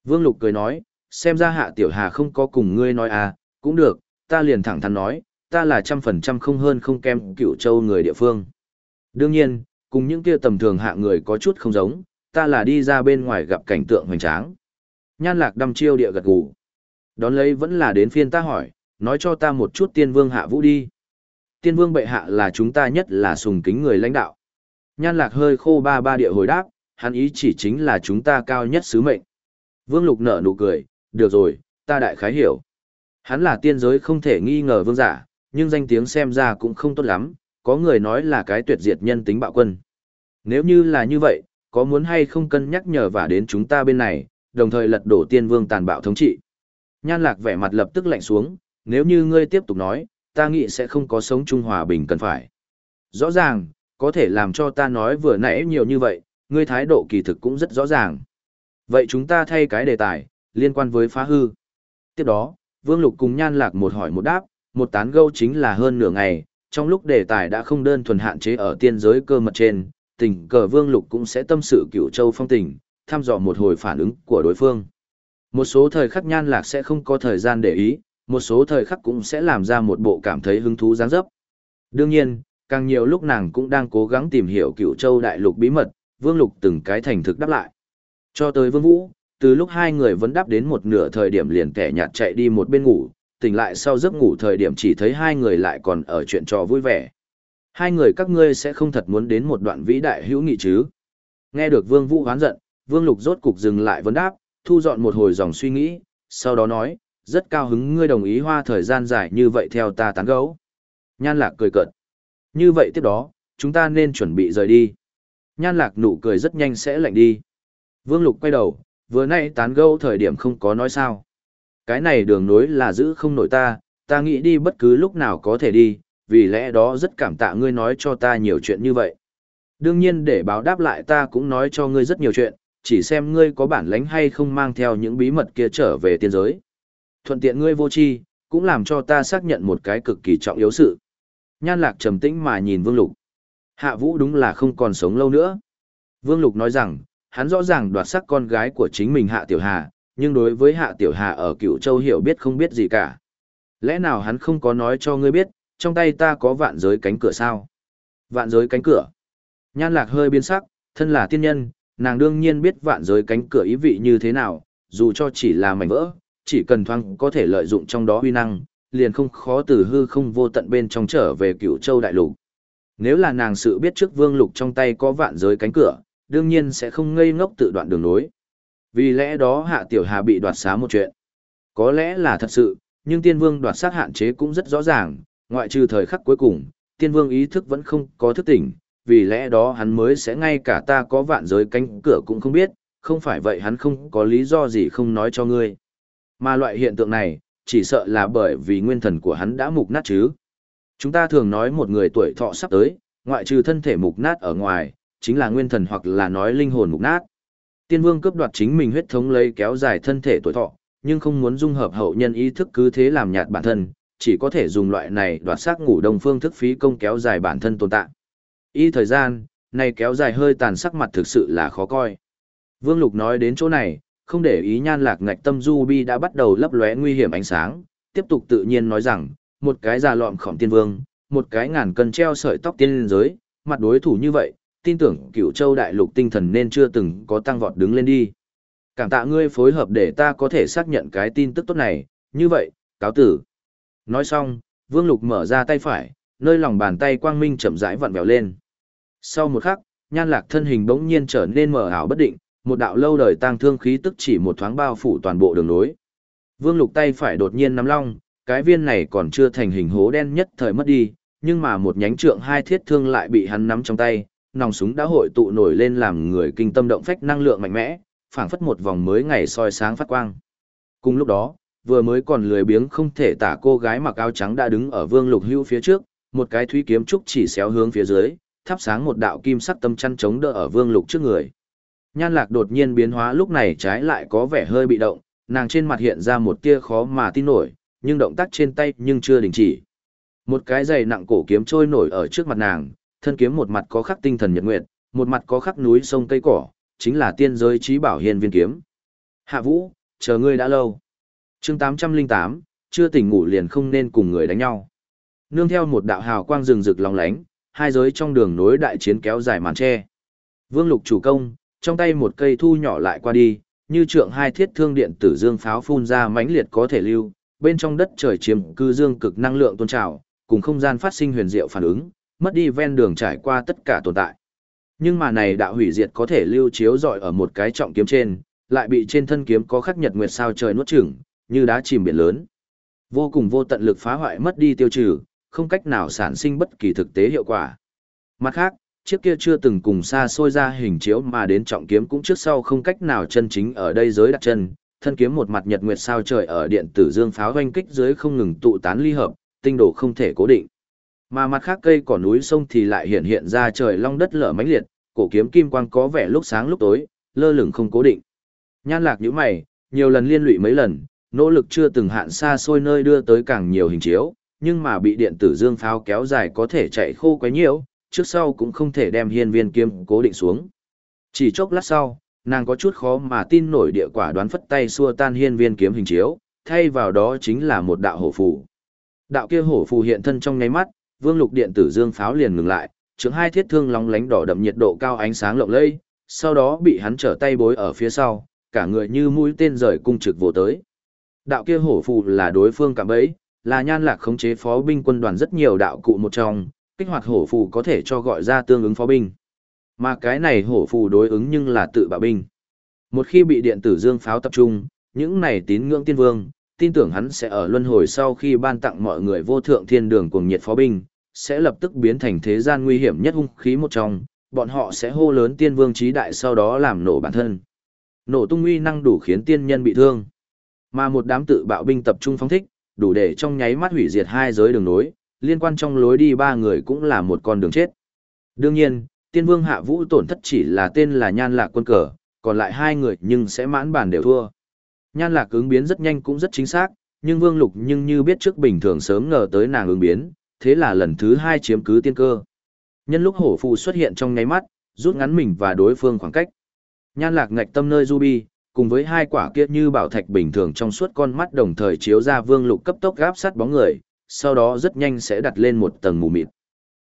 Vương Lục cười nói, xem ra hạ tiểu hà không có cùng ngươi nói à, cũng được, ta liền thẳng thắn nói, ta là trăm phần trăm không hơn không kem cựu châu người địa phương. Đương nhiên, cùng những kia tầm thường hạ người có chút không giống, ta là đi ra bên ngoài gặp cảnh tượng hoành tráng. Nhan lạc đâm chiêu địa gật gù. Đón lấy vẫn là đến phiên ta hỏi, nói cho ta một chút tiên vương hạ vũ đi. Tiên vương bệ hạ là chúng ta nhất là sùng kính người lãnh đạo. Nhan lạc hơi khô ba ba địa hồi đáp, hắn ý chỉ chính là chúng ta cao nhất sứ mệnh. Vương lục nở nụ cười, được rồi, ta đại khái hiểu. Hắn là tiên giới không thể nghi ngờ vương giả, nhưng danh tiếng xem ra cũng không tốt lắm, có người nói là cái tuyệt diệt nhân tính bạo quân. Nếu như là như vậy, có muốn hay không cân nhắc nhờ và đến chúng ta bên này, đồng thời lật đổ tiên vương tàn bạo thống trị. Nhan lạc vẻ mặt lập tức lạnh xuống, nếu như ngươi tiếp tục nói, ta nghĩ sẽ không có sống chung hòa bình cần phải. Rõ ràng, có thể làm cho ta nói vừa nãy nhiều như vậy, ngươi thái độ kỳ thực cũng rất rõ ràng. Vậy chúng ta thay cái đề tài, liên quan với phá hư. Tiếp đó, Vương Lục cùng Nhan Lạc một hỏi một đáp, một tán gâu chính là hơn nửa ngày, trong lúc đề tài đã không đơn thuần hạn chế ở tiên giới cơ mật trên, tình cờ Vương Lục cũng sẽ tâm sự cựu châu phong tình, thăm dò một hồi phản ứng của đối phương. Một số thời khắc Nhan Lạc sẽ không có thời gian để ý, một số thời khắc cũng sẽ làm ra một bộ cảm thấy hứng thú dáng dấp. Đương nhiên, càng nhiều lúc nàng cũng đang cố gắng tìm hiểu cựu châu đại lục bí mật, Vương Lục từng cái thành thực đáp lại. Cho tới Vương Vũ, từ lúc hai người vẫn đáp đến một nửa thời điểm liền kẻ nhạt chạy đi một bên ngủ, tỉnh lại sau giấc ngủ thời điểm chỉ thấy hai người lại còn ở chuyện trò vui vẻ. Hai người các ngươi sẽ không thật muốn đến một đoạn vĩ đại hữu nghị chứ. Nghe được Vương Vũ hoán giận, Vương Lục rốt cục dừng lại vấn đáp, thu dọn một hồi dòng suy nghĩ, sau đó nói, rất cao hứng ngươi đồng ý hoa thời gian dài như vậy theo ta tán gấu. Nhan Lạc cười cợt. Như vậy tiếp đó, chúng ta nên chuẩn bị rời đi. Nhan Lạc nụ cười rất nhanh sẽ lạnh đi. Vương Lục quay đầu, vừa nay tán gẫu thời điểm không có nói sao. Cái này đường nối là giữ không nổi ta, ta nghĩ đi bất cứ lúc nào có thể đi, vì lẽ đó rất cảm tạ ngươi nói cho ta nhiều chuyện như vậy. Đương nhiên để báo đáp lại ta cũng nói cho ngươi rất nhiều chuyện, chỉ xem ngươi có bản lĩnh hay không mang theo những bí mật kia trở về tiên giới. Thuận tiện ngươi vô tri, cũng làm cho ta xác nhận một cái cực kỳ trọng yếu sự. Nhan lạc trầm tĩnh mà nhìn Vương Lục. Hạ Vũ đúng là không còn sống lâu nữa. Vương Lục nói rằng, hắn rõ ràng đoạt sắc con gái của chính mình Hạ Tiểu Hà, nhưng đối với Hạ Tiểu Hà ở Cửu Châu hiểu biết không biết gì cả. Lẽ nào hắn không có nói cho ngươi biết, trong tay ta có vạn giới cánh cửa sao? Vạn giới cánh cửa. Nhan Lạc hơi biến sắc, thân là tiên nhân, nàng đương nhiên biết vạn giới cánh cửa ý vị như thế nào, dù cho chỉ là mảnh vỡ, chỉ cần thoáng có thể lợi dụng trong đó uy năng, liền không khó từ hư không vô tận bên trong trở về Cựu Châu đại lục. Nếu là nàng sự biết trước Vương Lục trong tay có vạn giới cánh cửa, đương nhiên sẽ không ngây ngốc tự đoạn đường nối. Vì lẽ đó Hạ Tiểu Hà bị đoạt xá một chuyện. Có lẽ là thật sự, nhưng Tiên Vương đoạt sát hạn chế cũng rất rõ ràng, ngoại trừ thời khắc cuối cùng, Tiên Vương ý thức vẫn không có thức tỉnh, vì lẽ đó hắn mới sẽ ngay cả ta có vạn giới cánh cửa cũng không biết, không phải vậy hắn không có lý do gì không nói cho ngươi. Mà loại hiện tượng này, chỉ sợ là bởi vì nguyên thần của hắn đã mục nát chứ. Chúng ta thường nói một người tuổi thọ sắp tới, ngoại trừ thân thể mục nát ở ngoài, chính là nguyên thần hoặc là nói linh hồn mục nát. Tiên vương cướp đoạt chính mình huyết thống lấy kéo dài thân thể tuổi thọ, nhưng không muốn dung hợp hậu nhân ý thức cứ thế làm nhạt bản thân, chỉ có thể dùng loại này đoạt xác ngủ đồng phương thức phí công kéo dài bản thân tồn tại. Y thời gian, này kéo dài hơi tàn sắc mặt thực sự là khó coi. Vương Lục nói đến chỗ này, không để ý nhan lạc ngạch tâm du bi đã bắt đầu lấp lóe nguy hiểm ánh sáng, tiếp tục tự nhiên nói rằng, một cái già lọm khổng tiên vương, một cái ngàn cân treo sợi tóc tiên giới, mặt đối thủ như vậy, tin tưởng cựu châu đại lục tinh thần nên chưa từng có tăng vọt đứng lên đi. Cảm tạ ngươi phối hợp để ta có thể xác nhận cái tin tức tốt này, như vậy, cáo tử. Nói xong, Vương Lục mở ra tay phải, nơi lòng bàn tay quang minh chậm rãi vặn vẹo lên. Sau một khắc, nhan lạc thân hình bỗng nhiên trở nên mờ ảo bất định, một đạo lâu đời tang thương khí tức chỉ một thoáng bao phủ toàn bộ đường lối. Vương Lục tay phải đột nhiên nắm long, cái viên này còn chưa thành hình hố đen nhất thời mất đi, nhưng mà một nhánh trượng hai thiết thương lại bị hắn nắm trong tay, nòng súng đã hội tụ nổi lên làm người kinh tâm động phách năng lượng mạnh mẽ, phảng phất một vòng mới ngày soi sáng phát quang. Cùng lúc đó, vừa mới còn lười biếng không thể tả cô gái mặc áo trắng đã đứng ở Vương Lục Hưu phía trước, một cái thúy kiếm trúc chỉ xéo hướng phía dưới, thắp sáng một đạo kim sắc tâm chăn chống đỡ ở Vương Lục trước người. Nhan Lạc đột nhiên biến hóa lúc này trái lại có vẻ hơi bị động, nàng trên mặt hiện ra một tia khó mà tin nổi, nhưng động tác trên tay nhưng chưa đình chỉ. Một cái giày nặng cổ kiếm trôi nổi ở trước mặt nàng, thân kiếm một mặt có khắc tinh thần nhật nguyệt, một mặt có khắc núi sông cây cỏ, chính là tiên giới trí bảo hiền viên kiếm. Hạ Vũ, chờ ngươi đã lâu. chương 808, chưa tỉnh ngủ liền không nên cùng người đánh nhau. Nương theo một đạo hào quang rừng rực long lánh, hai giới trong đường nối đại chiến kéo dài màn tre. Vương Lục chủ công, trong tay một cây thu nhỏ lại qua đi, như trượng hai thiết thương điện tử dương pháo phun ra mãnh liệt có thể lưu, bên trong đất trời chiếm cư dương cực năng lượng tôn trào, cùng không gian phát sinh huyền diệu phản ứng, mất đi ven đường trải qua tất cả tồn tại. Nhưng mà này đạo hủy diệt có thể lưu chiếu rọi ở một cái trọng kiếm trên, lại bị trên thân kiếm có khắc nhật nguyệt sao trời nuốt chửng, như đá chìm biển lớn. Vô cùng vô tận lực phá hoại mất đi tiêu trừ, không cách nào sản sinh bất kỳ thực tế hiệu quả. Mặt khác, chiếc kia chưa từng cùng xa xôi ra hình chiếu mà đến trọng kiếm cũng trước sau không cách nào chân chính ở đây giới đặt chân, thân kiếm một mặt nhật nguyệt sao trời ở điện tử dương pháo hoanh kích dưới không ngừng tụ tán ly hợp, tinh độ không thể cố định. Mà mặt khác cây cỏ núi sông thì lại hiện hiện ra trời long đất lở mãnh liệt, cổ kiếm kim quang có vẻ lúc sáng lúc tối, lơ lửng không cố định. Nhan lạc nhíu mày, nhiều lần liên lụy mấy lần, nỗ lực chưa từng hạn xa xôi nơi đưa tới càng nhiều hình chiếu, nhưng mà bị điện tử dương pháo kéo dài có thể chạy khô quá nhiều, trước sau cũng không thể đem hiên viên kiếm cố định xuống. Chỉ chốc lát sau, nàng có chút khó mà tin nổi địa quả đoán phất tay xua tan hiên viên kiếm hình chiếu, thay vào đó chính là một đạo hổ phù. Đạo kia hổ phù hiện thân trong nháy mắt, vương lục điện tử dương pháo liền ngừng lại, chứng hai thiết thương lóng lánh đỏ đậm nhiệt độ cao ánh sáng lộng lẫy, sau đó bị hắn trở tay bối ở phía sau, cả người như mũi tên rời cung trực vô tới. Đạo kia hổ phù là đối phương cảm bấy, là nhan lạc khống chế phó binh quân đoàn rất nhiều đạo cụ một trong, kích hoạt hổ phù có thể cho gọi ra tương ứng phó binh. Mà cái này hổ phù đối ứng nhưng là tự bạo binh. Một khi bị điện tử dương pháo tập trung, những này tín ngưỡng tiên vương, tin tưởng hắn sẽ ở luân hồi sau khi ban tặng mọi người vô thượng thiên đường cùng nhiệt phó binh, sẽ lập tức biến thành thế gian nguy hiểm nhất hung khí một trong, bọn họ sẽ hô lớn tiên vương trí đại sau đó làm nổ bản thân. Nổ tung uy năng đủ khiến tiên nhân bị thương. Mà một đám tự bạo binh tập trung phóng thích, đủ để trong nháy mắt hủy diệt hai giới đường nối, liên quan trong lối đi ba người cũng là một con đường chết. Đương nhiên, tiên vương hạ vũ tổn thất chỉ là tên là nhan lạc quân cờ, còn lại hai người nhưng sẽ mãn bàn đều thua. Nhan lạc ứng biến rất nhanh cũng rất chính xác, nhưng vương lục nhưng như biết trước bình thường sớm ngờ tới nàng ứng biến, thế là lần thứ hai chiếm cứ tiên cơ. Nhân lúc hổ phù xuất hiện trong nháy mắt, rút ngắn mình và đối phương khoảng cách. Nhan lạc ngạch tâm nơi Ruby, cùng với hai quả kia như bảo thạch bình thường trong suốt con mắt đồng thời chiếu ra vương lục cấp tốc gáp sát bóng người, sau đó rất nhanh sẽ đặt lên một tầng mù mịt.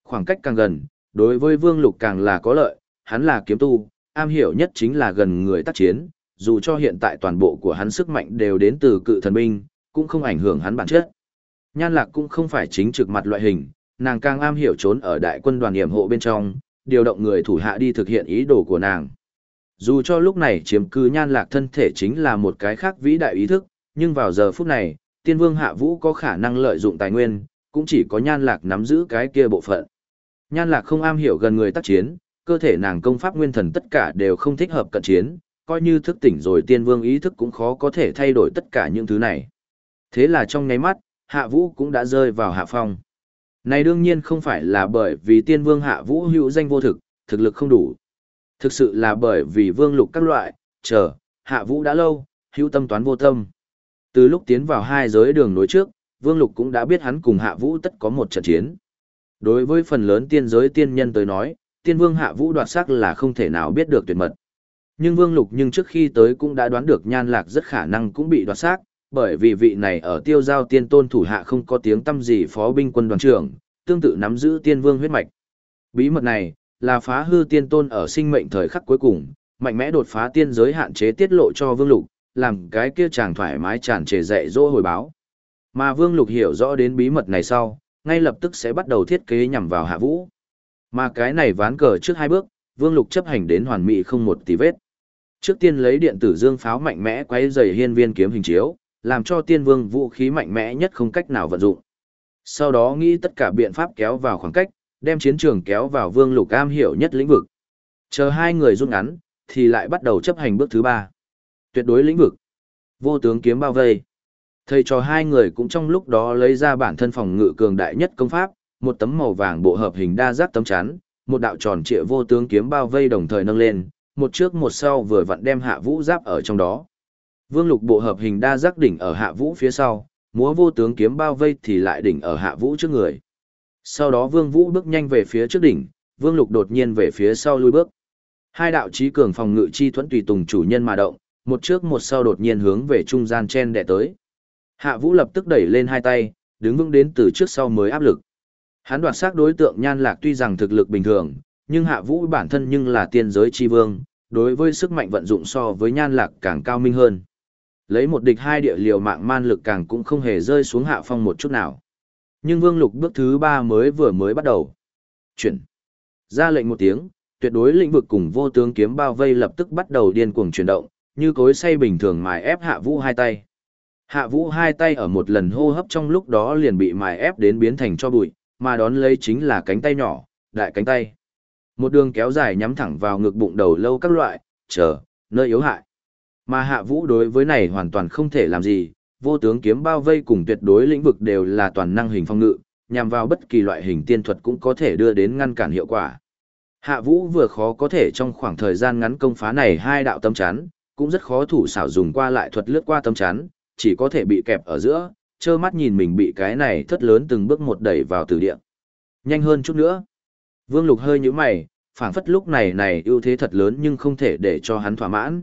Khoảng cách càng gần, đối với vương lục càng là có lợi, hắn là kiếm tu, am hiểu nhất chính là gần người tác chiến, dù cho hiện tại toàn bộ của hắn sức mạnh đều đến từ cự thần binh, cũng không ảnh hưởng hắn bản chất. Nhan lạc cũng không phải chính trực mặt loại hình, nàng càng am hiểu trốn ở đại quân đoàn hiểm hộ bên trong, điều động người thủ hạ đi thực hiện ý đồ của nàng. Dù cho lúc này chiếm cư nhan lạc thân thể chính là một cái khác vĩ đại ý thức, nhưng vào giờ phút này, tiên vương hạ vũ có khả năng lợi dụng tài nguyên, cũng chỉ có nhan lạc nắm giữ cái kia bộ phận. Nhan lạc không am hiểu gần người tác chiến, cơ thể nàng công pháp nguyên thần tất cả đều không thích hợp cận chiến, coi như thức tỉnh rồi tiên vương ý thức cũng khó có thể thay đổi tất cả những thứ này. Thế là trong nháy mắt, hạ vũ cũng đã rơi vào hạ phong. Này đương nhiên không phải là bởi vì tiên vương hạ vũ hữu danh vô thực, thực lực không đủ. Thực sự là bởi vì vương lục các loại, chờ, hạ vũ đã lâu, hữu tâm toán vô tâm. Từ lúc tiến vào hai giới đường nối trước, vương lục cũng đã biết hắn cùng hạ vũ tất có một trận chiến. Đối với phần lớn tiên giới tiên nhân tới nói, tiên vương hạ vũ đoạt sắc là không thể nào biết được tuyệt mật. Nhưng vương lục nhưng trước khi tới cũng đã đoán được nhan lạc rất khả năng cũng bị đoạt xác bởi vì vị này ở tiêu giao tiên tôn thủ hạ không có tiếng tâm gì phó binh quân đoàn trưởng, tương tự nắm giữ tiên vương huyết mạch. Bí mật này, là phá hư tiên tôn ở sinh mệnh thời khắc cuối cùng, mạnh mẽ đột phá tiên giới hạn chế tiết lộ cho vương lục, làm cái kia chàng thoải mái tràn trề dạy dỗ hồi báo. Mà Vương Lục hiểu rõ đến bí mật này sau, ngay lập tức sẽ bắt đầu thiết kế nhằm vào Hạ Vũ. Mà cái này ván cờ trước hai bước, Vương Lục chấp hành đến hoàn mỹ không một tí vết. Trước tiên lấy điện tử dương pháo mạnh mẽ quấy rầy hiên viên kiếm hình chiếu, làm cho tiên vương vũ khí mạnh mẽ nhất không cách nào vận dụng. Sau đó nghĩ tất cả biện pháp kéo vào khoảng cách, đem chiến trường kéo vào vương lục am hiểu nhất lĩnh vực. Chờ hai người rút ngắn, thì lại bắt đầu chấp hành bước thứ ba. Tuyệt đối lĩnh vực. Vô tướng kiếm bao vây. Thầy cho hai người cũng trong lúc đó lấy ra bản thân phòng ngự cường đại nhất công pháp, một tấm màu vàng bộ hợp hình đa giác tấm chắn, một đạo tròn trịa vô tướng kiếm bao vây đồng thời nâng lên, một trước một sau vừa vặn đem hạ vũ giáp ở trong đó. Vương lục bộ hợp hình đa giác đỉnh ở hạ vũ phía sau, múa vô tướng kiếm bao vây thì lại đỉnh ở hạ vũ trước người. Sau đó vương vũ bước nhanh về phía trước đỉnh, vương lục đột nhiên về phía sau lui bước. Hai đạo trí cường phòng ngự chi thuẫn tùy tùng chủ nhân mà động, một trước một sau đột nhiên hướng về trung gian chen đẻ tới. Hạ vũ lập tức đẩy lên hai tay, đứng vững đến từ trước sau mới áp lực. Hắn đoạt xác đối tượng nhan lạc tuy rằng thực lực bình thường, nhưng hạ vũ bản thân nhưng là tiên giới chi vương, đối với sức mạnh vận dụng so với nhan lạc càng cao minh hơn. Lấy một địch hai địa liều mạng man lực càng cũng không hề rơi xuống hạ phong một chút nào. Nhưng vương lục bước thứ ba mới vừa mới bắt đầu. Chuyển. Ra lệnh một tiếng, tuyệt đối lĩnh vực cùng vô tướng kiếm bao vây lập tức bắt đầu điên cuồng chuyển động, như cối say bình thường mài ép hạ vũ hai tay. Hạ vũ hai tay ở một lần hô hấp trong lúc đó liền bị mài ép đến biến thành cho bụi, mà đón lấy chính là cánh tay nhỏ, đại cánh tay. Một đường kéo dài nhắm thẳng vào ngực bụng đầu lâu các loại, chờ, nơi yếu hại. Mà hạ vũ đối với này hoàn toàn không thể làm gì, vô tướng kiếm bao vây cùng tuyệt đối lĩnh vực đều là toàn năng hình phong ngự, nhằm vào bất kỳ loại hình tiên thuật cũng có thể đưa đến ngăn cản hiệu quả. Hạ vũ vừa khó có thể trong khoảng thời gian ngắn công phá này hai đạo tâm chán cũng rất khó thủ xảo dùng qua lại thuật lướt qua tâm chắn, chỉ có thể bị kẹp ở giữa, trơ mắt nhìn mình bị cái này thất lớn từng bước một đẩy vào tử địa. Nhanh hơn chút nữa. Vương Lục hơi nhíu mày, phảng phất lúc này này ưu thế thật lớn nhưng không thể để cho hắn thỏa mãn.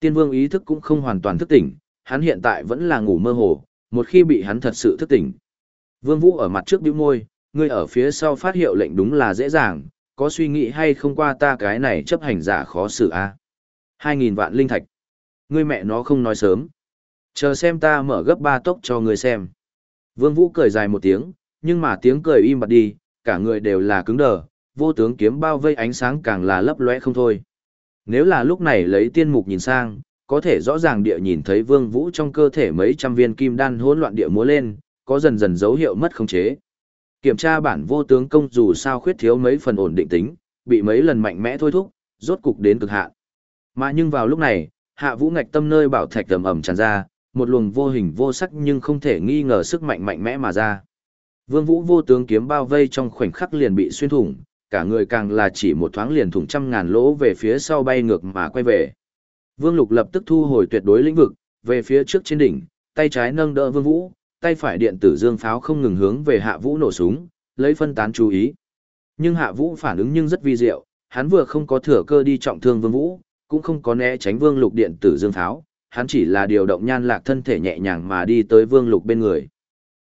Tiên Vương ý thức cũng không hoàn toàn thức tỉnh, hắn hiện tại vẫn là ngủ mơ hồ, một khi bị hắn thật sự thức tỉnh. Vương Vũ ở mặt trước bĩu môi, ngươi ở phía sau phát hiệu lệnh đúng là dễ dàng, có suy nghĩ hay không qua ta cái này chấp hành giả khó xử a. À? 2000 vạn linh thạch. Ngươi mẹ nó không nói sớm. Chờ xem ta mở gấp ba tốc cho ngươi xem. Vương Vũ cười dài một tiếng, nhưng mà tiếng cười im bặt đi, cả người đều là cứng đờ, vô tướng kiếm bao vây ánh sáng càng là lấp lóe không thôi. Nếu là lúc này lấy tiên mục nhìn sang, có thể rõ ràng địa nhìn thấy vương vũ trong cơ thể mấy trăm viên kim đan hỗn loạn địa múa lên, có dần dần dấu hiệu mất khống chế. Kiểm tra bản vô tướng công dù sao khuyết thiếu mấy phần ổn định tính, bị mấy lần mạnh mẽ thôi thúc, rốt cục đến cực hạn. Mà nhưng vào lúc này, hạ vũ ngạch tâm nơi bảo thạch ầm ầm tràn ra, một luồng vô hình vô sắc nhưng không thể nghi ngờ sức mạnh mạnh mẽ mà ra. Vương Vũ vô tướng kiếm bao vây trong khoảnh khắc liền bị xuyên thủng, cả người càng là chỉ một thoáng liền thủng trăm ngàn lỗ về phía sau bay ngược mà quay về. Vương Lục lập tức thu hồi tuyệt đối lĩnh vực, về phía trước trên đỉnh, tay trái nâng đỡ Vương Vũ, tay phải điện tử dương pháo không ngừng hướng về Hạ Vũ nổ súng, lấy phân tán chú ý. Nhưng Hạ Vũ phản ứng nhưng rất vi diệu, hắn vừa không có thừa cơ đi trọng thương Vương Vũ, cũng không có né tránh Vương Lục điện tử dương Tháo, hắn chỉ là điều động nhan lạc thân thể nhẹ nhàng mà đi tới Vương Lục bên người.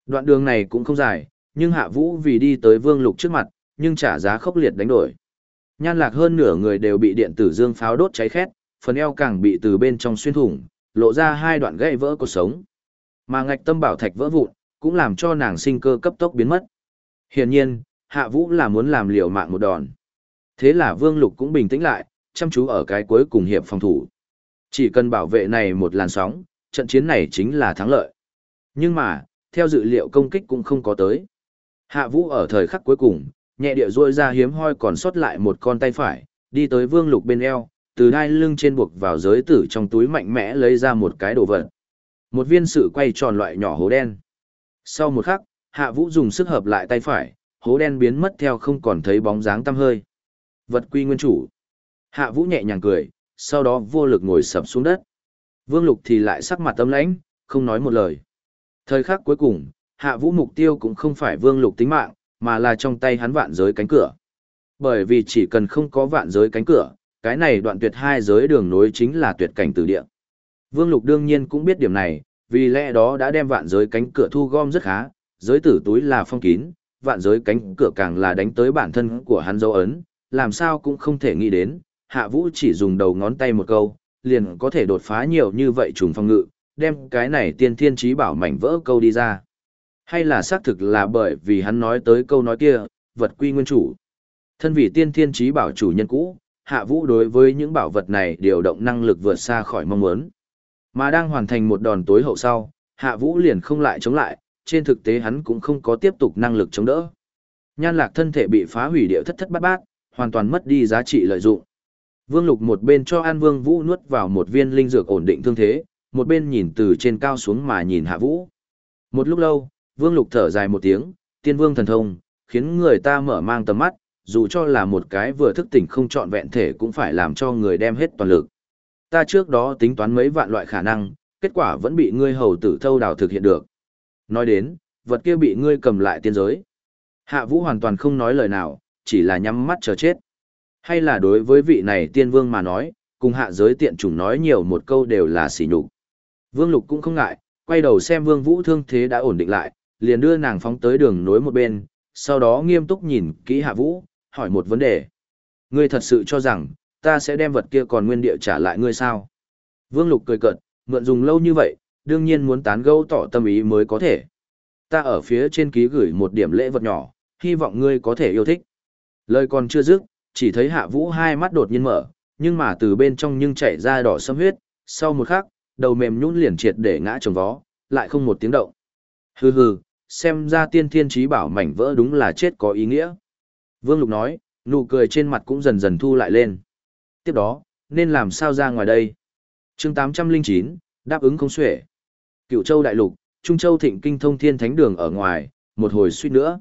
Đoạn đường này cũng không dài, nhưng Hạ Vũ vì đi tới Vương Lục trước mặt, nhưng trả giá khốc liệt đánh đổi. Nhan lạc hơn nửa người đều bị điện tử dương pháo đốt cháy khét, phần eo càng bị từ bên trong xuyên thủng, lộ ra hai đoạn gãy vỡ cuộc sống. Mà ngạch tâm bảo thạch vỡ vụn, cũng làm cho nàng sinh cơ cấp tốc biến mất. Hiển nhiên, Hạ Vũ là muốn làm liều mạng một đòn. Thế là Vương Lục cũng bình tĩnh lại, chăm chú ở cái cuối cùng hiệp phòng thủ. Chỉ cần bảo vệ này một làn sóng, trận chiến này chính là thắng lợi. Nhưng mà, theo dự liệu công kích cũng không có tới. Hạ Vũ ở thời khắc cuối cùng, nhẹ địa rôi ra hiếm hoi còn sót lại một con tay phải, đi tới Vương Lục bên eo, từ đai lưng trên buộc vào giới tử trong túi mạnh mẽ lấy ra một cái đồ vật. Một viên sự quay tròn loại nhỏ hố đen. Sau một khắc, Hạ Vũ dùng sức hợp lại tay phải, hố đen biến mất theo không còn thấy bóng dáng tăm hơi. Vật quy nguyên chủ. Hạ Vũ nhẹ nhàng cười, sau đó vô lực ngồi sập xuống đất. Vương Lục thì lại sắc mặt tâm lãnh, không nói một lời. Thời khắc cuối cùng, Hạ Vũ mục tiêu cũng không phải Vương Lục tính mạng, mà là trong tay hắn vạn giới cánh cửa. Bởi vì chỉ cần không có vạn giới cánh cửa, cái này đoạn tuyệt hai giới đường nối chính là tuyệt cảnh từ địa. Vương Lục đương nhiên cũng biết điểm này, vì lẽ đó đã đem vạn giới cánh cửa thu gom rất khá, giới tử túi là phong kín, vạn giới cánh cửa càng là đánh tới bản thân của hắn dấu ấn, làm sao cũng không thể nghĩ đến, Hạ Vũ chỉ dùng đầu ngón tay một câu, liền có thể đột phá nhiều như vậy trùng phong ngự, đem cái này tiên thiên trí bảo mảnh vỡ câu đi ra. Hay là xác thực là bởi vì hắn nói tới câu nói kia, vật quy nguyên chủ. Thân vị tiên thiên trí bảo chủ nhân cũ, hạ vũ đối với những bảo vật này điều động năng lực vượt xa khỏi mong muốn. Mà đang hoàn thành một đòn tối hậu sau, hạ vũ liền không lại chống lại, trên thực tế hắn cũng không có tiếp tục năng lực chống đỡ. Nhan lạc thân thể bị phá hủy điệu thất thất bát bát, hoàn toàn mất đi giá trị lợi dụng. Vương Lục một bên cho An Vương Vũ nuốt vào một viên linh dược ổn định thương thế, một bên nhìn từ trên cao xuống mà nhìn Hạ Vũ. Một lúc lâu, Vương Lục thở dài một tiếng, tiên vương thần thông, khiến người ta mở mang tầm mắt, dù cho là một cái vừa thức tỉnh không trọn vẹn thể cũng phải làm cho người đem hết toàn lực. Ta trước đó tính toán mấy vạn loại khả năng, kết quả vẫn bị ngươi hầu tử thâu đào thực hiện được. Nói đến, vật kia bị ngươi cầm lại tiên giới. Hạ Vũ hoàn toàn không nói lời nào, chỉ là nhắm mắt chờ chết. Hay là đối với vị này tiên vương mà nói, cùng hạ giới tiện chủng nói nhiều một câu đều là xỉ nhục. Vương Lục cũng không ngại, quay đầu xem Vương Vũ thương thế đã ổn định lại, liền đưa nàng phóng tới đường nối một bên, sau đó nghiêm túc nhìn kỹ Hạ Vũ, hỏi một vấn đề. Ngươi thật sự cho rằng, ta sẽ đem vật kia còn nguyên địa trả lại ngươi sao? Vương Lục cười cợt, mượn dùng lâu như vậy, đương nhiên muốn tán gẫu tỏ tâm ý mới có thể. Ta ở phía trên ký gửi một điểm lễ vật nhỏ, hy vọng ngươi có thể yêu thích. Lời còn chưa dứt, chỉ thấy Hạ Vũ hai mắt đột nhiên mở, nhưng mà từ bên trong nhưng chảy ra đỏ sâm huyết, sau một khắc, đầu mềm nhũn liền triệt để ngã trồng vó, lại không một tiếng động. Hừ hừ, xem ra tiên thiên trí bảo mảnh vỡ đúng là chết có ý nghĩa. Vương Lục nói, nụ cười trên mặt cũng dần dần thu lại lên. Tiếp đó, nên làm sao ra ngoài đây? chương 809, đáp ứng không xuể. Cựu châu đại lục, Trung châu thịnh kinh thông thiên thánh đường ở ngoài, một hồi suýt nữa.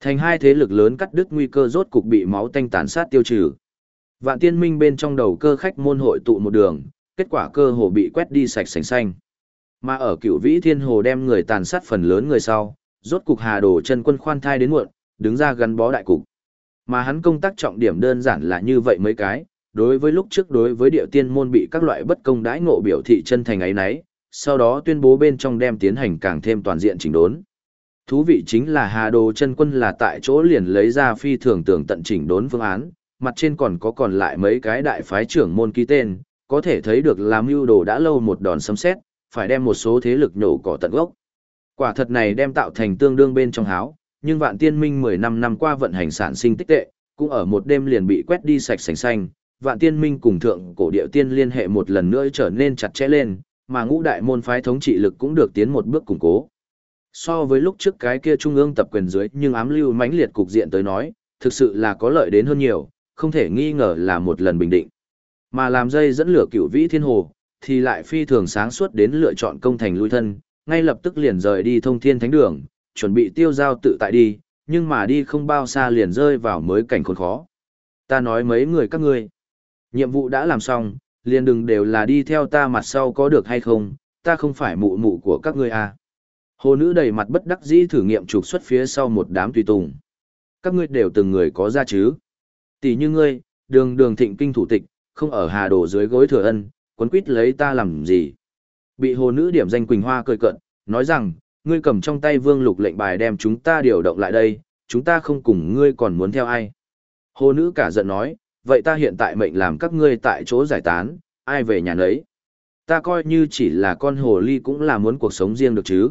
Thành hai thế lực lớn cắt đứt nguy cơ rốt cục bị máu tanh tàn sát tiêu trừ. Vạn tiên minh bên trong đầu cơ khách môn hội tụ một đường, kết quả cơ hồ bị quét đi sạch sành xanh. Mà ở cựu vĩ thiên hồ đem người tàn sát phần lớn người sau, rốt cục hà đồ chân quân khoan thai đến muộn, đứng ra gắn bó đại cục. Mà hắn công tác trọng điểm đơn giản là như vậy mấy cái, đối với lúc trước đối với địa tiên môn bị các loại bất công đãi ngộ biểu thị chân thành ấy nấy, sau đó tuyên bố bên trong đem tiến hành càng thêm toàn diện chỉnh đốn. Thú vị chính là Hà Đồ chân quân là tại chỗ liền lấy ra phi thường tưởng tận chỉnh đốn phương án, mặt trên còn có còn lại mấy cái đại phái trưởng môn ký tên, có thể thấy được làm mưu đồ đã lâu một đòn sấm xét, phải đem một số thế lực nhổ cỏ tận gốc. Quả thật này đem tạo thành tương đương bên trong háo, nhưng vạn tiên minh 15 năm qua vận hành sản sinh tích tệ, cũng ở một đêm liền bị quét đi sạch sành xanh, vạn tiên minh cùng thượng cổ địa tiên liên hệ một lần nữa trở nên chặt chẽ lên, mà ngũ đại môn phái thống trị lực cũng được tiến một bước củng cố. So với lúc trước cái kia trung ương tập quyền dưới nhưng ám lưu mãnh liệt cục diện tới nói, thực sự là có lợi đến hơn nhiều, không thể nghi ngờ là một lần bình định. Mà làm dây dẫn lửa cựu vĩ thiên hồ, thì lại phi thường sáng suốt đến lựa chọn công thành lui thân, ngay lập tức liền rời đi thông thiên thánh đường, chuẩn bị tiêu giao tự tại đi, nhưng mà đi không bao xa liền rơi vào mới cảnh khốn khó. Ta nói mấy người các ngươi, nhiệm vụ đã làm xong, liền đừng đều là đi theo ta mặt sau có được hay không, ta không phải mụ mụ của các ngươi à. Hồ nữ đầy mặt bất đắc dĩ thử nghiệm trục xuất phía sau một đám tùy tùng. Các ngươi đều từng người có ra chứ. Tỷ như ngươi, đường đường thịnh kinh thủ tịch, không ở hà đồ dưới gối thừa ân, quấn quýt lấy ta làm gì. Bị hồ nữ điểm danh Quỳnh Hoa cười cận, nói rằng, ngươi cầm trong tay vương lục lệnh bài đem chúng ta điều động lại đây, chúng ta không cùng ngươi còn muốn theo ai. Hồ nữ cả giận nói, vậy ta hiện tại mệnh làm các ngươi tại chỗ giải tán, ai về nhà nấy. Ta coi như chỉ là con hồ ly cũng là muốn cuộc sống riêng được chứ.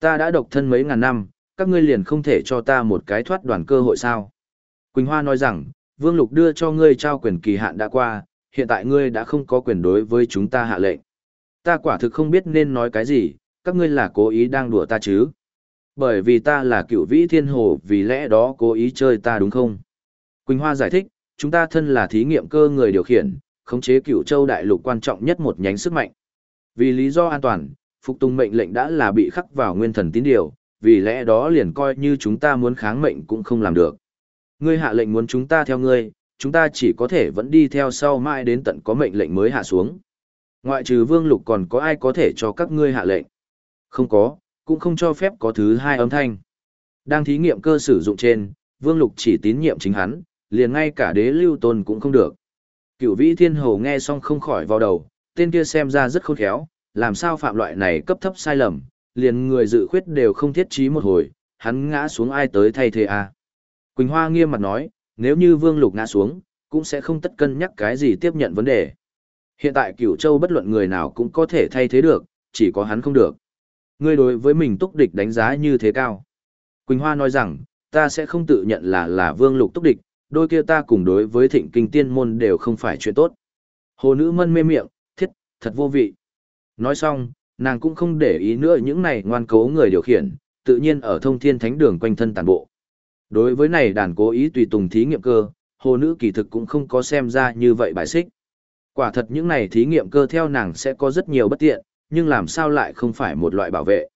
Ta đã độc thân mấy ngàn năm, các ngươi liền không thể cho ta một cái thoát đoàn cơ hội sao. Quỳnh Hoa nói rằng, Vương Lục đưa cho ngươi trao quyền kỳ hạn đã qua, hiện tại ngươi đã không có quyền đối với chúng ta hạ lệnh. Ta quả thực không biết nên nói cái gì, các ngươi là cố ý đang đùa ta chứ. Bởi vì ta là cựu vĩ thiên hồ vì lẽ đó cố ý chơi ta đúng không? Quỳnh Hoa giải thích, chúng ta thân là thí nghiệm cơ người điều khiển, khống chế cựu châu đại lục quan trọng nhất một nhánh sức mạnh. Vì lý do an toàn, phục tùng mệnh lệnh đã là bị khắc vào nguyên thần tín điều, vì lẽ đó liền coi như chúng ta muốn kháng mệnh cũng không làm được. Ngươi hạ lệnh muốn chúng ta theo ngươi, chúng ta chỉ có thể vẫn đi theo sau mãi đến tận có mệnh lệnh mới hạ xuống. Ngoại trừ vương lục còn có ai có thể cho các ngươi hạ lệnh? Không có, cũng không cho phép có thứ hai âm thanh. Đang thí nghiệm cơ sử dụng trên, vương lục chỉ tín nhiệm chính hắn, liền ngay cả đế lưu tôn cũng không được. Cửu vĩ thiên hầu nghe xong không khỏi vào đầu, tên kia xem ra rất khôn khéo, làm sao phạm loại này cấp thấp sai lầm, liền người dự khuyết đều không thiết trí một hồi, hắn ngã xuống ai tới thay thế à. Quỳnh Hoa nghiêm mặt nói, nếu như Vương Lục ngã xuống, cũng sẽ không tất cân nhắc cái gì tiếp nhận vấn đề. Hiện tại cửu châu bất luận người nào cũng có thể thay thế được, chỉ có hắn không được. Ngươi đối với mình túc địch đánh giá như thế cao. Quỳnh Hoa nói rằng, ta sẽ không tự nhận là là vương lục túc địch, đôi kia ta cùng đối với thịnh kinh tiên môn đều không phải chuyện tốt. Hồ nữ mân mê miệng, thiết, thật vô vị. Nói xong, nàng cũng không để ý nữa những này ngoan cố người điều khiển, tự nhiên ở thông thiên thánh đường quanh thân tàn bộ. Đối với này đàn cố ý tùy tùng thí nghiệm cơ, hồ nữ kỳ thực cũng không có xem ra như vậy bài xích. Quả thật những này thí nghiệm cơ theo nàng sẽ có rất nhiều bất tiện, nhưng làm sao lại không phải một loại bảo vệ.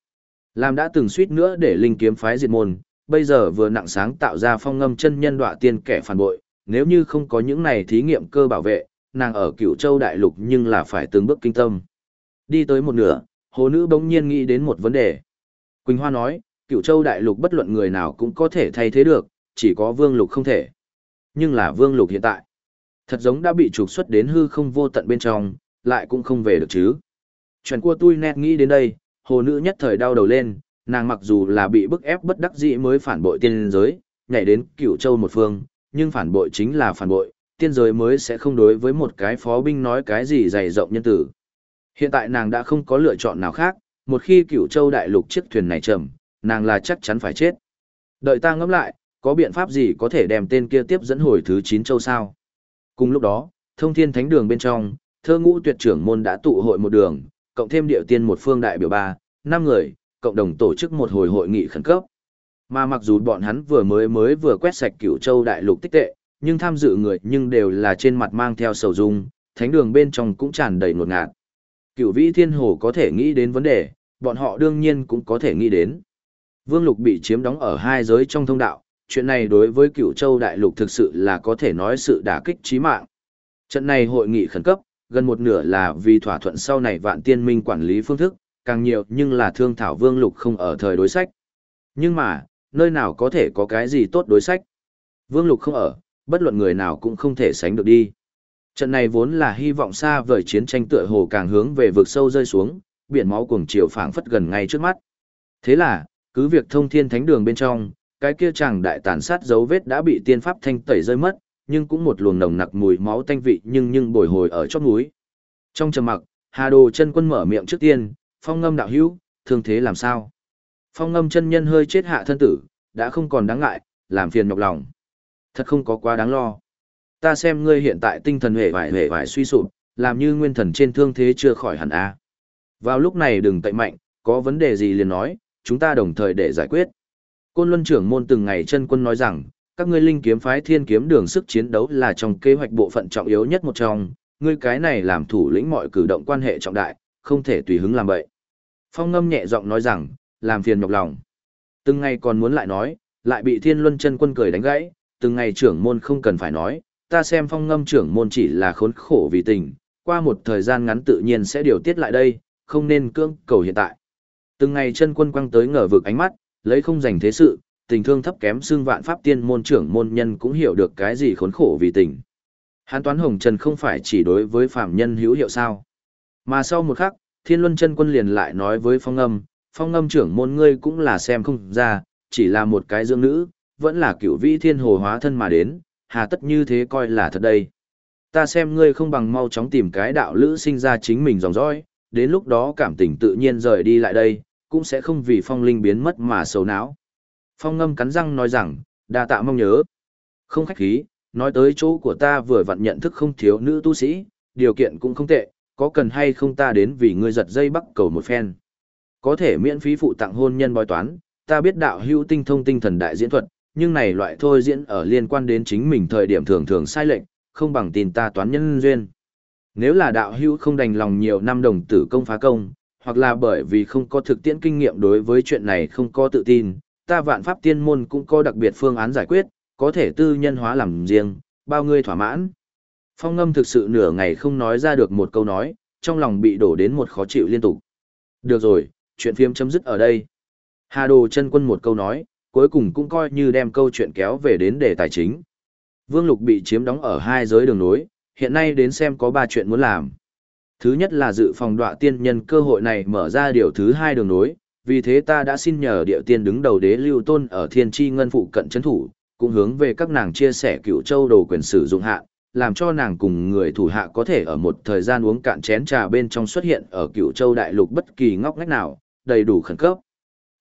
Làm đã từng suýt nữa để linh kiếm phái diệt môn, bây giờ vừa nặng sáng tạo ra phong ngâm chân nhân đọa tiên kẻ phản bội, nếu như không có những này thí nghiệm cơ bảo vệ, nàng ở cửu châu đại lục nhưng là phải từng bước kinh tâm. Đi tới một nửa, hồ nữ bỗng nhiên nghĩ đến một vấn đề. Quỳnh Hoa nói, cửu châu đại lục bất luận người nào cũng có thể thay thế được, chỉ có vương lục không thể. Nhưng là vương lục hiện tại. Thật giống đã bị trục xuất đến hư không vô tận bên trong, lại cũng không về được chứ. Chuyện của tôi nét nghĩ đến đây, hồ nữ nhất thời đau đầu lên, nàng mặc dù là bị bức ép bất đắc dĩ mới phản bội tiên giới, nhảy đến cửu châu một phương, nhưng phản bội chính là phản bội, tiên giới mới sẽ không đối với một cái phó binh nói cái gì dày rộng nhân tử. Hiện tại nàng đã không có lựa chọn nào khác, một khi cửu châu đại lục chiếc thuyền này chậm, nàng là chắc chắn phải chết. Đợi ta ngẫm lại, có biện pháp gì có thể đem tên kia tiếp dẫn hồi thứ 9 châu sao? Cùng lúc đó, thông thiên thánh đường bên trong, thơ ngũ tuyệt trưởng môn đã tụ hội một đường, cộng thêm điệu tiên một phương đại biểu ba, năm người, cộng đồng tổ chức một hồi hội nghị khẩn cấp. Mà mặc dù bọn hắn vừa mới mới vừa quét sạch cửu châu đại lục tích tệ, nhưng tham dự người nhưng đều là trên mặt mang theo sầu dung, thánh đường bên trong cũng tràn đầy ngột ngạt. Cửu vĩ thiên hồ có thể nghĩ đến vấn đề, bọn họ đương nhiên cũng có thể nghĩ đến. Vương lục bị chiếm đóng ở hai giới trong thông đạo, chuyện này đối với cửu châu đại lục thực sự là có thể nói sự đả kích chí mạng. Trận này hội nghị khẩn cấp, gần một nửa là vì thỏa thuận sau này vạn tiên minh quản lý phương thức, càng nhiều nhưng là thương thảo vương lục không ở thời đối sách. Nhưng mà, nơi nào có thể có cái gì tốt đối sách? Vương lục không ở, bất luận người nào cũng không thể sánh được đi. Trận này vốn là hy vọng xa vời chiến tranh tựa hồ càng hướng về vực sâu rơi xuống, biển máu cuồng chiều phảng phất gần ngay trước mắt. Thế là, cứ việc thông thiên thánh đường bên trong, cái kia chàng đại tàn sát dấu vết đã bị tiên pháp thanh tẩy rơi mất, nhưng cũng một luồng nồng nặc mùi máu tanh vị nhưng nhưng bồi hồi ở chót núi. Trong trầm mặc, Hà Đồ chân quân mở miệng trước tiên, phong ngâm đạo hữu, thương thế làm sao? Phong ngâm chân nhân hơi chết hạ thân tử, đã không còn đáng ngại, làm phiền nhọc lòng. Thật không có quá đáng lo. Ta xem ngươi hiện tại tinh thần hề vải hề vải suy sụp, làm như nguyên thần trên thương thế chưa khỏi hẳn a. Vào lúc này đừng tệ mạnh, có vấn đề gì liền nói, chúng ta đồng thời để giải quyết. Côn Luân trưởng môn từng ngày chân quân nói rằng, các ngươi linh kiếm phái thiên kiếm đường sức chiến đấu là trong kế hoạch bộ phận trọng yếu nhất một trong, ngươi cái này làm thủ lĩnh mọi cử động quan hệ trọng đại, không thể tùy hứng làm vậy. Phong ngâm nhẹ giọng nói rằng, làm phiền nhọc lòng. Từng ngày còn muốn lại nói, lại bị thiên luân chân quân cười đánh gãy, từng ngày trưởng môn không cần phải nói, ta xem phong ngâm trưởng môn chỉ là khốn khổ vì tình, qua một thời gian ngắn tự nhiên sẽ điều tiết lại đây, không nên cưỡng cầu hiện tại. Từng ngày chân quân quăng tới ngờ vực ánh mắt, lấy không dành thế sự, tình thương thấp kém xương vạn pháp tiên môn trưởng môn nhân cũng hiểu được cái gì khốn khổ vì tình. Hán toán hồng trần không phải chỉ đối với phạm nhân hữu hiệu sao. Mà sau một khắc, thiên luân chân quân liền lại nói với phong âm, phong âm trưởng môn ngươi cũng là xem không ra, chỉ là một cái dưỡng nữ, vẫn là cựu vĩ thiên hồ hóa thân mà đến, hà tất như thế coi là thật đây. Ta xem ngươi không bằng mau chóng tìm cái đạo lữ sinh ra chính mình dòng dõi, đến lúc đó cảm tình tự nhiên rời đi lại đây, cũng sẽ không vì phong linh biến mất mà sầu não. Phong ngâm cắn răng nói rằng, đa tạ mong nhớ. Không khách khí, nói tới chỗ của ta vừa vặn nhận thức không thiếu nữ tu sĩ, điều kiện cũng không tệ, có cần hay không ta đến vì ngươi giật dây bắt cầu một phen. Có thể miễn phí phụ tặng hôn nhân bói toán, ta biết đạo hữu tinh thông tinh thần đại diễn thuật, nhưng này loại thôi diễn ở liên quan đến chính mình thời điểm thường thường sai lệch, không bằng tin ta toán nhân duyên. Nếu là đạo hữu không đành lòng nhiều năm đồng tử công phá công, hoặc là bởi vì không có thực tiễn kinh nghiệm đối với chuyện này không có tự tin, ta vạn pháp tiên môn cũng có đặc biệt phương án giải quyết, có thể tư nhân hóa làm riêng, bao ngươi thỏa mãn. Phong ngâm thực sự nửa ngày không nói ra được một câu nói, trong lòng bị đổ đến một khó chịu liên tục. Được rồi, chuyện phim chấm dứt ở đây. Hà Đồ chân quân một câu nói, cuối cùng cũng coi như đem câu chuyện kéo về đến đề tài chính. Vương Lục bị chiếm đóng ở hai giới đường nối, hiện nay đến xem có ba chuyện muốn làm. Thứ nhất là dự phòng đọa tiên nhân cơ hội này mở ra điều thứ hai đường nối, vì thế ta đã xin nhờ địa tiên đứng đầu đế lưu tôn ở thiên tri ngân phụ cận chấn thủ, cũng hướng về các nàng chia sẻ cựu châu đồ quyền sử dụng hạ, làm cho nàng cùng người thủ hạ có thể ở một thời gian uống cạn chén trà bên trong xuất hiện ở cựu châu đại lục bất kỳ ngóc ngách nào, đầy đủ khẩn cấp.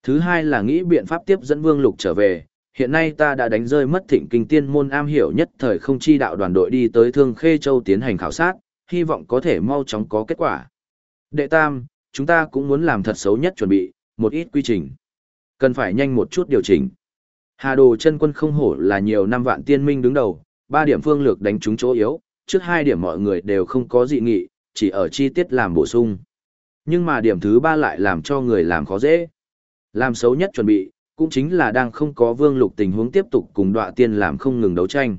Thứ hai là nghĩ biện pháp tiếp dẫn Vương Lục trở về, hiện nay ta đã đánh rơi mất thịnh kinh tiên môn am hiểu nhất thời không chi đạo đoàn đội đi tới Thương Khê Châu tiến hành khảo sát, hy vọng có thể mau chóng có kết quả. Đệ tam, chúng ta cũng muốn làm thật xấu nhất chuẩn bị, một ít quy trình. Cần phải nhanh một chút điều chỉnh. Hà Đồ chân quân không hổ là nhiều năm vạn tiên minh đứng đầu, ba điểm phương lược đánh trúng chỗ yếu, trước hai điểm mọi người đều không có dị nghị, chỉ ở chi tiết làm bổ sung. Nhưng mà điểm thứ ba lại làm cho người làm khó dễ. Làm xấu nhất chuẩn bị, cũng chính là đang không có vương lục tình huống tiếp tục cùng đọa tiên làm không ngừng đấu tranh.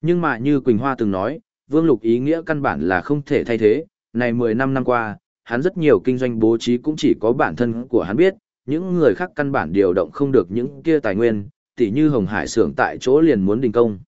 Nhưng mà như Quỳnh Hoa từng nói, vương lục ý nghĩa căn bản là không thể thay thế, này 10 năm năm qua, hắn rất nhiều kinh doanh bố trí cũng chỉ có bản thân của hắn biết, những người khác căn bản điều động không được những kia tài nguyên, tỉ như Hồng Hải xưởng tại chỗ liền muốn đình công.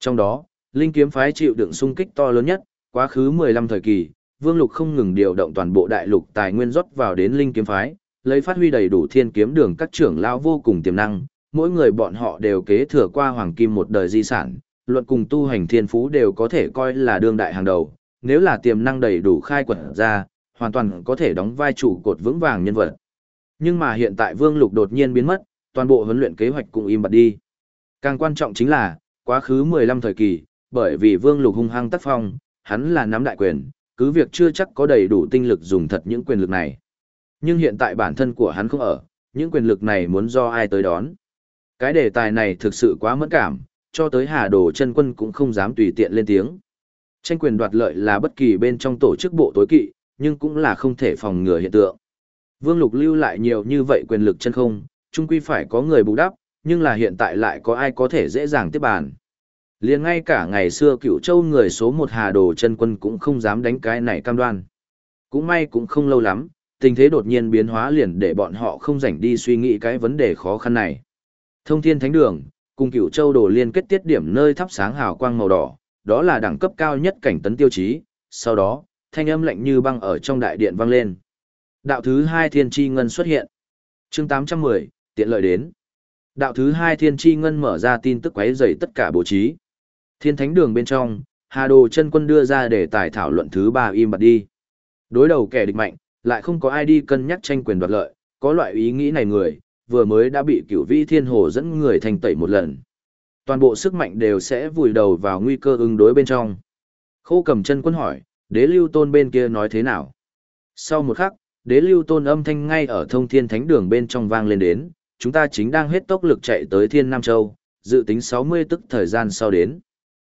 Trong đó, Linh kiếm phái chịu đựng xung kích to lớn nhất, quá khứ 15 thời kỳ, Vương Lục không ngừng điều động toàn bộ đại lục tài nguyên rót vào đến Linh kiếm phái, lấy phát huy đầy đủ thiên kiếm đường các trưởng lão vô cùng tiềm năng, mỗi người bọn họ đều kế thừa qua hoàng kim một đời di sản, luận cùng tu hành thiên phú đều có thể coi là đương đại hàng đầu, nếu là tiềm năng đầy đủ khai quật ra, hoàn toàn có thể đóng vai chủ cột vững vàng nhân vật. Nhưng mà hiện tại Vương Lục đột nhiên biến mất, toàn bộ huấn luyện kế hoạch cũng im bặt đi. Càng quan trọng chính là, quá khứ 15 thời kỳ, bởi vì Vương Lục hung hăng tác phong, hắn là nắm đại quyền, cứ việc chưa chắc có đầy đủ tinh lực dùng thật những quyền lực này. Nhưng hiện tại bản thân của hắn không ở, những quyền lực này muốn do ai tới đón. Cái đề tài này thực sự quá mẫn cảm, cho tới Hà Đồ chân quân cũng không dám tùy tiện lên tiếng. Tranh quyền đoạt lợi là bất kỳ bên trong tổ chức bộ tối kỵ, nhưng cũng là không thể phòng ngừa hiện tượng. Vương Lục lưu lại nhiều như vậy quyền lực chân không, chung quy phải có người bù đắp, nhưng là hiện tại lại có ai có thể dễ dàng tiếp bàn. liền ngay cả ngày xưa cựu châu người số một hà đồ chân quân cũng không dám đánh cái này cam đoan. Cũng may cũng không lâu lắm, tình thế đột nhiên biến hóa liền để bọn họ không rảnh đi suy nghĩ cái vấn đề khó khăn này. Thông thiên thánh đường, cùng cửu châu đồ liên kết tiết điểm nơi thắp sáng hào quang màu đỏ, đó là đẳng cấp cao nhất cảnh tấn tiêu chí, sau đó, thanh âm lạnh như băng ở trong đại điện vang lên. Đạo thứ hai thiên tri ngân xuất hiện. chương 810, tiện lợi đến. Đạo thứ hai thiên tri ngân mở ra tin tức quấy rầy tất cả bố trí. Thiên thánh đường bên trong, Hà Đồ chân quân đưa ra để tài thảo luận thứ ba im bặt đi. Đối đầu kẻ địch mạnh, lại không có ai đi cân nhắc tranh quyền đoạt lợi, có loại ý nghĩ này người, vừa mới đã bị cửu vĩ thiên hồ dẫn người thành tẩy một lần. Toàn bộ sức mạnh đều sẽ vùi đầu vào nguy cơ ứng đối bên trong. Khô cầm chân quân hỏi, đế lưu tôn bên kia nói thế nào? Sau một khắc, đế lưu tôn âm thanh ngay ở thông thiên thánh đường bên trong vang lên đến, chúng ta chính đang hết tốc lực chạy tới thiên Nam Châu, dự tính 60 tức thời gian sau đến.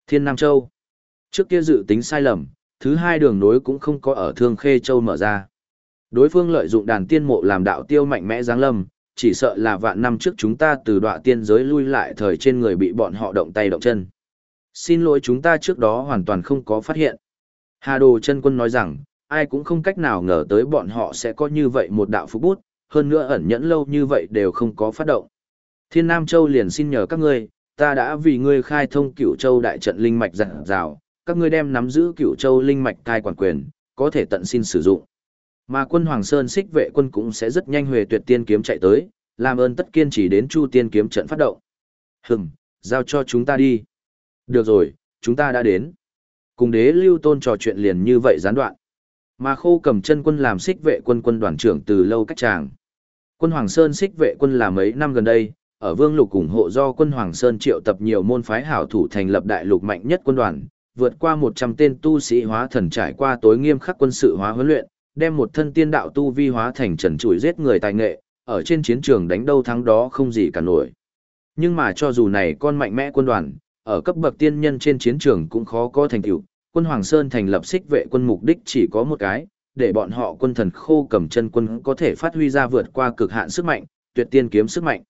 Thiên Nam Châu. Trước kia dự tính sai lầm, thứ hai đường nối cũng không có ở Thương Khê Châu mở ra. Đối phương lợi dụng đàn tiên mộ làm đạo tiêu mạnh mẽ giáng lâm, chỉ sợ là vạn năm trước chúng ta từ đoạn tiên giới lui lại thời trên người bị bọn họ động tay động chân. Xin lỗi chúng ta trước đó hoàn toàn không có phát hiện. Hà Đồ chân quân nói rằng, ai cũng không cách nào ngờ tới bọn họ sẽ có như vậy một đạo phục bút, hơn nữa ẩn nhẫn lâu như vậy đều không có phát động. Thiên Nam Châu liền xin nhờ các ngươi, ta đã vì ngươi khai thông cửu châu đại trận linh mạch dặn rào, các ngươi đem nắm giữ cửu châu linh mạch thai quản quyền, có thể tận xin sử dụng. Mà quân Hoàng Sơn xích vệ quân cũng sẽ rất nhanh huề tuyệt tiên kiếm chạy tới, làm ơn tất kiên chỉ đến chu tiên kiếm trận phát động. Hừm, giao cho chúng ta đi. Được rồi, chúng ta đã đến. Cùng đế lưu tôn trò chuyện liền như vậy gián đoạn. Mà khô cầm chân quân làm xích vệ quân quân đoàn trưởng từ lâu cách tràng. Quân Hoàng Sơn xích vệ quân là mấy năm gần đây, ở Vương Lục ủng hộ do quân Hoàng Sơn triệu tập nhiều môn phái hảo thủ thành lập đại lục mạnh nhất quân đoàn, vượt qua 100 tên tu sĩ hóa thần trải qua tối nghiêm khắc quân sự hóa huấn luyện, đem một thân tiên đạo tu vi hóa thành trần trụi giết người tài nghệ, ở trên chiến trường đánh đâu thắng đó không gì cả nổi. Nhưng mà cho dù này con mạnh mẽ quân đoàn, ở cấp bậc tiên nhân trên chiến trường cũng khó có thành tựu, quân Hoàng Sơn thành lập xích vệ quân mục đích chỉ có một cái, để bọn họ quân thần khô cầm chân quân có thể phát huy ra vượt qua cực hạn sức mạnh, tuyệt tiên kiếm sức mạnh.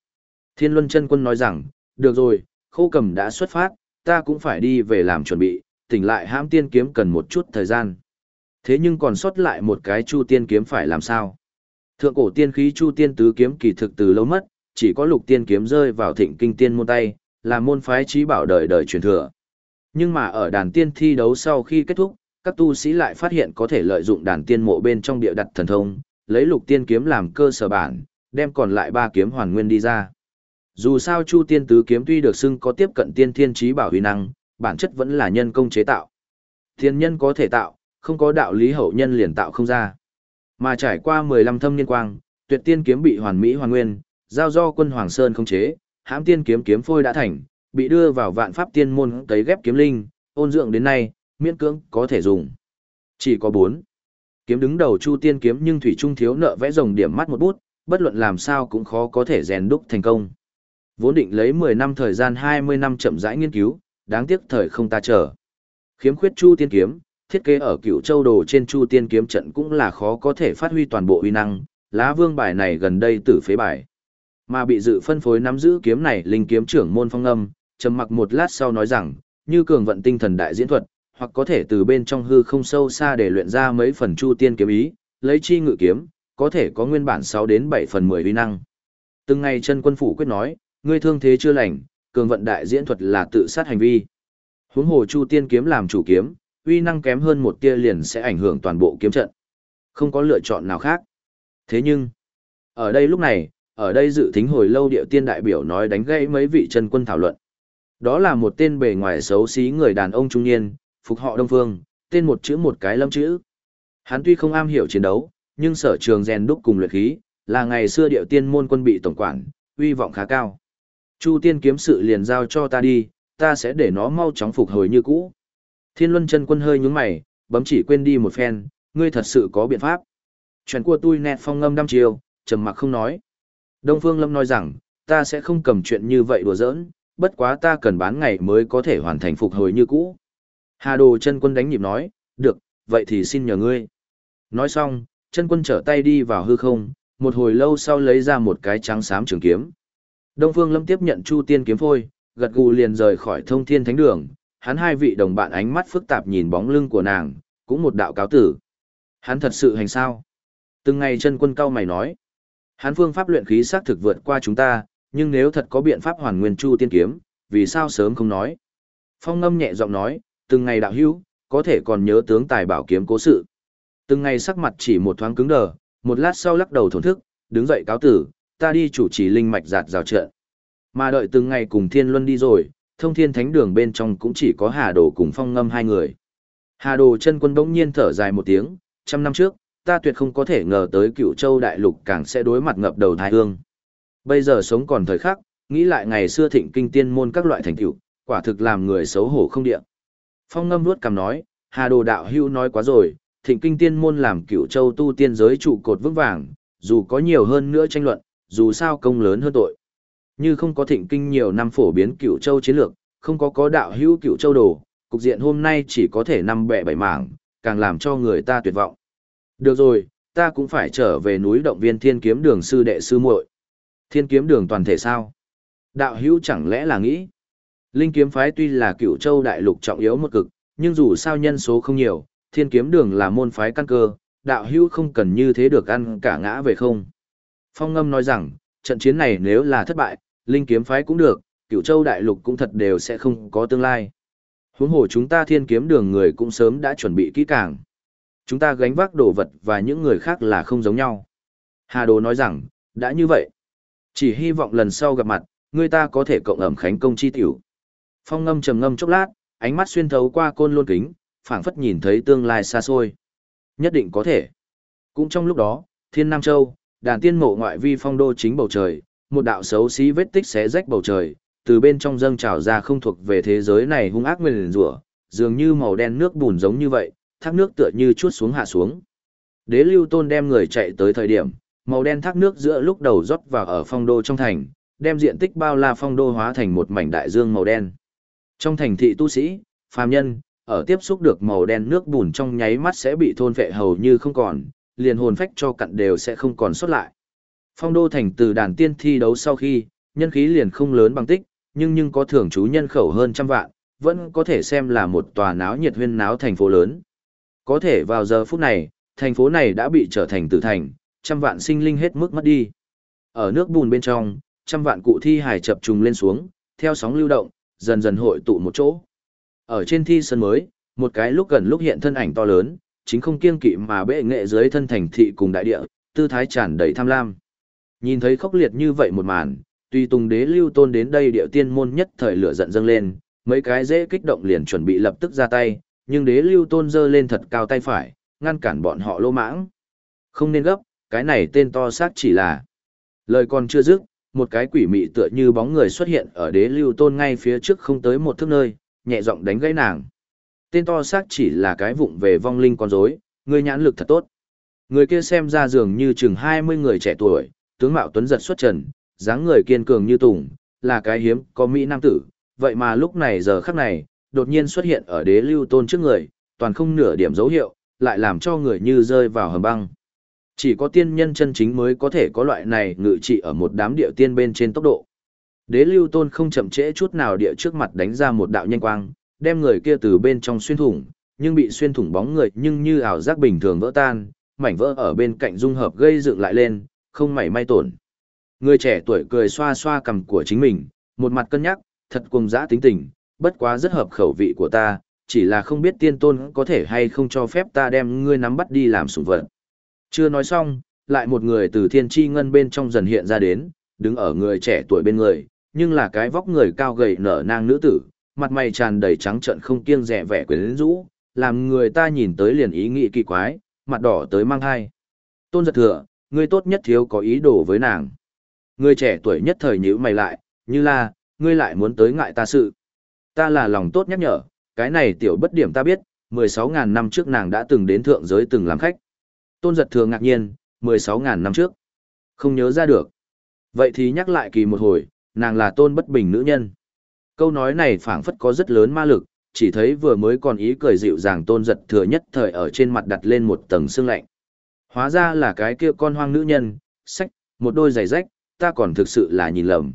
Thiên Luân chân quân nói rằng, được rồi, khô cầm đã xuất phát, ta cũng phải đi về làm chuẩn bị, tỉnh lại hãm tiên kiếm cần một chút thời gian. Thế nhưng còn sót lại một cái chu tiên kiếm phải làm sao? Thượng cổ tiên khí chu tiên tứ kiếm kỳ thực từ lâu mất, chỉ có lục tiên kiếm rơi vào thịnh kinh tiên môn tay, là môn phái trí bảo đời đời truyền thừa. Nhưng mà ở đàn tiên thi đấu sau khi kết thúc, các tu sĩ lại phát hiện có thể lợi dụng đàn tiên mộ bên trong địa đặt thần thông, lấy lục tiên kiếm làm cơ sở bản, đem còn lại ba kiếm hoàn nguyên đi ra. Dù sao Chu Tiên Tứ kiếm tuy được xưng có tiếp cận tiên thiên trí bảo huy năng, bản chất vẫn là nhân công chế tạo. Thiên nhân có thể tạo, không có đạo lý hậu nhân liền tạo không ra. Mà trải qua 15 thâm niên quang, tuyệt tiên kiếm bị hoàn mỹ hoàn nguyên, giao do quân Hoàng Sơn không chế, hãm tiên kiếm kiếm phôi đã thành, bị đưa vào vạn pháp tiên môn tấy ghép kiếm linh, ôn dưỡng đến nay, miễn cưỡng có thể dùng. Chỉ có bốn Kiếm đứng đầu Chu Tiên kiếm nhưng thủy trung thiếu nợ vẽ rồng điểm mắt một bút, bất luận làm sao cũng khó có thể rèn đúc thành công. Vốn định lấy 10 năm thời gian 20 năm chậm rãi nghiên cứu, đáng tiếc thời không ta chờ. Khiếm khuyết Chu Tiên kiếm, thiết kế ở Cựu Châu Đồ trên Chu Tiên kiếm trận cũng là khó có thể phát huy toàn bộ uy năng, lá vương bài này gần đây tử phế bài. Mà bị dự phân phối nắm giữ kiếm này linh kiếm trưởng môn phong âm, trầm mặc một lát sau nói rằng, như cường vận tinh thần đại diễn thuật, hoặc có thể từ bên trong hư không sâu xa để luyện ra mấy phần chu tiên kiếm ý, lấy chi ngự kiếm, có thể có nguyên bản 6 đến 7 phần 10 uy năng. Từng ngày chân quân phủ quyết nói, ngươi thương thế chưa lành, cường vận đại diễn thuật là tự sát hành vi. Huống hồ chu tiên kiếm làm chủ kiếm, uy năng kém hơn một tia liền sẽ ảnh hưởng toàn bộ kiếm trận. Không có lựa chọn nào khác. Thế nhưng, ở đây lúc này, ở đây dự thính hồi lâu điệu tiên đại biểu nói đánh gãy mấy vị chân quân thảo luận. Đó là một tên bề ngoài xấu xí người đàn ông trung niên, phục họ Đông Phương, tên một chữ một cái lâm chữ. Hắn tuy không am hiểu chiến đấu, nhưng sở trường rèn đúc cùng luyện khí, là ngày xưa điệu tiên môn quân bị tổng quản, uy vọng khá cao. Chu tiên kiếm sự liền giao cho ta đi, ta sẽ để nó mau chóng phục hồi như cũ. Thiên Luân chân quân hơi nhướng mày, bấm chỉ quên đi một phen, ngươi thật sự có biện pháp. Chuyện của tôi nẹt phong ngâm năm chiều, trầm mặc không nói. Đông Phương Lâm nói rằng, ta sẽ không cầm chuyện như vậy đùa giỡn, bất quá ta cần bán ngày mới có thể hoàn thành phục hồi như cũ. Hà Đồ chân quân đánh nhịp nói, được, vậy thì xin nhờ ngươi. Nói xong, chân quân trở tay đi vào hư không, một hồi lâu sau lấy ra một cái trắng xám trường kiếm. Đông Phương Lâm tiếp nhận Chu Tiên kiếm phôi, gật gù liền rời khỏi thông thiên thánh đường, hắn hai vị đồng bạn ánh mắt phức tạp nhìn bóng lưng của nàng, cũng một đạo cáo tử. Hắn thật sự hành sao? Từng ngày chân quân cao mày nói. Hắn phương pháp luyện khí xác thực vượt qua chúng ta, nhưng nếu thật có biện pháp hoàn nguyên chu tiên kiếm, vì sao sớm không nói? Phong ngâm nhẹ giọng nói, từng ngày đạo hữu, có thể còn nhớ tướng tài bảo kiếm cố sự. Từng ngày sắc mặt chỉ một thoáng cứng đờ, một lát sau lắc đầu thổn thức, đứng dậy cáo tử, ta đi chủ trì linh mạch giạt rào trợ. Mà đợi từng ngày cùng thiên luân đi rồi, thông thiên thánh đường bên trong cũng chỉ có hà đồ cùng phong ngâm hai người. Hà đồ chân quân bỗng nhiên thở dài một tiếng, trăm năm trước, ta tuyệt không có thể ngờ tới cựu châu đại lục càng sẽ đối mặt ngập đầu thái hương. Bây giờ sống còn thời khắc, nghĩ lại ngày xưa thịnh kinh tiên môn các loại thành tựu, quả thực làm người xấu hổ không địa. Phong ngâm nuốt cằm nói, Hà Đồ đạo hữu nói quá rồi, thịnh kinh tiên môn làm cựu châu tu tiên giới trụ cột vững vàng, dù có nhiều hơn nữa tranh luận, dù sao công lớn hơn tội. Như không có thịnh kinh nhiều năm phổ biến cựu châu chiến lược, không có có đạo hữu cựu châu đồ, cục diện hôm nay chỉ có thể năm bẻ bảy mảng, càng làm cho người ta tuyệt vọng. Được rồi, ta cũng phải trở về núi động viên thiên kiếm đường sư đệ sư muội. Thiên kiếm đường toàn thể sao? Đạo hữu chẳng lẽ là nghĩ? Linh kiếm phái tuy là cựu châu đại lục trọng yếu một cực, nhưng dù sao nhân số không nhiều, thiên kiếm đường là môn phái căn cơ, đạo hữu không cần như thế được ăn cả ngã về không. Phong ngâm nói rằng, trận chiến này nếu là thất bại, linh kiếm phái cũng được, cựu châu đại lục cũng thật đều sẽ không có tương lai. Huống hồ chúng ta thiên kiếm đường người cũng sớm đã chuẩn bị kỹ càng. Chúng ta gánh vác đồ vật và những người khác là không giống nhau. Hà Đồ nói rằng, đã như vậy. Chỉ hy vọng lần sau gặp mặt, người ta có thể cộng ẩm khánh công chi tiểu. Phong ngâm trầm ngâm chốc lát, ánh mắt xuyên thấu qua côn lôn kính, phảng phất nhìn thấy tương lai xa xôi. Nhất định có thể. Cũng trong lúc đó, Thiên Nam Châu, đàn tiên mộ ngoại vi phong đô chính bầu trời, một đạo xấu xí vết tích xé rách bầu trời, từ bên trong dâng trào ra không thuộc về thế giới này hung ác nguyên rủa, dường như màu đen nước bùn giống như vậy, thác nước tựa như chuốt xuống hạ xuống. Đế lưu tôn đem người chạy tới thời điểm, màu đen thác nước giữa lúc đầu rót vào ở phong đô trong thành, đem diện tích bao la phong đô hóa thành một mảnh đại dương màu đen. Trong thành thị tu sĩ, phàm nhân, ở tiếp xúc được màu đen nước bùn trong nháy mắt sẽ bị thôn vệ hầu như không còn, liền hồn phách cho cặn đều sẽ không còn xuất lại. Phong đô thành từ đàn tiên thi đấu sau khi, nhân khí liền không lớn bằng tích, nhưng nhưng có thưởng chú nhân khẩu hơn trăm vạn, vẫn có thể xem là một tòa náo nhiệt huyên náo thành phố lớn. Có thể vào giờ phút này, thành phố này đã bị trở thành tử thành, trăm vạn sinh linh hết mức mất đi. Ở nước bùn bên trong, trăm vạn cụ thi hài chập trùng lên xuống, theo sóng lưu động, dần dần hội tụ một chỗ. Ở trên thi sân mới, một cái lúc gần lúc hiện thân ảnh to lớn, chính không kiêng kỵ mà bệ nghệ dưới thân thành thị cùng đại địa, tư thái tràn đầy tham lam. Nhìn thấy khốc liệt như vậy một màn, tuy Tùng Đế Lưu Tôn đến đây địa tiên môn nhất thời lửa giận dâng lên, mấy cái dễ kích động liền chuẩn bị lập tức ra tay, nhưng Đế Lưu Tôn giơ lên thật cao tay phải, ngăn cản bọn họ lô mãng. Không nên gấp, cái này tên to xác chỉ là. Lời còn chưa dứt, một cái quỷ mị tựa như bóng người xuất hiện ở đế lưu tôn ngay phía trước không tới một thước nơi, nhẹ giọng đánh gãy nàng. Tên to xác chỉ là cái vụng về vong linh con rối, người nhãn lực thật tốt. Người kia xem ra dường như chừng 20 người trẻ tuổi, tướng mạo tuấn giật xuất trần, dáng người kiên cường như tùng, là cái hiếm có mỹ nam tử, vậy mà lúc này giờ khắc này, đột nhiên xuất hiện ở đế lưu tôn trước người, toàn không nửa điểm dấu hiệu, lại làm cho người như rơi vào hầm băng. Chỉ có tiên nhân chân chính mới có thể có loại này ngự trị ở một đám địa tiên bên trên tốc độ. Đế lưu tôn không chậm trễ chút nào địa trước mặt đánh ra một đạo nhanh quang, đem người kia từ bên trong xuyên thủng, nhưng bị xuyên thủng bóng người nhưng như ảo giác bình thường vỡ tan, mảnh vỡ ở bên cạnh dung hợp gây dựng lại lên, không mảy may tổn. Người trẻ tuổi cười xoa xoa cằm của chính mình, một mặt cân nhắc, thật cùng dã tính tình, bất quá rất hợp khẩu vị của ta, chỉ là không biết tiên tôn có thể hay không cho phép ta đem ngươi nắm bắt đi làm sủng vật. Chưa nói xong, lại một người từ thiên tri ngân bên trong dần hiện ra đến, đứng ở người trẻ tuổi bên người, nhưng là cái vóc người cao gầy nở nang nữ tử, mặt mày tràn đầy trắng trợn không kiêng rẻ vẻ quyến rũ, làm người ta nhìn tới liền ý nghĩ kỳ quái, mặt đỏ tới mang hai. Tôn giật thừa, ngươi tốt nhất thiếu có ý đồ với nàng. Ngươi trẻ tuổi nhất thời nhữ mày lại, như là, ngươi lại muốn tới ngại ta sự. Ta là lòng tốt nhắc nhở, cái này tiểu bất điểm ta biết, 16.000 năm trước nàng đã từng đến thượng giới từng làm khách. Tôn giật thừa ngạc nhiên, 16.000 năm trước. Không nhớ ra được. Vậy thì nhắc lại kỳ một hồi, nàng là tôn bất bình nữ nhân. Câu nói này phảng phất có rất lớn ma lực, chỉ thấy vừa mới còn ý cười dịu dàng tôn giật thừa nhất thời ở trên mặt đặt lên một tầng sương lạnh. Hóa ra là cái kia con hoang nữ nhân, sách, một đôi giày rách, ta còn thực sự là nhìn lầm.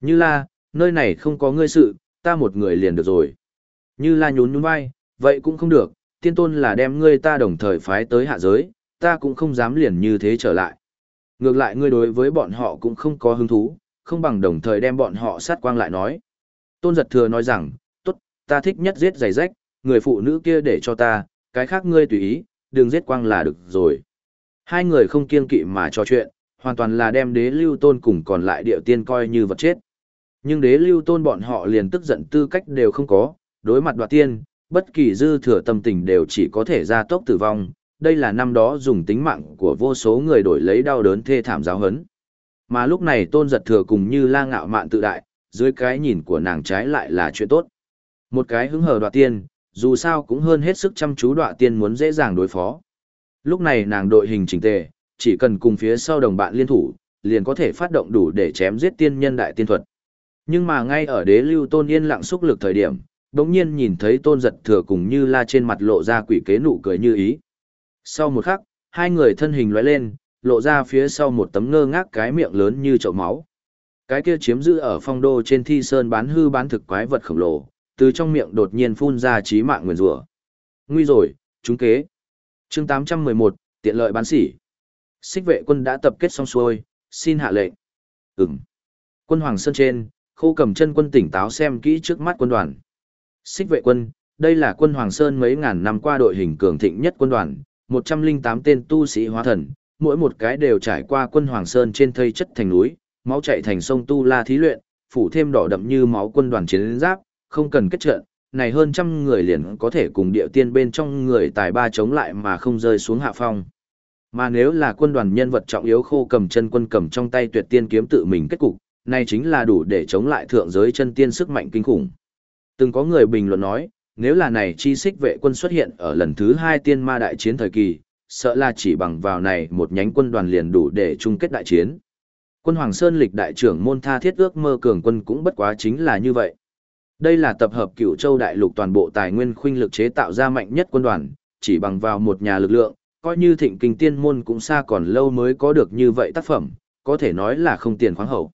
Như la, nơi này không có ngươi sự, ta một người liền được rồi. Như la nhún nhún vai, vậy cũng không được, tiên tôn là đem ngươi ta đồng thời phái tới hạ giới, ta cũng không dám liền như thế trở lại. Ngược lại ngươi đối với bọn họ cũng không có hứng thú, không bằng đồng thời đem bọn họ sát quang lại nói. Tôn giật thừa nói rằng, tốt, ta thích nhất giết giày rách, người phụ nữ kia để cho ta, cái khác ngươi tùy ý, đừng giết quang là được rồi. Hai người không kiên kỵ mà trò chuyện, hoàn toàn là đem đế lưu tôn cùng còn lại điệu tiên coi như vật chết. Nhưng đế lưu tôn bọn họ liền tức giận tư cách đều không có, đối mặt đoạt tiên, bất kỳ dư thừa tâm tình đều chỉ có thể ra tốc tử vong, đây là năm đó dùng tính mạng của vô số người đổi lấy đau đớn thê thảm giáo hấn. Mà lúc này tôn giật thừa cùng như la ngạo mạn tự đại, dưới cái nhìn của nàng trái lại là chuyện tốt. Một cái hứng hờ đoạt tiên, dù sao cũng hơn hết sức chăm chú đoạt tiên muốn dễ dàng đối phó. Lúc này nàng đội hình chỉnh tề, chỉ cần cùng phía sau đồng bạn liên thủ, liền có thể phát động đủ để chém giết tiên nhân đại tiên thuật. Nhưng mà ngay ở đế lưu tôn yên lặng xúc lực thời điểm, đống nhiên nhìn thấy tôn giật thừa cùng như la trên mặt lộ ra quỷ kế nụ cười như ý. Sau một khắc, hai người thân hình lóe lên, lộ ra phía sau một tấm ngơ ngác cái miệng lớn như chậu máu. Cái kia chiếm giữ ở phong đô trên thi sơn bán hư bán thực quái vật khổng lồ, từ trong miệng đột nhiên phun ra trí mạng nguyền rủa. Nguy rồi, chúng kế chương 811, tiện lợi bán sỉ. Xích vệ quân đã tập kết xong xuôi, xin hạ lệnh. Ừm. Quân Hoàng Sơn trên, khô cầm chân quân tỉnh táo xem kỹ trước mắt quân đoàn. Xích vệ quân, đây là quân Hoàng Sơn mấy ngàn năm qua đội hình cường thịnh nhất quân đoàn, 108 tên tu sĩ hóa thần, mỗi một cái đều trải qua quân Hoàng Sơn trên thây chất thành núi, máu chạy thành sông tu la thí luyện, phủ thêm đỏ đậm như máu quân đoàn chiến giáp, không cần kết trận, này hơn trăm người liền có thể cùng địa tiên bên trong người tài ba chống lại mà không rơi xuống hạ phong. Mà nếu là quân đoàn nhân vật trọng yếu khô cầm chân quân cầm trong tay tuyệt tiên kiếm tự mình kết cục, này chính là đủ để chống lại thượng giới chân tiên sức mạnh kinh khủng. Từng có người bình luận nói, nếu là này chi xích vệ quân xuất hiện ở lần thứ hai tiên ma đại chiến thời kỳ, sợ là chỉ bằng vào này một nhánh quân đoàn liền đủ để chung kết đại chiến. Quân Hoàng Sơn lịch đại trưởng môn tha thiết ước mơ cường quân cũng bất quá chính là như vậy. Đây là tập hợp Cửu châu đại lục toàn bộ tài nguyên khuynh lực chế tạo ra mạnh nhất quân đoàn, chỉ bằng vào một nhà lực lượng, coi như thịnh kinh tiên môn cũng xa còn lâu mới có được như vậy tác phẩm, có thể nói là không tiền khoáng hậu.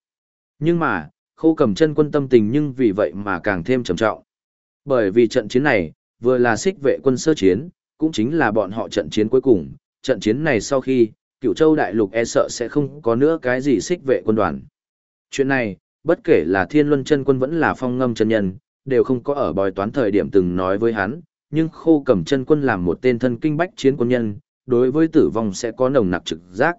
Nhưng mà, khô cầm chân quân tâm tình nhưng vì vậy mà càng thêm trầm trọng. Bởi vì trận chiến này, vừa là xích vệ quân sơ chiến, cũng chính là bọn họ trận chiến cuối cùng, trận chiến này sau khi, Cửu châu đại lục e sợ sẽ không có nữa cái gì xích vệ quân đoàn. Chuyện này, bất kể là thiên luân chân quân vẫn là phong ngâm chân nhân, đều không có ở bói toán thời điểm từng nói với hắn, nhưng khô cầm chân quân làm một tên thân kinh bách chiến quân nhân, đối với tử vong sẽ có nồng nặc trực giác.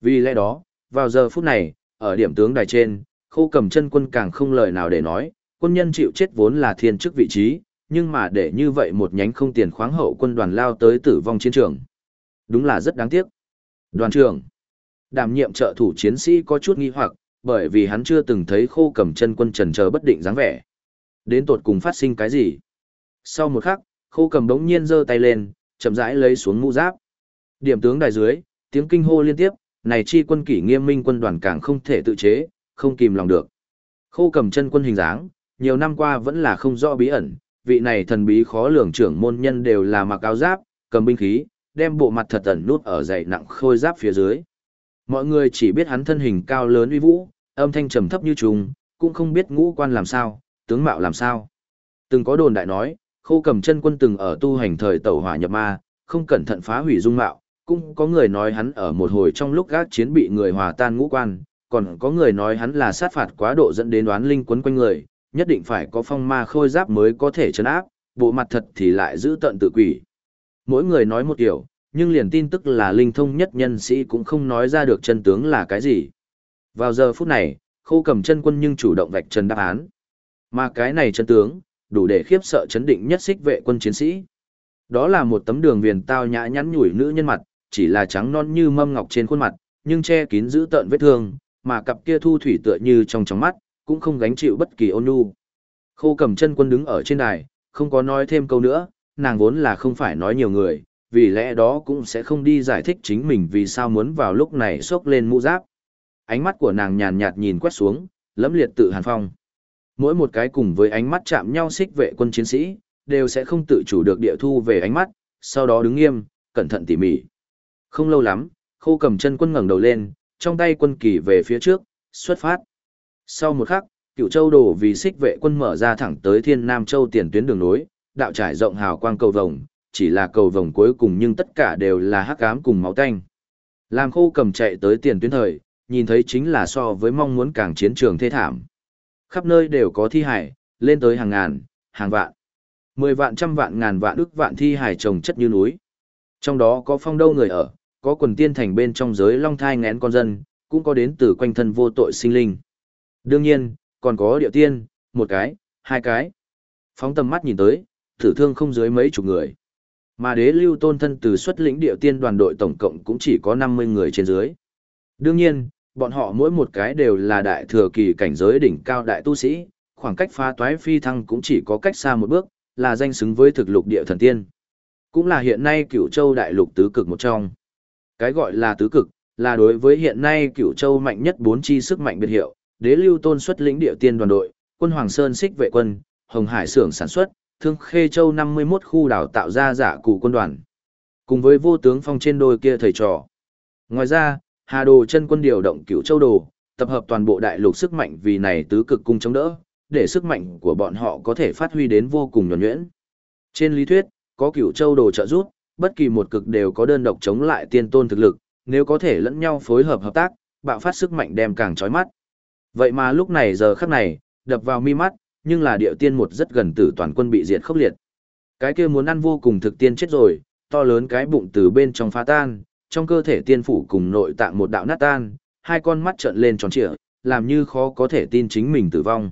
Vì lẽ đó, vào giờ phút này, ở điểm tướng đài trên, khô cầm chân quân càng không lời nào để nói, quân nhân chịu chết vốn là thiên chức vị trí, nhưng mà để như vậy một nhánh không tiền khoáng hậu quân đoàn lao tới tử vong chiến trường. Đúng là rất đáng tiếc. Đoàn trưởng, đảm nhiệm trợ thủ chiến sĩ có chút nghi hoặc, bởi vì hắn chưa từng thấy khô cầm chân quân trần chờ bất định dáng vẻ. Đến tột cùng phát sinh cái gì? Sau một khắc, khô cầm đống nhiên giơ tay lên, chậm rãi lấy xuống mũ giáp. Điểm tướng đài dưới, tiếng kinh hô liên tiếp, này chi quân kỷ nghiêm minh quân đoàn càng không thể tự chế, không kìm lòng được. Khô cầm chân quân hình dáng, nhiều năm qua vẫn là không rõ bí ẩn, vị này thần bí khó lường trưởng môn nhân đều là mặc áo giáp, cầm binh khí, đem bộ mặt thật ẩn nút ở dày nặng khôi giáp phía dưới. Mọi người chỉ biết hắn thân hình cao lớn uy vũ, âm thanh trầm thấp như trùng, cũng không biết ngũ quan làm sao, tướng mạo làm sao. Từng có đồn đại nói, khô cầm chân quân từng ở tu hành thời tẩu hỏa nhập ma, không cẩn thận phá hủy dung mạo, cũng có người nói hắn ở một hồi trong lúc gác chiến bị người hòa tan ngũ quan, còn có người nói hắn là sát phạt quá độ dẫn đến đoán linh quấn quanh người, nhất định phải có phong ma khôi giáp mới có thể chấn áp, bộ mặt thật thì lại giữ tận tự quỷ. Mỗi người nói một kiểu, nhưng liền tin tức là linh thông nhất nhân sĩ cũng không nói ra được chân tướng là cái gì. Vào giờ phút này, khô cầm chân quân nhưng chủ động vạch trần đáp án. Mà cái này chân tướng, đủ để khiếp sợ chấn định nhất xích vệ quân chiến sĩ. Đó là một tấm đường viền tao nhã nhắn nhủi nữ nhân mặt, chỉ là trắng non như mâm ngọc trên khuôn mặt, nhưng che kín giữ tợn vết thương, mà cặp kia thu thủy tựa như trong trong mắt, cũng không gánh chịu bất kỳ ôn nhu. Khô cầm chân quân đứng ở trên đài, không có nói thêm câu nữa, nàng vốn là không phải nói nhiều người, vì lẽ đó cũng sẽ không đi giải thích chính mình vì sao muốn vào lúc này xốc lên mũ giáp. Ánh mắt của nàng nhàn nhạt nhìn quét xuống, lẫm liệt tự hàn phong. Mỗi một cái cùng với ánh mắt chạm nhau xích vệ quân chiến sĩ, đều sẽ không tự chủ được địa thu về ánh mắt, sau đó đứng nghiêm, cẩn thận tỉ mỉ. Không lâu lắm, khô cầm chân quân ngẩng đầu lên, trong tay quân kỳ về phía trước, xuất phát. Sau một khắc, cựu châu đổ vì xích vệ quân mở ra thẳng tới thiên nam châu tiền tuyến đường nối, đạo trải rộng hào quang cầu vồng, chỉ là cầu vồng cuối cùng nhưng tất cả đều là hắc ám cùng máu tanh. Làm khô cầm chạy tới tiền tuyến thời, nhìn thấy chính là so với mong muốn càng chiến trường thê thảm. Khắp nơi đều có thi hải, lên tới hàng ngàn, hàng vạn. Mười vạn trăm vạn ngàn vạn ức vạn thi hải trồng chất như núi. Trong đó có phong đâu người ở, có quần tiên thành bên trong giới long thai ngén con dân, cũng có đến từ quanh thân vô tội sinh linh. Đương nhiên, còn có địa tiên, một cái, hai cái. Phóng tầm mắt nhìn tới, thử thương không dưới mấy chục người. Mà đế lưu tôn thân từ xuất lĩnh địa tiên đoàn đội tổng cộng cũng chỉ có 50 người trên dưới. Đương nhiên, bọn họ mỗi một cái đều là đại thừa kỳ cảnh giới đỉnh cao đại tu sĩ, khoảng cách phá toái phi thăng cũng chỉ có cách xa một bước, là danh xứng với thực lục địa thần tiên. Cũng là hiện nay cửu châu đại lục tứ cực một trong. Cái gọi là tứ cực, là đối với hiện nay cửu châu mạnh nhất bốn chi sức mạnh biệt hiệu, đế lưu tôn xuất lĩnh địa tiên đoàn đội, quân Hoàng Sơn xích vệ quân, Hồng Hải xưởng sản xuất, thương khê châu 51 khu đào tạo ra giả cụ quân đoàn. Cùng với vô tướng phong trên đôi kia thầy trò. Ngoài ra, Hà Đồ chân quân điều động cửu châu đồ, tập hợp toàn bộ đại lục sức mạnh vì này tứ cực cung chống đỡ, để sức mạnh của bọn họ có thể phát huy đến vô cùng nhuần nhuyễn. Trên lý thuyết, có cửu châu đồ trợ giúp, bất kỳ một cực đều có đơn độc chống lại tiên tôn thực lực, nếu có thể lẫn nhau phối hợp hợp tác, bạo phát sức mạnh đem càng chói mắt. Vậy mà lúc này giờ khắc này, đập vào mi mắt, nhưng là điệu tiên một rất gần tử toàn quân bị diệt khốc liệt. Cái kia muốn ăn vô cùng thực tiên chết rồi, to lớn cái bụng từ bên trong phá tan, trong cơ thể tiên phủ cùng nội tạng một đạo nát tan, hai con mắt trợn lên tròn trịa, làm như khó có thể tin chính mình tử vong.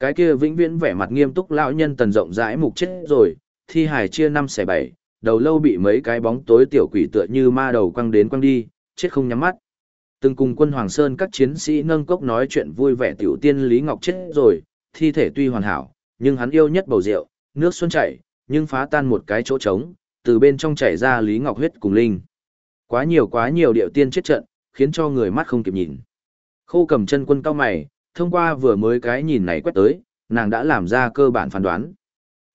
Cái kia vĩnh viễn vẻ mặt nghiêm túc lão nhân tần rộng rãi mục chết rồi, thi hài chia năm xẻ bảy, đầu lâu bị mấy cái bóng tối tiểu quỷ tựa như ma đầu quăng đến quăng đi, chết không nhắm mắt. Từng cùng quân Hoàng Sơn các chiến sĩ nâng cốc nói chuyện vui vẻ tiểu tiên Lý Ngọc chết rồi, thi thể tuy hoàn hảo, nhưng hắn yêu nhất bầu rượu, nước xuân chảy, nhưng phá tan một cái chỗ trống, từ bên trong chảy ra Lý Ngọc huyết cùng linh. Quá nhiều quá nhiều điệu tiên chết trận, khiến cho người mắt không kịp nhìn. Khô cầm chân quân cao mày, thông qua vừa mới cái nhìn này quét tới, nàng đã làm ra cơ bản phán đoán.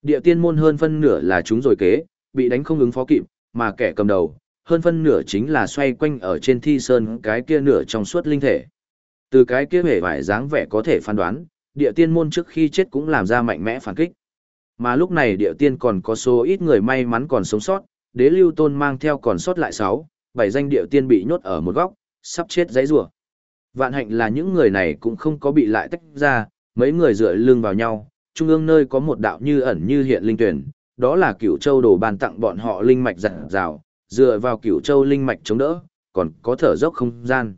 Địa tiên môn hơn phân nửa là chúng rồi kế, bị đánh không ứng phó kịp, mà kẻ cầm đầu, hơn phân nửa chính là xoay quanh ở trên thi sơn cái kia nửa trong suốt linh thể. Từ cái kia vẻ vải dáng vẻ có thể phán đoán, địa tiên môn trước khi chết cũng làm ra mạnh mẽ phản kích. Mà lúc này địa tiên còn có số ít người may mắn còn sống sót, đế lưu tôn mang theo còn sót lại 6, bảy danh địa tiên bị nhốt ở một góc, sắp chết giấy rủa. Vạn hạnh là những người này cũng không có bị lại tách ra, mấy người dựa lưng vào nhau, trung ương nơi có một đạo như ẩn như hiện linh tuyển, đó là cửu châu đồ bàn tặng bọn họ linh mạch dặn rào, dựa vào cửu châu linh mạch chống đỡ, còn có thở dốc không gian.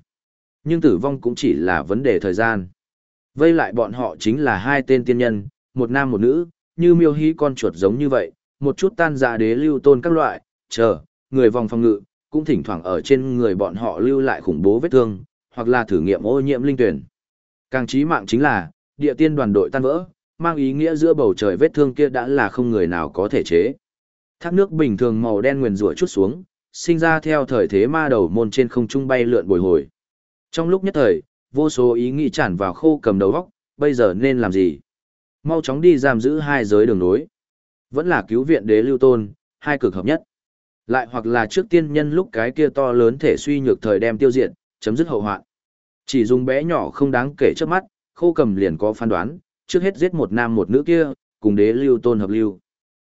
Nhưng tử vong cũng chỉ là vấn đề thời gian. Vây lại bọn họ chính là hai tên tiên nhân, một nam một nữ, như miêu hí con chuột giống như vậy, một chút tan dạ đế lưu tôn các loại, chờ, người vòng phòng ngự, cũng thỉnh thoảng ở trên người bọn họ lưu lại khủng bố vết thương, hoặc là thử nghiệm ô nhiễm linh tuyển. Càng chí mạng chính là, địa tiên đoàn đội tan vỡ, mang ý nghĩa giữa bầu trời vết thương kia đã là không người nào có thể chế. Thác nước bình thường màu đen nguyền rủa chút xuống, sinh ra theo thời thế ma đầu môn trên không trung bay lượn bồi hồi. Trong lúc nhất thời, vô số ý nghĩ tràn vào khô cầm đầu góc, bây giờ nên làm gì? Mau chóng đi giam giữ hai giới đường nối. Vẫn là cứu viện đế lưu tôn, hai cực hợp nhất. Lại hoặc là trước tiên nhân lúc cái kia to lớn thể suy nhược thời đem tiêu diệt, chấm dứt hậu hoạn. Chỉ dùng bé nhỏ không đáng kể trước mắt, khô cầm liền có phán đoán, trước hết giết một nam một nữ kia, cùng đế lưu tôn hợp lưu.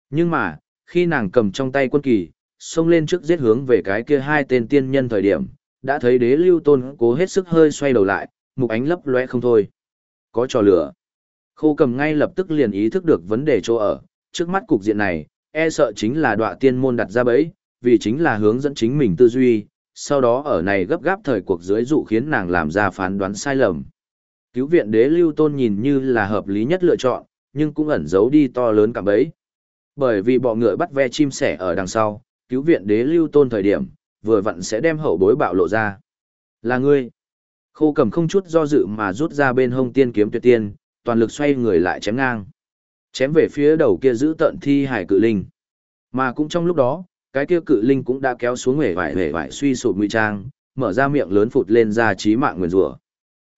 Nhưng mà, khi nàng cầm trong tay quân kỳ, xông lên trước giết hướng về cái kia hai tên tiên nhân thời điểm, đã thấy đế lưu tôn cố hết sức hơi xoay đầu lại, mục ánh lấp lóe không thôi. Có trò lửa. Khô cầm ngay lập tức liền ý thức được vấn đề chỗ ở, trước mắt cục diện này, e sợ chính là đọa tiên môn đặt ra bẫy, vì chính là hướng dẫn chính mình tư duy, sau đó ở này gấp gáp thời cuộc dưới dụ khiến nàng làm ra phán đoán sai lầm. Cứu viện đế lưu tôn nhìn như là hợp lý nhất lựa chọn, nhưng cũng ẩn giấu đi to lớn cả bấy. Bởi vì bọ ngựa bắt ve chim sẻ ở đằng sau, cứu viện đế lưu tôn thời điểm, vừa vặn sẽ đem hậu bối bạo lộ ra. Là ngươi. Khô cầm không chút do dự mà rút ra bên hông tiên kiếm tuyệt tiên, toàn lực xoay người lại chém ngang. Chém về phía đầu kia giữ tận thi hải cự linh. Mà cũng trong lúc đó, cái kia cự linh cũng đã kéo xuống hề vải hề vải suy sụp nguy trang, mở ra miệng lớn phụt lên ra trí mạng nguyền rủa.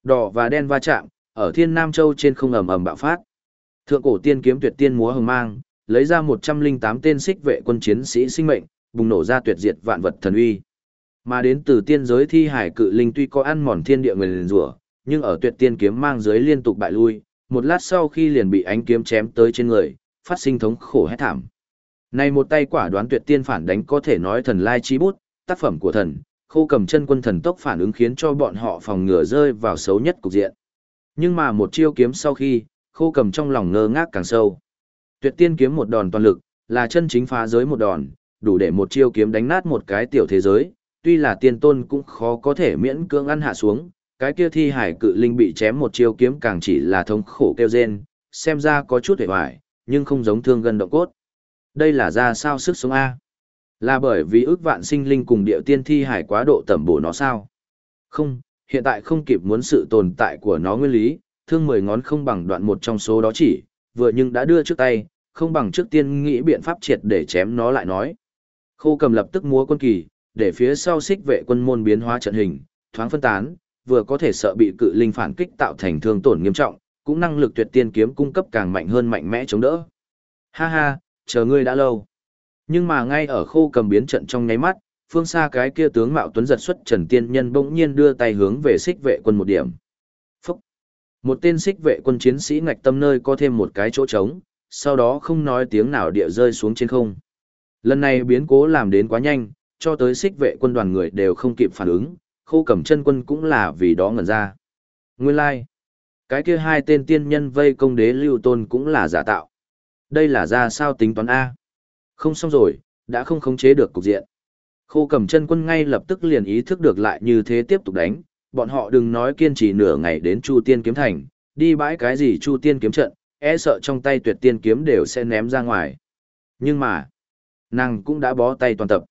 Đỏ và đen va chạm, ở Thiên Nam Châu trên không ầm ầm bạo phát. Thượng cổ tiên kiếm tuyệt tiên múa hừng mang, lấy ra 108 tên xích vệ quân chiến sĩ sinh mệnh, bùng nổ ra tuyệt diệt vạn vật thần uy. Mà đến từ tiên giới thi hải cự linh tuy có ăn mòn thiên địa nguyền rủa, nhưng ở tuyệt tiên kiếm mang dưới liên tục bại lui, một lát sau khi liền bị ánh kiếm chém tới trên người, phát sinh thống khổ hét thảm. Này một tay quả đoán tuyệt tiên phản đánh có thể nói thần lai chi bút, tác phẩm của thần, khô cầm chân quân thần tốc phản ứng khiến cho bọn họ phòng ngừa rơi vào xấu nhất cục diện. Nhưng mà một chiêu kiếm sau khi, khô cầm trong lòng ngơ ngác càng sâu. Tuyệt tiên kiếm một đòn toàn lực, là chân chính phá giới một đòn, đủ để một chiêu kiếm đánh nát một cái tiểu thế giới, tuy là tiên tôn cũng khó có thể miễn cưỡng ăn hạ xuống, cái kia thi hải cự linh bị chém một chiêu kiếm càng chỉ là thống khổ kêu rên, xem ra có chút hề hoài, nhưng không giống thương gần động cốt. Đây là ra sao sức sống A? Là bởi vì ước vạn sinh linh cùng điệu tiên thi hải quá độ tẩm bổ nó sao? Không, hiện tại không kịp muốn sự tồn tại của nó nguyên lý, thương mười ngón không bằng đoạn một trong số đó chỉ, vừa nhưng đã đưa trước tay, không bằng trước tiên nghĩ biện pháp triệt để chém nó lại nói. Khô cầm lập tức múa quân kỳ, để phía sau xích vệ quân môn biến hóa trận hình, thoáng phân tán, vừa có thể sợ bị cự linh phản kích tạo thành thương tổn nghiêm trọng, cũng năng lực tuyệt tiên kiếm cung cấp càng mạnh hơn mạnh mẽ chống đỡ. Ha ha, chờ ngươi đã lâu. Nhưng mà ngay ở khô cầm biến trận trong nháy mắt, phương xa cái kia tướng mạo tuấn giật xuất Trần Tiên Nhân bỗng nhiên đưa tay hướng về xích vệ quân một điểm. Phúc! Một tên xích vệ quân chiến sĩ ngạch tâm nơi có thêm một cái chỗ trống, sau đó không nói tiếng nào địa rơi xuống trên không. Lần này biến cố làm đến quá nhanh, cho tới xích vệ quân đoàn người đều không kịp phản ứng, khô cầm chân quân cũng là vì đó ngẩn ra. Nguyên lai, like. cái kia hai tên tiên nhân vây công đế lưu tôn cũng là giả tạo. Đây là ra sao tính toán A? Không xong rồi, đã không khống chế được cục diện. Khô cầm chân quân ngay lập tức liền ý thức được lại như thế tiếp tục đánh, bọn họ đừng nói kiên trì nửa ngày đến Chu Tiên kiếm thành, đi bãi cái gì Chu Tiên kiếm trận, e sợ trong tay tuyệt tiên kiếm đều sẽ ném ra ngoài. Nhưng mà, nàng cũng đã bó tay toàn tập.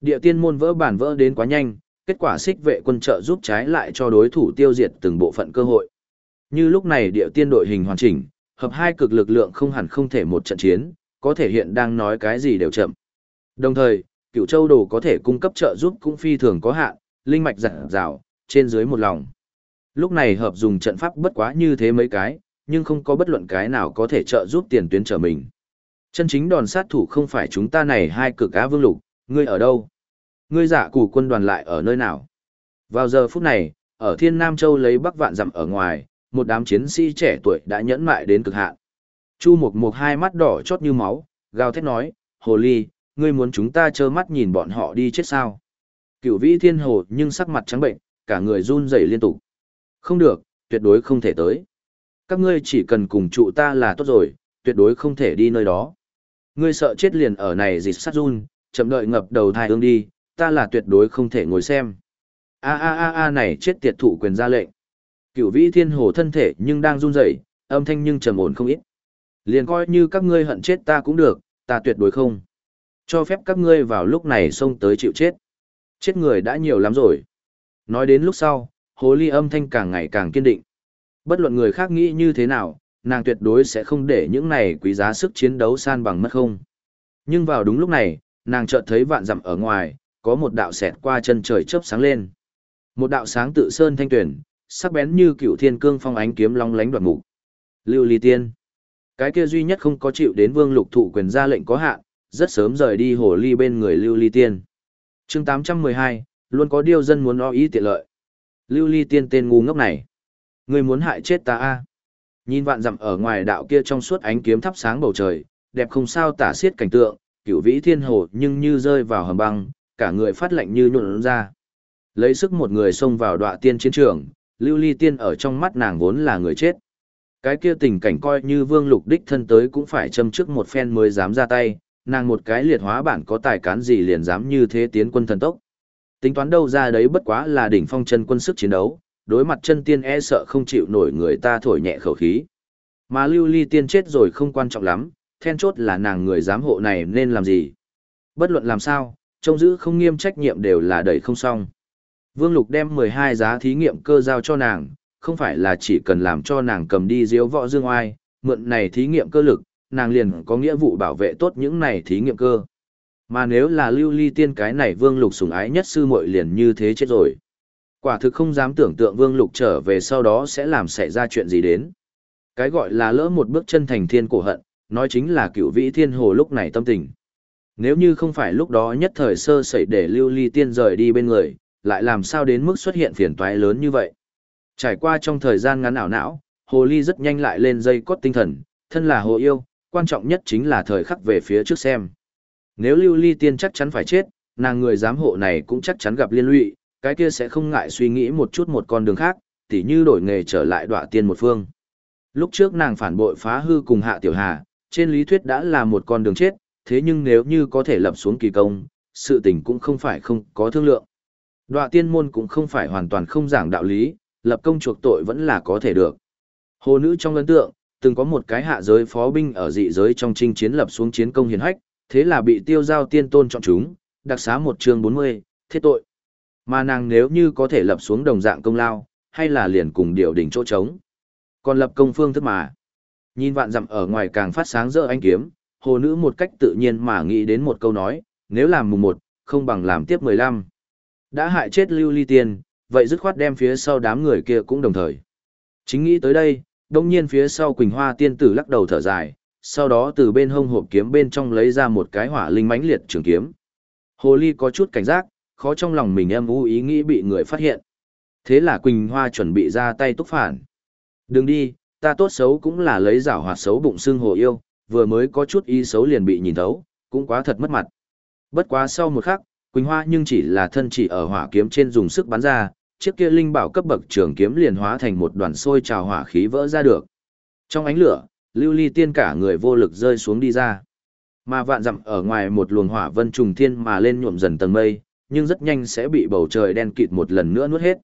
Địa tiên môn vỡ bản vỡ đến quá nhanh, kết quả xích vệ quân trợ giúp trái lại cho đối thủ tiêu diệt từng bộ phận cơ hội. Như lúc này địa tiên đội hình hoàn chỉnh, hợp hai cực lực lượng không hẳn không thể một trận chiến, có thể hiện đang nói cái gì đều chậm. Đồng thời, cựu châu đồ có thể cung cấp trợ giúp cũng phi thường có hạn, linh mạch dặn dào, trên dưới một lòng. Lúc này hợp dùng trận pháp bất quá như thế mấy cái, nhưng không có bất luận cái nào có thể trợ giúp tiền tuyến trở mình. Chân chính đòn sát thủ không phải chúng ta này hai cực á vương lục, ngươi ở đâu? Ngươi giả củ quân đoàn lại ở nơi nào? Vào giờ phút này, ở Thiên Nam Châu lấy Bắc Vạn dặm ở ngoài, một đám chiến sĩ trẻ tuổi đã nhẫn mại đến cực hạn. Chu Mục Mục hai mắt đỏ chót như máu, gào thét nói, Hồ Ly, ngươi muốn chúng ta trơ mắt nhìn bọn họ đi chết sao? Cửu vĩ thiên hồ nhưng sắc mặt trắng bệnh, cả người run rẩy liên tục. Không được, tuyệt đối không thể tới. Các ngươi chỉ cần cùng trụ ta là tốt rồi, tuyệt đối không thể đi nơi đó. Ngươi sợ chết liền ở này dịch sát run, chậm đợi ngập đầu thai ương đi, ta là tuyệt đối không thể ngồi xem. A a a a này chết tiệt thủ quyền ra lệnh cựu vĩ thiên hồ thân thể nhưng đang run rẩy, âm thanh nhưng trầm ổn không ít. Liền coi như các ngươi hận chết ta cũng được, ta tuyệt đối không. Cho phép các ngươi vào lúc này xông tới chịu chết. Chết người đã nhiều lắm rồi. Nói đến lúc sau, hồ ly âm thanh càng ngày càng kiên định. Bất luận người khác nghĩ như thế nào, nàng tuyệt đối sẽ không để những này quý giá sức chiến đấu san bằng mất không. Nhưng vào đúng lúc này, nàng chợt thấy vạn dặm ở ngoài, có một đạo xẹt qua chân trời chớp sáng lên. Một đạo sáng tự sơn thanh tuyển, sắc bén như cựu thiên cương phong ánh kiếm long lánh đoạt mục. Lưu Ly Tiên. Cái kia duy nhất không có chịu đến Vương Lục thụ quyền ra lệnh có hạn, rất sớm rời đi hồ ly bên người Lưu Ly Tiên. Chương 812, luôn có điều dân muốn o ý tiện lợi. Lưu Ly Tiên tên ngu ngốc này, người muốn hại chết ta a. Nhìn vạn dặm ở ngoài đạo kia trong suốt ánh kiếm thắp sáng bầu trời, đẹp không sao tả xiết cảnh tượng, cựu vĩ thiên hồ nhưng như rơi vào hầm băng, cả người phát lạnh như nhuộn ra. Lấy sức một người xông vào đọa tiên chiến trường, lưu ly tiên ở trong mắt nàng vốn là người chết. Cái kia tình cảnh coi như vương lục đích thân tới cũng phải châm trước một phen mới dám ra tay, nàng một cái liệt hóa bản có tài cán gì liền dám như thế tiến quân thần tốc. Tính toán đâu ra đấy bất quá là đỉnh phong chân quân sức chiến đấu, đối mặt chân tiên e sợ không chịu nổi người ta thổi nhẹ khẩu khí. Mà lưu ly tiên chết rồi không quan trọng lắm, then chốt là nàng người giám hộ này nên làm gì. Bất luận làm sao, trông giữ không nghiêm trách nhiệm đều là đẩy không xong. Vương Lục đem 12 giá thí nghiệm cơ giao cho nàng, không phải là chỉ cần làm cho nàng cầm đi diếu võ dương oai, mượn này thí nghiệm cơ lực, nàng liền có nghĩa vụ bảo vệ tốt những này thí nghiệm cơ. Mà nếu là lưu ly tiên cái này Vương Lục sủng ái nhất sư muội liền như thế chết rồi. Quả thực không dám tưởng tượng Vương Lục trở về sau đó sẽ làm xảy ra chuyện gì đến. Cái gọi là lỡ một bước chân thành thiên cổ hận, nói chính là cựu vĩ thiên hồ lúc này tâm tình. Nếu như không phải lúc đó nhất thời sơ sẩy để lưu ly tiên rời đi bên người, lại làm sao đến mức xuất hiện phiền toái lớn như vậy. Trải qua trong thời gian ngắn ảo não, hồ ly rất nhanh lại lên dây cốt tinh thần, thân là hồ yêu, quan trọng nhất chính là thời khắc về phía trước xem. Nếu lưu ly tiên chắc chắn phải chết, nàng người giám hộ này cũng chắc chắn gặp liên lụy, cái kia sẽ không ngại suy nghĩ một chút một con đường khác, tỉ như đổi nghề trở lại đọa tiên một phương. Lúc trước nàng phản bội phá hư cùng hạ tiểu hà, trên lý thuyết đã là một con đường chết, thế nhưng nếu như có thể lập xuống kỳ công, sự tình cũng không phải không có thương lượng. Đoạ tiên môn cũng không phải hoàn toàn không giảng đạo lý, lập công chuộc tội vẫn là có thể được. Hồ nữ trong ấn tượng, từng có một cái hạ giới phó binh ở dị giới trong chinh chiến lập xuống chiến công hiển hách, thế là bị tiêu giao tiên tôn chọn chúng, đặc xá một chương 40, thiết tội. Mà nàng nếu như có thể lập xuống đồng dạng công lao, hay là liền cùng điều đỉnh chỗ trống. Còn lập công phương thức mà. Nhìn vạn dặm ở ngoài càng phát sáng rỡ anh kiếm, hồ nữ một cách tự nhiên mà nghĩ đến một câu nói, nếu làm mùng một, không bằng làm tiếp mười lăm. Đã hại chết lưu ly tiên, vậy dứt khoát đem phía sau đám người kia cũng đồng thời. Chính nghĩ tới đây, đông nhiên phía sau Quỳnh Hoa tiên tử lắc đầu thở dài, sau đó từ bên hông hộp kiếm bên trong lấy ra một cái hỏa linh mãnh liệt trường kiếm. Hồ ly có chút cảnh giác, khó trong lòng mình em u ý nghĩ bị người phát hiện. Thế là Quỳnh Hoa chuẩn bị ra tay túc phản. Đừng đi, ta tốt xấu cũng là lấy giảo hoạt xấu bụng xương hồ yêu, vừa mới có chút ý xấu liền bị nhìn thấu, cũng quá thật mất mặt. Bất quá sau một khắc, Quỳnh Hoa nhưng chỉ là thân chỉ ở hỏa kiếm trên dùng sức bắn ra, chiếc kia linh bảo cấp bậc trường kiếm liền hóa thành một đoàn sôi trào hỏa khí vỡ ra được. Trong ánh lửa, Lưu Ly Tiên cả người vô lực rơi xuống đi ra. Mà vạn dặm ở ngoài một luồng hỏa vân trùng thiên mà lên nhuộm dần tầng mây, nhưng rất nhanh sẽ bị bầu trời đen kịt một lần nữa nuốt hết.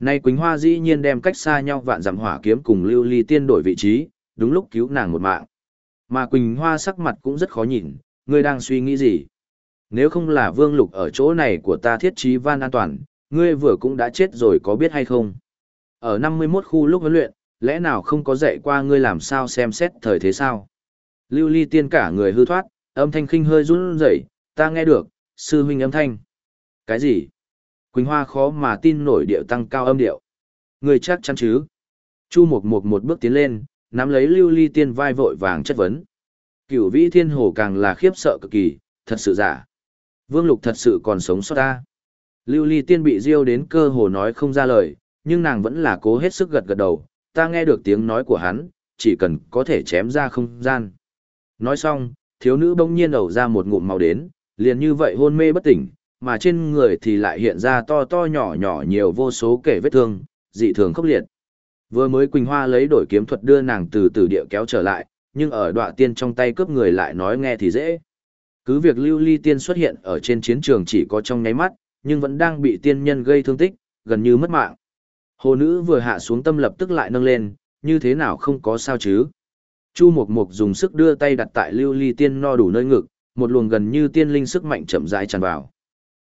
Nay Quỳnh Hoa dĩ nhiên đem cách xa nhau vạn dặm hỏa kiếm cùng Lưu Ly Tiên đổi vị trí, đúng lúc cứu nàng một mạng. Mà Quỳnh Hoa sắc mặt cũng rất khó nhìn, ngươi đang suy nghĩ gì? Nếu không là Vương Lục ở chỗ này của ta thiết trí van an toàn, ngươi vừa cũng đã chết rồi có biết hay không? Ở 51 khu lúc huấn luyện, lẽ nào không có dạy qua ngươi làm sao xem xét thời thế sao? Lưu Ly Tiên cả người hư thoát, âm thanh khinh hơi run rẩy, ta nghe được, sư huynh âm thanh. Cái gì? Quỳnh Hoa khó mà tin nổi điệu tăng cao âm điệu. Người chắc chắn chứ? Chu Mộc Mộc một bước tiến lên, nắm lấy Lưu Ly Tiên vai vội vàng chất vấn. Cửu Vĩ Thiên Hồ càng là khiếp sợ cực kỳ, thật sự giả. Vương Lục thật sự còn sống sót ta. Lưu Ly Tiên bị diêu đến cơ hồ nói không ra lời, nhưng nàng vẫn là cố hết sức gật gật đầu, ta nghe được tiếng nói của hắn, chỉ cần có thể chém ra không gian. Nói xong, thiếu nữ bỗng nhiên ẩu ra một ngụm màu đến, liền như vậy hôn mê bất tỉnh, mà trên người thì lại hiện ra to to nhỏ nhỏ nhiều vô số kể vết thương, dị thường khốc liệt. Vừa mới Quỳnh Hoa lấy đổi kiếm thuật đưa nàng từ từ địa kéo trở lại, nhưng ở đọa tiên trong tay cướp người lại nói nghe thì dễ. Cứ việc lưu ly tiên xuất hiện ở trên chiến trường chỉ có trong nháy mắt, nhưng vẫn đang bị tiên nhân gây thương tích, gần như mất mạng. Hồ nữ vừa hạ xuống tâm lập tức lại nâng lên, như thế nào không có sao chứ. Chu Mộc Mộc dùng sức đưa tay đặt tại lưu ly tiên no đủ nơi ngực, một luồng gần như tiên linh sức mạnh chậm rãi tràn vào.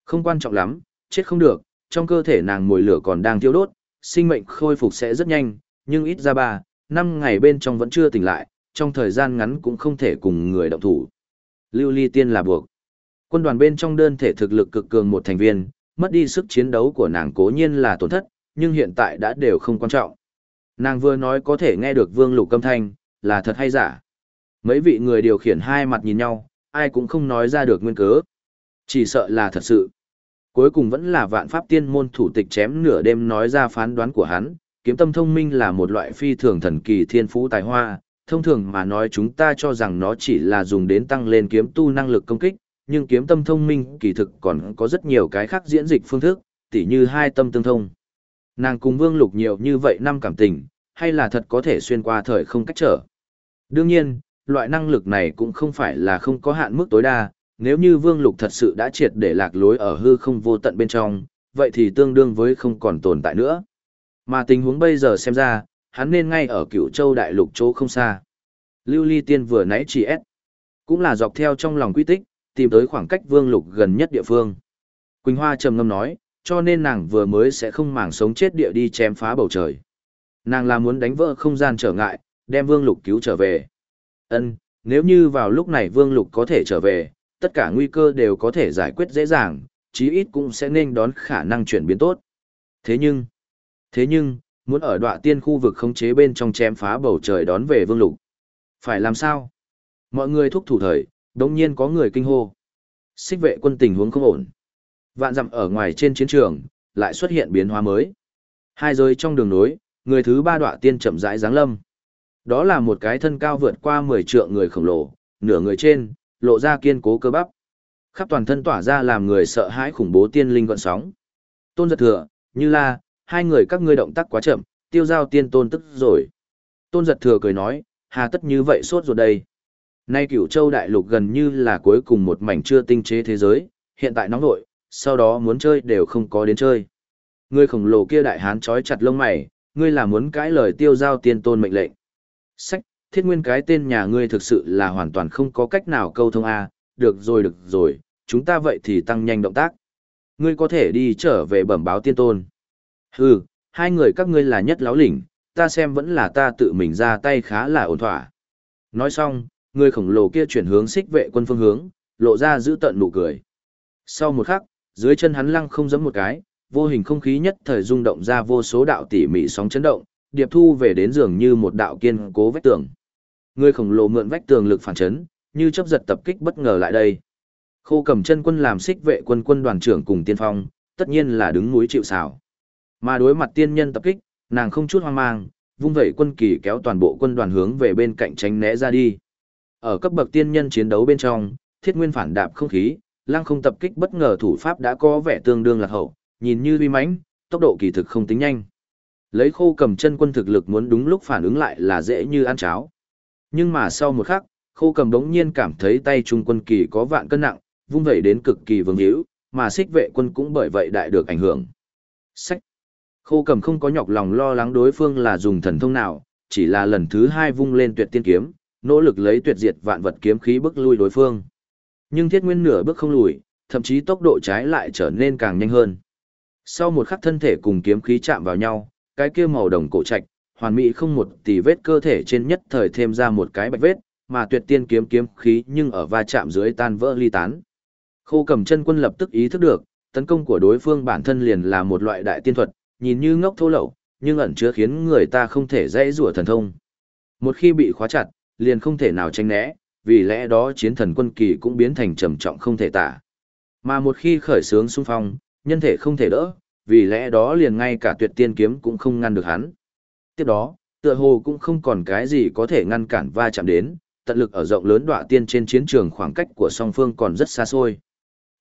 Không quan trọng lắm, chết không được, trong cơ thể nàng mùi lửa còn đang thiêu đốt, sinh mệnh khôi phục sẽ rất nhanh, nhưng ít ra ba, năm ngày bên trong vẫn chưa tỉnh lại, trong thời gian ngắn cũng không thể cùng người động thủ. Lưu Ly Tiên là buộc. Quân đoàn bên trong đơn thể thực lực cực cường một thành viên, mất đi sức chiến đấu của nàng cố nhiên là tổn thất, nhưng hiện tại đã đều không quan trọng. Nàng vừa nói có thể nghe được vương lục âm thanh, là thật hay giả. Mấy vị người điều khiển hai mặt nhìn nhau, ai cũng không nói ra được nguyên cớ. Chỉ sợ là thật sự. Cuối cùng vẫn là vạn pháp tiên môn thủ tịch chém nửa đêm nói ra phán đoán của hắn, kiếm tâm thông minh là một loại phi thường thần kỳ thiên phú tài hoa, thông thường mà nói chúng ta cho rằng nó chỉ là dùng đến tăng lên kiếm tu năng lực công kích, nhưng kiếm tâm thông minh kỳ thực còn có rất nhiều cái khác diễn dịch phương thức, tỉ như hai tâm tương thông. Nàng cùng Vương Lục nhiều như vậy năm cảm tình, hay là thật có thể xuyên qua thời không cách trở. Đương nhiên, loại năng lực này cũng không phải là không có hạn mức tối đa, nếu như Vương Lục thật sự đã triệt để lạc lối ở hư không vô tận bên trong, vậy thì tương đương với không còn tồn tại nữa. Mà tình huống bây giờ xem ra, hắn nên ngay ở cựu châu đại lục chỗ không xa. Lưu Ly Tiên vừa nãy chỉ ép, cũng là dọc theo trong lòng quy tích, tìm tới khoảng cách Vương Lục gần nhất địa phương. Quỳnh Hoa trầm ngâm nói, cho nên nàng vừa mới sẽ không màng sống chết địa đi chém phá bầu trời. Nàng là muốn đánh vỡ không gian trở ngại, đem Vương Lục cứu trở về. Ân, nếu như vào lúc này Vương Lục có thể trở về, tất cả nguy cơ đều có thể giải quyết dễ dàng, chí ít cũng sẽ nên đón khả năng chuyển biến tốt. Thế nhưng, thế nhưng, muốn ở đọa tiên khu vực khống chế bên trong chém phá bầu trời đón về Vương Lục. Phải làm sao? Mọi người thúc thủ thời, đồng nhiên có người kinh hô. Xích vệ quân tình huống không ổn. Vạn dặm ở ngoài trên chiến trường, lại xuất hiện biến hóa mới. Hai giới trong đường nối, người thứ ba đọa tiên chậm rãi giáng lâm. Đó là một cái thân cao vượt qua 10 trượng người khổng lồ, nửa người trên, lộ ra kiên cố cơ bắp. Khắp toàn thân tỏa ra làm người sợ hãi khủng bố tiên linh gọn sóng. Tôn giật thừa, như la, hai người các ngươi động tác quá chậm, tiêu giao tiên tôn tức rồi. Tôn giật thừa cười nói, hà tất như vậy sốt rồi đây. Nay cửu châu đại lục gần như là cuối cùng một mảnh chưa tinh chế thế giới, hiện tại nóng nội, sau đó muốn chơi đều không có đến chơi. ngươi khổng lồ kia đại hán trói chặt lông mày, ngươi là muốn cãi lời tiêu giao tiên tôn mệnh lệnh. Sách, thiết nguyên cái tên nhà ngươi thực sự là hoàn toàn không có cách nào câu thông A, được rồi được rồi, chúng ta vậy thì tăng nhanh động tác. Ngươi có thể đi trở về bẩm báo tiên tôn. Hừ, hai người các ngươi là nhất láo lỉnh, ta xem vẫn là ta tự mình ra tay khá là ổn thỏa. Nói xong, người khổng lồ kia chuyển hướng xích vệ quân phương hướng, lộ ra giữ tận nụ cười. Sau một khắc, dưới chân hắn lăng không giẫm một cái, vô hình không khí nhất thời rung động ra vô số đạo tỉ mỉ sóng chấn động, điệp thu về đến giường như một đạo kiên cố vách tường. Người khổng lồ mượn vách tường lực phản chấn, như chấp giật tập kích bất ngờ lại đây. Khô cầm chân quân làm xích vệ quân quân đoàn trưởng cùng tiên phong, tất nhiên là đứng núi chịu sào. Mà đối mặt tiên nhân tập kích, nàng không chút hoang mang, vung vẩy quân kỳ kéo toàn bộ quân đoàn hướng về bên cạnh tránh né ra đi. Ở cấp bậc tiên nhân chiến đấu bên trong, thiết nguyên phản đạp không khí, lăng không tập kích bất ngờ thủ pháp đã có vẻ tương đương là hậu, nhìn như uy mãnh, tốc độ kỳ thực không tính nhanh. Lấy khô cầm chân quân thực lực muốn đúng lúc phản ứng lại là dễ như ăn cháo. Nhưng mà sau một khắc, khô cầm đống nhiên cảm thấy tay trung quân kỳ có vạn cân nặng, vung vẩy đến cực kỳ vương hữu, mà xích vệ quân cũng bởi vậy đại được ảnh hưởng. Sách. Khô cầm không có nhọc lòng lo lắng đối phương là dùng thần thông nào, chỉ là lần thứ hai vung lên tuyệt tiên kiếm, nỗ lực lấy tuyệt diệt vạn vật kiếm khí bức lui đối phương. Nhưng thiết nguyên nửa bước không lùi, thậm chí tốc độ trái lại trở nên càng nhanh hơn. Sau một khắc thân thể cùng kiếm khí chạm vào nhau, cái kia màu đồng cổ trạch, hoàn mỹ không một tì vết cơ thể trên nhất thời thêm ra một cái bạch vết, mà tuyệt tiên kiếm kiếm khí nhưng ở va chạm dưới tan vỡ ly tán. Khô cầm chân quân lập tức ý thức được, tấn công của đối phương bản thân liền là một loại đại tiên thuật, nhìn như ngốc thô lậu, nhưng ẩn chứa khiến người ta không thể dễ rủa thần thông. Một khi bị khóa chặt, liền không thể nào tránh né, vì lẽ đó chiến thần quân kỳ cũng biến thành trầm trọng không thể tả. Mà một khi khởi sướng xung phong, nhân thể không thể đỡ, vì lẽ đó liền ngay cả tuyệt tiên kiếm cũng không ngăn được hắn. Tiếp đó, tựa hồ cũng không còn cái gì có thể ngăn cản va chạm đến, tận lực ở rộng lớn đọa tiên trên chiến trường khoảng cách của song phương còn rất xa xôi.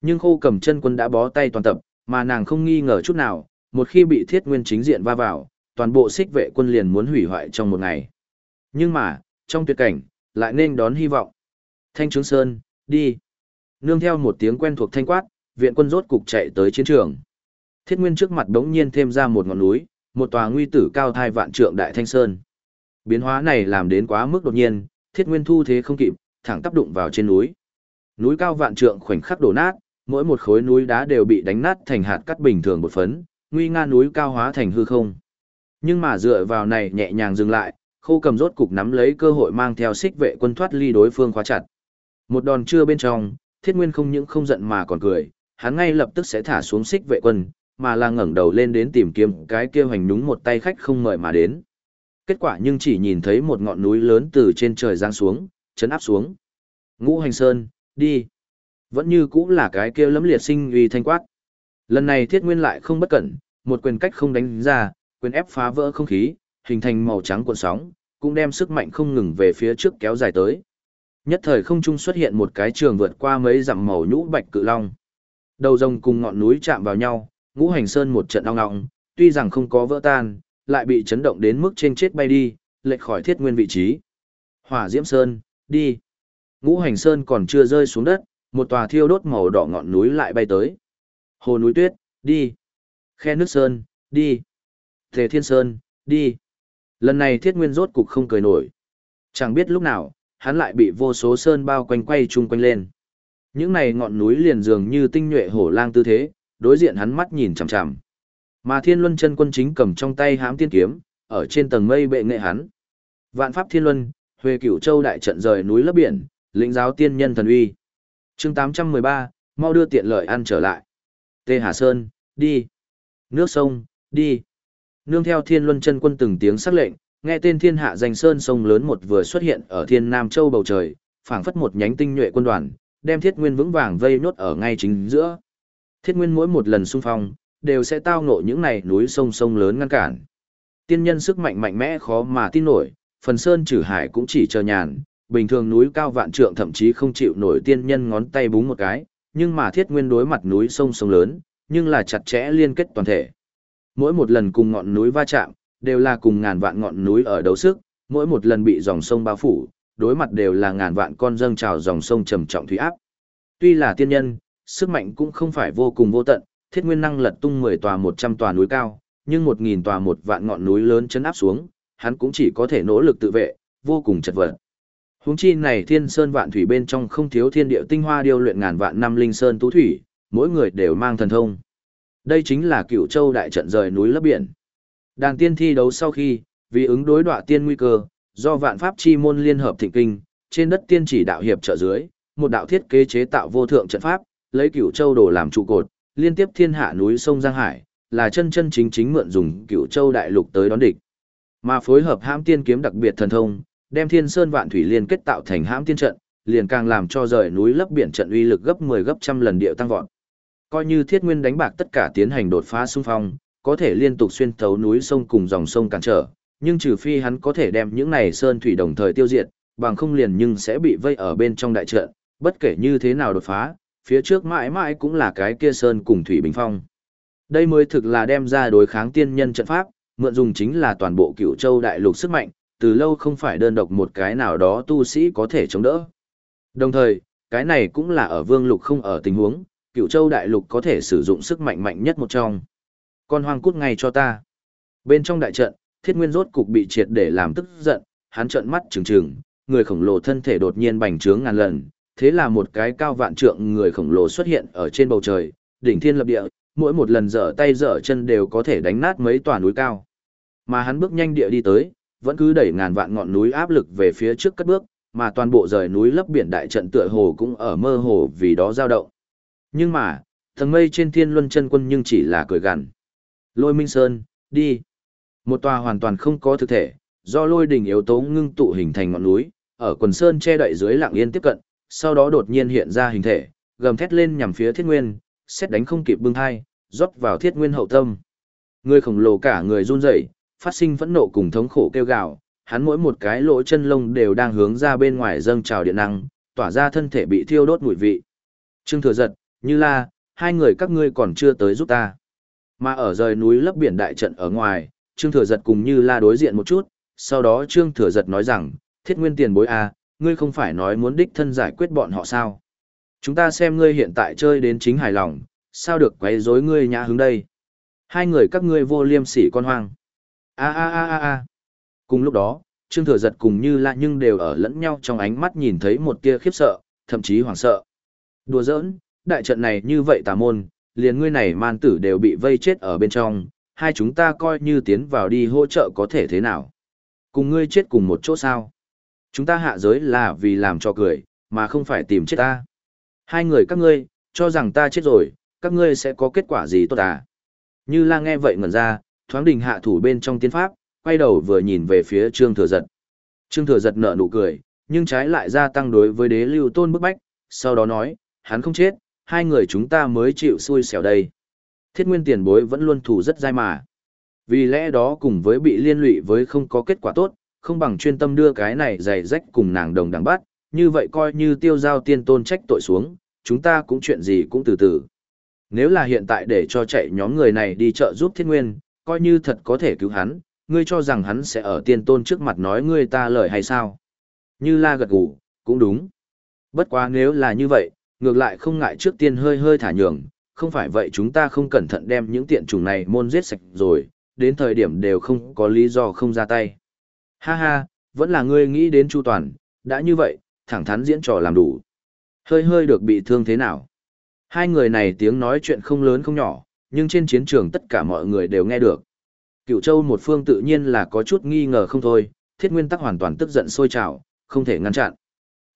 Nhưng khô cầm chân quân đã bó tay toàn tập, mà nàng không nghi ngờ chút nào, một khi bị thiết nguyên chính diện va vào, toàn bộ xích vệ quân liền muốn hủy hoại trong một ngày. Nhưng mà, trong tuyệt cảnh, lại nên đón hy vọng. Thanh Trướng Sơn, đi. Nương theo một tiếng quen thuộc thanh quát, viện quân rốt cục chạy tới chiến trường. Thiết Nguyên trước mặt đống nhiên thêm ra một ngọn núi, một tòa nguy tử cao thai vạn trượng đại thanh sơn. Biến hóa này làm đến quá mức đột nhiên, Thiết Nguyên thu thế không kịp, thẳng tắp đụng vào trên núi. Núi cao vạn trượng khoảnh khắc đổ nát, mỗi một khối núi đá đều bị đánh nát thành hạt cắt bình thường một phấn, nguy nga núi cao hóa thành hư không. Nhưng mà dựa vào này nhẹ nhàng dừng lại, khô cầm rốt cục nắm lấy cơ hội mang theo xích vệ quân thoát ly đối phương khóa chặt. Một đòn chưa bên trong, thiết nguyên không những không giận mà còn cười, hắn ngay lập tức sẽ thả xuống xích vệ quân, mà là ngẩng đầu lên đến tìm kiếm cái kia hoành nhúng một tay khách không mời mà đến. Kết quả nhưng chỉ nhìn thấy một ngọn núi lớn từ trên trời giáng xuống, chấn áp xuống. Ngũ hành sơn, đi. Vẫn như cũng là cái kia lấm liệt sinh uy thanh quát. Lần này thiết nguyên lại không bất cẩn, một quyền cách không đánh ra, quyền ép phá vỡ không khí, hình thành màu trắng cuộn sóng, cũng đem sức mạnh không ngừng về phía trước kéo dài tới. Nhất thời không trung xuất hiện một cái trường vượt qua mấy dặm màu nhũ bạch cự long. Đầu rồng cùng ngọn núi chạm vào nhau, ngũ hành sơn một trận ong ong, tuy rằng không có vỡ tan, lại bị chấn động đến mức trên chết bay đi, lệch khỏi thiết nguyên vị trí. Hỏa Diễm Sơn, đi. Ngũ hành sơn còn chưa rơi xuống đất, một tòa thiêu đốt màu đỏ ngọn núi lại bay tới. Hồ núi tuyết, đi. Khe nước sơn, đi. Tề thiên sơn, đi. Lần này thiết nguyên rốt cục không cười nổi. Chẳng biết lúc nào, hắn lại bị vô số sơn bao quanh quay chung quanh lên. Những này ngọn núi liền dường như tinh nhuệ hổ lang tư thế, đối diện hắn mắt nhìn chằm chằm. Mà Thiên Luân chân quân chính cầm trong tay hãm tiên kiếm, ở trên tầng mây bệ nghệ hắn. Vạn pháp Thiên Luân, Huệ Cửu Châu đại trận rời núi lấp biển, lĩnh giáo tiên nhân thần uy. Chương 813, mau đưa tiện lợi ăn trở lại. Tê Hà Sơn, đi. Nước sông, đi. Nương theo Thiên Luân chân quân từng tiếng sắc lệnh, nghe tên thiên hạ danh sơn sông lớn một vừa xuất hiện ở Thiên Nam Châu bầu trời, phảng phất một nhánh tinh nhuệ quân đoàn, đem Thiết Nguyên vững vàng vây nốt ở ngay chính giữa. Thiết Nguyên mỗi một lần xung phong, đều sẽ tao ngộ những này núi sông sông lớn ngăn cản. Tiên nhân sức mạnh mạnh mẽ khó mà tin nổi, phần sơn trừ hải cũng chỉ chờ nhàn, bình thường núi cao vạn trượng thậm chí không chịu nổi tiên nhân ngón tay búng một cái, nhưng mà thiết nguyên đối mặt núi sông sông lớn, nhưng là chặt chẽ liên kết toàn thể. Mỗi một lần cùng ngọn núi va chạm, đều là cùng ngàn vạn ngọn núi ở đấu sức, mỗi một lần bị dòng sông bao phủ, đối mặt đều là ngàn vạn con dâng trào dòng sông trầm trọng thủy áp. Tuy là tiên nhân, sức mạnh cũng không phải vô cùng vô tận, thiết nguyên năng lật tung 10 tòa 100 tòa núi cao, nhưng 1000 tòa một vạn ngọn núi lớn chấn áp xuống, hắn cũng chỉ có thể nỗ lực tự vệ, vô cùng chật vật. Huống chi này thiên sơn vạn thủy bên trong không thiếu thiên địa tinh hoa điêu luyện ngàn vạn năm linh sơn tú thủy, mỗi người đều mang thần thông. Đây chính là cựu châu đại trận rời núi lấp biển. Đàn tiên thi đấu sau khi, vì ứng đối đọa tiên nguy cơ, do vạn pháp chi môn liên hợp thịnh kinh, trên đất tiên chỉ đạo hiệp trợ dưới, một đạo thiết kế chế tạo vô thượng trận pháp, lấy cựu châu đồ làm trụ cột, liên tiếp thiên hạ núi sông Giang Hải, là chân chân chính chính mượn dùng cựu châu đại lục tới đón địch. Mà phối hợp hãm tiên kiếm đặc biệt thần thông, đem thiên sơn vạn thủy liên kết tạo thành hãm tiên trận, liền càng làm cho rời núi lấp biển trận uy lực gấp 10 gấp trăm lần điệu tăng vọt. Coi như thiết nguyên đánh bạc tất cả tiến hành đột phá xung phong, có thể liên tục xuyên thấu núi sông cùng dòng sông cản trở, nhưng trừ phi hắn có thể đem những này sơn thủy đồng thời tiêu diệt, bằng không liền nhưng sẽ bị vây ở bên trong đại trận, bất kể như thế nào đột phá, phía trước mãi mãi cũng là cái kia sơn cùng thủy bình phong. Đây mới thực là đem ra đối kháng tiên nhân trận pháp, mượn dùng chính là toàn bộ cựu châu đại lục sức mạnh, từ lâu không phải đơn độc một cái nào đó tu sĩ có thể chống đỡ. Đồng thời, cái này cũng là ở vương lục không ở tình huống, cựu châu đại lục có thể sử dụng sức mạnh mạnh nhất một trong. Con hoang cút ngay cho ta. Bên trong đại trận, thiết nguyên rốt cục bị triệt để làm tức giận, hắn trợn mắt trừng trừng, người khổng lồ thân thể đột nhiên bành trướng ngàn lần, thế là một cái cao vạn trượng người khổng lồ xuất hiện ở trên bầu trời, đỉnh thiên lập địa, mỗi một lần dở tay dở chân đều có thể đánh nát mấy tòa núi cao. Mà hắn bước nhanh địa đi tới, vẫn cứ đẩy ngàn vạn ngọn núi áp lực về phía trước cất bước, mà toàn bộ rời núi lấp biển đại trận tựa hồ cũng ở mơ hồ vì đó dao động. Nhưng mà, tầng mây trên thiên luân chân quân nhưng chỉ là cười gằn. Lôi Minh Sơn, đi. Một tòa hoàn toàn không có thực thể, do lôi đỉnh yếu tố ngưng tụ hình thành ngọn núi, ở quần sơn che đậy dưới lặng yên tiếp cận, sau đó đột nhiên hiện ra hình thể, gầm thét lên nhằm phía thiết nguyên, xét đánh không kịp bưng thai, rót vào thiết nguyên hậu tâm. Người khổng lồ cả người run rẩy, phát sinh phẫn nộ cùng thống khổ kêu gào, hắn mỗi một cái lỗ chân lông đều đang hướng ra bên ngoài dâng trào điện năng, tỏa ra thân thể bị thiêu đốt mùi vị. Trương Thừa Giật, như La, hai người các ngươi còn chưa tới giúp ta. Mà ở rời núi lấp biển đại trận ở ngoài, Trương Thừa Giật cùng Như La đối diện một chút, sau đó Trương Thừa Giật nói rằng, thiết nguyên tiền bối a, ngươi không phải nói muốn đích thân giải quyết bọn họ sao? Chúng ta xem ngươi hiện tại chơi đến chính hài lòng, sao được quấy rối ngươi nhã hướng đây? Hai người các ngươi vô liêm sỉ con hoang. A a a a a. Cùng lúc đó, Trương Thừa Giật cùng Như La nhưng đều ở lẫn nhau trong ánh mắt nhìn thấy một tia khiếp sợ, thậm chí hoảng sợ. Đùa giỡn, đại trận này như vậy tà môn, liền ngươi này man tử đều bị vây chết ở bên trong, hai chúng ta coi như tiến vào đi hỗ trợ có thể thế nào. Cùng ngươi chết cùng một chỗ sao. Chúng ta hạ giới là vì làm cho cười, mà không phải tìm chết ta. Hai người các ngươi, cho rằng ta chết rồi, các ngươi sẽ có kết quả gì tốt à? Như la nghe vậy ngẩn ra, thoáng đình hạ thủ bên trong tiên pháp, quay đầu vừa nhìn về phía Trương Thừa Giật. Trương Thừa Giật nở nụ cười, nhưng trái lại gia tăng đối với đế lưu tôn bức bách, sau đó nói, hắn không chết, hai người chúng ta mới chịu xui xẻo đây. Thiết nguyên tiền bối vẫn luôn thủ rất dai mà. Vì lẽ đó cùng với bị liên lụy với không có kết quả tốt, không bằng chuyên tâm đưa cái này giày rách cùng nàng đồng đẳng bắt, như vậy coi như tiêu giao tiên tôn trách tội xuống, chúng ta cũng chuyện gì cũng từ từ. Nếu là hiện tại để cho chạy nhóm người này đi chợ giúp thiết nguyên, coi như thật có thể cứu hắn, ngươi cho rằng hắn sẽ ở tiên tôn trước mặt nói ngươi ta lời hay sao? Như la gật gù, cũng đúng. Bất quá nếu là như vậy, ngược lại không ngại trước tiên hơi hơi thả nhường, không phải vậy chúng ta không cẩn thận đem những tiện chủng này môn giết sạch rồi, đến thời điểm đều không có lý do không ra tay. Ha ha, vẫn là ngươi nghĩ đến chu toàn, đã như vậy, thẳng thắn diễn trò làm đủ. Hơi hơi được bị thương thế nào? Hai người này tiếng nói chuyện không lớn không nhỏ, nhưng trên chiến trường tất cả mọi người đều nghe được. Cựu châu một phương tự nhiên là có chút nghi ngờ không thôi, thiết nguyên tắc hoàn toàn tức giận sôi trào, không thể ngăn chặn.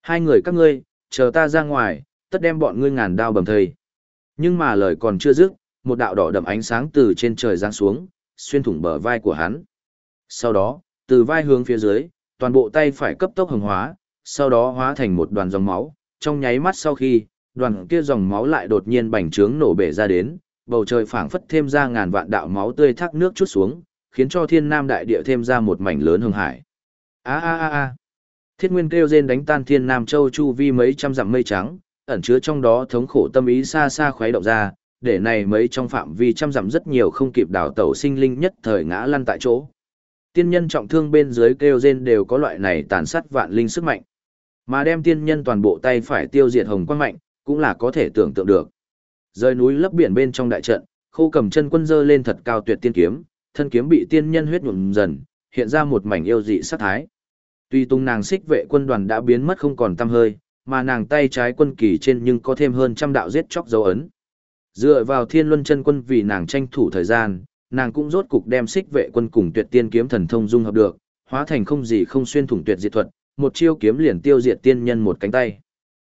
Hai người các ngươi, chờ ta ra ngoài, tất đem bọn ngươi ngàn đao bầm thây. Nhưng mà lời còn chưa dứt, một đạo đỏ đậm ánh sáng từ trên trời giáng xuống, xuyên thủng bờ vai của hắn. Sau đó, từ vai hướng phía dưới, toàn bộ tay phải cấp tốc hồng hóa, sau đó hóa thành một đoàn dòng máu, trong nháy mắt sau khi, đoàn kia dòng máu lại đột nhiên bành trướng nổ bể ra đến, bầu trời phảng phất thêm ra ngàn vạn đạo máu tươi thác nước chút xuống, khiến cho thiên nam đại địa thêm ra một mảnh lớn hưng hải. A a a a. Thiết Nguyên kêu rên đánh tan thiên nam châu chu vi mấy trăm dặm mây trắng, ẩn chứa trong đó thống khổ tâm ý xa xa khuấy động ra, để này mấy trong phạm vi trăm dặm rất nhiều không kịp đảo tẩu sinh linh nhất thời ngã lăn tại chỗ. Tiên nhân trọng thương bên dưới kêu rên đều có loại này tàn sát vạn linh sức mạnh. Mà đem tiên nhân toàn bộ tay phải tiêu diệt hồng quang mạnh, cũng là có thể tưởng tượng được. Rơi núi lấp biển bên trong đại trận, khô cầm chân quân dơ lên thật cao tuyệt tiên kiếm, thân kiếm bị tiên nhân huyết nhuộm dần, hiện ra một mảnh yêu dị sát thái. Tuy tung nàng xích vệ quân đoàn đã biến mất không còn tăm hơi, mà nàng tay trái quân kỳ trên nhưng có thêm hơn trăm đạo giết chóc dấu ấn. Dựa vào thiên luân chân quân vì nàng tranh thủ thời gian, nàng cũng rốt cục đem xích vệ quân cùng tuyệt tiên kiếm thần thông dung hợp được, hóa thành không gì không xuyên thủng tuyệt diệt thuật, một chiêu kiếm liền tiêu diệt tiên nhân một cánh tay.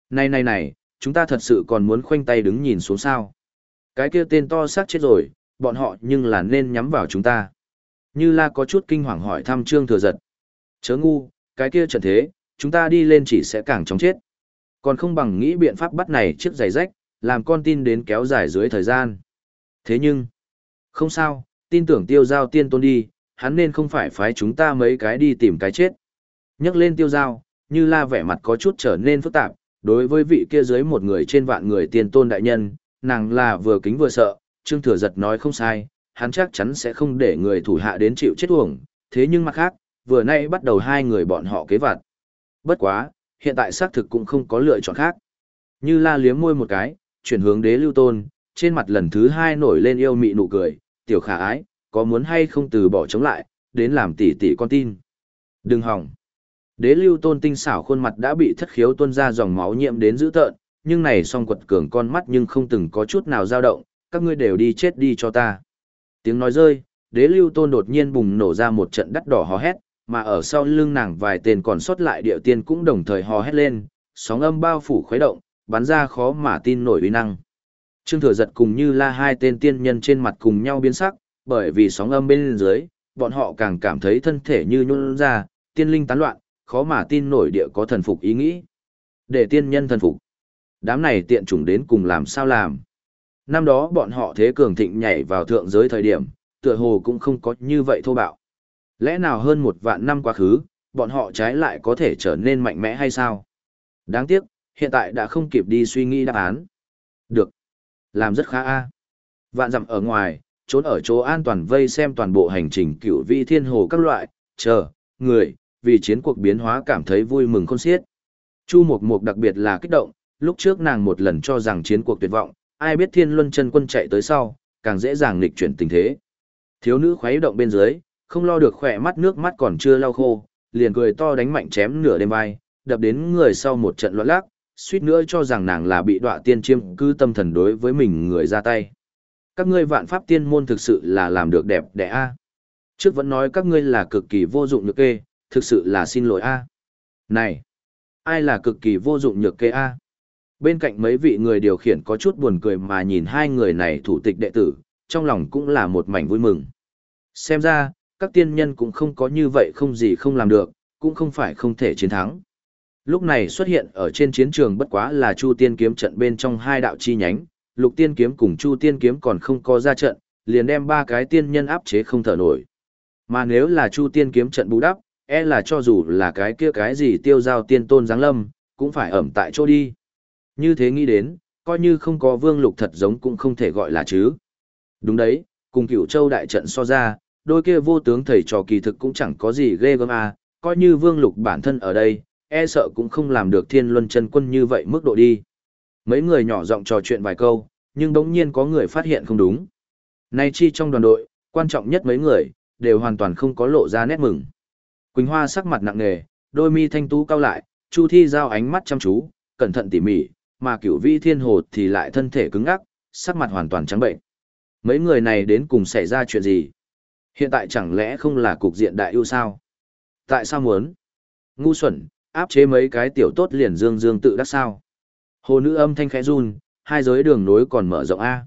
Này này này, chúng ta thật sự còn muốn khoanh tay đứng nhìn xuống sao. Cái kia tên to xác chết rồi, bọn họ nhưng là nên nhắm vào chúng ta. Như la có chút kinh hoàng hỏi thăm trương thừa giật. Chớ ngu, cái kia trận thế, chúng ta đi lên chỉ sẽ càng chóng chết. Còn không bằng nghĩ biện pháp bắt này chiếc giày rách, làm con tin đến kéo dài dưới thời gian. Thế nhưng, không sao, tin tưởng tiêu giao tiên tôn đi, hắn nên không phải phái chúng ta mấy cái đi tìm cái chết. Nhắc lên tiêu giao, như la vẻ mặt có chút trở nên phức tạp, đối với vị kia dưới một người trên vạn người tiên tôn đại nhân, nàng là vừa kính vừa sợ, Trương Thừa Giật nói không sai, hắn chắc chắn sẽ không để người thủ hạ đến chịu chết uổng, thế nhưng mặt khác, vừa nay bắt đầu hai người bọn họ kế vặt. Bất quá, hiện tại xác thực cũng không có lựa chọn khác. Như la liếm môi một cái, chuyển hướng đế lưu tôn, trên mặt lần thứ hai nổi lên yêu mị nụ cười, tiểu khả ái, có muốn hay không từ bỏ chống lại, đến làm tỷ tỷ con tin. Đừng hỏng. Đế lưu tôn tinh xảo khuôn mặt đã bị thất khiếu tuôn ra dòng máu nhiễm đến dữ tợn, nhưng này song quật cường con mắt nhưng không từng có chút nào dao động, các ngươi đều đi chết đi cho ta. Tiếng nói rơi, đế lưu tôn đột nhiên bùng nổ ra một trận đắt đỏ hò hét, mà ở sau lưng nàng vài tên còn sót lại điệu tiên cũng đồng thời hò hét lên, sóng âm bao phủ khuấy động, bắn ra khó mà tin nổi uy năng. Trương Thừa Giật cùng như là hai tên tiên nhân trên mặt cùng nhau biến sắc, bởi vì sóng âm bên dưới, bọn họ càng cảm thấy thân thể như nhún ra, tiên linh tán loạn, khó mà tin nổi địa có thần phục ý nghĩ. Để tiên nhân thần phục. Đám này tiện chủng đến cùng làm sao làm. Năm đó bọn họ thế cường thịnh nhảy vào thượng giới thời điểm, tựa hồ cũng không có như vậy thô bạo. Lẽ nào hơn một vạn năm quá khứ, bọn họ trái lại có thể trở nên mạnh mẽ hay sao? Đáng tiếc, hiện tại đã không kịp đi suy nghĩ đáp án. Được. Làm rất khá a. Vạn dặm ở ngoài, trốn ở chỗ an toàn vây xem toàn bộ hành trình cựu vi thiên hồ các loại, chờ, người, vì chiến cuộc biến hóa cảm thấy vui mừng khôn xiết. Chu Mộc Mộc đặc biệt là kích động, lúc trước nàng một lần cho rằng chiến cuộc tuyệt vọng, ai biết Thiên Luân chân quân chạy tới sau, càng dễ dàng nghịch chuyển tình thế. Thiếu nữ khuấy động bên dưới, không lo được khỏe mắt nước mắt còn chưa lau khô, liền cười to đánh mạnh chém nửa đêm vai, đập đến người sau một trận loạn lắc, suýt nữa cho rằng nàng là bị đọa tiên chiêm cư tâm thần đối với mình người ra tay. Các ngươi vạn pháp tiên môn thực sự là làm được đẹp đẽ a. Trước vẫn nói các ngươi là cực kỳ vô dụng nhược kê, thực sự là xin lỗi a. Này, ai là cực kỳ vô dụng nhược kê a? Bên cạnh mấy vị người điều khiển có chút buồn cười mà nhìn hai người này thủ tịch đệ tử, trong lòng cũng là một mảnh vui mừng. Xem ra, các tiên nhân cũng không có như vậy không gì không làm được, cũng không phải không thể chiến thắng. Lúc này xuất hiện ở trên chiến trường bất quá là Chu Tiên kiếm trận bên trong hai đạo chi nhánh, Lục Tiên kiếm cùng Chu Tiên kiếm còn không có ra trận, liền đem ba cái tiên nhân áp chế không thở nổi. Mà nếu là Chu Tiên kiếm trận bù đắp, e là cho dù là cái kia cái gì tiêu giao tiên tôn giáng lâm, cũng phải ẩm tại chỗ đi. Như thế nghĩ đến, coi như không có vương lục thật giống cũng không thể gọi là chứ. Đúng đấy, cùng cửu châu đại trận so ra, đôi kia vô tướng thầy trò kỳ thực cũng chẳng có gì ghê gớm à, coi như vương lục bản thân ở đây, e sợ cũng không làm được thiên luân chân quân như vậy mức độ đi. Mấy người nhỏ giọng trò chuyện vài câu, nhưng đống nhiên có người phát hiện không đúng. Nay chi trong đoàn đội, quan trọng nhất mấy người, đều hoàn toàn không có lộ ra nét mừng. Quỳnh Hoa sắc mặt nặng nề, đôi mi thanh tú cao lại, Chu Thi giao ánh mắt chăm chú, cẩn thận tỉ mỉ, mà cửu vi thiên hồ thì lại thân thể cứng ngắc, sắc mặt hoàn toàn trắng bệnh. Mấy người này đến cùng xảy ra chuyện gì? Hiện tại chẳng lẽ không là cục diện đại ưu sao? Tại sao muốn? Ngu xuẩn, áp chế mấy cái tiểu tốt liền dương dương tự đắc sao? Hồ nữ âm thanh khẽ run, hai giới đường nối còn mở rộng A.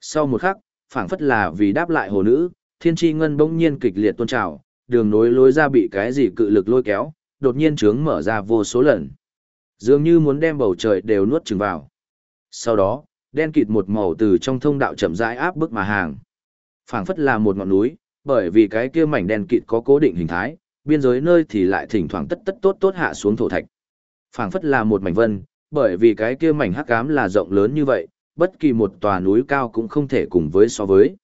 Sau một khắc, phảng phất là vì đáp lại hồ nữ, thiên tri ngân bỗng nhiên kịch liệt tôn trào, đường nối lối ra bị cái gì cự lực lôi kéo, đột nhiên trướng mở ra vô số lần. Dường như muốn đem bầu trời đều nuốt chừng vào. Sau đó, đen kịt một màu từ trong thông đạo chậm rãi áp bức mà hàng. phảng phất là một ngọn núi, bởi vì cái kia mảnh đen kịt có cố định hình thái, biên giới nơi thì lại thỉnh thoảng tất tất tốt tốt hạ xuống thổ thạch. phảng phất là một mảnh vân, bởi vì cái kia mảnh hắc ám là rộng lớn như vậy, bất kỳ một tòa núi cao cũng không thể cùng với so với.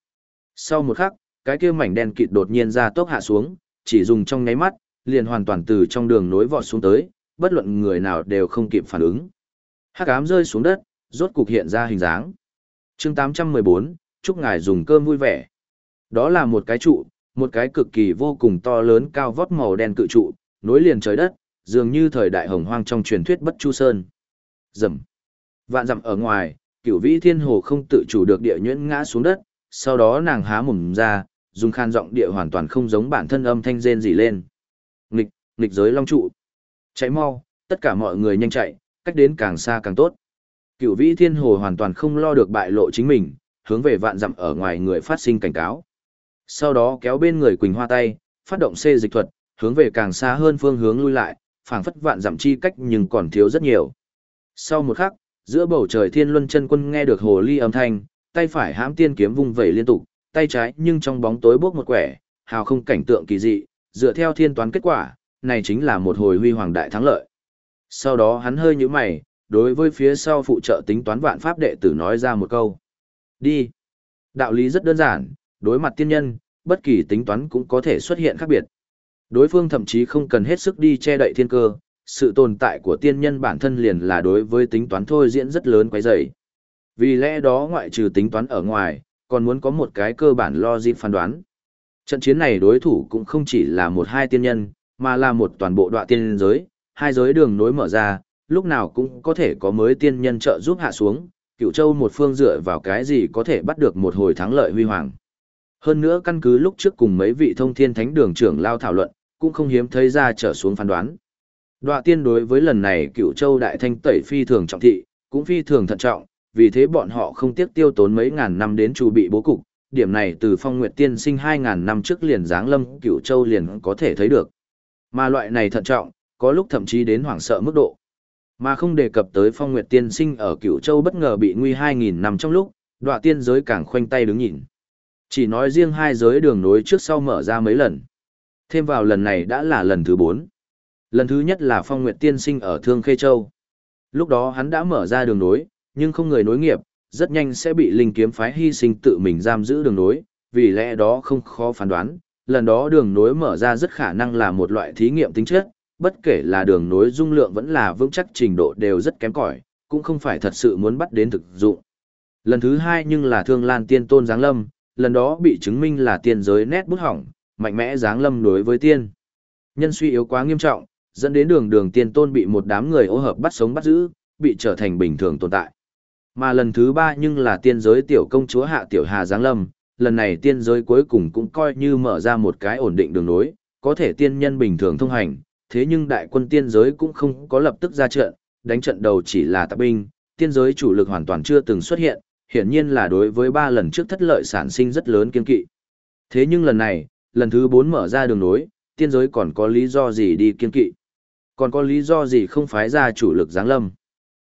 Sau một khắc, cái kia mảnh đen kịt đột nhiên ra tốc hạ xuống, chỉ dùng trong nháy mắt, liền hoàn toàn từ trong đường nối vọt xuống tới, bất luận người nào đều không kịp phản ứng. Hắc ám rơi xuống đất, rốt cục hiện ra hình dáng. Chương 814, chúc ngài dùng cơm vui vẻ. Đó là một cái trụ, một cái cực kỳ vô cùng to lớn cao vót màu đen cự trụ, nối liền trời đất, dường như thời đại hồng hoang trong truyền thuyết Bất Chu Sơn. Rầm. Vạn dặm ở ngoài, Cửu Vĩ Thiên Hồ không tự chủ được địa nhuyễn ngã xuống đất, sau đó nàng há mồm ra, dùng khan giọng địa hoàn toàn không giống bản thân âm thanh rên rỉ lên. Nghịch, nghịch giới long trụ. chạy mau, tất cả mọi người nhanh chạy, cách đến càng xa càng tốt. Cửu Vĩ Thiên Hồ hoàn toàn không lo được bại lộ chính mình, hướng về vạn dặm ở ngoài người phát sinh cảnh cáo. Sau đó kéo bên người Quỳnh Hoa tay, phát động xê dịch thuật, hướng về càng xa hơn phương hướng lui lại, phảng phất vạn giảm chi cách nhưng còn thiếu rất nhiều. Sau một khắc, giữa bầu trời Thiên Luân chân quân nghe được hồ ly âm thanh, tay phải hãm tiên kiếm vung vẩy liên tục, tay trái nhưng trong bóng tối bốc một quẻ, hào không cảnh tượng kỳ dị, dựa theo thiên toán kết quả, này chính là một hồi huy hoàng đại thắng lợi. Sau đó hắn hơi nhíu mày, đối với phía sau phụ trợ tính toán vạn pháp đệ tử nói ra một câu. Đi. Đạo lý rất đơn giản, đối mặt tiên nhân, bất kỳ tính toán cũng có thể xuất hiện khác biệt. Đối phương thậm chí không cần hết sức đi che đậy thiên cơ, sự tồn tại của tiên nhân bản thân liền là đối với tính toán thôi diễn rất lớn quấy rầy. Vì lẽ đó ngoại trừ tính toán ở ngoài, còn muốn có một cái cơ bản logic phán đoán. Trận chiến này đối thủ cũng không chỉ là một hai tiên nhân, mà là một toàn bộ đoạn tiên giới, hai giới đường nối mở ra, lúc nào cũng có thể có mới tiên nhân trợ giúp hạ xuống, cựu châu một phương dựa vào cái gì có thể bắt được một hồi thắng lợi huy hoàng. Hơn nữa căn cứ lúc trước cùng mấy vị thông thiên thánh đường trưởng lao thảo luận, cũng không hiếm thấy ra trở xuống phán đoán. Đoạ tiên đối với lần này cựu châu đại thanh tẩy phi thường trọng thị, cũng phi thường thận trọng, vì thế bọn họ không tiếc tiêu tốn mấy ngàn năm đến chuẩn bị bố cục, điểm này từ phong nguyệt tiên sinh 2.000 năm trước liền giáng lâm cựu châu liền có thể thấy được. Mà loại này thận trọng, có lúc thậm chí đến hoảng sợ mức độ. Mà không đề cập tới phong nguyệt tiên sinh ở cựu châu bất ngờ bị nguy 2.000 năm trong lúc, đoạ tiên giới càng khoanh tay đứng nhìn. Chỉ nói riêng hai giới đường nối trước sau mở ra mấy lần. Thêm vào lần này đã là lần thứ bốn. Lần thứ nhất là phong nguyệt tiên sinh ở Thương Khê Châu. Lúc đó hắn đã mở ra đường nối, nhưng không người nối nghiệp, rất nhanh sẽ bị linh kiếm phái hy sinh tự mình giam giữ đường nối, vì lẽ đó không khó phán đoán, lần đó đường nối mở ra rất khả năng là một loại thí nghiệm tính chất, bất kể là đường nối dung lượng vẫn là vững chắc trình độ đều rất kém cỏi, cũng không phải thật sự muốn bắt đến thực dụng. Lần thứ hai nhưng là thương lan tiên tôn giáng lâm, lần đó bị chứng minh là tiên giới nét bút hỏng, mạnh mẽ giáng lâm đối với tiên. Nhân suy yếu quá nghiêm trọng, dẫn đến đường đường tiên tôn bị một đám người ô hợp bắt sống bắt giữ, bị trở thành bình thường tồn tại. Mà lần thứ ba nhưng là tiên giới tiểu công chúa Hạ Tiểu Hà Giáng Lâm, lần này tiên giới cuối cùng cũng coi như mở ra một cái ổn định đường nối, có thể tiên nhân bình thường thông hành, thế nhưng đại quân tiên giới cũng không có lập tức ra trận, đánh trận đầu chỉ là tạp binh, tiên giới chủ lực hoàn toàn chưa từng xuất hiện, hiển nhiên là đối với ba lần trước thất lợi sản sinh rất lớn kiên kỵ. Thế nhưng lần này, lần thứ bốn mở ra đường nối, tiên giới còn có lý do gì đi kiên kỵ? Còn có lý do gì không phái ra chủ lực giáng lâm?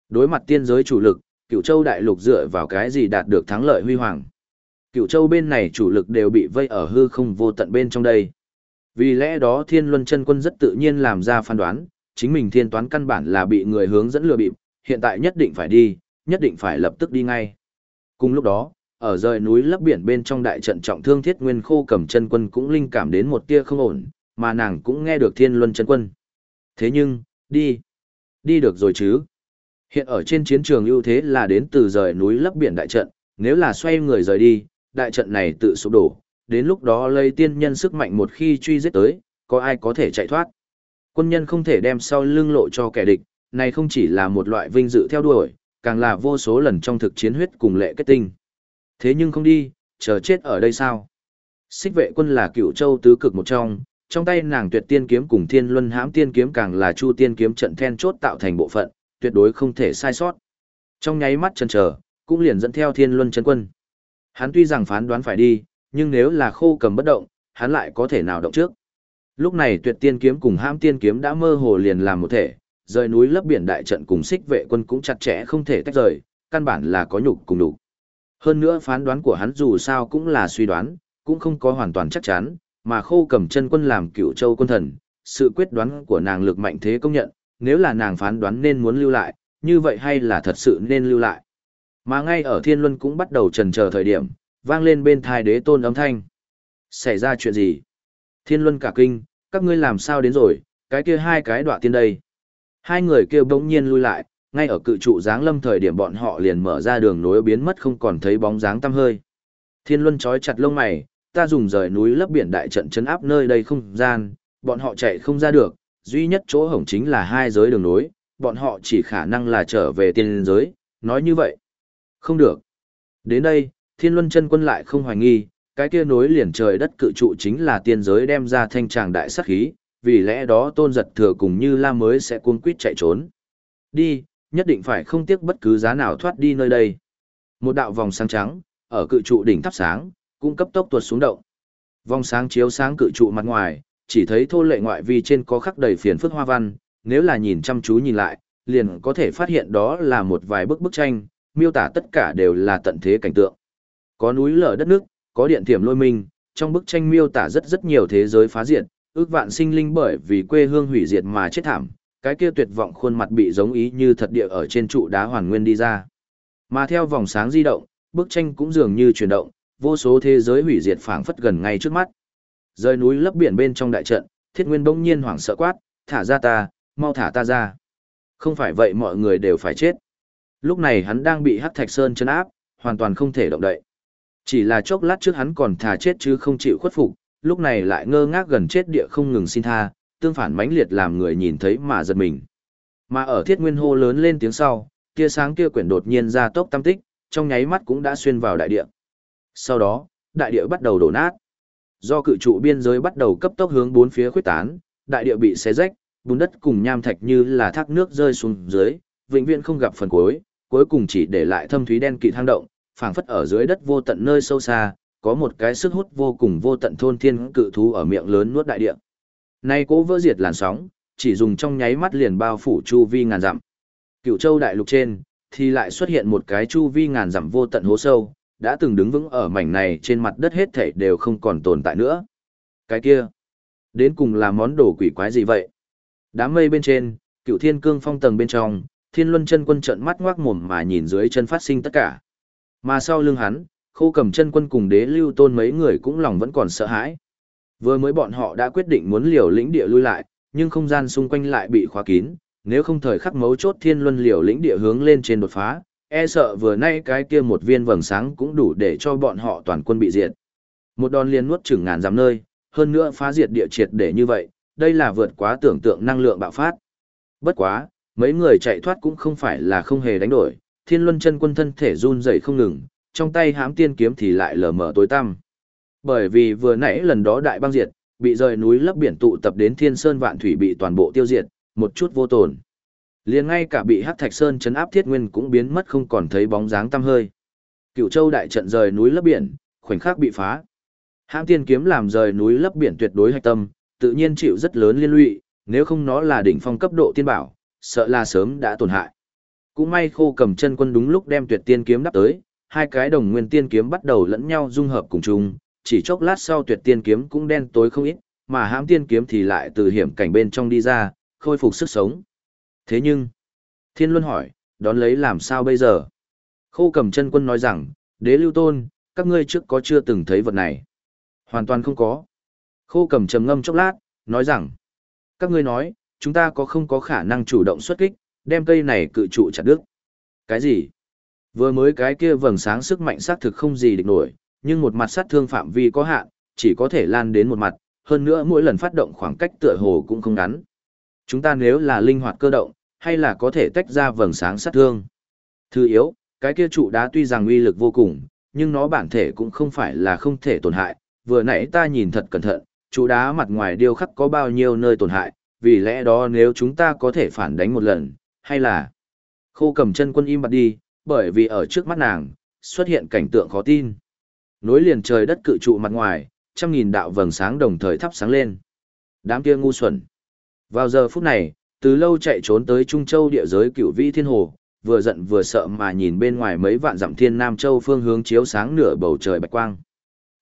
Đối mặt tiên giới chủ lực, cựu châu đại lục dựa vào cái gì đạt được thắng lợi huy hoàng? Cựu châu bên này chủ lực đều bị vây ở hư không vô tận bên trong đây. Vì lẽ đó thiên luân chân quân rất tự nhiên làm ra phán đoán, chính mình thiên toán căn bản là bị người hướng dẫn lừa bịp, hiện tại nhất định phải đi, nhất định phải lập tức đi ngay. Cùng lúc đó, ở rời núi lấp biển bên trong đại trận trọng thương thiết nguyên khô cầm chân quân cũng linh cảm đến một tia không ổn, mà nàng cũng nghe được thiên luân chân quân. Thế nhưng, đi, đi được rồi chứ. Hiện ở trên chiến trường ưu thế là đến từ rời núi lấp biển đại trận, nếu là xoay người rời đi, đại trận này tự sụp đổ, đến lúc đó lây tiên nhân sức mạnh một khi truy giết tới, có ai có thể chạy thoát. Quân nhân không thể đem sau lưng lộ cho kẻ địch, này không chỉ là một loại vinh dự theo đuổi, càng là vô số lần trong thực chiến huyết cùng lệ kết tinh. Thế nhưng không đi, chờ chết ở đây sao? Xích vệ quân là cựu châu tứ cực một trong, trong tay nàng tuyệt tiên kiếm cùng thiên luân hãm tiên kiếm càng là chu tiên kiếm trận then chốt tạo thành bộ phận, tuyệt đối không thể sai sót. Trong nháy mắt chân chờ, cũng liền dẫn theo thiên luân chân quân. Hắn tuy rằng phán đoán phải đi, nhưng nếu là khô cầm bất động, hắn lại có thể nào động trước. Lúc này tuyệt tiên kiếm cùng hãm tiên kiếm đã mơ hồ liền làm một thể, rời núi lấp biển đại trận cùng xích vệ quân cũng chặt chẽ không thể tách rời, căn bản là có nhục cùng đủ. Hơn nữa phán đoán của hắn dù sao cũng là suy đoán, cũng không có hoàn toàn chắc chắn, mà khô cầm chân quân làm cựu châu quân thần, sự quyết đoán của nàng lực mạnh thế công nhận, nếu là nàng phán đoán nên muốn lưu lại, như vậy hay là thật sự nên lưu lại. Mà ngay ở thiên luân cũng bắt đầu trần chờ thời điểm, vang lên bên thai đế tôn âm thanh. Xảy ra chuyện gì? Thiên luân cả kinh, các ngươi làm sao đến rồi, cái kia hai cái đọa tiên đây. Hai người kia bỗng nhiên lui lại, ngay ở cự trụ dáng lâm thời điểm bọn họ liền mở ra đường nối biến mất không còn thấy bóng dáng tăm hơi. Thiên luân chói chặt lông mày, ta dùng rời núi lấp biển đại trận chấn áp nơi đây không gian, bọn họ chạy không ra được, duy nhất chỗ hổng chính là hai giới đường nối, bọn họ chỉ khả năng là trở về tiên giới, nói như vậy. Không được. Đến đây, thiên luân chân quân lại không hoài nghi, cái kia nối liền trời đất cự trụ chính là tiên giới đem ra thanh tràng đại sát khí, vì lẽ đó tôn giật thừa cùng như la mới sẽ cuốn quýt chạy trốn. Đi, nhất định phải không tiếc bất cứ giá nào thoát đi nơi đây. Một đạo vòng sáng trắng, ở cự trụ đỉnh thắp sáng, cũng cấp tốc tuột xuống động. Vòng sáng chiếu sáng cự trụ mặt ngoài, chỉ thấy thô lệ ngoại vi trên có khắc đầy phiền phức hoa văn, nếu là nhìn chăm chú nhìn lại, liền có thể phát hiện đó là một vài bức bức tranh, miêu tả tất cả đều là tận thế cảnh tượng. Có núi lở đất nước, có điện thiểm lôi minh, trong bức tranh miêu tả rất rất nhiều thế giới phá diệt, ước vạn sinh linh bởi vì quê hương hủy diệt mà chết thảm, cái kia tuyệt vọng khuôn mặt bị giống ý như thật địa ở trên trụ đá hoàn nguyên đi ra. Mà theo vòng sáng di động, bức tranh cũng dường như chuyển động, vô số thế giới hủy diệt phảng phất gần ngay trước mắt. Rơi núi lấp biển bên trong đại trận, Thiết Nguyên bỗng nhiên hoảng sợ quát, "Thả ra ta, mau thả ta ra." Không phải vậy mọi người đều phải chết. Lúc này hắn đang bị Hắc Thạch Sơn trấn áp, hoàn toàn không thể động đậy. Chỉ là chốc lát trước hắn còn thà chết chứ không chịu khuất phục, lúc này lại ngơ ngác gần chết địa không ngừng xin tha, tương phản mãnh liệt làm người nhìn thấy mà giật mình. Mà ở thiết nguyên hô lớn lên tiếng sau, tia sáng kia quyển đột nhiên ra tốc tâm tích, trong nháy mắt cũng đã xuyên vào đại địa. Sau đó, đại địa bắt đầu đổ nát. Do cự trụ biên giới bắt đầu cấp tốc hướng bốn phía khuyết tán, đại địa bị xé rách, bùn đất cùng nham thạch như là thác nước rơi xuống dưới, vĩnh viễn không gặp phần cuối, cuối cùng chỉ để lại thâm thúy đen kịt hang động, phảng phất ở dưới đất vô tận nơi sâu xa, có một cái sức hút vô cùng vô tận thôn thiên cự thú ở miệng lớn nuốt đại địa. Nay cố vỡ diệt làn sóng, chỉ dùng trong nháy mắt liền bao phủ chu vi ngàn dặm. Cựu châu đại lục trên, thì lại xuất hiện một cái chu vi ngàn dặm vô tận hố sâu, đã từng đứng vững ở mảnh này trên mặt đất hết thảy đều không còn tồn tại nữa. Cái kia, đến cùng là món đồ quỷ quái gì vậy? Đám mây bên trên, cựu thiên cương phong tầng bên trong, thiên luân chân quân trợn mắt ngoác mồm mà nhìn dưới chân phát sinh tất cả. Mà sau lưng hắn, khô cầm chân quân cùng đế lưu tôn mấy người cũng lòng vẫn còn sợ hãi. Vừa mới bọn họ đã quyết định muốn liều lĩnh địa lui lại, nhưng không gian xung quanh lại bị khóa kín, nếu không thời khắc mấu chốt thiên luân liều lĩnh địa hướng lên trên đột phá, e sợ vừa nay cái kia một viên vầng sáng cũng đủ để cho bọn họ toàn quân bị diệt. Một đòn liên nuốt chửng ngàn dặm nơi, hơn nữa phá diệt địa triệt để như vậy, đây là vượt quá tưởng tượng năng lượng bạo phát. Bất quá, mấy người chạy thoát cũng không phải là không hề đánh đổi, thiên luân chân quân thân thể run rẩy không ngừng, trong tay hám tiên kiếm thì lại lờ mờ tối tăm. Bởi vì vừa nãy lần đó đại băng diệt, bị rời núi lấp biển tụ tập đến thiên sơn vạn thủy bị toàn bộ tiêu diệt, một chút vô tổn. liền ngay cả bị hắc thạch sơn chấn áp thiết nguyên cũng biến mất không còn thấy bóng dáng tăm hơi. Cựu châu đại trận rời núi lấp biển, khoảnh khắc bị phá. hám tiên kiếm làm rời núi lấp biển tuyệt đối hạch tâm, tự nhiên chịu rất lớn liên lụy, nếu không nó là đỉnh phong cấp độ tiên bảo, sợ là sớm đã tổn hại. Cũng may khô cầm chân quân đúng lúc đem tuyệt tiên kiếm đắp tới, hai cái đồng nguyên tiên kiếm bắt đầu lẫn nhau dung hợp cùng chung, chỉ chốc lát sau tuyệt tiên kiếm cũng đen tối không ít, mà hãm tiên kiếm thì lại từ hiểm cảnh bên trong đi ra, khôi phục sức sống. Thế nhưng, Thiên Luân hỏi, đón lấy làm sao bây giờ? Khô cầm chân quân nói rằng, đế lưu tôn, các ngươi trước có chưa từng thấy vật này? Hoàn toàn không có. Khô cầm trầm ngâm chốc lát, nói rằng, các ngươi nói, chúng ta có không có khả năng chủ động xuất kích, đem cây này cự trụ chặt đứt. Cái gì? Vừa mới cái kia vầng sáng sức mạnh sát thực không gì địch nổi, nhưng một mặt sát thương phạm vi có hạn, chỉ có thể lan đến một mặt, hơn nữa mỗi lần phát động khoảng cách tựa hồ cũng không ngắn. Chúng ta nếu là linh hoạt cơ động, hay là có thể tách ra vầng sáng sát thương. Thứ yếu, cái kia trụ đá tuy rằng uy lực vô cùng, nhưng nó bản thể cũng không phải là không thể tổn hại. Vừa nãy ta nhìn thật cẩn thận, trụ đá mặt ngoài điêu khắc có bao nhiêu nơi tổn hại, vì lẽ đó nếu chúng ta có thể phản đánh một lần, hay là khô cầm chân quân im bặt đi, bởi vì ở trước mắt nàng, xuất hiện cảnh tượng khó tin. Nối liền trời đất cự trụ mặt ngoài, trăm nghìn đạo vầng sáng đồng thời thắp sáng lên. Đám kia ngu xuẩn. Vào giờ phút này, từ lâu chạy trốn tới Trung Châu địa giới cựu vĩ thiên hồ, vừa giận vừa sợ mà nhìn bên ngoài mấy vạn dặm thiên Nam Châu phương hướng chiếu sáng nửa bầu trời bạch quang.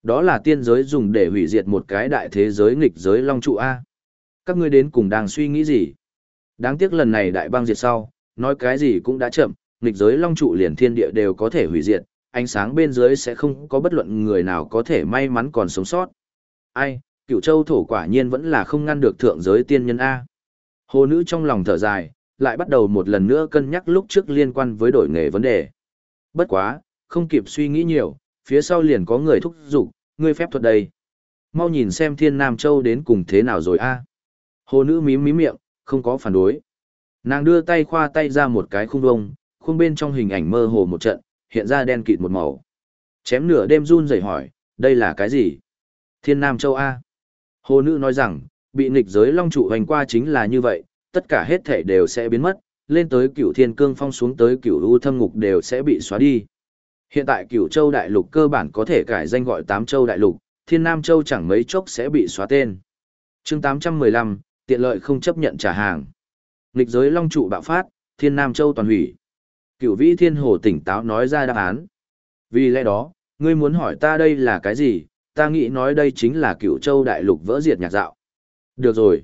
Đó là tiên giới dùng để hủy diệt một cái đại thế giới nghịch giới long trụ A. Các ngươi đến cùng đang suy nghĩ gì? Đáng tiếc lần này đại băng diệt sau, nói cái gì cũng đã chậm, nghịch giới long trụ liền thiên địa đều có thể hủy diệt, ánh sáng bên dưới sẽ không có bất luận người nào có thể may mắn còn sống sót. Ai, cựu châu thổ quả nhiên vẫn là không ngăn được thượng giới tiên nhân A. Hồ nữ trong lòng thở dài, lại bắt đầu một lần nữa cân nhắc lúc trước liên quan với đổi nghề vấn đề. Bất quá, không kịp suy nghĩ nhiều, phía sau liền có người thúc giục, ngươi phép thuật đây. Mau nhìn xem thiên Nam Châu đến cùng thế nào rồi a. Hồ nữ mím mím miệng, không có phản đối. Nàng đưa tay khoa tay ra một cái khung vông, khung bên trong hình ảnh mơ hồ một trận, hiện ra đen kịt một màu. Chém nửa đêm run rẩy hỏi, đây là cái gì? Thiên Nam Châu A. Hồ nữ nói rằng, bị nghịch giới long trụ hành qua chính là như vậy, tất cả hết thể đều sẽ biến mất, lên tới cửu thiên cương phong xuống tới cửu u thâm ngục đều sẽ bị xóa đi. Hiện tại cửu châu đại lục cơ bản có thể cải danh gọi tám châu đại lục, thiên nam châu chẳng mấy chốc sẽ bị xóa tên. chương 815, tiện lợi không chấp nhận trả hàng. Nghịch giới long trụ bạo phát, thiên nam châu toàn hủy cựu vĩ thiên hồ tỉnh táo nói ra đáp án. Vì lẽ đó, ngươi muốn hỏi ta đây là cái gì, ta nghĩ nói đây chính là cựu châu đại lục vỡ diệt nhạc dạo. Được rồi.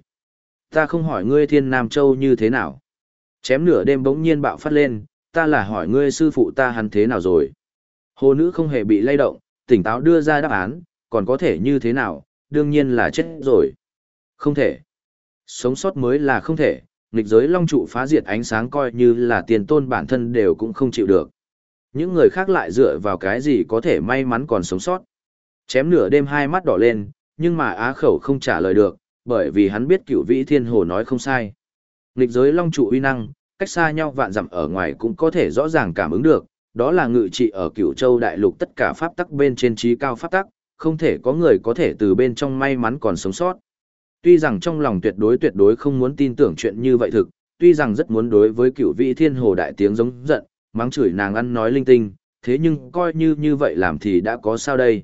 Ta không hỏi ngươi thiên nam châu như thế nào. Chém nửa đêm bỗng nhiên bạo phát lên, ta là hỏi ngươi sư phụ ta hắn thế nào rồi. Hồ nữ không hề bị lay động, tỉnh táo đưa ra đáp án, còn có thể như thế nào, đương nhiên là chết rồi. Không thể. Sống sót mới là không thể, nghịch giới long trụ phá diệt ánh sáng coi như là tiền tôn bản thân đều cũng không chịu được. Những người khác lại dựa vào cái gì có thể may mắn còn sống sót. Chém nửa đêm hai mắt đỏ lên, nhưng mà á khẩu không trả lời được, bởi vì hắn biết cửu vĩ thiên hồ nói không sai. Nghịch giới long trụ uy năng, cách xa nhau vạn dặm ở ngoài cũng có thể rõ ràng cảm ứng được, đó là ngự trị ở cửu châu đại lục tất cả pháp tắc bên trên trí cao pháp tắc, không thể có người có thể từ bên trong may mắn còn sống sót. Tuy rằng trong lòng tuyệt đối tuyệt đối không muốn tin tưởng chuyện như vậy thực, tuy rằng rất muốn đối với cửu vị thiên hồ đại tiếng giống giận, mắng chửi nàng ăn nói linh tinh, thế nhưng coi như như vậy làm thì đã có sao đây.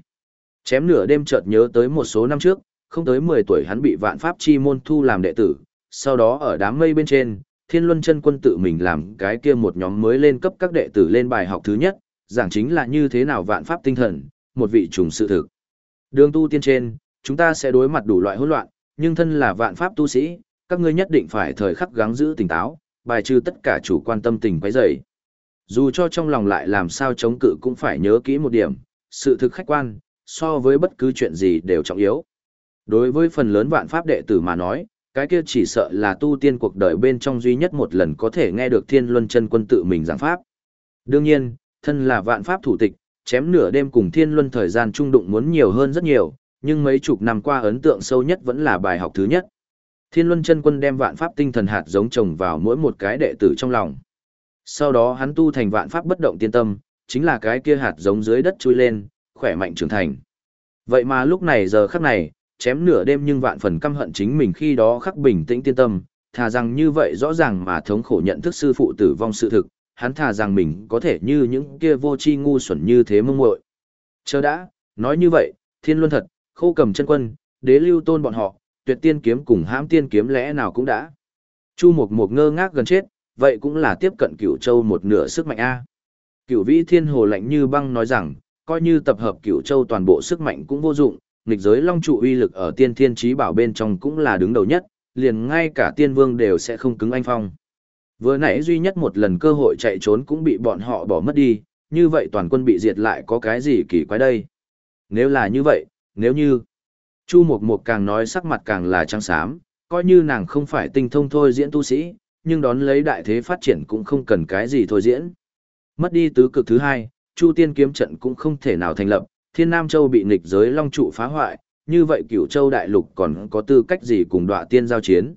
Chém nửa đêm chợt nhớ tới một số năm trước, không tới 10 tuổi hắn bị vạn pháp chi môn thu làm đệ tử, sau đó ở đám mây bên trên, thiên luân chân quân tự mình làm cái kia một nhóm mới lên cấp các đệ tử lên bài học thứ nhất, giảng chính là như thế nào vạn pháp tinh thần, một vị trùng sự thực. Đường tu tiên trên, chúng ta sẽ đối mặt đủ loại hỗn loạn, nhưng thân là vạn pháp tu sĩ, các ngươi nhất định phải thời khắc gắng giữ tỉnh táo, bài trừ tất cả chủ quan tâm tình quấy rầy. Dù cho trong lòng lại làm sao chống cự cũng phải nhớ kỹ một điểm, sự thực khách quan, so với bất cứ chuyện gì đều trọng yếu. Đối với phần lớn vạn pháp đệ tử mà nói, cái kia chỉ sợ là tu tiên cuộc đời bên trong duy nhất một lần có thể nghe được thiên luân chân quân tự mình giảng pháp. Đương nhiên, thân là vạn pháp thủ tịch, chém nửa đêm cùng thiên luân thời gian trung đụng muốn nhiều hơn rất nhiều, nhưng mấy chục năm qua ấn tượng sâu nhất vẫn là bài học thứ nhất. Thiên Luân chân quân đem vạn pháp tinh thần hạt giống trồng vào mỗi một cái đệ tử trong lòng. Sau đó hắn tu thành vạn pháp bất động tiên tâm, chính là cái kia hạt giống dưới đất chui lên, khỏe mạnh trưởng thành. Vậy mà lúc này giờ khắc này, chém nửa đêm nhưng vạn phần căm hận chính mình khi đó khắc bình tĩnh tiên tâm, thà rằng như vậy rõ ràng mà thống khổ nhận thức sư phụ tử vong sự thực, hắn thà rằng mình có thể như những kia vô tri ngu xuẩn như thế mông muội. Chờ đã, nói như vậy, thiên luân thật, khô cầm chân quân, đế lưu tôn bọn họ, tuyệt tiên kiếm cùng hãm tiên kiếm lẽ nào cũng đã. Chu Mục Mục ngơ ngác gần chết, vậy cũng là tiếp cận cửu châu một nửa sức mạnh A. Cửu vĩ thiên hồ lạnh như băng nói rằng, coi như tập hợp cửu châu toàn bộ sức mạnh cũng vô dụng, nghịch giới long trụ uy lực ở tiên thiên trí bảo bên trong cũng là đứng đầu nhất, liền ngay cả tiên vương đều sẽ không cứng anh phong. Vừa nãy duy nhất một lần cơ hội chạy trốn cũng bị bọn họ bỏ mất đi, như vậy toàn quân bị diệt lại có cái gì kỳ quái đây? Nếu là như vậy, nếu như... Chu Mộc Mộc càng nói sắc mặt càng là trắng xám, coi như nàng không phải tinh thông thôi diễn tu sĩ, nhưng đón lấy đại thế phát triển cũng không cần cái gì thôi diễn. Mất đi tứ cực thứ hai, Chu Tiên kiếm trận cũng không thể nào thành lập, Thiên Nam Châu bị nghịch giới long trụ phá hoại, như vậy Cửu Châu đại lục còn có tư cách gì cùng đọa Tiên giao chiến?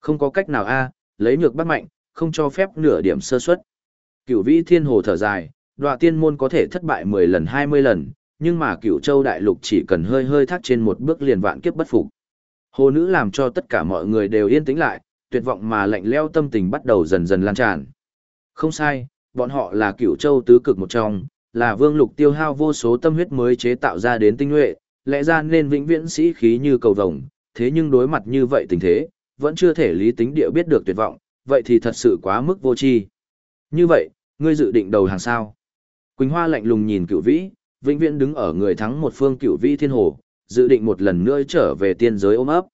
Không có cách nào a, lấy nhược bắt mạnh, không cho phép nửa điểm sơ suất. Cửu Vĩ Thiên Hồ thở dài, đọa Tiên môn có thể thất bại 10 lần 20 lần, nhưng mà Cửu Châu đại lục chỉ cần hơi hơi thắt trên một bước liền vạn kiếp bất phục. Hồ nữ làm cho tất cả mọi người đều yên tĩnh lại, tuyệt vọng mà lạnh leo tâm tình bắt đầu dần dần lan tràn. Không sai, bọn họ là Cửu Châu tứ cực một trong, là vương lục tiêu hao vô số tâm huyết mới chế tạo ra đến tinh nhuệ, lẽ ra nên vĩnh viễn sĩ khí như cầu vồng, thế nhưng đối mặt như vậy tình thế, vẫn chưa thể lý tính địa biết được tuyệt vọng, vậy thì thật sự quá mức vô tri. Như vậy, ngươi dự định đầu hàng sao? Quỳnh Hoa lạnh lùng nhìn cửu vĩ, vĩnh viễn đứng ở người thắng một phương cửu vĩ thiên hồ, dự định một lần nữa trở về tiên giới ôm ấp.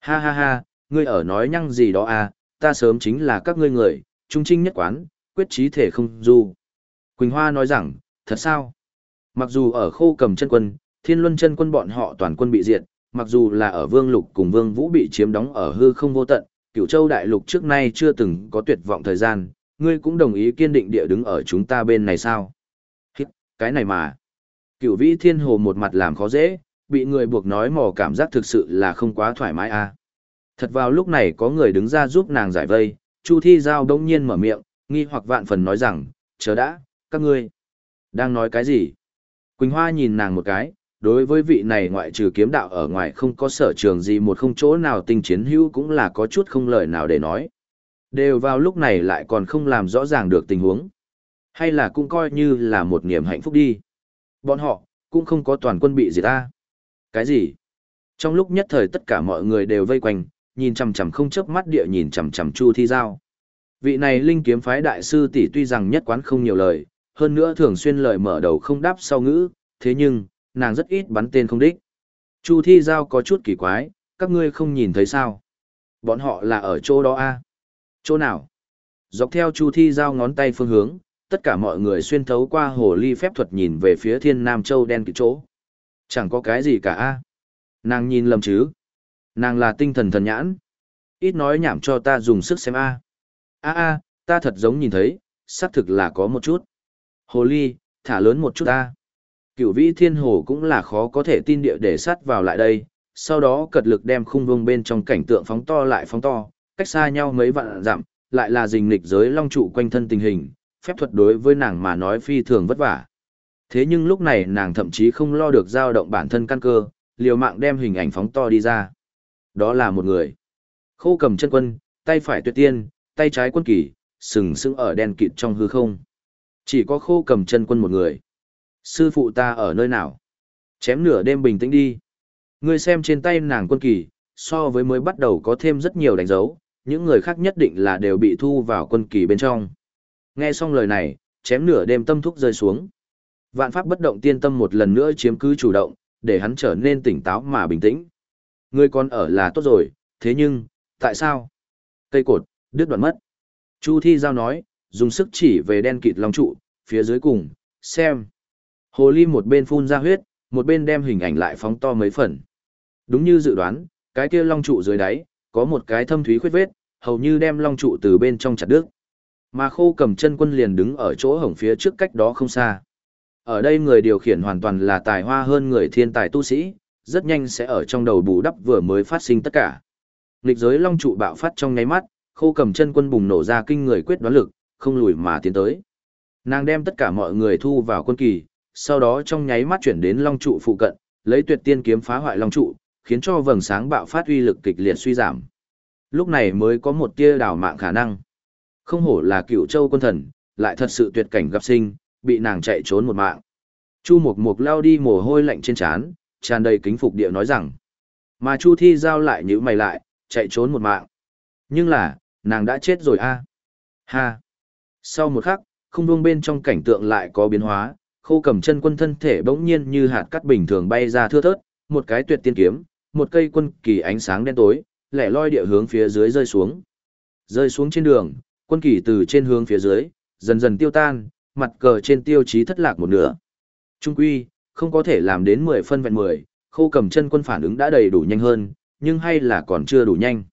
Ha ha ha, ngươi ở nói nhăng gì đó à, ta sớm chính là các ngươi người, trung trinh nhất quán, quyết trí thể không du. Quỳnh Hoa nói rằng, thật sao? Mặc dù ở khô cầm chân quân, thiên luân chân quân bọn họ toàn quân bị diệt, mặc dù là ở vương lục cùng vương vũ bị chiếm đóng ở hư không vô tận, cửu châu đại lục trước nay chưa từng có tuyệt vọng thời gian, ngươi cũng đồng ý kiên định địa đứng ở chúng ta bên này sao? Cái này mà cựu vĩ thiên hồ một mặt làm khó dễ, bị người buộc nói mò cảm giác thực sự là không quá thoải mái à. Thật vào lúc này có người đứng ra giúp nàng giải vây, Chu Thi Giao đông nhiên mở miệng, nghi hoặc vạn phần nói rằng, chờ đã, các ngươi. Đang nói cái gì? Quỳnh Hoa nhìn nàng một cái, đối với vị này ngoại trừ kiếm đạo ở ngoài không có sở trường gì một không chỗ nào tinh chiến hữu cũng là có chút không lời nào để nói. Đều vào lúc này lại còn không làm rõ ràng được tình huống. Hay là cũng coi như là một niềm hạnh phúc đi. Bọn họ, cũng không có toàn quân bị gì ta. Cái gì? Trong lúc nhất thời tất cả mọi người đều vây quanh, nhìn chằm chằm không chớp mắt địa nhìn chằm chằm Chu Thi Giao. Vị này linh kiếm phái đại sư tỷ tuy rằng nhất quán không nhiều lời, hơn nữa thường xuyên lời mở đầu không đáp sau ngữ, thế nhưng, nàng rất ít bắn tên không đích. Chu Thi Giao có chút kỳ quái, các ngươi không nhìn thấy sao? Bọn họ là ở chỗ đó a à? Chỗ nào? Dọc theo Chu Thi Giao ngón tay phương hướng, tất cả mọi người xuyên thấu qua hồ ly phép thuật nhìn về phía thiên nam châu đen kịt chỗ. Chẳng có cái gì cả a Nàng nhìn lầm chứ? Nàng là tinh thần thần nhãn. Ít nói nhảm cho ta dùng sức xem a a a ta thật giống nhìn thấy, xác thực là có một chút. Hồ ly, thả lớn một chút ta. Cửu vĩ thiên hồ cũng là khó có thể tin địa để sát vào lại đây, sau đó cật lực đem khung vương bên trong cảnh tượng phóng to lại phóng to, cách xa nhau mấy vạn dặm, lại là dình nghịch giới long trụ quanh thân tình hình, phép thuật đối với nàng mà nói phi thường vất vả. Thế nhưng lúc này nàng thậm chí không lo được dao động bản thân căn cơ, liều mạng đem hình ảnh phóng to đi ra. Đó là một người. Khô cầm chân quân, tay phải tuyệt tiên, tay trái quân kỳ, sừng sững ở đen kịt trong hư không. Chỉ có khô cầm chân quân một người. Sư phụ ta ở nơi nào? Chém nửa đêm bình tĩnh đi. Ngươi xem trên tay nàng quân kỳ, so với mới bắt đầu có thêm rất nhiều đánh dấu, những người khác nhất định là đều bị thu vào quân kỳ bên trong. Nghe xong lời này, chém nửa đêm tâm thúc rơi xuống. Vạn pháp bất động tiên tâm một lần nữa chiếm cứ chủ động, để hắn trở nên tỉnh táo mà bình tĩnh. Ngươi còn ở là tốt rồi, thế nhưng, tại sao? Cây cột, đứt đoạn mất. Chu Thi Giao nói, dùng sức chỉ về đen kịt long trụ, phía dưới cùng, xem. Hồ ly một bên phun ra huyết, một bên đem hình ảnh lại phóng to mấy phần. Đúng như dự đoán, cái kia long trụ dưới đáy, có một cái thâm thúy khuyết vết, hầu như đem long trụ từ bên trong chặt đứt. Mà khô cầm chân quân liền đứng ở chỗ hổng phía trước cách đó không xa. Ở đây người điều khiển hoàn toàn là tài hoa hơn người thiên tài tu sĩ, rất nhanh sẽ ở trong đầu bù đắp vừa mới phát sinh tất cả. Nghịch giới long trụ bạo phát trong nháy mắt, khô cầm chân quân bùng nổ ra kinh người quyết đoán lực, không lùi mà tiến tới. Nàng đem tất cả mọi người thu vào quân kỳ, sau đó trong nháy mắt chuyển đến long trụ phụ cận, lấy tuyệt tiên kiếm phá hoại long trụ, khiến cho vầng sáng bạo phát uy lực kịch liệt suy giảm. Lúc này mới có một tia đảo mạng khả năng. Không hổ là cựu châu quân thần, lại thật sự tuyệt cảnh gặp sinh, bị nàng chạy trốn một mạng. Chu Mục Mục lao đi mồ hôi lạnh trên trán, tràn đầy kính phục địa nói rằng. Mà Chu Thi giao lại nhữ mày lại, chạy trốn một mạng. Nhưng là, nàng đã chết rồi a. Ha. Sau một khắc, không buông bên trong cảnh tượng lại có biến hóa, khô cầm chân quân thân thể bỗng nhiên như hạt cát bình thường bay ra thưa thớt, một cái tuyệt tiên kiếm, một cây quân kỳ ánh sáng đen tối, lẻ loi địa hướng phía dưới rơi xuống. Rơi xuống trên đường, quân kỳ từ trên hướng phía dưới, dần dần tiêu tan, mặt cờ trên tiêu chí thất lạc một nửa. Trung quy, không có thể làm đến 10 phân vẹn 10, khô cầm chân quân phản ứng đã đầy đủ nhanh hơn, nhưng hay là còn chưa đủ nhanh.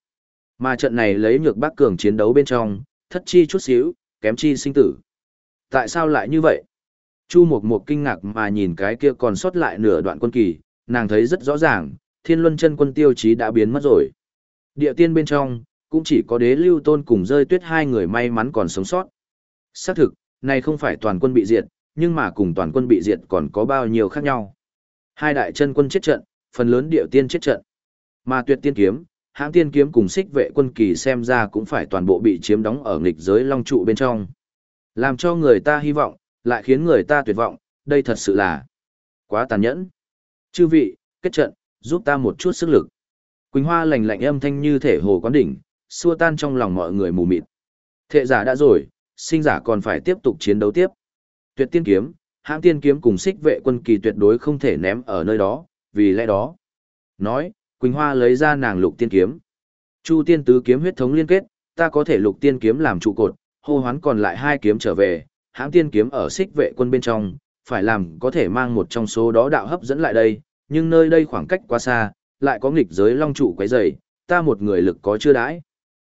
Mà trận này lấy nhược bác cường chiến đấu bên trong, thất chi chút xíu, kém chi sinh tử. Tại sao lại như vậy? Chu Mộc Mộc kinh ngạc mà nhìn cái kia còn sót lại nửa đoạn quân kỳ, nàng thấy rất rõ ràng, thiên luân chân quân tiêu chí đã biến mất rồi. Địa tiên bên trong, cũng chỉ có đế lưu tôn cùng rơi tuyết hai người may mắn còn sống sót. Xác thực, này không phải toàn quân bị diệt, nhưng mà cùng toàn quân bị diệt còn có bao nhiêu khác nhau. Hai đại chân quân chết trận, phần lớn địa tiên chết trận. Mà tuyệt tiên kiếm, hãng tiên kiếm cùng xích vệ quân kỳ xem ra cũng phải toàn bộ bị chiếm đóng ở nghịch giới long trụ bên trong. Làm cho người ta hy vọng, lại khiến người ta tuyệt vọng, đây thật sự là quá tàn nhẫn. Chư vị, kết trận, giúp ta một chút sức lực. Quỳnh Hoa lạnh lạnh âm thanh như thể hồ quán đỉnh, xua tan trong lòng mọi người mù mịt. Thệ giả đã rồi, sinh giả còn phải tiếp tục chiến đấu tiếp. Tuyệt tiên kiếm, hãng tiên kiếm cùng xích vệ quân kỳ tuyệt đối không thể ném ở nơi đó, vì lẽ đó. Nói, Quỳnh Hoa lấy ra nàng lục tiên kiếm. Chu tiên tứ kiếm huyết thống liên kết, ta có thể lục tiên kiếm làm trụ cột, hô hoán còn lại hai kiếm trở về, hãng tiên kiếm ở xích vệ quân bên trong, phải làm có thể mang một trong số đó đạo hấp dẫn lại đây, nhưng nơi đây khoảng cách quá xa, lại có nghịch giới long trụ quấy rầy, ta một người lực có chưa đãi.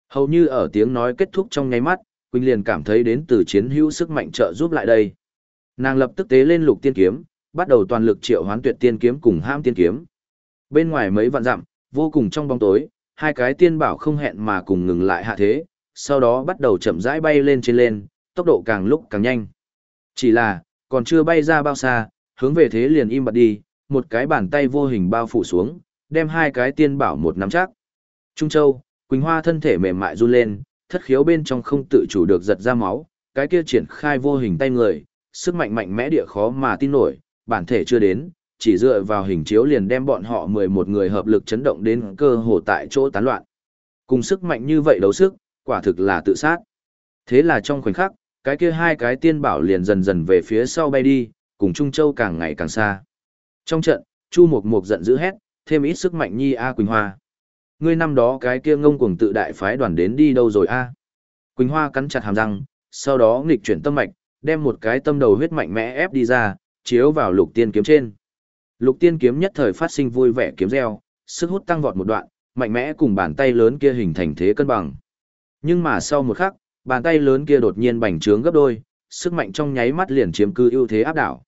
Hầu như ở tiếng nói kết thúc trong nháy mắt, Quỳnh liền cảm thấy đến từ chiến hữu sức mạnh trợ giúp lại đây. Nàng lập tức tế lên lục tiên kiếm, bắt đầu toàn lực triệu hoán tuyệt tiên kiếm cùng ham tiên kiếm. Bên ngoài mấy vạn dặm, vô cùng trong bóng tối, hai cái tiên bảo không hẹn mà cùng ngừng lại hạ thế, sau đó bắt đầu chậm rãi bay lên trên lên, tốc độ càng lúc càng nhanh. Chỉ là, còn chưa bay ra bao xa, hướng về thế liền im bặt đi, một cái bàn tay vô hình bao phủ xuống, đem hai cái tiên bảo một nắm chắc. Trung Châu, Quỳnh Hoa thân thể mềm mại run lên, thất khiếu bên trong không tự chủ được giật ra máu, cái kia triển khai vô hình tay người, sức mạnh mạnh mẽ địa khó mà tin nổi, bản thể chưa đến, chỉ dựa vào hình chiếu liền đem bọn họ 11 người hợp lực chấn động đến cơ hồ tại chỗ tán loạn. Cùng sức mạnh như vậy đấu sức, quả thực là tự sát. Thế là trong khoảnh khắc, cái kia hai cái tiên bảo liền dần dần về phía sau bay đi, cùng Trung Châu càng ngày càng xa. Trong trận, Chu Mộc Mộc giận dữ hét, thêm ít sức mạnh nhi A Quỳnh Hoa. Ngươi năm đó cái kia ngông cuồng tự đại phái đoàn đến đi đâu rồi a? Quỳnh Hoa cắn chặt hàm răng, sau đó nghịch chuyển tâm mạch, đem một cái tâm đầu huyết mạnh mẽ ép đi ra, chiếu vào lục tiên kiếm trên. Lục tiên kiếm nhất thời phát sinh vui vẻ kiếm reo, sức hút tăng vọt một đoạn, mạnh mẽ cùng bàn tay lớn kia hình thành thế cân bằng. Nhưng mà sau một khắc, bàn tay lớn kia đột nhiên bành trướng gấp đôi, sức mạnh trong nháy mắt liền chiếm cư ưu thế áp đảo.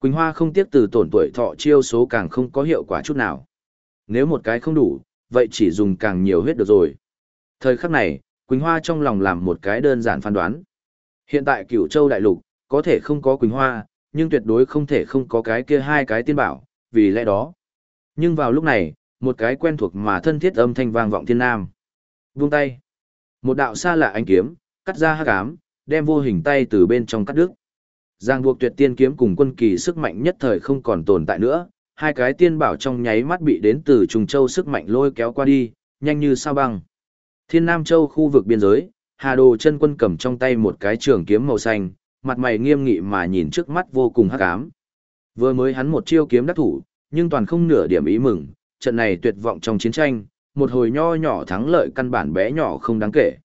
Quỳnh Hoa không tiếc từ tổn tuổi thọ chiêu số càng không có hiệu quả chút nào. Nếu một cái không đủ, vậy chỉ dùng càng nhiều huyết được rồi. Thời khắc này, Quỳnh Hoa trong lòng làm một cái đơn giản phán đoán. Hiện tại cửu châu đại lục, có thể không có Quỳnh Hoa, nhưng tuyệt đối không thể không có cái kia hai cái tiên bảo, vì lẽ đó. Nhưng vào lúc này, một cái quen thuộc mà thân thiết âm thanh vang vọng thiên nam. Buông tay. Một đạo xa lạ ánh kiếm, cắt ra hắc ám, đem vô hình tay từ bên trong cắt đứt. Giang buộc tuyệt tiên kiếm cùng quân kỳ sức mạnh nhất thời không còn tồn tại nữa, hai cái tiên bảo trong nháy mắt bị đến từ Trùng Châu sức mạnh lôi kéo qua đi, nhanh như sao băng. Thiên Nam Châu khu vực biên giới, Hà Đồ chân quân cầm trong tay một cái trường kiếm màu xanh, mặt mày nghiêm nghị mà nhìn trước mắt vô cùng hắc ám. Vừa mới hắn một chiêu kiếm đắc thủ, nhưng toàn không nửa điểm ý mừng, trận này tuyệt vọng trong chiến tranh, một hồi nho nhỏ thắng lợi căn bản bé nhỏ không đáng kể.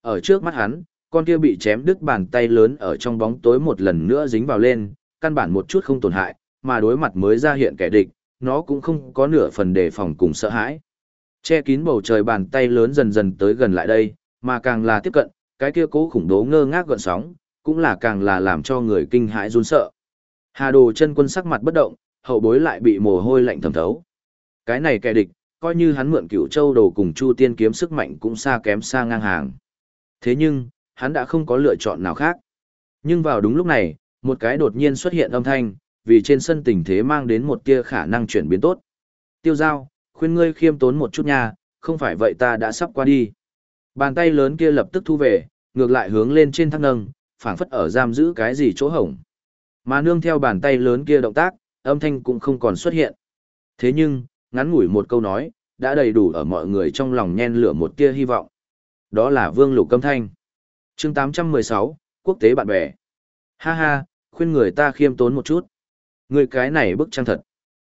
Ở trước mắt hắn, con kia bị chém đứt bàn tay lớn ở trong bóng tối một lần nữa dính vào lên, căn bản một chút không tổn hại, mà đối mặt mới ra hiện kẻ địch, nó cũng không có nửa phần đề phòng cùng sợ hãi. Che kín bầu trời bàn tay lớn dần dần tới gần lại đây, mà càng là tiếp cận, cái kia cố khủng bố ngơ ngác gợn sóng, cũng là càng là làm cho người kinh hãi run sợ. Hà Đồ chân quân sắc mặt bất động, hậu bối lại bị mồ hôi lạnh thẩm thấu. Cái này kẻ địch, coi như hắn mượn cửu châu đồ cùng Chu Tiên kiếm sức mạnh cũng xa kém xa ngang hàng. Thế nhưng, hắn đã không có lựa chọn nào khác. Nhưng vào đúng lúc này, một cái đột nhiên xuất hiện âm thanh, vì trên sân tình thế mang đến một tia khả năng chuyển biến tốt. Tiêu giao, khuyên ngươi khiêm tốn một chút nha, không phải vậy ta đã sắp qua đi. Bàn tay lớn kia lập tức thu về, ngược lại hướng lên trên thác nâng, phảng phất ở giam giữ cái gì chỗ hổng. Mà nương theo bàn tay lớn kia động tác, âm thanh cũng không còn xuất hiện. Thế nhưng, ngắn ngủi một câu nói, đã đầy đủ ở mọi người trong lòng nhen lửa một tia hy vọng. Đó là Vương Lục Câm Thanh. chương 816, Quốc tế bạn bè. Ha ha, khuyên người ta khiêm tốn một chút. Người cái này bức trang thật.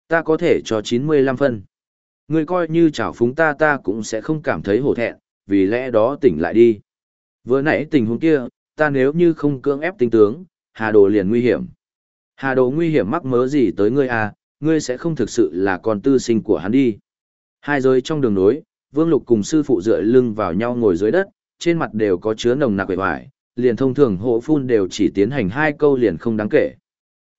Ta có thể cho 95 phân. Người coi như chảo phúng ta ta cũng sẽ không cảm thấy hổ thẹn, vì lẽ đó tỉnh lại đi. Vừa nãy tình huống kia, ta nếu như không cưỡng ép tinh tướng, Hà Đồ liền nguy hiểm. Hà Đồ nguy hiểm mắc mớ gì tới ngươi à, ngươi sẽ không thực sự là con tư sinh của hắn đi. Hai giới trong đường nối, Vương Lục cùng sư phụ dựa lưng vào nhau ngồi dưới đất, trên mặt đều có chứa nồng nặc quệ hoài, liền thông thường hộ phun đều chỉ tiến hành hai câu liền không đáng kể.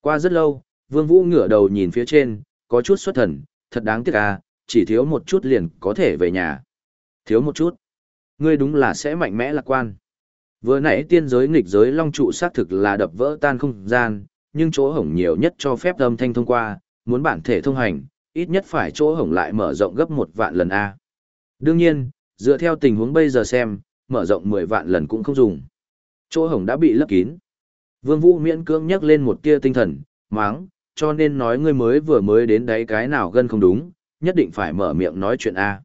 Qua rất lâu, Vương Vũ ngửa đầu nhìn phía trên, có chút xuất thần, thật đáng tiếc à, chỉ thiếu một chút liền có thể về nhà. Thiếu một chút. Ngươi đúng là sẽ mạnh mẽ lạc quan. Vừa nãy tiên giới nghịch giới long trụ xác thực là đập vỡ tan không gian, nhưng chỗ hổng nhiều nhất cho phép âm thanh thông qua, muốn bản thể thông hành, ít nhất phải chỗ hổng lại mở rộng gấp một vạn lần A. Đương nhiên, dựa theo tình huống bây giờ xem, mở rộng 10 vạn lần cũng không dùng. Chỗ hổng đã bị lấp kín. Vương Vũ miễn cưỡng nhắc lên một tia tinh thần, máng, cho nên nói ngươi mới vừa mới đến đấy cái nào gân không đúng, nhất định phải mở miệng nói chuyện A.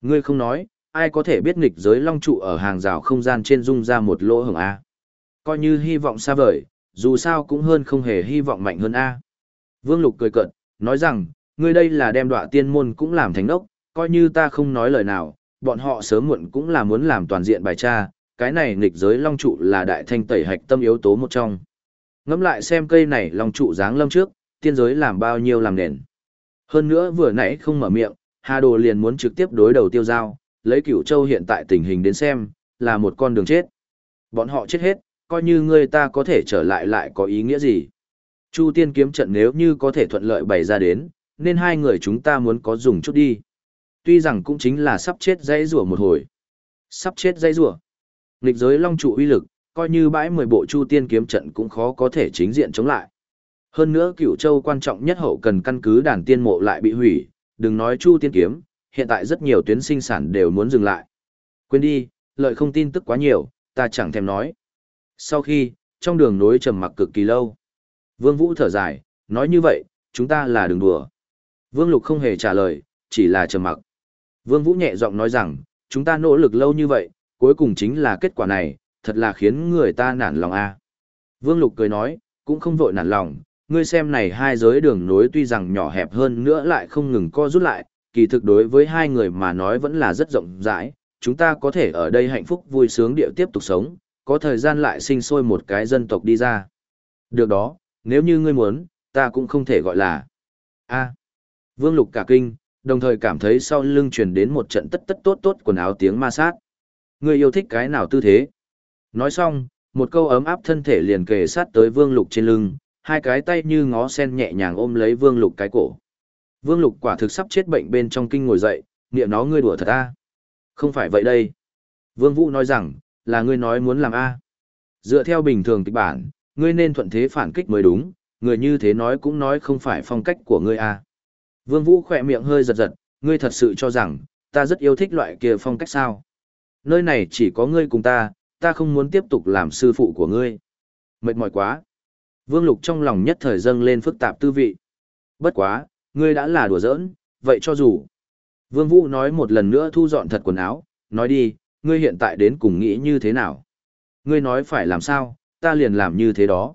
Ngươi không nói, ai có thể biết nghịch giới long trụ ở hàng rào không gian trên dung ra một lỗ hồng A. Coi như hy vọng xa vời, dù sao cũng hơn không hề hy vọng mạnh hơn A. Vương Lục cười cợt, nói rằng, ngươi đây là đem đọa tiên môn cũng làm thánh đốc, coi như ta không nói lời nào, bọn họ sớm muộn cũng là muốn làm toàn diện bài tra, cái này nghịch giới long trụ là đại thanh tẩy hạch tâm yếu tố một trong. Ngẫm lại xem cây này long trụ dáng lâm trước, tiên giới làm bao nhiêu làm nền. Hơn nữa vừa nãy không mở miệng, Hà Đồ liền muốn trực tiếp đối đầu tiêu giao, lấy cửu châu hiện tại tình hình đến xem, là một con đường chết. Bọn họ chết hết, coi như người ta có thể trở lại lại có ý nghĩa gì. Chu tiên kiếm trận nếu như có thể thuận lợi bày ra đến, nên hai người chúng ta muốn có dùng chút đi. Tuy rằng cũng chính là sắp chết dãy rủa một hồi. Sắp chết dãy rủa. Nghịch giới long trụ uy lực, coi như bãi mười bộ chu tiên kiếm trận cũng khó có thể chính diện chống lại. Hơn nữa cửu châu quan trọng nhất hậu cần căn cứ đàn tiên mộ lại bị hủy, đừng nói chu tiên kiếm, hiện tại rất nhiều tuyến sinh sản đều muốn dừng lại. Quên đi, lợi không tin tức quá nhiều, ta chẳng thèm nói. Sau khi, trong đường nối trầm mặc cực kỳ lâu. Vương Vũ thở dài, nói như vậy, chúng ta là đường đùa. Vương Lục không hề trả lời, chỉ là trầm mặc. Vương Vũ nhẹ giọng nói rằng, chúng ta nỗ lực lâu như vậy, cuối cùng chính là kết quả này, thật là khiến người ta nản lòng a. Vương Lục cười nói, cũng không vội nản lòng, ngươi xem này hai giới đường nối tuy rằng nhỏ hẹp hơn nữa lại không ngừng co rút lại, kỳ thực đối với hai người mà nói vẫn là rất rộng rãi, chúng ta có thể ở đây hạnh phúc vui sướng địa tiếp tục sống, có thời gian lại sinh sôi một cái dân tộc đi ra. Được đó, nếu như ngươi muốn, ta cũng không thể gọi là a Vương Lục cả kinh, đồng thời cảm thấy sau lưng truyền đến một trận tất tất tốt tốt quần áo tiếng ma sát. Ngươi yêu thích cái nào tư thế? Nói xong, một câu ấm áp thân thể liền kề sát tới Vương Lục trên lưng, hai cái tay như ngó sen nhẹ nhàng ôm lấy Vương Lục cái cổ. Vương Lục quả thực sắp chết bệnh bên trong kinh ngồi dậy, niệm nó ngươi đùa thật a. Không phải vậy đây. Vương Vũ nói rằng, là ngươi nói muốn làm a. Dựa theo bình thường kịch bản, ngươi nên thuận thế phản kích mới đúng, người như thế nói cũng nói không phải phong cách của ngươi a. Vương Vũ khỏe miệng hơi giật giật, ngươi thật sự cho rằng, ta rất yêu thích loại kia phong cách sao. Nơi này chỉ có ngươi cùng ta, ta không muốn tiếp tục làm sư phụ của ngươi. Mệt mỏi quá. Vương Lục trong lòng nhất thời dâng lên phức tạp tư vị. Bất quá, ngươi đã là đùa giỡn, vậy cho dù. Vương Vũ nói một lần nữa thu dọn thật quần áo, nói đi, ngươi hiện tại đến cùng nghĩ như thế nào? Ngươi nói phải làm sao, ta liền làm như thế đó.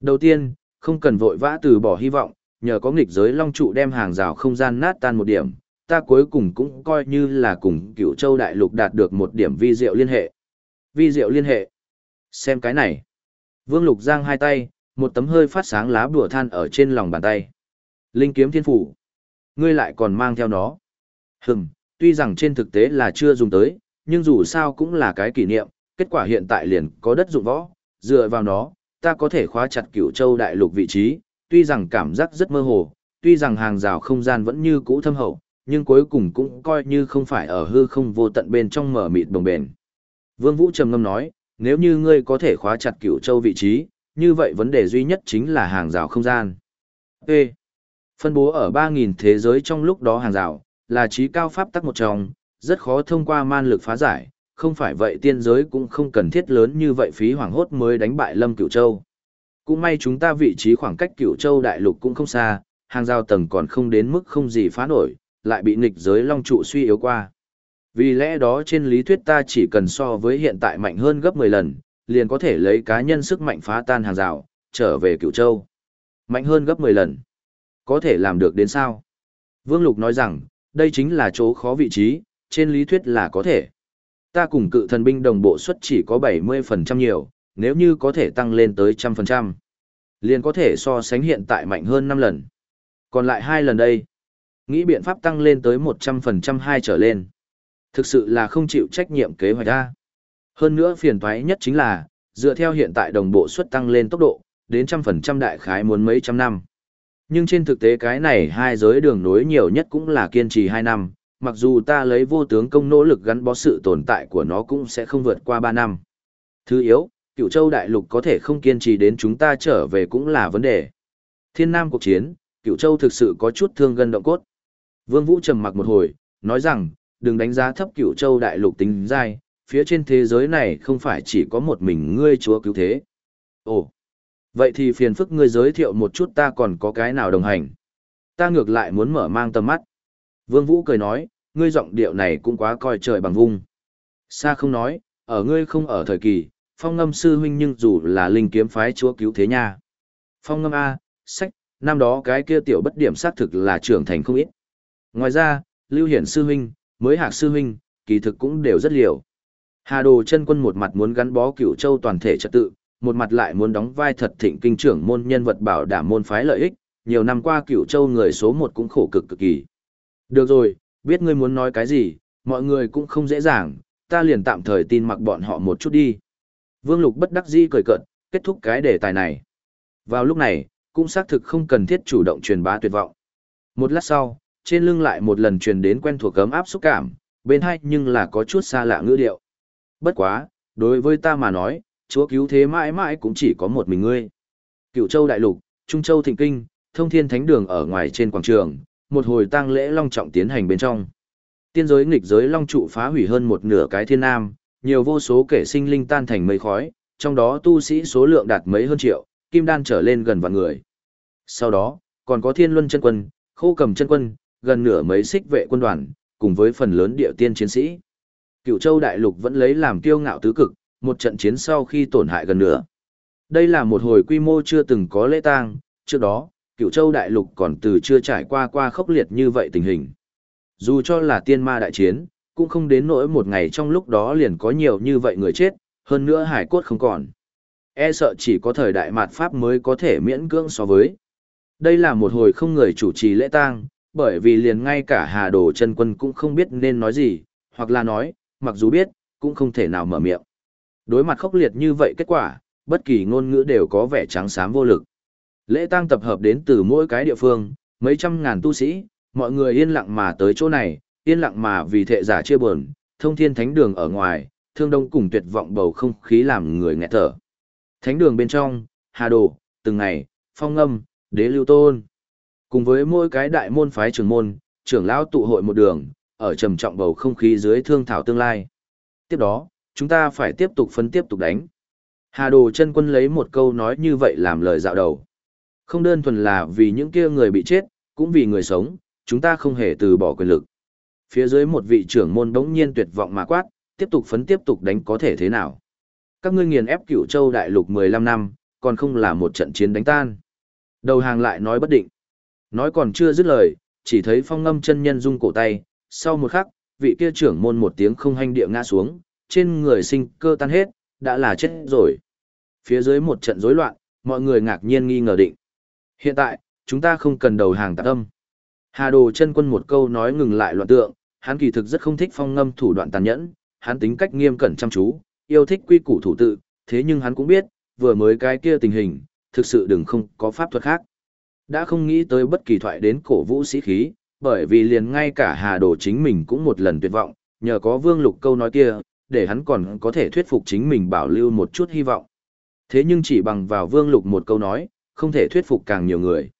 Đầu tiên, không cần vội vã từ bỏ hy vọng, nhờ có nghịch giới long trụ đem hàng rào không gian nát tan một điểm, ta cuối cùng cũng coi như là cùng cựu châu đại lục đạt được một điểm vi diệu liên hệ. Vi diệu liên hệ. Xem cái này. Vương Lục giang hai tay, một tấm hơi phát sáng lá bùa than ở trên lòng bàn tay. Linh kiếm thiên phủ. Ngươi lại còn mang theo nó. Hừm, tuy rằng trên thực tế là chưa dùng tới, nhưng dù sao cũng là cái kỷ niệm, kết quả hiện tại liền có đất dụng võ, dựa vào nó, ta có thể khóa chặt cửu châu đại lục vị trí, tuy rằng cảm giác rất mơ hồ, tuy rằng hàng rào không gian vẫn như cũ thâm hậu, nhưng cuối cùng cũng coi như không phải ở hư không vô tận bên trong mở mịt đồng bền. Vương Vũ trầm ngâm nói, nếu như ngươi có thể khóa chặt cửu châu vị trí, như vậy vấn đề duy nhất chính là hàng rào không gian. Ê! Phân bố ở 3.000 thế giới trong lúc đó hàng rào, là trí cao pháp tắc một trong, rất khó thông qua man lực phá giải, không phải vậy tiên giới cũng không cần thiết lớn như vậy phí hoàng hốt mới đánh bại Lâm Cửu Châu. Cũng may chúng ta vị trí khoảng cách Cửu Châu đại lục cũng không xa, hàng rào tầng còn không đến mức không gì phá nổi, lại bị nghịch giới long trụ suy yếu qua. Vì lẽ đó trên lý thuyết ta chỉ cần so với hiện tại mạnh hơn gấp 10 lần, liền có thể lấy cá nhân sức mạnh phá tan hàng rào, trở về Cửu Châu. Mạnh hơn gấp 10 lần. Có thể làm được đến sao? Vương Lục nói rằng, đây chính là chỗ khó vị trí, trên lý thuyết là có thể. Ta cùng cự thần binh đồng bộ suất chỉ có 70% nhiều, nếu như có thể tăng lên tới 100%, liền có thể so sánh hiện tại mạnh hơn 5 lần. Còn lại 2 lần đây, nghĩ biện pháp tăng lên tới 100% hai trở lên. Thực sự là không chịu trách nhiệm kế hoạch ra. Hơn nữa phiền toái nhất chính là, dựa theo hiện tại đồng bộ suất tăng lên tốc độ, đến trăm phần trăm đại khái muốn mấy trăm năm. Nhưng trên thực tế cái này hai giới đường nối nhiều nhất cũng là kiên trì hai năm, mặc dù ta lấy vô tướng công nỗ lực gắn bó sự tồn tại của nó cũng sẽ không vượt qua ba năm. Thứ yếu, cựu châu đại lục có thể không kiên trì đến chúng ta trở về cũng là vấn đề. Thiên Nam cuộc chiến, cựu châu thực sự có chút thương gân động cốt. Vương Vũ trầm mặc một hồi, nói rằng, đừng đánh giá thấp cựu châu đại lục tính dai, phía trên thế giới này không phải chỉ có một mình ngươi chúa cứu thế. Ồ, vậy thì phiền phức ngươi giới thiệu một chút ta còn có cái nào đồng hành. Ta ngược lại muốn mở mang tầm mắt. Vương Vũ cười nói, ngươi giọng điệu này cũng quá coi trời bằng vung. Sa không nói, ở ngươi không ở thời kỳ, phong ngâm sư huynh nhưng dù là linh kiếm phái chúa cứu thế nha. Phong ngâm A, sách, năm đó cái kia tiểu bất điểm xác thực là trưởng thành không ít. Ngoài ra, Lưu Hiển sư huynh, mới hạc sư huynh, kỳ thực cũng đều rất liều. Hà Đồ chân quân một mặt muốn gắn bó cửu châu toàn thể trật tự, một mặt lại muốn đóng vai thật thịnh kinh trưởng môn nhân vật bảo đảm môn phái lợi ích, nhiều năm qua cửu châu người số một cũng khổ cực cực kỳ. Được rồi, biết ngươi muốn nói cái gì, mọi người cũng không dễ dàng, ta liền tạm thời tin mặc bọn họ một chút đi. Vương Lục bất đắc dĩ cười cợt, kết thúc cái đề tài này. Vào lúc này, cũng xác thực không cần thiết chủ động truyền bá tuyệt vọng. Một lát sau, trên lưng lại một lần truyền đến quen thuộc cấm áp xúc cảm, bên hai nhưng là có chút xa lạ ngữ điệu. Bất quá, đối với ta mà nói, chúa cứu thế mãi mãi cũng chỉ có một mình ngươi. Cựu châu đại lục, Trung châu thịnh kinh, thông thiên thánh đường ở ngoài trên quảng trường, một hồi tang lễ long trọng tiến hành bên trong. Tiên giới nghịch giới long trụ phá hủy hơn một nửa cái thiên nam, nhiều vô số kẻ sinh linh tan thành mây khói, trong đó tu sĩ số lượng đạt mấy hơn triệu, kim đan trở lên gần vạn người. Sau đó, còn có thiên luân chân quân, khô cầm chân quân, gần nửa mấy xích vệ quân đoàn, cùng với phần lớn địa tiên chiến sĩ. Cựu châu đại lục vẫn lấy làm kiêu ngạo tứ cực, một trận chiến sau khi tổn hại gần nửa. Đây là một hồi quy mô chưa từng có lễ tang, trước đó, cựu châu đại lục còn từ chưa trải qua qua khốc liệt như vậy tình hình. Dù cho là tiên ma đại chiến, cũng không đến nỗi một ngày trong lúc đó liền có nhiều như vậy người chết, hơn nữa hải cốt không còn. E sợ chỉ có thời đại mạt Pháp mới có thể miễn cưỡng so với. Đây là một hồi không người chủ trì lễ tang, bởi vì liền ngay cả Hà Đồ chân quân cũng không biết nên nói gì, hoặc là nói, mặc dù biết, cũng không thể nào mở miệng. Đối mặt khốc liệt như vậy kết quả, bất kỳ ngôn ngữ đều có vẻ trắng xám vô lực. Lễ tang tập hợp đến từ mỗi cái địa phương, mấy trăm ngàn tu sĩ, mọi người yên lặng mà tới chỗ này, yên lặng mà vì thệ giả chia buồn, thông thiên thánh đường ở ngoài, thương đông cùng tuyệt vọng bầu không khí làm người nghẹt thở. Thánh đường bên trong, hà đồ, từng ngày, phong âm, đế lưu tôn. Cùng với mỗi cái đại môn phái trưởng môn, trưởng lão tụ hội một đường, ở trầm trọng bầu không khí dưới thương thảo tương lai. Tiếp đó, chúng ta phải tiếp tục phấn tiếp tục đánh. Hà Đồ chân quân lấy một câu nói như vậy làm lời dạo đầu. Không đơn thuần là vì những kia người bị chết, cũng vì người sống, chúng ta không hề từ bỏ quyền lực. Phía dưới một vị trưởng môn đống nhiên tuyệt vọng mà quát, tiếp tục phấn tiếp tục đánh có thể thế nào. Các ngươi nghiền ép cửu châu đại lục 15 năm, còn không là một trận chiến đánh tan. Đầu hàng lại nói bất định. Nói còn chưa dứt lời, chỉ thấy phong ngâm chân nhân rung cổ tay, sau một khắc, vị kia trưởng môn một tiếng không hành địa ngã xuống, trên người sinh cơ tan hết, đã là chết rồi. Phía dưới một trận rối loạn, mọi người ngạc nhiên nghi ngờ định. Hiện tại, chúng ta không cần đầu hàng tạc âm. Hà Đồ chân quân một câu nói ngừng lại loạn tượng, hắn kỳ thực rất không thích phong ngâm thủ đoạn tàn nhẫn, hắn tính cách nghiêm cẩn chăm chú, yêu thích quy củ thủ tự, thế nhưng hắn cũng biết, vừa mới cái kia tình hình, thực sự đừng không có pháp thuật khác. Đã không nghĩ tới bất kỳ thoại đến cổ vũ sĩ khí, bởi vì liền ngay cả Hà Đồ chính mình cũng một lần tuyệt vọng, nhờ có Vương Lục câu nói kia, để hắn còn có thể thuyết phục chính mình bảo lưu một chút hy vọng. Thế nhưng chỉ bằng vào Vương Lục một câu nói, không thể thuyết phục càng nhiều người.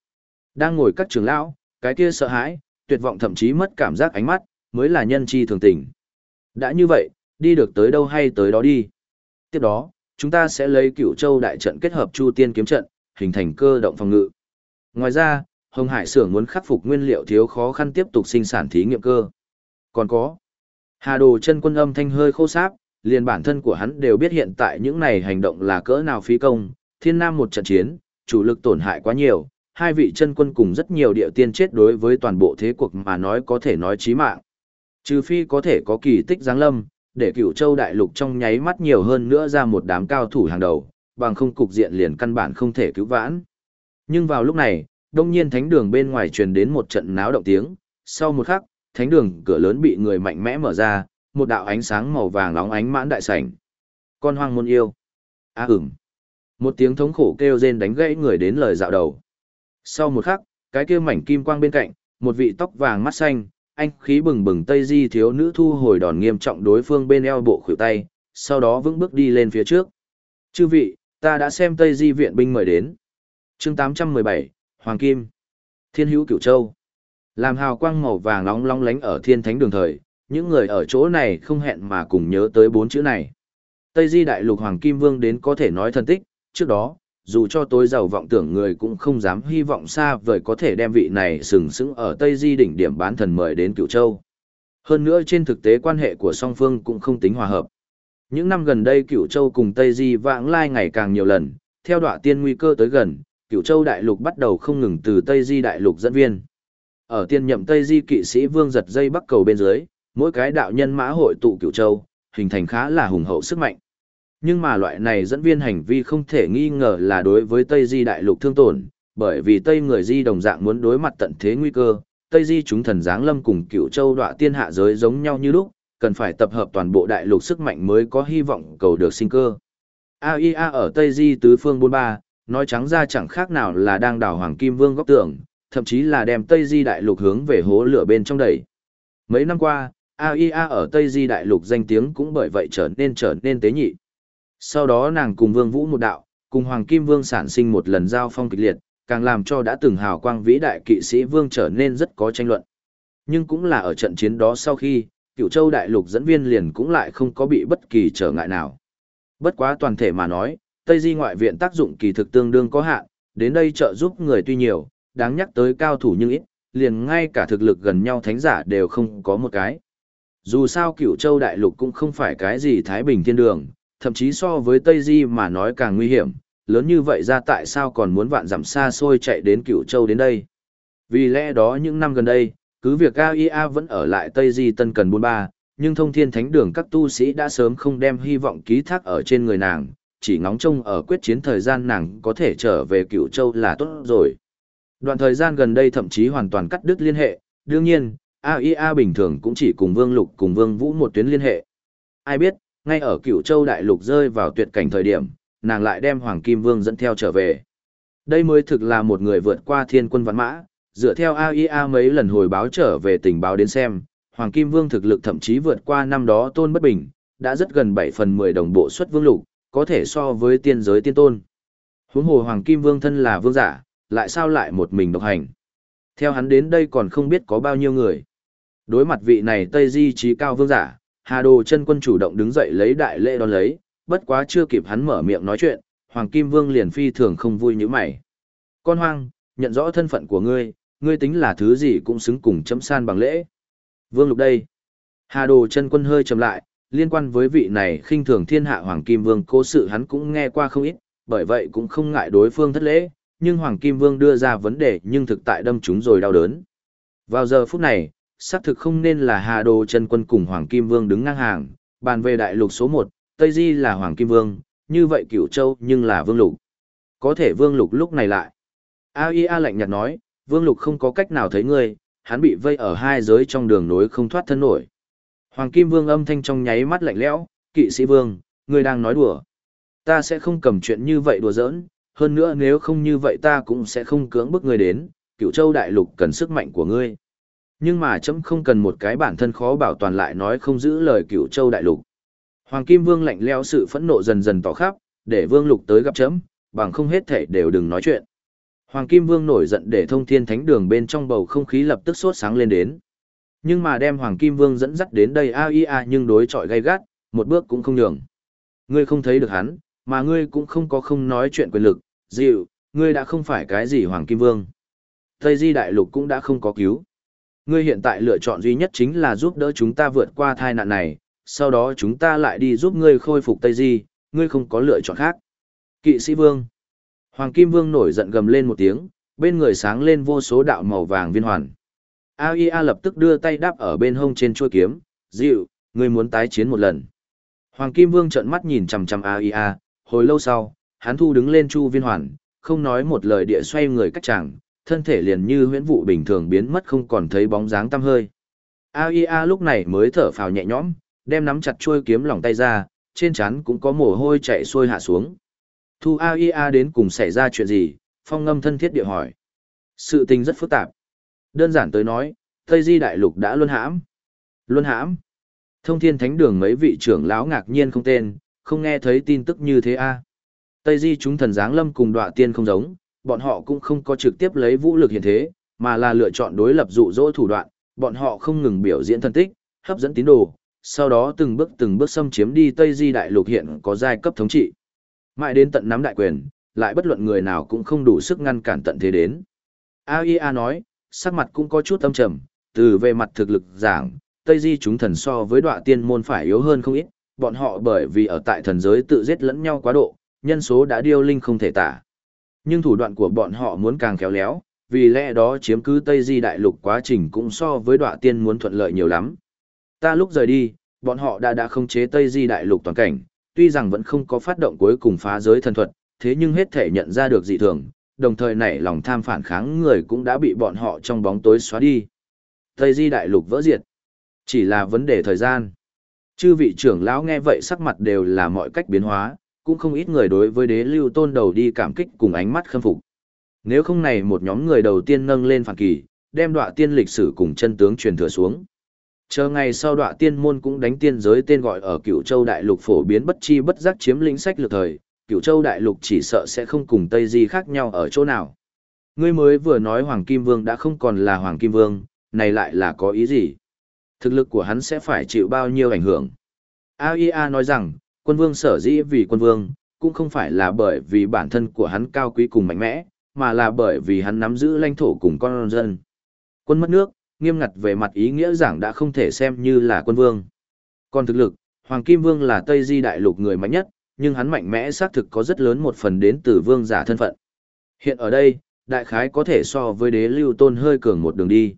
Đang ngồi các trưởng lão, cái kia sợ hãi, tuyệt vọng thậm chí mất cảm giác ánh mắt, mới là nhân chi thường tình. Đã như vậy, đi được tới đâu hay tới đó đi. Tiếp đó, chúng ta sẽ lấy cựu châu đại trận kết hợp chu tiên kiếm trận, hình thành cơ động phòng ngự. Ngoài ra, Hồng Hải xưởng muốn khắc phục nguyên liệu thiếu khó khăn tiếp tục sinh sản thí nghiệm cơ. Còn có, Hà Đồ chân quân âm thanh hơi khô sáp, liền bản thân của hắn đều biết hiện tại những này hành động là cỡ nào phí công, thiên nam một trận chiến, chủ lực tổn hại quá nhiều, hai vị chân quân cùng rất nhiều địa tiên chết đối với toàn bộ thế cuộc mà nói có thể nói chí mạng. Trừ phi có thể có kỳ tích giáng lâm, để cửu châu đại lục trong nháy mắt nhiều hơn nữa ra một đám cao thủ hàng đầu, bằng không cục diện liền căn bản không thể cứu vãn. Nhưng vào lúc này, đông nhiên thánh đường bên ngoài truyền đến một trận náo động tiếng, sau một khắc, thánh đường cửa lớn bị người mạnh mẽ mở ra, một đạo ánh sáng màu vàng nóng ánh mãn đại sảnh. Con hoang môn yêu. A à, ừm. Một tiếng thống khổ kêu rên đánh gãy người đến lời dạo đầu. Sau một khắc, cái kia mảnh kim quang bên cạnh, một vị tóc vàng mắt xanh, anh khí bừng bừng tây di thiếu nữ thu hồi đòn nghiêm trọng đối phương bên eo bộ khuỷu tay, sau đó vững bước đi lên phía trước. Chư vị, ta đã xem tây di viện binh mời đến. chương 817, Hoàng Kim, Thiên hữu Cửu Châu. Làm hào quang màu vàng nóng long lánh ở thiên thánh đường thời, những người ở chỗ này không hẹn mà cùng nhớ tới bốn chữ này. Tây Di Đại Lục Hoàng Kim Vương đến có thể nói thân tích, trước đó, dù cho tôi giàu vọng tưởng người cũng không dám hy vọng xa vời có thể đem vị này sừng sững ở Tây Di đỉnh điểm bán thần mời đến Cửu Châu. Hơn nữa trên thực tế quan hệ của song phương cũng không tính hòa hợp. Những năm gần đây Cửu Châu cùng Tây Di vãng lai ngày càng nhiều lần, theo đọa tiên nguy cơ tới gần, Cửu Châu đại lục bắt đầu không ngừng từ Tây Di đại lục dẫn viên. Ở tiên nhậm Tây Di kỵ sĩ vương giật dây bắc cầu bên dưới, mỗi cái đạo nhân mã hội tụ Cửu Châu, hình thành khá là hùng hậu sức mạnh. Nhưng mà loại này dẫn viên hành vi không thể nghi ngờ là đối với Tây Di đại lục thương tổn, bởi vì Tây người Di đồng dạng muốn đối mặt tận thế nguy cơ, Tây Di chúng thần giáng lâm cùng cựu châu đọa tiên hạ giới giống nhau như lúc, cần phải tập hợp toàn bộ đại lục sức mạnh mới có hy vọng cầu được sinh cơ. AIA ở Tây Di tứ phương 43, nói trắng ra chẳng khác nào là đang đảo Hoàng Kim Vương góc tường, thậm chí là đem Tây Di đại lục hướng về hố lửa bên trong đẩy. Mấy năm qua, AIA ở Tây Di đại lục danh tiếng cũng bởi vậy trở nên trở nên tế nhị. Sau đó nàng cùng Vương Vũ một đạo, cùng Hoàng Kim Vương sản sinh một lần giao phong kịch liệt, càng làm cho đã từng hào quang vĩ đại kỵ sĩ Vương trở nên rất có tranh luận. Nhưng cũng là ở trận chiến đó sau khi, cựu châu đại lục dẫn viên liền cũng lại không có bị bất kỳ trở ngại nào. Bất quá toàn thể mà nói, Tây Di ngoại viện tác dụng kỳ thực tương đương có hạn, đến đây trợ giúp người tuy nhiều, đáng nhắc tới cao thủ nhưng ít, liền ngay cả thực lực gần nhau thánh giả đều không có một cái. Dù sao cửu châu đại lục cũng không phải cái gì thái bình thiên đường, thậm chí so với Tây Di mà nói càng nguy hiểm, lớn như vậy ra tại sao còn muốn vạn dặm xa xôi chạy đến cửu châu đến đây. Vì lẽ đó những năm gần đây, cứ việc AIA vẫn ở lại Tây Di Tân Cần 43, nhưng thông thiên thánh đường các tu sĩ đã sớm không đem hy vọng ký thác ở trên người nàng, chỉ ngóng trông ở quyết chiến thời gian nàng có thể trở về cựu châu là tốt rồi. Đoạn thời gian gần đây thậm chí hoàn toàn cắt đứt liên hệ, đương nhiên, AIA bình thường cũng chỉ cùng Vương Lục cùng Vương Vũ một tuyến liên hệ. Ai biết, ngay ở cựu châu đại lục rơi vào tuyệt cảnh thời điểm, nàng lại đem Hoàng Kim Vương dẫn theo trở về. Đây mới thực là một người vượt qua thiên quân văn mã, dựa theo AIA mấy lần hồi báo trở về tình báo đến xem, Hoàng Kim Vương thực lực thậm chí vượt qua năm đó tôn bất bình, đã rất gần 7 phần 10 đồng bộ xuất vương lục, có thể so với tiên giới tiên tôn. Huống hồ Hoàng Kim Vương thân là vương giả, lại sao lại một mình độc hành. Theo hắn đến đây còn không biết có bao nhiêu người. Đối mặt vị này Tây Di trí cao vương giả, Hà Đồ chân quân chủ động đứng dậy lấy đại lễ đón lấy, bất quá chưa kịp hắn mở miệng nói chuyện, Hoàng Kim Vương liền phi thường không vui như mày. Con hoang, nhận rõ thân phận của ngươi, ngươi tính là thứ gì cũng xứng cùng chấm san bằng lễ. Vương lục đây. Hà Đồ chân quân hơi trầm lại, liên quan với vị này khinh thường thiên hạ Hoàng Kim Vương cố sự hắn cũng nghe qua không ít, bởi vậy cũng không ngại đối phương thất lễ, nhưng Hoàng Kim Vương đưa ra vấn đề nhưng thực tại đâm chúng rồi đau đớn. Vào giờ phút này, xác thực không nên là Hà Đồ Trần quân cùng Hoàng Kim Vương đứng ngang hàng, bàn về đại lục số 1, Tây Di là Hoàng Kim Vương, như vậy Cửu Châu nhưng là Vương Lục. Có thể Vương Lục lúc này lại. A.I.A. lạnh nhạt nói, Vương Lục không có cách nào thấy ngươi, hắn bị vây ở hai giới trong đường nối không thoát thân nổi. Hoàng Kim Vương âm thanh trong nháy mắt lạnh lẽo, kỵ sĩ Vương, ngươi đang nói đùa. Ta sẽ không cầm chuyện như vậy đùa giỡn, hơn nữa nếu không như vậy ta cũng sẽ không cưỡng bức ngươi đến, cựu châu đại lục cần sức mạnh của ngươi. Nhưng mà chấm không cần một cái bản thân khó bảo toàn lại nói không giữ lời cửu châu đại lục. Hoàng Kim Vương lạnh lẽo, sự phẫn nộ dần dần tỏ khắp, để Vương Lục tới gặp chấm, bằng không hết thể đều đừng nói chuyện. Hoàng Kim Vương nổi giận để thông thiên thánh đường bên trong bầu không khí lập tức sốt sáng lên đến. Nhưng mà đem Hoàng Kim Vương dẫn dắt đến đây AIA nhưng đối chọi gay gắt, một bước cũng không nhường. Ngươi không thấy được hắn, mà ngươi cũng không có không nói chuyện quyền lực, dịu, ngươi đã không phải cái gì Hoàng Kim Vương. Tây Di Đại Lục cũng đã không có cứu. Ngươi hiện tại lựa chọn duy nhất chính là giúp đỡ chúng ta vượt qua thai nạn này, sau đó chúng ta lại đi giúp ngươi khôi phục Tây Di, ngươi không có lựa chọn khác. Kỵ sĩ Vương Hoàng Kim Vương nổi giận gầm lên một tiếng, bên người sáng lên vô số đạo màu vàng viên hoàn. AIA lập tức đưa tay đáp ở bên hông trên chuôi kiếm, dịu, ngươi muốn tái chiến một lần. Hoàng Kim Vương trợn mắt nhìn chằm chằm AIA, hồi lâu sau, hắn thu đứng lên chu viên hoàn, không nói một lời địa xoay người cách chàng, thân thể liền như huyễn vụ bình thường biến mất không còn thấy bóng dáng tăm hơi. AIA lúc này mới thở phào nhẹ nhõm, đem nắm chặt chuôi kiếm lỏng tay ra, trên trán cũng có mồ hôi chạy xuôi hạ xuống. Thu AIA đến cùng xảy ra chuyện gì, phong ngâm thân thiết địa hỏi. Sự tình rất phức tạp. Đơn giản tới nói, Tây Di Đại Lục đã luân hãm. Luân hãm. Thông thiên thánh đường mấy vị trưởng lão ngạc nhiên không tên, không nghe thấy tin tức như thế a. Tây Di chúng thần giáng lâm cùng đọa tiên không giống, bọn họ cũng không có trực tiếp lấy vũ lực hiện thế, mà là lựa chọn đối lập dụ dỗ thủ đoạn, bọn họ không ngừng biểu diễn thần tích, hấp dẫn tín đồ, sau đó từng bước từng bước xâm chiếm đi Tây Di đại lục hiện có giai cấp thống trị. Mãi đến tận nắm đại quyền, lại bất luận người nào cũng không đủ sức ngăn cản tận thế đến. AIA nói, sắc mặt cũng có chút âm trầm, từ về mặt thực lực giảng, Tây Di chúng thần so với đọa tiên môn phải yếu hơn không ít, bọn họ bởi vì ở tại thần giới tự giết lẫn nhau quá độ, nhân số đã điêu linh không thể tả. Nhưng thủ đoạn của bọn họ muốn càng khéo léo, vì lẽ đó chiếm cứ Tây Di đại lục quá trình cũng so với đọa tiên muốn thuận lợi nhiều lắm. Ta lúc rời đi, bọn họ đã đã không chế Tây Di đại lục toàn cảnh, tuy rằng vẫn không có phát động cuối cùng phá giới thần thuật, thế nhưng hết thể nhận ra được dị thường, đồng thời nảy lòng tham phản kháng người cũng đã bị bọn họ trong bóng tối xóa đi. Tây Di đại lục vỡ diệt. Chỉ là vấn đề thời gian. Chư vị trưởng lão nghe vậy sắc mặt đều là mọi cách biến hóa, cũng không ít người đối với đế lưu tôn đầu đi cảm kích cùng ánh mắt khâm phục. Nếu không này một nhóm người đầu tiên nâng lên phản kỳ, đem đọa tiên lịch sử cùng chân tướng truyền thừa xuống. Chờ ngày sau đọa tiên môn cũng đánh tiên giới tên gọi ở cựu châu đại lục phổ biến bất chi bất giác chiếm lĩnh sách lược thời, cựu châu đại lục chỉ sợ sẽ không cùng Tây Di khác nhau ở chỗ nào. Ngươi mới vừa nói Hoàng Kim Vương đã không còn là Hoàng Kim Vương, này lại là có ý gì? Thực lực của hắn sẽ phải chịu bao nhiêu ảnh hưởng? AIA nói rằng, quân vương sở dĩ vì quân vương, cũng không phải là bởi vì bản thân của hắn cao quý cùng mạnh mẽ, mà là bởi vì hắn nắm giữ lãnh thổ cùng con dân. Quân mất nước, nghiêm ngặt về mặt ý nghĩa giảng đã không thể xem như là quân vương. Còn thực lực, Hoàng Kim Vương là Tây Di Đại Lục người mạnh nhất, nhưng hắn mạnh mẽ xác thực có rất lớn một phần đến từ vương giả thân phận. Hiện ở đây, đại khái có thể so với đế lưu tôn hơi cường một đường đi.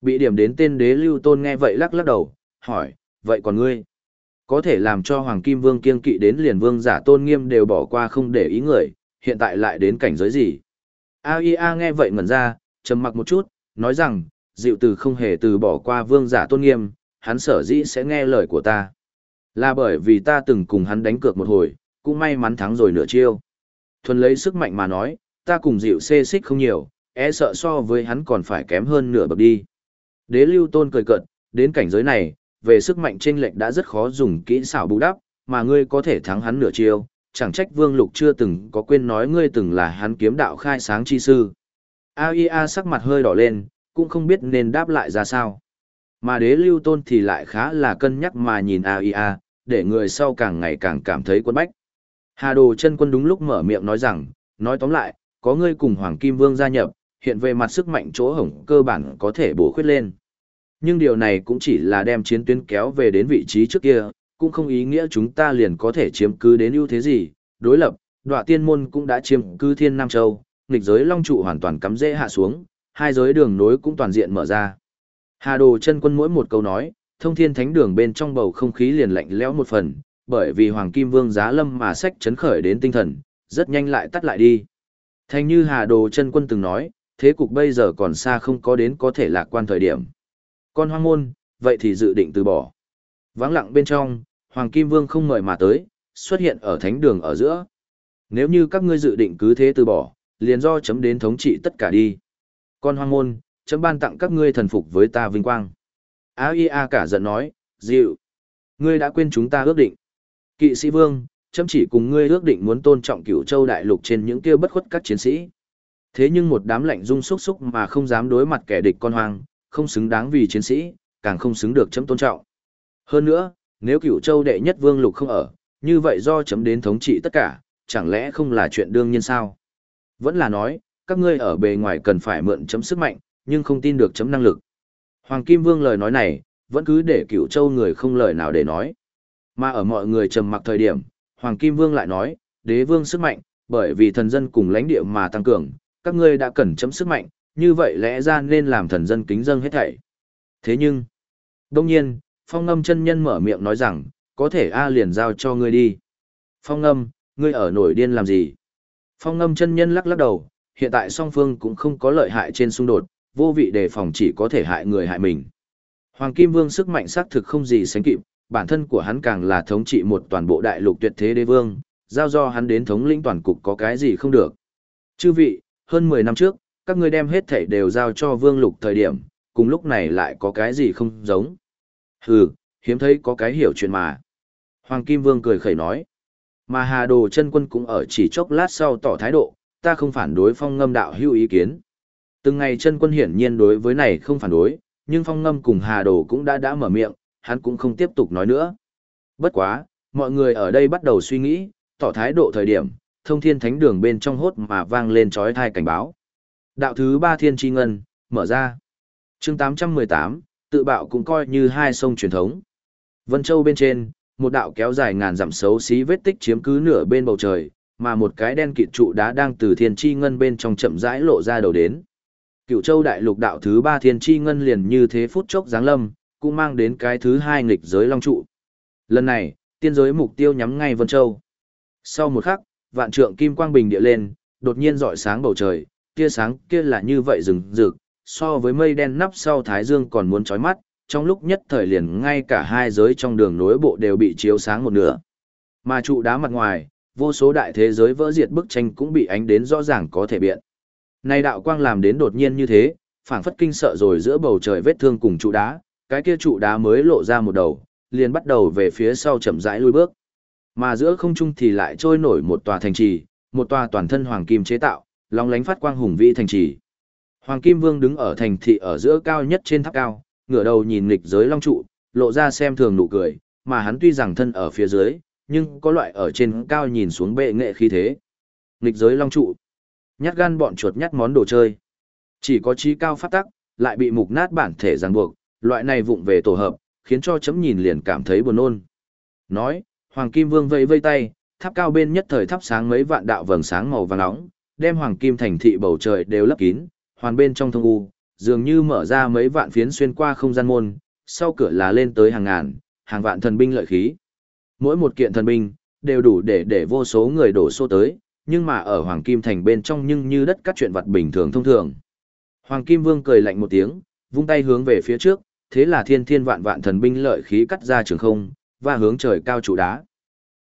Bị điểm đến tên đế lưu tôn nghe vậy lắc lắc đầu, hỏi, vậy còn ngươi? Có thể làm cho Hoàng Kim Vương kiên kỵ đến liền vương giả tôn nghiêm đều bỏ qua không để ý người, hiện tại lại đến cảnh giới gì? AIA nghe vậy ngẩn ra, trầm mặc một chút, nói rằng, dịu từ không hề từ bỏ qua vương giả tôn nghiêm, hắn sở dĩ sẽ nghe lời của ta. Là bởi vì ta từng cùng hắn đánh cược một hồi, cũng may mắn thắng rồi nửa chiêu. Thuần lấy sức mạnh mà nói, ta cùng dịu xê xích không nhiều, e sợ so với hắn còn phải kém hơn nửa bậc đi. Đế lưu tôn cười cợt, đến cảnh giới này, về sức mạnh chênh lệch đã rất khó dùng kỹ xảo bù đắp, mà ngươi có thể thắng hắn nửa chiêu, chẳng trách Vương Lục chưa từng có quên nói ngươi từng là hắn kiếm đạo khai sáng chi sư. AIA sắc mặt hơi đỏ lên, cũng không biết nên đáp lại ra sao. Mà đế lưu tôn thì lại khá là cân nhắc mà nhìn AIA, để người sau càng ngày càng cảm thấy quân bách. Hà Đồ chân quân đúng lúc mở miệng nói rằng, nói tóm lại, có ngươi cùng Hoàng Kim Vương gia nhập, hiện về mặt sức mạnh chỗ hổng cơ bản có thể bổ khuyết lên. Nhưng điều này cũng chỉ là đem chiến tuyến kéo về đến vị trí trước kia, cũng không ý nghĩa chúng ta liền có thể chiếm cứ đến ưu thế gì. Đối lập, đọa tiên môn cũng đã chiếm cứ thiên Nam Châu, nghịch giới long trụ hoàn toàn cắm dễ hạ xuống, hai giới đường nối cũng toàn diện mở ra. Hà Đồ chân quân mỗi một câu nói, thông thiên thánh đường bên trong bầu không khí liền lạnh lẽo một phần, bởi vì Hoàng Kim Vương giá lâm mà sách chấn khởi đến tinh thần, rất nhanh lại tắt lại đi. Thành như Hà Đồ chân quân từng nói, thế cục bây giờ còn xa không có đến có thể lạc quan thời điểm. Con hoang môn, vậy thì dự định từ bỏ. Vắng lặng bên trong, Hoàng Kim Vương không mời mà tới, xuất hiện ở thánh đường ở giữa. Nếu như các ngươi dự định cứ thế từ bỏ, liền do chấm đến thống trị tất cả đi. Con hoang môn, chấm ban tặng các ngươi thần phục với ta vinh quang. A.I.A. cả giận nói, dịu. Ngươi đã quên chúng ta ước định. Kỵ sĩ vương, chấm chỉ cùng ngươi ước định muốn tôn trọng cửu châu đại lục trên những kia bất khuất các chiến sĩ. Thế nhưng một đám lạnh rung xúc xúc mà không dám đối mặt kẻ địch con hoang, không xứng đáng vì chiến sĩ, càng không xứng được chấm tôn trọng. Hơn nữa, nếu cửu châu đệ nhất vương lục không ở, như vậy do chấm đến thống trị tất cả, chẳng lẽ không là chuyện đương nhiên sao? Vẫn là nói, các ngươi ở bề ngoài cần phải mượn chấm sức mạnh, nhưng không tin được chấm năng lực. Hoàng Kim Vương lời nói này, vẫn cứ để cửu châu người không lời nào để nói. Mà ở mọi người trầm mặc thời điểm, Hoàng Kim Vương lại nói, đế vương sức mạnh, bởi vì thần dân cùng lãnh địa mà tăng cường, các ngươi đã cần chấm sức mạnh, như vậy lẽ ra nên làm thần dân kính dâng hết thảy. Thế nhưng, đông nhiên, phong ngâm chân nhân mở miệng nói rằng, có thể A liền giao cho ngươi đi. Phong ngâm, ngươi ở nổi điên làm gì? Phong ngâm chân nhân lắc lắc đầu, hiện tại song phương cũng không có lợi hại trên xung đột, vô vị đề phòng chỉ có thể hại người hại mình. Hoàng Kim Vương sức mạnh xác thực không gì sánh kịp, bản thân của hắn càng là thống trị một toàn bộ đại lục tuyệt thế đế vương, giao do hắn đến thống lĩnh toàn cục có cái gì không được. Chư vị, hơn 10 năm trước, các ngươi đem hết thảy đều giao cho vương lục thời điểm, cùng lúc này lại có cái gì không giống. Hừ, hiếm thấy có cái hiểu chuyện mà. Hoàng Kim Vương cười khẩy nói. Mà Hà Đồ chân quân cũng ở chỉ chốc lát sau tỏ thái độ, ta không phản đối phong ngâm đạo hữu ý kiến. Từng ngày chân quân hiển nhiên đối với này không phản đối, nhưng phong ngâm cùng Hà Đồ cũng đã đã mở miệng, hắn cũng không tiếp tục nói nữa. Bất quá, mọi người ở đây bắt đầu suy nghĩ, tỏ thái độ thời điểm, thông thiên thánh đường bên trong hốt mà vang lên trói thai cảnh báo. Đạo thứ ba thiên tri ngân, mở ra. chương 818, tự bạo cũng coi như hai sông truyền thống. Vân Châu bên trên, một đạo kéo dài ngàn dặm xấu xí vết tích chiếm cứ nửa bên bầu trời, mà một cái đen kịt trụ đá đang từ thiên tri ngân bên trong chậm rãi lộ ra đầu đến. Cựu Châu đại lục đạo thứ ba thiên tri ngân liền như thế phút chốc giáng lâm, cũng mang đến cái thứ hai nghịch giới long trụ. Lần này, tiên giới mục tiêu nhắm ngay Vân Châu. Sau một khắc, vạn trượng kim quang bình địa lên, đột nhiên rọi sáng bầu trời, tia sáng kia là như vậy rừng rực, so với mây đen nắp sau thái dương còn muốn chói mắt, trong lúc nhất thời liền ngay cả hai giới trong đường nối bộ đều bị chiếu sáng một nửa. Mà trụ đá mặt ngoài, vô số đại thế giới vỡ diệt bức tranh cũng bị ánh đến rõ ràng có thể biện. Này đạo quang làm đến đột nhiên như thế, phảng phất kinh sợ rồi giữa bầu trời vết thương cùng trụ đá, cái kia trụ đá mới lộ ra một đầu, liền bắt đầu về phía sau chậm rãi lui bước. Mà giữa không trung thì lại trôi nổi một tòa thành trì, một tòa toàn thân hoàng kim chế tạo, long lánh phát quang hùng vĩ thành trì. Hoàng Kim Vương đứng ở thành thị ở giữa cao nhất trên tháp cao, ngửa đầu nhìn nghịch giới long trụ, lộ ra xem thường nụ cười, mà hắn tuy rằng thân ở phía dưới, nhưng có loại ở trên cao nhìn xuống bệ nghệ khí thế. Nghịch giới long trụ, nhát gan bọn chuột nhát món đồ chơi. Chỉ có trí cao phát tắc, lại bị mục nát bản thể ràng buộc, loại này vụng về tổ hợp, khiến cho chấm nhìn liền cảm thấy buồn nôn. Nói, Hoàng Kim Vương vẫy vây tay, tháp cao bên nhất thời thắp sáng mấy vạn đạo vầng sáng màu vàng nóng, đem Hoàng Kim thành thị bầu trời đều lấp kín, hoàn bên trong thông u, dường như mở ra mấy vạn phiến xuyên qua không gian môn, sau cửa là lên tới hàng ngàn, hàng vạn thần binh lợi khí. Mỗi một kiện thần binh, đều đủ để để vô số người đổ xô tới, nhưng mà ở Hoàng Kim Thành bên trong nhưng như đất cắt chuyện vật bình thường thông thường. Hoàng Kim Vương cười lạnh một tiếng, vung tay hướng về phía trước, thế là thiên thiên vạn vạn thần binh lợi khí cắt ra trường không, và hướng trời cao trụ đá.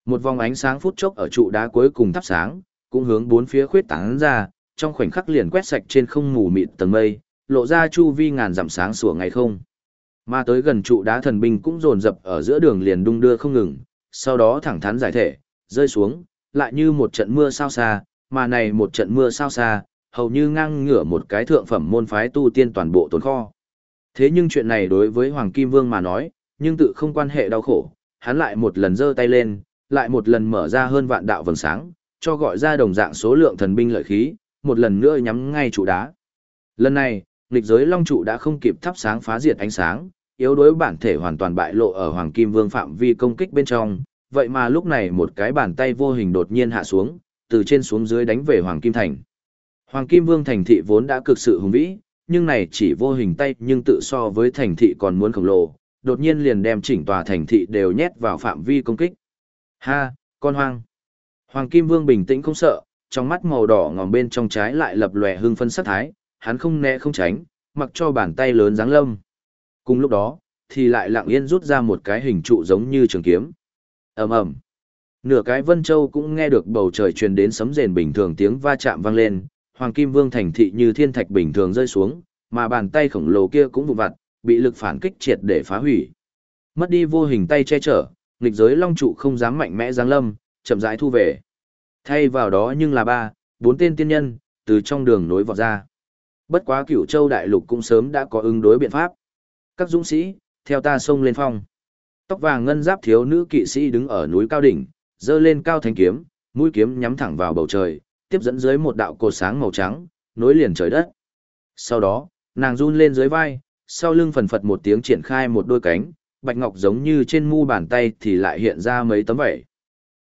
Một vòng ánh sáng phút chốc ở trụ đá cuối cùng thắp sáng, cũng hướng bốn phía khuyết tán ra, trong khoảnh khắc liền quét sạch trên không mù mịt tầng mây, lộ ra chu vi ngàn dặm sáng sủa ngày không. Mà tới gần trụ đá thần binh cũng dồn dập ở giữa đường liền đung đưa không ngừng, sau đó thẳng thắn giải thể, rơi xuống, lại như một trận mưa sao xa, mà này một trận mưa sao xa, hầu như ngang ngửa một cái thượng phẩm môn phái tu tiên toàn bộ tồn kho. Thế nhưng chuyện này đối với Hoàng Kim Vương mà nói, nhưng tự không quan hệ đau khổ, hắn lại một lần giơ tay lên, lại một lần mở ra hơn vạn đạo vầng sáng, cho gọi ra đồng dạng số lượng thần binh lợi khí, một lần nữa nhắm ngay trụ đá. Lần này, nghịch giới long trụ đã không kịp thắp sáng phá diệt ánh sáng, yếu đối bản thể hoàn toàn bại lộ ở Hoàng Kim Vương phạm vi công kích bên trong, vậy mà lúc này một cái bàn tay vô hình đột nhiên hạ xuống, từ trên xuống dưới đánh về Hoàng Kim Thành. Hoàng Kim Vương thành thị vốn đã cực sự hùng vĩ, nhưng này chỉ vô hình tay nhưng tự so với thành thị còn muốn khổng lồ, đột nhiên liền đem chỉnh tòa thành thị đều nhét vào phạm vi công kích. Ha, con hoang. Hoàng Kim Vương bình tĩnh không sợ, trong mắt màu đỏ ngòm bên trong trái lại lập lòe hưng phân sắc thái, hắn không né không tránh, mặc cho bàn tay lớn giáng lâm. Cùng lúc đó, thì lại lặng yên rút ra một cái hình trụ giống như trường kiếm ầm ầm, Nửa cái Vân Châu cũng nghe được bầu trời truyền đến sấm rền bình thường tiếng va chạm vang lên, Hoàng Kim Vương thành thị như thiên thạch bình thường rơi xuống, mà bàn tay khổng lồ kia cũng vụn vặt, bị lực phản kích triệt để phá hủy. Mất đi vô hình tay che chở, nghịch giới long trụ không dám mạnh mẽ giáng lâm, chậm rãi thu về. Thay vào đó nhưng là ba, bốn tên tiên nhân, từ trong đường nối vọt ra. Bất quá cửu châu đại lục cũng sớm đã có ứng đối biện pháp. Các dũng sĩ, theo ta xông lên phong. Tóc vàng ngân giáp thiếu nữ kỵ sĩ đứng ở núi cao đỉnh, giơ lên cao thanh kiếm, mũi kiếm nhắm thẳng vào bầu trời, tiếp dẫn dưới một đạo cột sáng màu trắng, nối liền trời đất. Sau đó, nàng run lên dưới vai, sau lưng phần phật một tiếng triển khai một đôi cánh, bạch ngọc giống như trên mu bàn tay thì lại hiện ra mấy tấm vẩy.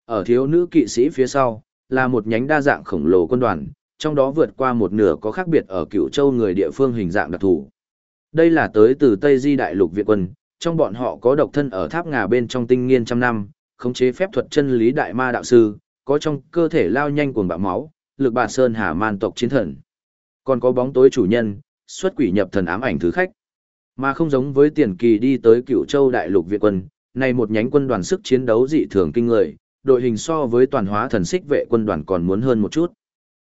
Ở thiếu nữ kỵ sĩ phía sau, là một nhánh đa dạng khổng lồ quân đoàn, trong đó vượt qua một nửa có khác biệt ở cựu châu người địa phương hình dạng đặc thù. Đây là tới từ Tây Di Đại lục Việt quân, trong bọn họ có độc thân ở tháp ngà bên trong tinh nghiên trăm năm, khống chế phép thuật chân lý đại ma đạo sư, có trong cơ thể lao nhanh cuồng bạo máu, lực bà sơn hà man tộc chiến thần. Còn có bóng tối chủ nhân, xuất quỷ nhập thần ám ảnh thứ khách. Mà không giống với tiền kỳ đi tới cựu châu đại lục Việt quân, này một nhánh quân đoàn sức chiến đấu dị thường kinh người, đội hình so với toàn hóa thần xích vệ quân đoàn còn muốn hơn một chút.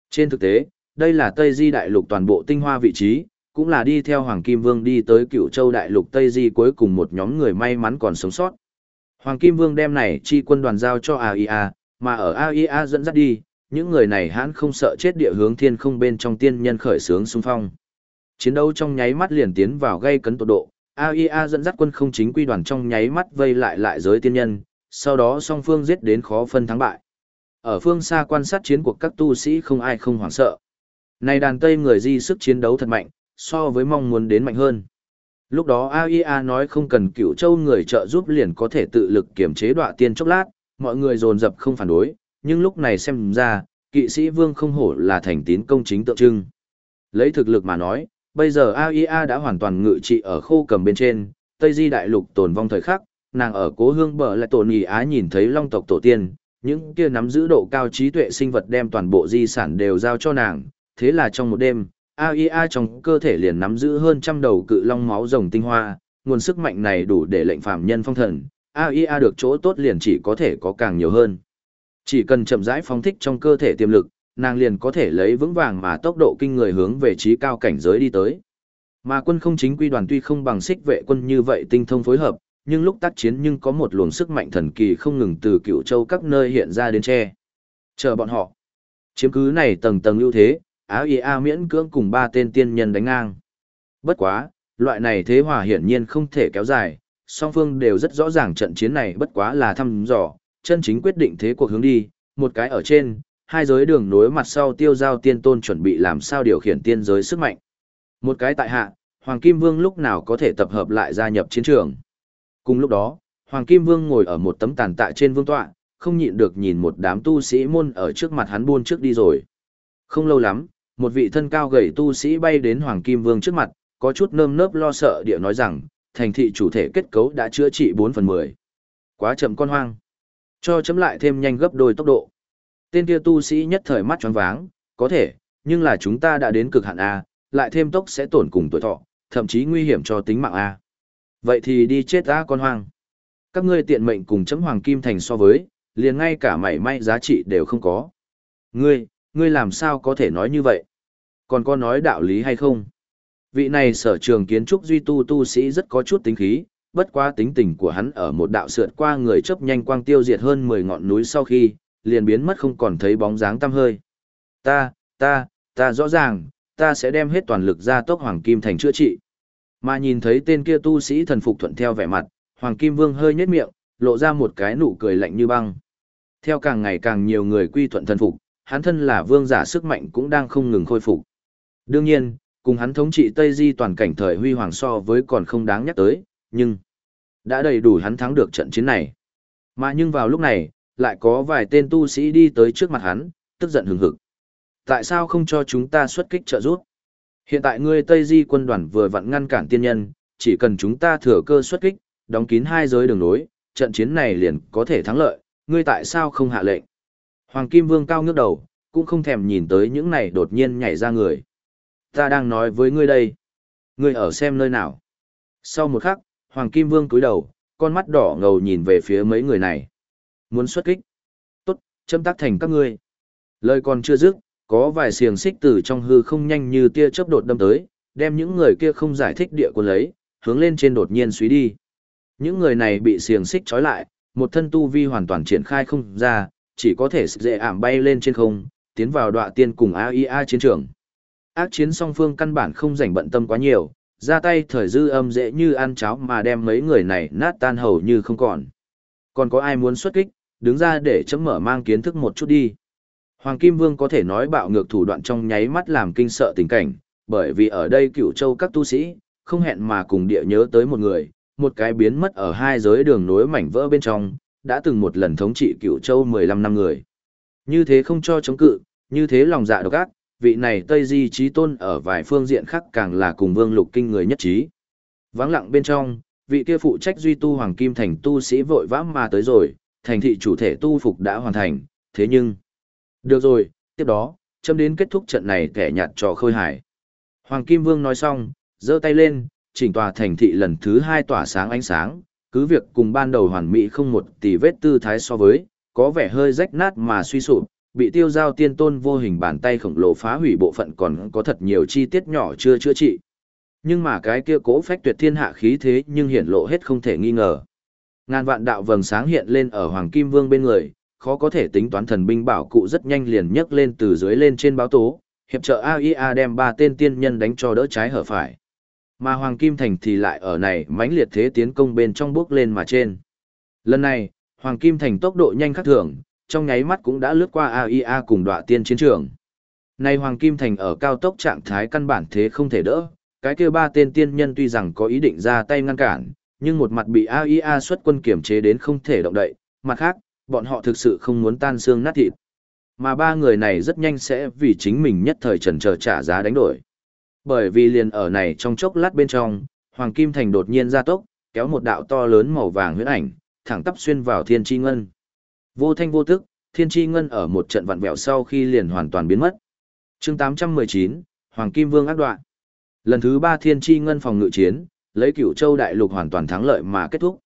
Trên thực tế, đây là Tây Di đại lục toàn bộ tinh hoa vị trí, cũng là đi theo Hoàng Kim Vương đi tới cựu châu đại lục Tây Di cuối cùng một nhóm người may mắn còn sống sót. Hoàng Kim Vương đem này chi quân đoàn giao cho AIA, mà ở AIA dẫn dắt đi, những người này hãn không sợ chết địa hướng thiên không bên trong tiên nhân khởi sướng xung phong. Chiến đấu trong nháy mắt liền tiến vào gây cấn tột độ, AIA dẫn dắt quân không chính quy đoàn trong nháy mắt vây lại lại giới tiên nhân, sau đó song phương giết đến khó phân thắng bại. Ở phương xa quan sát chiến cuộc các tu sĩ không ai không hoảng sợ. Này đàn Tây người di sức chiến đấu thật mạnh, so với mong muốn đến mạnh hơn. Lúc đó AIA nói không cần cửu châu người trợ giúp liền có thể tự lực kiểm chế đọa tiên chốc lát, mọi người dồn dập không phản đối, nhưng lúc này xem ra, kỵ sĩ vương không hổ là thành tín công chính tượng trưng. Lấy thực lực mà nói, bây giờ AIA đã hoàn toàn ngự trị ở khô cầm bên trên, Tây Di đại lục tồn vong thời khắc, nàng ở cố hương bờ lại tổn ý á nhìn thấy long tộc tổ tiên, những kia nắm giữ độ cao trí tuệ sinh vật đem toàn bộ di sản đều giao cho nàng, thế là trong một đêm, AIA trong cơ thể liền nắm giữ hơn trăm đầu cự long máu rồng tinh hoa, nguồn sức mạnh này đủ để lệnh phạm nhân phong thần, AIA được chỗ tốt liền chỉ có thể có càng nhiều hơn. Chỉ cần chậm rãi phóng thích trong cơ thể tiềm lực, nàng liền có thể lấy vững vàng mà tốc độ kinh người hướng về trí cao cảnh giới đi tới. Mà quân không chính quy đoàn tuy không bằng xích vệ quân như vậy tinh thông phối hợp, nhưng lúc tác chiến nhưng có một luồng sức mạnh thần kỳ không ngừng từ cựu châu các nơi hiện ra đến tre. Chờ bọn họ. Chiếm cứ này tầng tầng ưu thế, Á A miễn cưỡng cùng ba tên tiên nhân đánh ngang. Bất quá, loại này thế hòa hiển nhiên không thể kéo dài, song phương đều rất rõ ràng trận chiến này bất quá là thăm dò, chân chính quyết định thế cuộc hướng đi, một cái ở trên, hai giới đường nối mặt sau tiêu giao tiên tôn chuẩn bị làm sao điều khiển tiên giới sức mạnh. Một cái tại hạ, Hoàng Kim Vương lúc nào có thể tập hợp lại gia nhập chiến trường. Cùng lúc đó, Hoàng Kim Vương ngồi ở một tấm tàn tạ trên vương tọa, không nhịn được nhìn một đám tu sĩ môn ở trước mặt hắn buôn trước đi rồi. Không lâu lắm, một vị thân cao gầy tu sĩ bay đến Hoàng Kim Vương trước mặt, có chút nơm nớp lo sợ địa nói rằng, thành thị chủ thể kết cấu đã chữa trị 4 phần 10. Quá chậm con hoang. Cho chấm lại thêm nhanh gấp đôi tốc độ. Tên kia tu sĩ nhất thời mắt tròn váng, có thể, nhưng là chúng ta đã đến cực hạn A, lại thêm tốc sẽ tổn cùng tuổi thọ, thậm chí nguy hiểm cho tính mạng A. Vậy thì đi chết A con hoang. Các ngươi tiện mệnh cùng chấm hoàng kim thành so với, liền ngay cả mảy may giá trị đều không có. Ngươi, ngươi làm sao có thể nói như vậy? Còn có nói đạo lý hay không? Vị này sở trường kiến trúc duy tu tu sĩ rất có chút tính khí, bất quá tính tình của hắn ở một đạo sượt qua người chấp nhanh quang tiêu diệt hơn 10 ngọn núi sau khi, liền biến mất không còn thấy bóng dáng tăm hơi. Ta, ta, ta rõ ràng, ta sẽ đem hết toàn lực ra tốc Hoàng Kim Thành chữa trị. Mà nhìn thấy tên kia tu sĩ thần phục thuận theo vẻ mặt, Hoàng Kim Vương hơi nhếch miệng, lộ ra một cái nụ cười lạnh như băng. Theo càng ngày càng nhiều người quy thuận thần phục, hắn thân là vương giả sức mạnh cũng đang không ngừng khôi phục. Đương nhiên, cùng hắn thống trị Tây Di toàn cảnh thời huy hoàng so với còn không đáng nhắc tới, nhưng đã đầy đủ hắn thắng được trận chiến này. Mà nhưng vào lúc này, lại có vài tên tu sĩ đi tới trước mặt hắn, tức giận hừng hực. Tại sao không cho chúng ta xuất kích trợ giúp? Hiện tại ngươi Tây Di quân đoàn vừa vặn ngăn cản tiên nhân, chỉ cần chúng ta thừa cơ xuất kích, đóng kín hai giới đường nối, trận chiến này liền có thể thắng lợi, ngươi tại sao không hạ lệnh? Hoàng Kim Vương cao ngước đầu, cũng không thèm nhìn tới những này đột nhiên nhảy ra người. Ta đang nói với ngươi đây. Ngươi ở xem nơi nào. Sau một khắc, Hoàng Kim Vương cúi đầu, con mắt đỏ ngầu nhìn về phía mấy người này. Muốn xuất kích. Tốt, châm tác thành các ngươi. Lời còn chưa dứt, có vài xiềng xích từ trong hư không nhanh như tia chớp đột đâm tới, đem những người kia không giải thích địa quân lấy, hướng lên trên đột nhiên suy đi. Những người này bị xiềng xích trói lại, một thân tu vi hoàn toàn triển khai không ra, chỉ có thể dễ ảm bay lên trên không, tiến vào đọa tiên cùng AIA chiến trường. Ác chiến song phương căn bản không rảnh bận tâm quá nhiều, ra tay thời dư âm dễ như ăn cháo mà đem mấy người này nát tan hầu như không còn. Còn có ai muốn xuất kích, đứng ra để chấm mở mang kiến thức một chút đi. Hoàng Kim Vương có thể nói bạo ngược thủ đoạn trong nháy mắt làm kinh sợ tình cảnh, bởi vì ở đây cựu châu các tu sĩ, không hẹn mà cùng địa nhớ tới một người, một cái biến mất ở hai giới đường nối mảnh vỡ bên trong, đã từng một lần thống trị cựu châu 15 năm người. Như thế không cho chống cự, như thế lòng dạ độc ác, vị này Tây Di Trí Tôn ở vài phương diện khác càng là cùng Vương Lục Kinh người nhất trí. Vắng lặng bên trong, vị kia phụ trách duy tu Hoàng Kim Thành tu sĩ vội vã mà tới rồi, thành thị chủ thể tu phục đã hoàn thành, thế nhưng... Được rồi, tiếp đó, châm đến kết thúc trận này kẻ nhạt trò khôi hải. Hoàng Kim Vương nói xong, giơ tay lên, chỉnh tòa thành thị lần thứ hai tỏa sáng ánh sáng, cứ việc cùng ban đầu hoàn mỹ không một tỷ vết tư thái so với, có vẻ hơi rách nát mà suy sụp, bị tiêu giao tiên tôn vô hình bàn tay khổng lồ phá hủy bộ phận còn có thật nhiều chi tiết nhỏ chưa chữa trị. Nhưng mà cái kia cố phách tuyệt thiên hạ khí thế nhưng hiển lộ hết không thể nghi ngờ. Ngàn vạn đạo vầng sáng hiện lên ở Hoàng Kim Vương bên người, khó có thể tính toán thần binh bảo cụ rất nhanh liền nhấc lên từ dưới lên trên báo tố, hiệp trợ AIA đem ba tên tiên nhân đánh cho đỡ trái hở phải. Mà Hoàng Kim Thành thì lại ở này mãnh liệt thế tiến công bên trong bước lên mà trên. Lần này, Hoàng Kim Thành tốc độ nhanh khắc thường, trong nháy mắt cũng đã lướt qua AIA cùng đọa tiên chiến trường. Nay Hoàng Kim Thành ở cao tốc trạng thái căn bản thế không thể đỡ, cái kia ba tên tiên nhân tuy rằng có ý định ra tay ngăn cản, nhưng một mặt bị AIA xuất quân kiểm chế đến không thể động đậy, mặt khác, bọn họ thực sự không muốn tan xương nát thịt. Mà ba người này rất nhanh sẽ vì chính mình nhất thời trần chờ trả giá đánh đổi. Bởi vì liền ở này trong chốc lát bên trong, Hoàng Kim Thành đột nhiên ra tốc, kéo một đạo to lớn màu vàng huyễn ảnh, thẳng tắp xuyên vào thiên chi ngân. Vô thanh vô tức, thiên chi ngân ở một trận vặn vẹo sau khi liền hoàn toàn biến mất. chương 819, Hoàng Kim Vương ác đoạn. Lần thứ ba thiên chi ngân phòng ngự chiến, lấy cửu châu đại lục hoàn toàn thắng lợi mà kết thúc.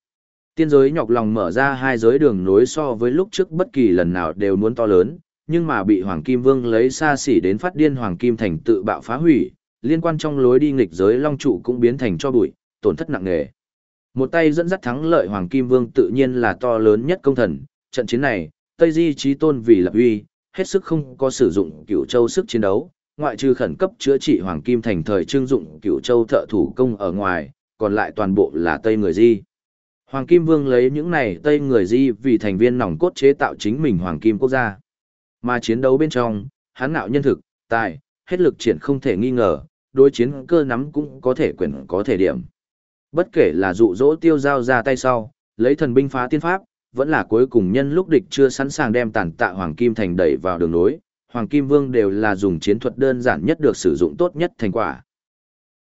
Tiên giới nhọc lòng mở ra hai giới đường nối so với lúc trước bất kỳ lần nào đều muốn to lớn, nhưng mà bị Hoàng Kim Vương lấy xa xỉ đến phát điên Hoàng Kim Thành tự bạo phá hủy, liên quan trong lối đi nghịch giới long trụ cũng biến thành cho bụi, tổn thất nặng nề. Một tay dẫn dắt thắng lợi Hoàng Kim Vương tự nhiên là to lớn nhất công thần, trận chiến này, Tây Di Chí Tôn vì lập uy, hết sức không có sử dụng cửu châu sức chiến đấu, ngoại trừ khẩn cấp chữa trị Hoàng Kim thành thời trưng dụng cửu châu thợ thủ công ở ngoài, còn lại toàn bộ là Tây người Di. Hoàng Kim Vương lấy những này Tây người Di vì thành viên nòng cốt chế tạo chính mình Hoàng Kim quốc gia. Mà chiến đấu bên trong, hắn nạo nhân thực, tài, hết lực triển không thể nghi ngờ, đối chiến cơ nắm cũng có thể quyền có thể điểm. Bất kể là dụ dỗ tiêu giao ra tay sau, lấy thần binh phá tiên pháp, vẫn là cuối cùng nhân lúc địch chưa sẵn sàng đem tàn tạ Hoàng Kim Thành đẩy vào đường nối, Hoàng Kim Vương đều là dùng chiến thuật đơn giản nhất được sử dụng tốt nhất thành quả.